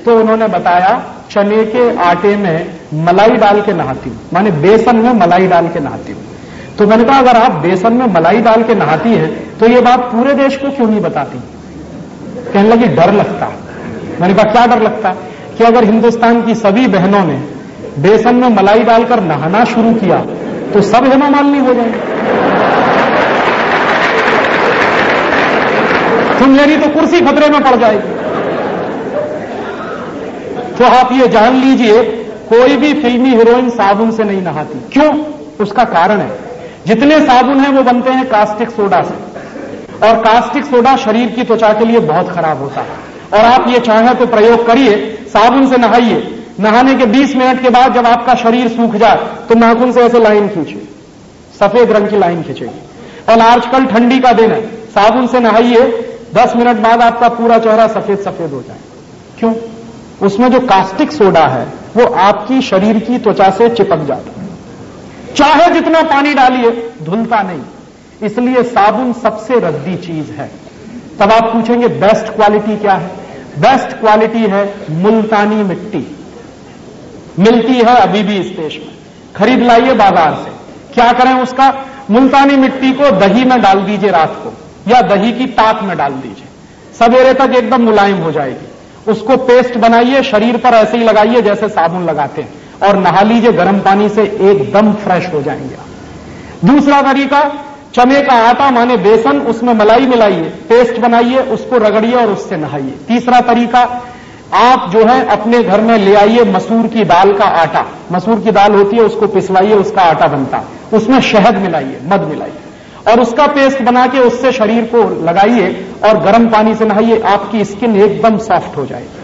तो उन्होंने बताया, चने के आटे में मलाई डाल के नहाती हूँ। माने बेसन में मलाई डाल के नहाती हूँ। तो मैंने कहा, अगर आप बेसन में मलाई डाल के नहाती हैं तो ये बात पूरे देश को क्यों नहीं बताती? कहने लगी, डर लगता। मैंने कहा, क्या डर लगता? कि अगर हिंदुस्तान की सभी बहनों ने बेसन में मलाई डालकर नहाना शुरू किया तो सब हेमा मालिनी हो जाएँगे। तो मेरी तो कुर्सी खतरे में पड़ जाएगी। तो आप ये जान लीजिए, कोई भी फिल्मी हीरोइन साबुन से नहीं नहाती। क्यों? उसका कारण है। जितने साबुन हैं वो बनते हैं कास्टिक सोडा से। और कास्टिक सोडा शरीर की त्वचा के लिए बहुत खराब होता है। और आप ये चाहें तो प्रयोग करिए, साबुन से नहाइए। नहाने के 20 मिनट के बाद जब आपका शरीर सूख जाए तो नाखून से ऐसे लाइन खींचिए। सफ़ेद रंग की लाइन खींचेगी और आजकल ठंडी का दिन है, साबुन से नहाइए 10 मिनट बाद आपका पूरा चेहरा सफ़ेद सफ़ेद हो जाए। क्यों? उसमें जो कास्टिक सोडा है, वो आपकी शरीर की त्वचा से चिपक जाता है। चाहे जितना पानी डालिए, धुलता नहीं। इसलिए साबुन सबसे रद्दी चीज़ है। तब आप पूछेंगे बेस्ट क्वालिटी क्या है? बेस्ट क्वालिटी है मुल्तानी मिट्टी। मिलती है अभी भी इस देश में। खरीद लाइए बाज़ार से। क्या करें उसका? मुल्तानी मिट्टी को दही में डाल दीजिए रात को, या दही की ताक में डाल दीजिए। सवेरे तक एकदम मुलायम हो जाएगी। उसको पेस्ट बनाइए, शरीर पर ऐसे ही लगाइए जैसे साबुन लगाते हैं। और नहा लीजिए, गर्म पानी से एकदम फ्रेश हो जाएँगे दूसरा तरीका, चने का आटा माने बेसन, उसमें मलाई मिलाइए पेस्ट बनाइए, उसको रगड़िए और उससे नहाइए। तीसरा तरीका, आप जो है अपने घर में ले आइए मसूर की दाल का आटा। मसूर की दाल होती है, उसको पिसवाइए, उसका आटा बनता है। उसमें शहद मिलाइए, मध मिलाइए। और उसका पेस्ट बना के उससे शरीर को लगाइए और गर्म पानी से नहाइए, आपकी स्किन एकदम सॉफ्ट हो जाएगी।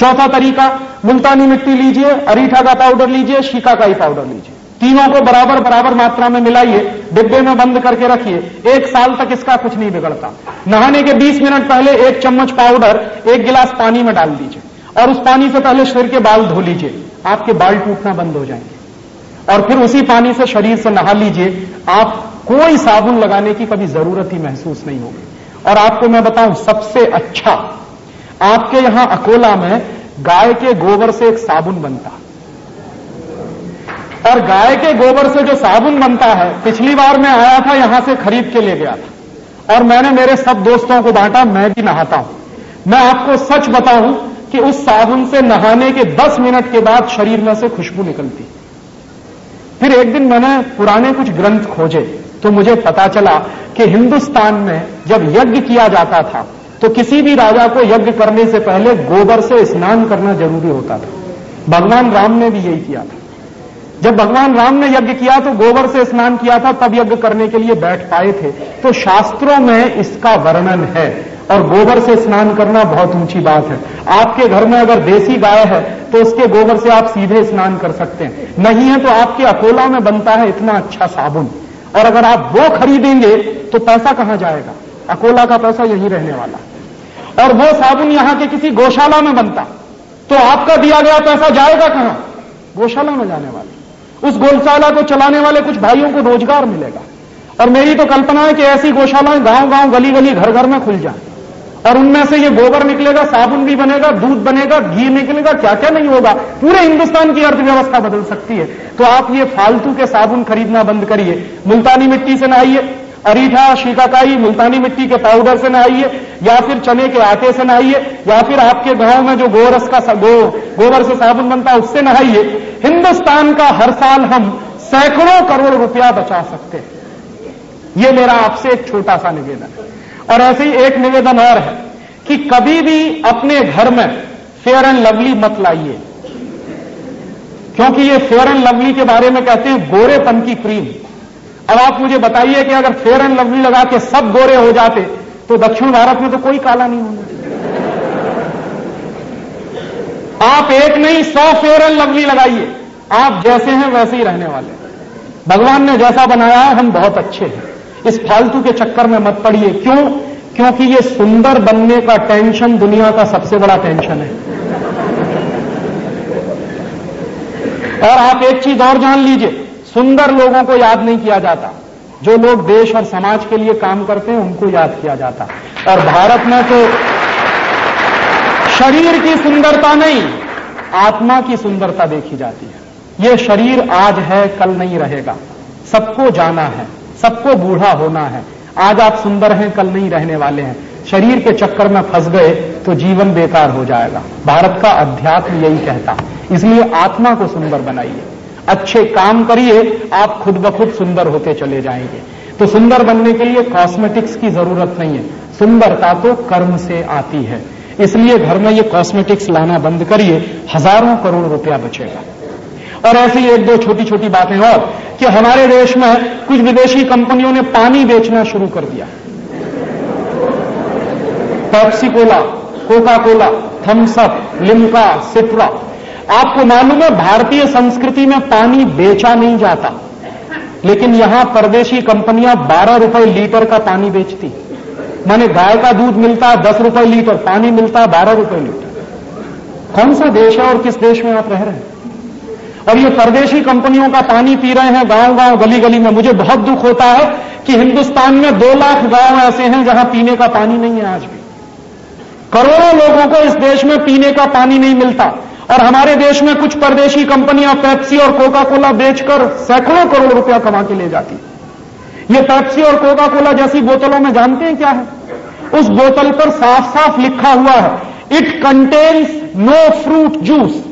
चौथा तरीका, मुल्तानी मिट्टी लीजिए, अरीठा का पाउडर लीजिए शिकाकाई पाउडर लीजिए। तीनों को बराबर बराबर मात्रा में मिलाइए, डिब्बे में बंद करके रखिए। एक साल तक इसका कुछ नहीं बिगड़ता। नहाने के 20 मिनट पहले एक चम्मच पाउडर एक गिलास पानी में डाल दीजिए। और उस पानी से पहले शरीर के बाल धो लीजिए। आपके बाल टूटना बंद हो जाएँगे। और फिर उसी पानी से शरीर से नहा लीजिए। आप कोई साबुन लगाने की कभी ज़रूरत ही महसूस नहीं होगी। और आपको मैं बताऊँ, सबसे अच्छा आपके यहाँ अकोला में गाय के गोबर से एक साबुन बनता। और गाय के गोबर से जो साबुन बनता है, पिछली बार मैं आया था, यहाँ से खरीद के ले गया था। और मैंने मेरे सब दोस्तों को बांटा, मैं भी नहाता हूँ। मैं आपको सच बताऊँ कि उस साबुन से नहाने के 10 मिनट के बाद शरीर में से खुशबू निकलती। फिर एक दिन मैंने पुराने कुछ ग्रंथ खोजे तो मुझे पता चला कि हिंदुस्तान में जब यज्ञ किया जाता था तो किसी भी राजा को यज्ञ करने से पहले गोबर से स्नान करना ज़रूरी होता था। भगवान राम ने भी यही किया था। जब भगवान राम ने यज्ञ किया तो गोबर से स्नान किया था, तब यज्ञ करने के लिए बैठ पाए थे। तो शास्त्रों में इसका वर्णन है, और गोबर से स्नान करना बहुत ऊँची बात है। आपके घर में अगर देसी गाय है तो उसके गोबर से आप सीधे स्नान कर सकते हैं। नहीं है तो आपके अकोला में बनता है इतना अच्छा साबुन। और अगर आप वो खरीदेंगे तो पैसा कहाँ जाएगा? अकोला का पैसा यही रहने वाला। और वो साबुन यहाँ के किसी गौशाला में बनता। तो आपका दिया गया पैसा जाएगा कहाँ? गौशाला में जाने वाले। उस गौशाला को चलाने वाले कुछ भाइयों को रोज़गार मिलेगा। और मेरी तो कल्पना है कि ऐसी गौशालाएँ गाँव गाँव गली गली घर घर में खुल जाए। और उनमें से ये गोबर निकलेगा, साबुन भी बनेगा, दूध बनेगा, घी निकलेगा क्या क्या नहीं होगा। पूरे हिंदुस्तान की अर्थव्यवस्था बदल सकती है। तो आप ये फालतू के साबुन खरीदना बंद करिए। मुल्तानी मिट्टी से नहाइए। अरीठा, शिकाकाई, मुल्तानी मिट्टी के पाउडर से नहाइए, या फिर चने के आटे से नहाइए, या फिर आपके गाँव में जो गोरस का गो, गोबर से साबुन बनता है, उससे नहाइए। हिंदुस्तान का हर साल हम सैकड़ों करोड़ रुपया बचा सकते हैं। ये मेरा आपसे एक छोटा सा निवेदन है। और ऐसे ही एक निवेदन और है कि कभी भी अपने घर में फेयर एंड लवली मत लाइए। क्योंकि ये फेयर एंड लवली के बारे में कहते हैं, गोरेपन की क्रीम अब आप मुझे बताइए कि अगर फेयर एंड लवली लगा के सब गोरे हो जाते तो दक्षिण भारत में तो कोई काला नहीं होना। आप एक नहीं, सौ फेयर एंड लवली लगाइए। आप जैसे हैं, वैसे ही रहने वाले भगवान ने जैसा बनाया है, हम बहुत अच्छे हैं। इस फालतू के चक्कर में मत पड़िए। क्यों? क्योंकि ये सुंदर बनने का टेंशन दुनिया का सबसे बड़ा टेंशन है। और आप एक चीज़ और जान लीजिए। सुंदर लोगों को याद नहीं किया जाता। जो लोग देश और समाज के लिए काम करते हैं, उनको याद किया जाता। और भारत में तो शरीर की सुंदरता नहीं, आत्मा की सुंदरता देखी जाती है। ये शरीर आज है, कल नहीं रहेगा। सबको जाना है, सबको बूढ़ा होना है। आज आप सुंदर हैं, कल नहीं रहने वाले हैं। शरीर के चक्कर में फंस गए तो जीवन बेकार हो जाएगा। भारत का अध्यात्म यही कहता इसलिए आत्मा को सुंदर बनाइए। अच्छे काम करिए, आप खुद ब खुद सुंदर होते चले जाएँगे। तो सुंदर बनने के लिए कॉस्मेटिक्स की ज़रूरत नहीं है। सुंदरता तो कर्म से आती है। इसलिए घर में ये कॉस्मेटिक्स लाना बंद करिए, हज़ारों करोड़ रुपया बचेगा। और ऐसी एक दो छोटी छोटी बातें और, कि हमारे देश में कुछ विदेशी कंपनियों ने पानी बेचना शुरू कर दिया। Pepsi Cola Coca Cola Thums Up Limca Citra आपको मालूम है, भारतीय संस्कृति में पानी बेचा नहीं जाता। लेकिन यहाँ परदेशी कंपनियाँ बारह रुपए लीटर का पानी बेचती। माने गाय का दूध मिलता है दस रुपए लीटर, पानी मिलता है बारह रुपए लीटर। कौन सा देश है और किस देश में आप रह रहे हैं? और ये परदेशी कंपनियों का पानी पी रहे हैं गाँव गाँव गली गली में। मुझे बहुत दुख होता है कि हिंदुस्तान में दो लाख गाँव ऐसे हैं जहाँ पीने का पानी नहीं है आज भी। करोड़ों लोगों को इस देश में पीने का पानी नहीं मिलता। और हमारे देश में कुछ परदेशी कंपनियाँ पैप्सी और कोका कोला बेचकर सैकड़ों करोड़ रुपया कमा के ले जाती। ये पैप्सी और कोका कोला जैसी बोतलों में जानते हैं क्या है? उस बोतल पर साफ़ साफ़ लिखा हुआ है it contains no fruit juice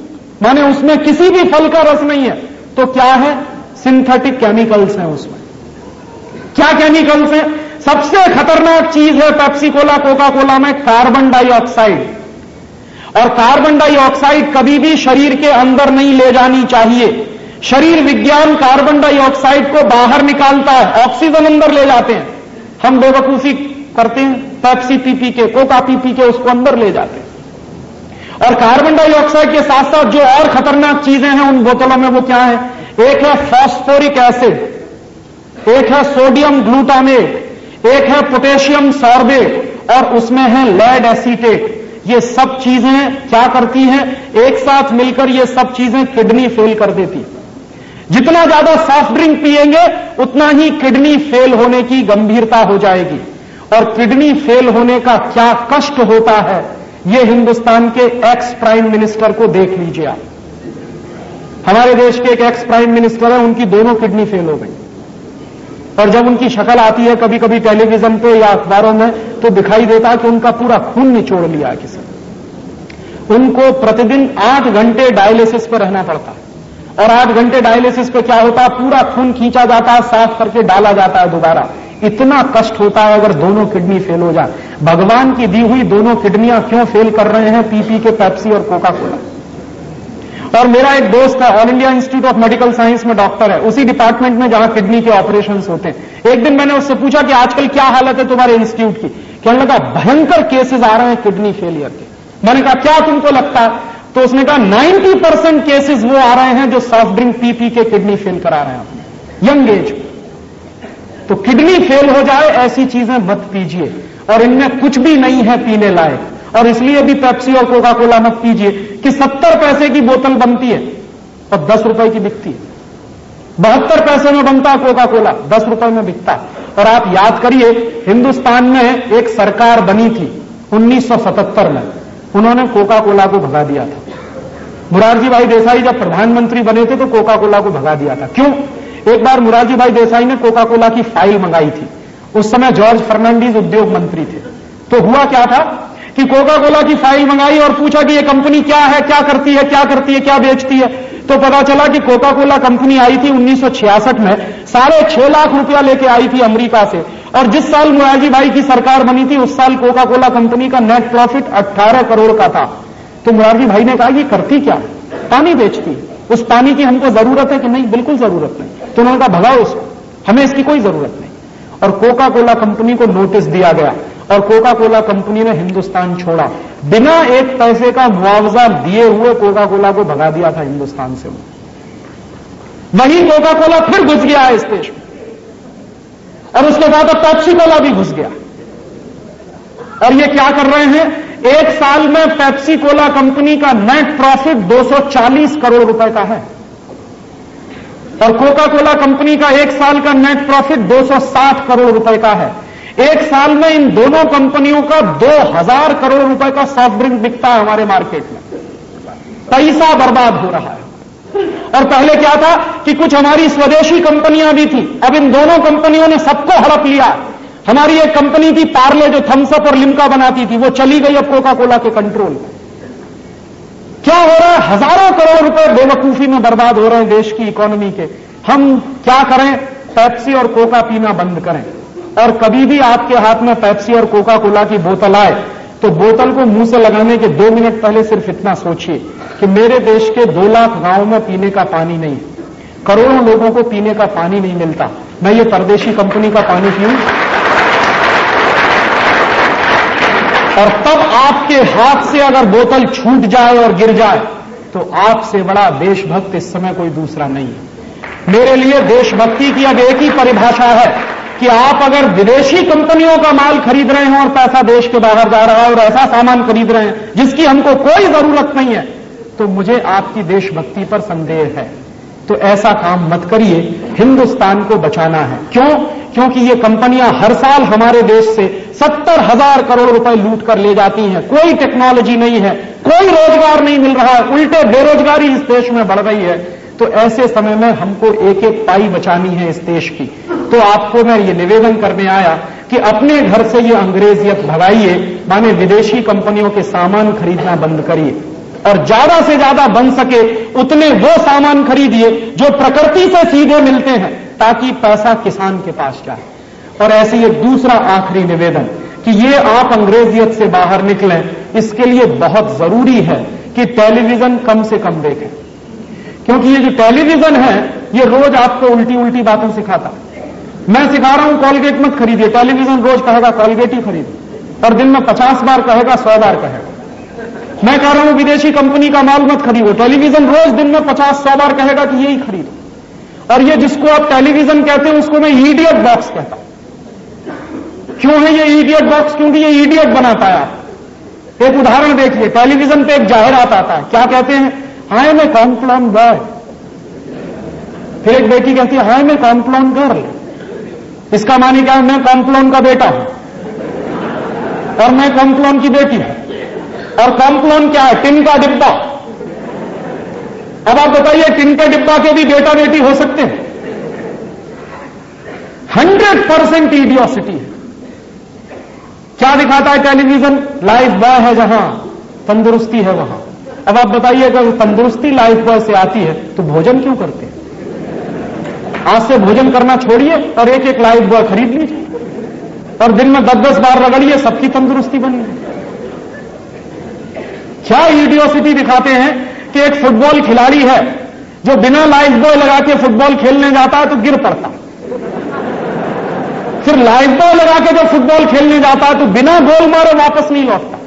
माने उसमें किसी भी फल का रस नहीं है। तो क्या है? सिंथेटिक केमिकल्स हैं उसमें। क्या केमिकल्स हैं? सबसे खतरनाक चीज़ है पेप्सी कोला कोका कोला में कार्बन डाइऑक्साइड और कार्बन डाइऑक्साइड कभी भी शरीर के अंदर नहीं ले जानी चाहिए। शरीर विज्ञान कार्बन डाइऑक्साइड को बाहर निकालता है ऑक्सीजन अंदर ले जाते हैं। हम बेवकूफ़ी करते हैं पैप्सी पी पी के कोका पी पी के, उसको अंदर ले जाते हैं। और कार्बन डाइऑक्साइड के साथ साथ जो और खतरनाक चीज़ें हैं उन बोतलों में वो क्या है? एक है फॉस्फोरिक एसिड एक है सोडियम ग्लूटामेट एक है पोटेशियम सॉर्बेट और उसमें है लेड एसीटेट ये सब चीज़ें क्या करती हैं? एक साथ मिलकर ये सब चीज़ें किडनी फेल कर देती। जितना ज़्यादा सॉफ्ट ड्रिंक पिएँगे उतना ही किडनी फेल होने की गंभीरता हो जाएगी। और किडनी फेल होने का क्या कष्ट होता है, ये हिंदुस्तान के एक्स प्राइम मिनिस्टर को देख लीजिए आप। हमारे देश के एक एक्स प्राइम मिनिस्टर है, उनकी दोनों किडनी फेल हो गई। और जब उनकी शक्ल आती है कभी कभी टेलीविज़न पे या अखबारों में तो दिखाई देता है कि उनका पूरा खून निचोड़ लिया किसी उनको प्रतिदिन आठ घंटे डायलिसिस पर रहना पड़ता है। और आठ घंटे डायलिसिस पे क्या होता है? पूरा खून खींचा जाता है, साफ़ करके डाला जाता है दोबारा। इतना कष्ट होता है अगर दोनों किडनी फेल हो जाए। भगवान की दी हुई दोनों किडनियाँ क्यों फेल कर रहे हैं? पीपी के पैप्सी और कोका कोला और मेरा एक दोस्त है All India Institute of Medical Science में डॉक्टर है। उसी डिपार्टमेंट में जहाँ किडनी के ऑपरेशन होते हैं। एक दिन मैंने उससे पूछा कि आजकल क्या हालत है तुम्हारे इंस्टीट्यूट की? कहने लगा, भयंकर केसेस आ रहे हैं किडनी फेलियर के। मैंने कहा, क्या तुमको लगता है? तो उसने कहा 90 परसेंट केसेस वो आ रहे हैं जो सॉफ्ट ड्रिंक पी पी के किडनी फेल करा रहे हैं यंग एज तो किडनी फेल हो जाए, ऐसी चीज़ें मत पीजिए और इनमें कुछ भी नहीं है पीने लायक। और इसलिए भी पेप्सी और कोका कोला मत पीजिए कि सत्तर पैसे की बोतल बनती है और दस रुपए की बिकती है। बहत्तर पैसे में बनता है कोका कोला दस रुपए में बिकता है। और आप याद करिए, हिंदुस्तान में एक सरकार बनी थी 1977 में। उन्होंने कोका कोला को भगा दिया था। मुरारजी भाई देसाई जब प्रधानमंत्री बने थे तो कोका कोला को भगा दिया था। क्यों? एक बार मुरारजी भाई देसाई ने कोका कोला की फ़ाइल मंगाई थी। उस समय जॉर्ज फर्नांडीज उद्योग मंत्री थे। तो हुआ क्या था? कि कोका कोला की फ़ाइल मंगाई और पूछा कि ये कंपनी क्या है, क्या करती है, क्या करती है, क्या बेचती है? तो पता चला कि कोका कोला कंपनी आई थी 1966 में। साढ़े छह लाख रुपया लेके आई थी अमेरिका से। और जिस साल मुराजी भाई की सरकार बनी थी, उस साल कोका कोला कंपनी का नेट प्रॉफिट 18 करोड़ का था। तो मुरारजी भाई ने कहा, ये करती क्या? पानी बेचती। उस पानी की हमको ज़रूरत है कि नहीं? बिल्कुल ज़रूरत नहीं। तो उन्होंने कहा, भगाओ उसको। हमें इसकी कोई ज़रूरत नहीं। और कोका कोला कंपनी को नोटिस दिया गया। और कोका कोला कंपनी ने हिंदुस्तान छोड़ा। बिना एक पैसे का मुआवजा दिए हुए कोका कोला को भगा दिया था हिंदुस्तान से। वही कोका कोला फिर घुस गया है इस देश में। और उसके बाद अब पैप्सी कोला भी घुस गया। और ये क्या कर रहे हैं? एक साल में पैप्सी कोला कंपनी का नेट प्रॉफिट 240 करोड़ रुपए का है। और कोका कोला कंपनी का एक साल का नेट प्रॉफिट 260 करोड़ रुपए का है। एक साल में इन दोनों कंपनियों का 2000 करोड़ रुपए का सॉफ्ट ड्रिंक बिकता है हमारे मार्केट में। पैसा बर्बाद हो रहा है। और पहले क्या था कि कुछ हमारी स्वदेशी कंपनियाँ भी थी। अब इन दोनों कंपनियों ने सबको हड़प लिया। हमारी एक कंपनी थी पार्ले जो थम्सअप और लिमका बनाती थी। वो चली गई अब कोका कोला के कंट्रोल में क्या हो रहा है? हज़ारों करोड़ रुपए बेवकूफ़ी में बर्बाद हो रहे हैं देश की इकोनॉमी के। हम क्या करें? पैप्सी और कोका पीना बंद करें। और कभी भी आपके हाथ में पैप्सी और कोका कोला की बोतल आए तो बोतल को मुँह से लगाने के दो मिनट पहले सिर्फ़ इतना सोचिए कि मेरे देश के दो लाख गाँवों में पीने का पानी नहीं, करोड़ों लोगों को पीने का पानी नहीं मिलता। मैं ये परदेशी कंपनी का पानी पीऊं। और तब आपके हाथ से अगर बोतल छूट जाए और गिर जाए तो आपसे बड़ा देशभक्त इस समय कोई दूसरा नहीं है। मेरे लिए देशभक्ति की अब एक ही परिभाषा है। कि आप अगर विदेशी कंपनियों का माल खरीद रहे हैं और पैसा देश के बाहर जा रहा है और ऐसा सामान खरीद रहे हैं, जिसकी हमको कोई ज़रूरत नहीं है तो मुझे आपकी देशभक्ति पर संदेह है। तो ऐसा काम मत करिए, हिंदुस्तान को बचाना है। क्यों? क्योंकि ये कंपनियाँ हर साल हमारे देश से सत्तर हज़ार करोड़ रुपए लूट कर ले जाती हैं। कोई टेक्नोलॉजी नहीं है, कोई रोज़गार नहीं मिल रहा है उल्टे बेरोजगारी इस देश में बढ़ रही है। तो ऐसे समय में हमको एक एक पाई बचानी है इस देश की। तो आपको मैं ये निवेदन करने आया कि अपने घर से ये अंग्रेजियत भगाइए, माने विदेशी कंपनियों के सामान खरीदना बंद करिए। और ज़्यादा से ज़्यादा बन सके उतने वो सामान खरीदिए जो प्रकृति से सीधे मिलते हैं, ताकि पैसा किसान के पास जाए। और ऐसे ये दूसरा आखिरी निवेदन कि ये आप अंग्रेजियत से बाहर निकलें, इसके लिए बहुत ज़रूरी है कि टेलीविज़न कम से कम देखें। क्योंकि ये जो टेलीविज़न है, ये रोज आपको उल्टी उल्टी बातें सिखाता मैं सिखा रहा हूँ कॉलगेट मत खरीदिए। टेलीविज़न रोज कहेगा कॉलगेट ही खरीदिए और दिन में पचास बार कहेगा, सौ बार कहेगा। मैं कह रहा हूँ, विदेशी कंपनी का माल मत खरीदो। टेलीविज़न रोज दिन में पचास, सौ बार कहेगा कि यही खरीदो। और ये जिसको आप टेलीविज़न कहते हैं, उसको मैं ईडियट बॉक्स कहता हूँ। क्यों है ये ईडियट बॉक्स क्योंकि ये ईडियट बनाता है आप। एक उदाहरण देखिए टेलीविज़न पे एक जाहिरात आता है। क्या कहते हैं? हाय मैं कॉम्प्लॉन बॉय। फिर एक बेटी कहती है, हाय मैं कॉम्प्लॉन गर्ल। इसका मानी क्या है मैं कॉम्प्लॉन का बेटा हूँ। और मैं कॉम्प्लॉन की बेटी हूँ। और कॉम्प्लोन क्या है? टिन का डिब्बा। अब आप बताइए, टिन का डिब्बा के भी बेटा बेटी हो सकते हैं। हंड्रेड परसेंट ईडियोसिटी है। क्या दिखाता है टेलीविज़न? लाइफ बॉय है जहाँ, तंदुरुस्ती है वहाँ। अब आप बताइए, अगर तंदुरुस्ती लाइफ बॉय से आती है तो भोजन क्यों करते हैं? आज से भोजन करना छोड़िए और एक एक लाइफ बॉय खरीद लीजिए। और दिन में दस दस बार रगड़िए, सबकी तंदुरुस्ती बनी क्या ईडियोसिटी दिखाते हैं कि एक फुटबॉल खिलाड़ी है, जो बिना लाइफ बॉय लगा के फुटबॉल खेलने जाता है तो गिर पड़ता। फिर लाइफ बॉय लगा के जो फुटबॉल खेलने जाता है तो बिना गोल मारे वापस नहीं लौटता।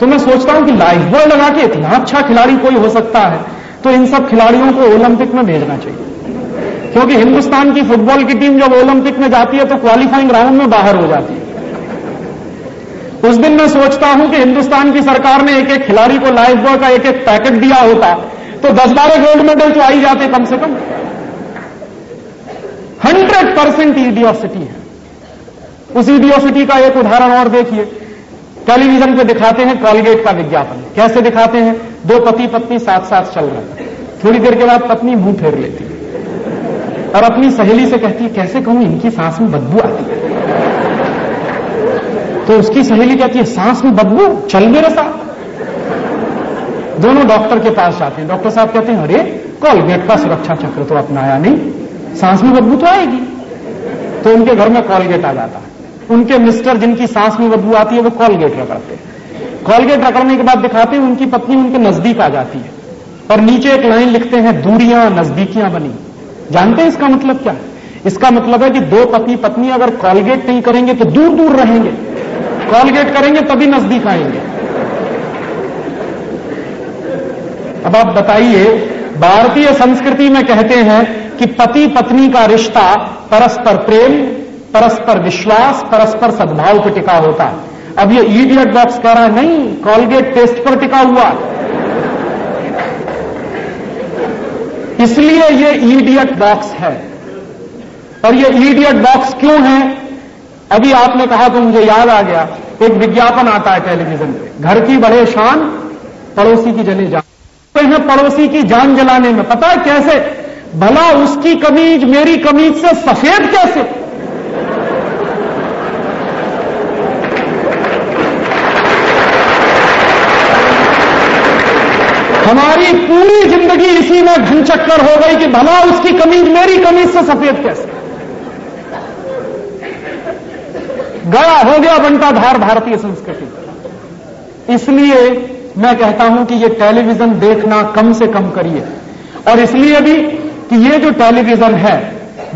तो मैं सोचता हूँ कि लाइफ बॉय लगा के इतना अच्छा खिलाड़ी कोई हो सकता है तो इन सब खिलाड़ियों को ओलंपिक में भेजना चाहिए। क्योंकि हिंदुस्तान की फुटबॉल की टीम जब ओलंपिक में जाती है तो क्वालिफाइंग राउंड में बाहर हो जाती है। उस दिन मैं सोचता हूँ कि हिंदुस्तान की सरकार ने एक एक खिलाड़ी को लाइफ बॉय का एक एक पैकेट दिया होता तो दस बारह गोल्ड मेडल तो आई जाते कम से कम। हंड्रेड परसेंट ईडियोसिटी है। उस ईडियोसिटी का एक उदाहरण और देखिए। टेलीविज़न पे दिखाते हैं कॉलगेट का विज्ञापन। कैसे दिखाते हैं? दो पति पत्नी साथ साथ चल रहे थोड़ी देर के बाद पत्नी मुँह फेर लेती और अपनी सहेली से कहती है, कैसे कहूँ, इनकी सांस में बदबू आती है? तो उसकी सहेली कहती है, सांस में बदबू? चल मेरे साथ। दोनों डॉक्टर के पास जाते हैं। डॉक्टर साहब कहते हैं, अरे, कॉलगेट का सुरक्षा चक्र तो अपनाया नहीं। सांस में बदबू तो आएगी। तो उनके घर में कॉलगेट आ जाता है। उनके मिस्टर जिनकी सांस में बदबू आती है, वो कॉलगेट रगड़ते हैं। कॉलगेट रगड़ने के बाद दिखाते हैं, उनकी पत्नी उनके नज़दीक आ जाती है। और नीचे एक लाइन लिखते हैं, दूरियाँ, नजदीकियाँ बनी। जानते हैं इसका मतलब क्या है? इसका मतलब है कि दो पति पत्नी अगर कॉलगेट नहीं करेंगे तो दूर दूर रहेंगे। कॉलगेट करेंगे तभी नज़दीक आएँगे। अब आप बताइए, भारतीय संस्कृति में कहते हैं कि पति पत्नी का रिश्ता परस्पर प्रेम परस्पर विश्वास, परस्पर सद्भाव पर टिका होता है। अब ये ईडियट बॉक्स कह रहा है, नहीं कॉलगेट टेस्ट पर टिका हुआ। इसलिए ये ईडियट बॉक्स है। और ये ईडियट बॉक्स क्यों है? अभी आपने कहा तो मुझे याद आ गया, एक विज्ञापन आता है टेलीविज़न पे, घर की बड़े शान, पड़ोसी की जले जान। तो हैं पड़ोसी की जान जलाने में, पता है कैसे? भला उसकी कमीज, मेरी कमीज से सफ़ेद कैसे हमारी पूरी ज़िंदगी इसी में घन चक्कर हो गई कि भला उसकी कमीज मेरी कमीज से सफ़ेद कैसे? गया, हो गया बनता धार भारतीय संस्कृति। इसलिए मैं कहता हूँ कि ये टेलीविज़न देखना कम से कम करिए। और इसलिए भी कि ये जो टेलीविज़न है,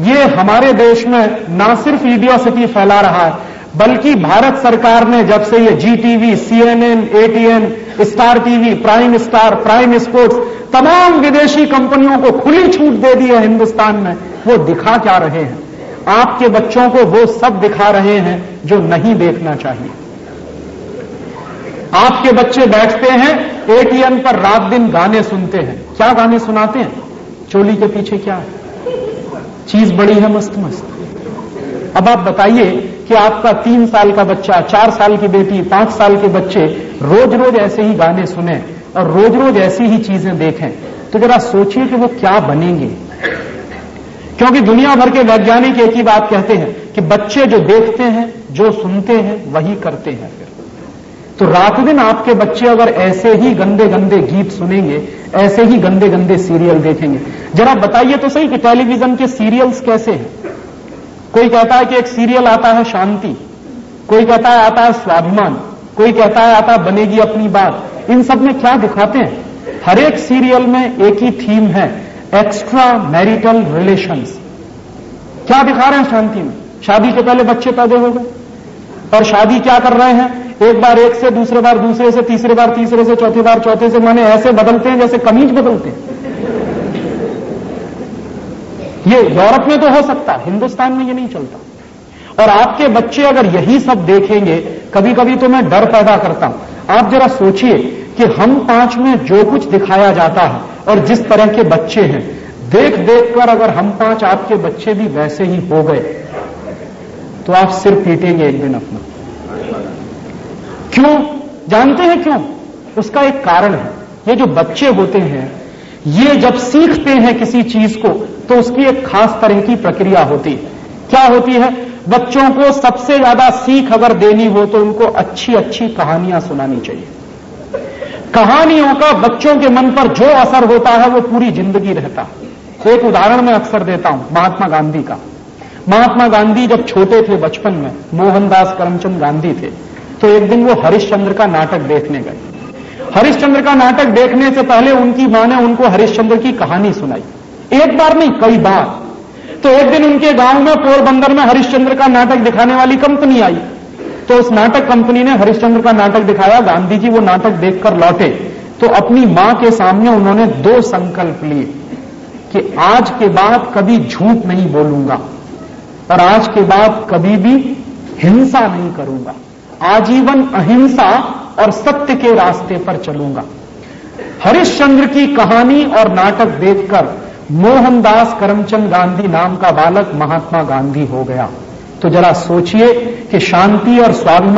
ये हमारे देश में ना सिर्फ़ ईडियोसिटी फैला रहा है बल्कि भारत सरकार ने जब से ये Zee TV CNN ATN Star TV Prime Star Prime Sports तमाम विदेशी कंपनियों को खुली छूट दे दी है हिंदुस्तान में, वो दिखा क्या रहे हैं? आपके बच्चों को वो सब दिखा रहे हैं जो नहीं देखना चाहिए। आपके बच्चे बैठते हैं एटीएम पर रात दिन गाने सुनते हैं। क्या गाने सुनाते हैं? चोली के पीछे क्या है? चीज़ बड़ी है मस्त मस्त अब आप बताइए कि आपका तीन साल का बच्चा, चार साल की बेटी, पाँच साल के बच्चे रोज रोज ऐसे ही गाने सुने और रोज रोज ऐसी ही चीज़ें देखें तो जरा सोचिए कि वो क्या बनेंगे। क्योंकि दुनिया भर के वैज्ञानिक एक ही बात कहते हैं कि बच्चे जो देखते हैं, जो सुनते हैं, वही करते हैं फिर। तो रात दिन आपके बच्चे अगर ऐसे ही गंदे गंदे गीत सुनेंगे, ऐसे ही गंदे गंदे सीरियल देखेंगे। जरा बताइए तो सही कि टेलीविज़न के सीरियल्स कैसे हैं? कोई कहता है कि एक सीरियल आता है शांति, कोई कहता है आता है स्वाभिमान, कोई कहता है आता बनेगी अपनी बात, इन सब में क्या दिखाते हैं? हर एक सीरियल में एक ही थीम है एक्स्ट्रा मैरिटल रिलेशंस क्या दिखा रहे हैं शांति में? शादी के पहले बच्चे पैदा हो गए, और शादी क्या कर रहे हैं? एक बार एक से, दूसरे बार दूसरे से, तीसरे बार तीसरे से, चौथी बार चौथे से, माने ऐसे बदलते हैं जैसे कमीज बदलते हैं। ये यूरोप में तो हो सकता है, हिंदुस्तान में ये नहीं चलता। और आपके बच्चे अगर यही सब देखेंगे कभी कभी तो मैं डर पैदा करता हूँ। आप जरा सोचिए कि हम पाँच में जो कुछ दिखाया जाता है और जिस तरह के बच्चे हैं देख देख कर अगर हम पाँच आपके बच्चे भी वैसे ही हो गए तो आप सिर पीटेंगे एक दिन अपना। क्यों? जानते हैं क्यों? उसका एक कारण है। ये जो बच्चे होते हैं ये जब सीखते हैं किसी चीज़ को तो उसकी एक खास तरह की प्रक्रिया होती है। क्या होती है? बच्चों को सबसे ज़्यादा सीख अगर देनी हो तो उनको अच्छी अच्छी कहानियाँ सुनानी चाहिए। कहानियों का बच्चों के मन पर जो असर होता है, वो पूरी ज़िंदगी रहता है। एक उदाहरण मैं अक्सर देता हूँ, महात्मा गांधी का। महात्मा गांधी जब छोटे थे बचपन में, मोहनदास करमचंद गांधी थे तो एक दिन वो हरिश्चंद्र का नाटक देखने गए। हरिश्चंद्र का नाटक देखने से पहले उनकी माँ ने उनको हरिश्चंद्र की कहानी सुनाई। एक बार नहीं, कई बार। तो एक दिन उनके गाँव में पोरबंदर में हरिश्चंद्र का नाटक दिखाने वाली कंपनी आई। तो उस नाटक कंपनी ने हरिश्चंद्र का नाटक दिखाया, गांधी जी वो नाटक देखकर लौटे। तो अपनी माँ के सामने उन्होंने दो संकल्प लिए कि आज के बाद कभी झूठ नहीं बोलूँगा और आज के बाद कभी भी हिंसा नहीं करूँगा। आजीवन अहिंसा और सत्य के रास्ते पर चलूँगा। हरिश्चंद्र की कहानी और नाटक देखकर मोहनदास करमचंद गांधी नाम का बालक महात्मा गांधी हो गया। तो जरा सोचिए कि शांति और स्वाभिमान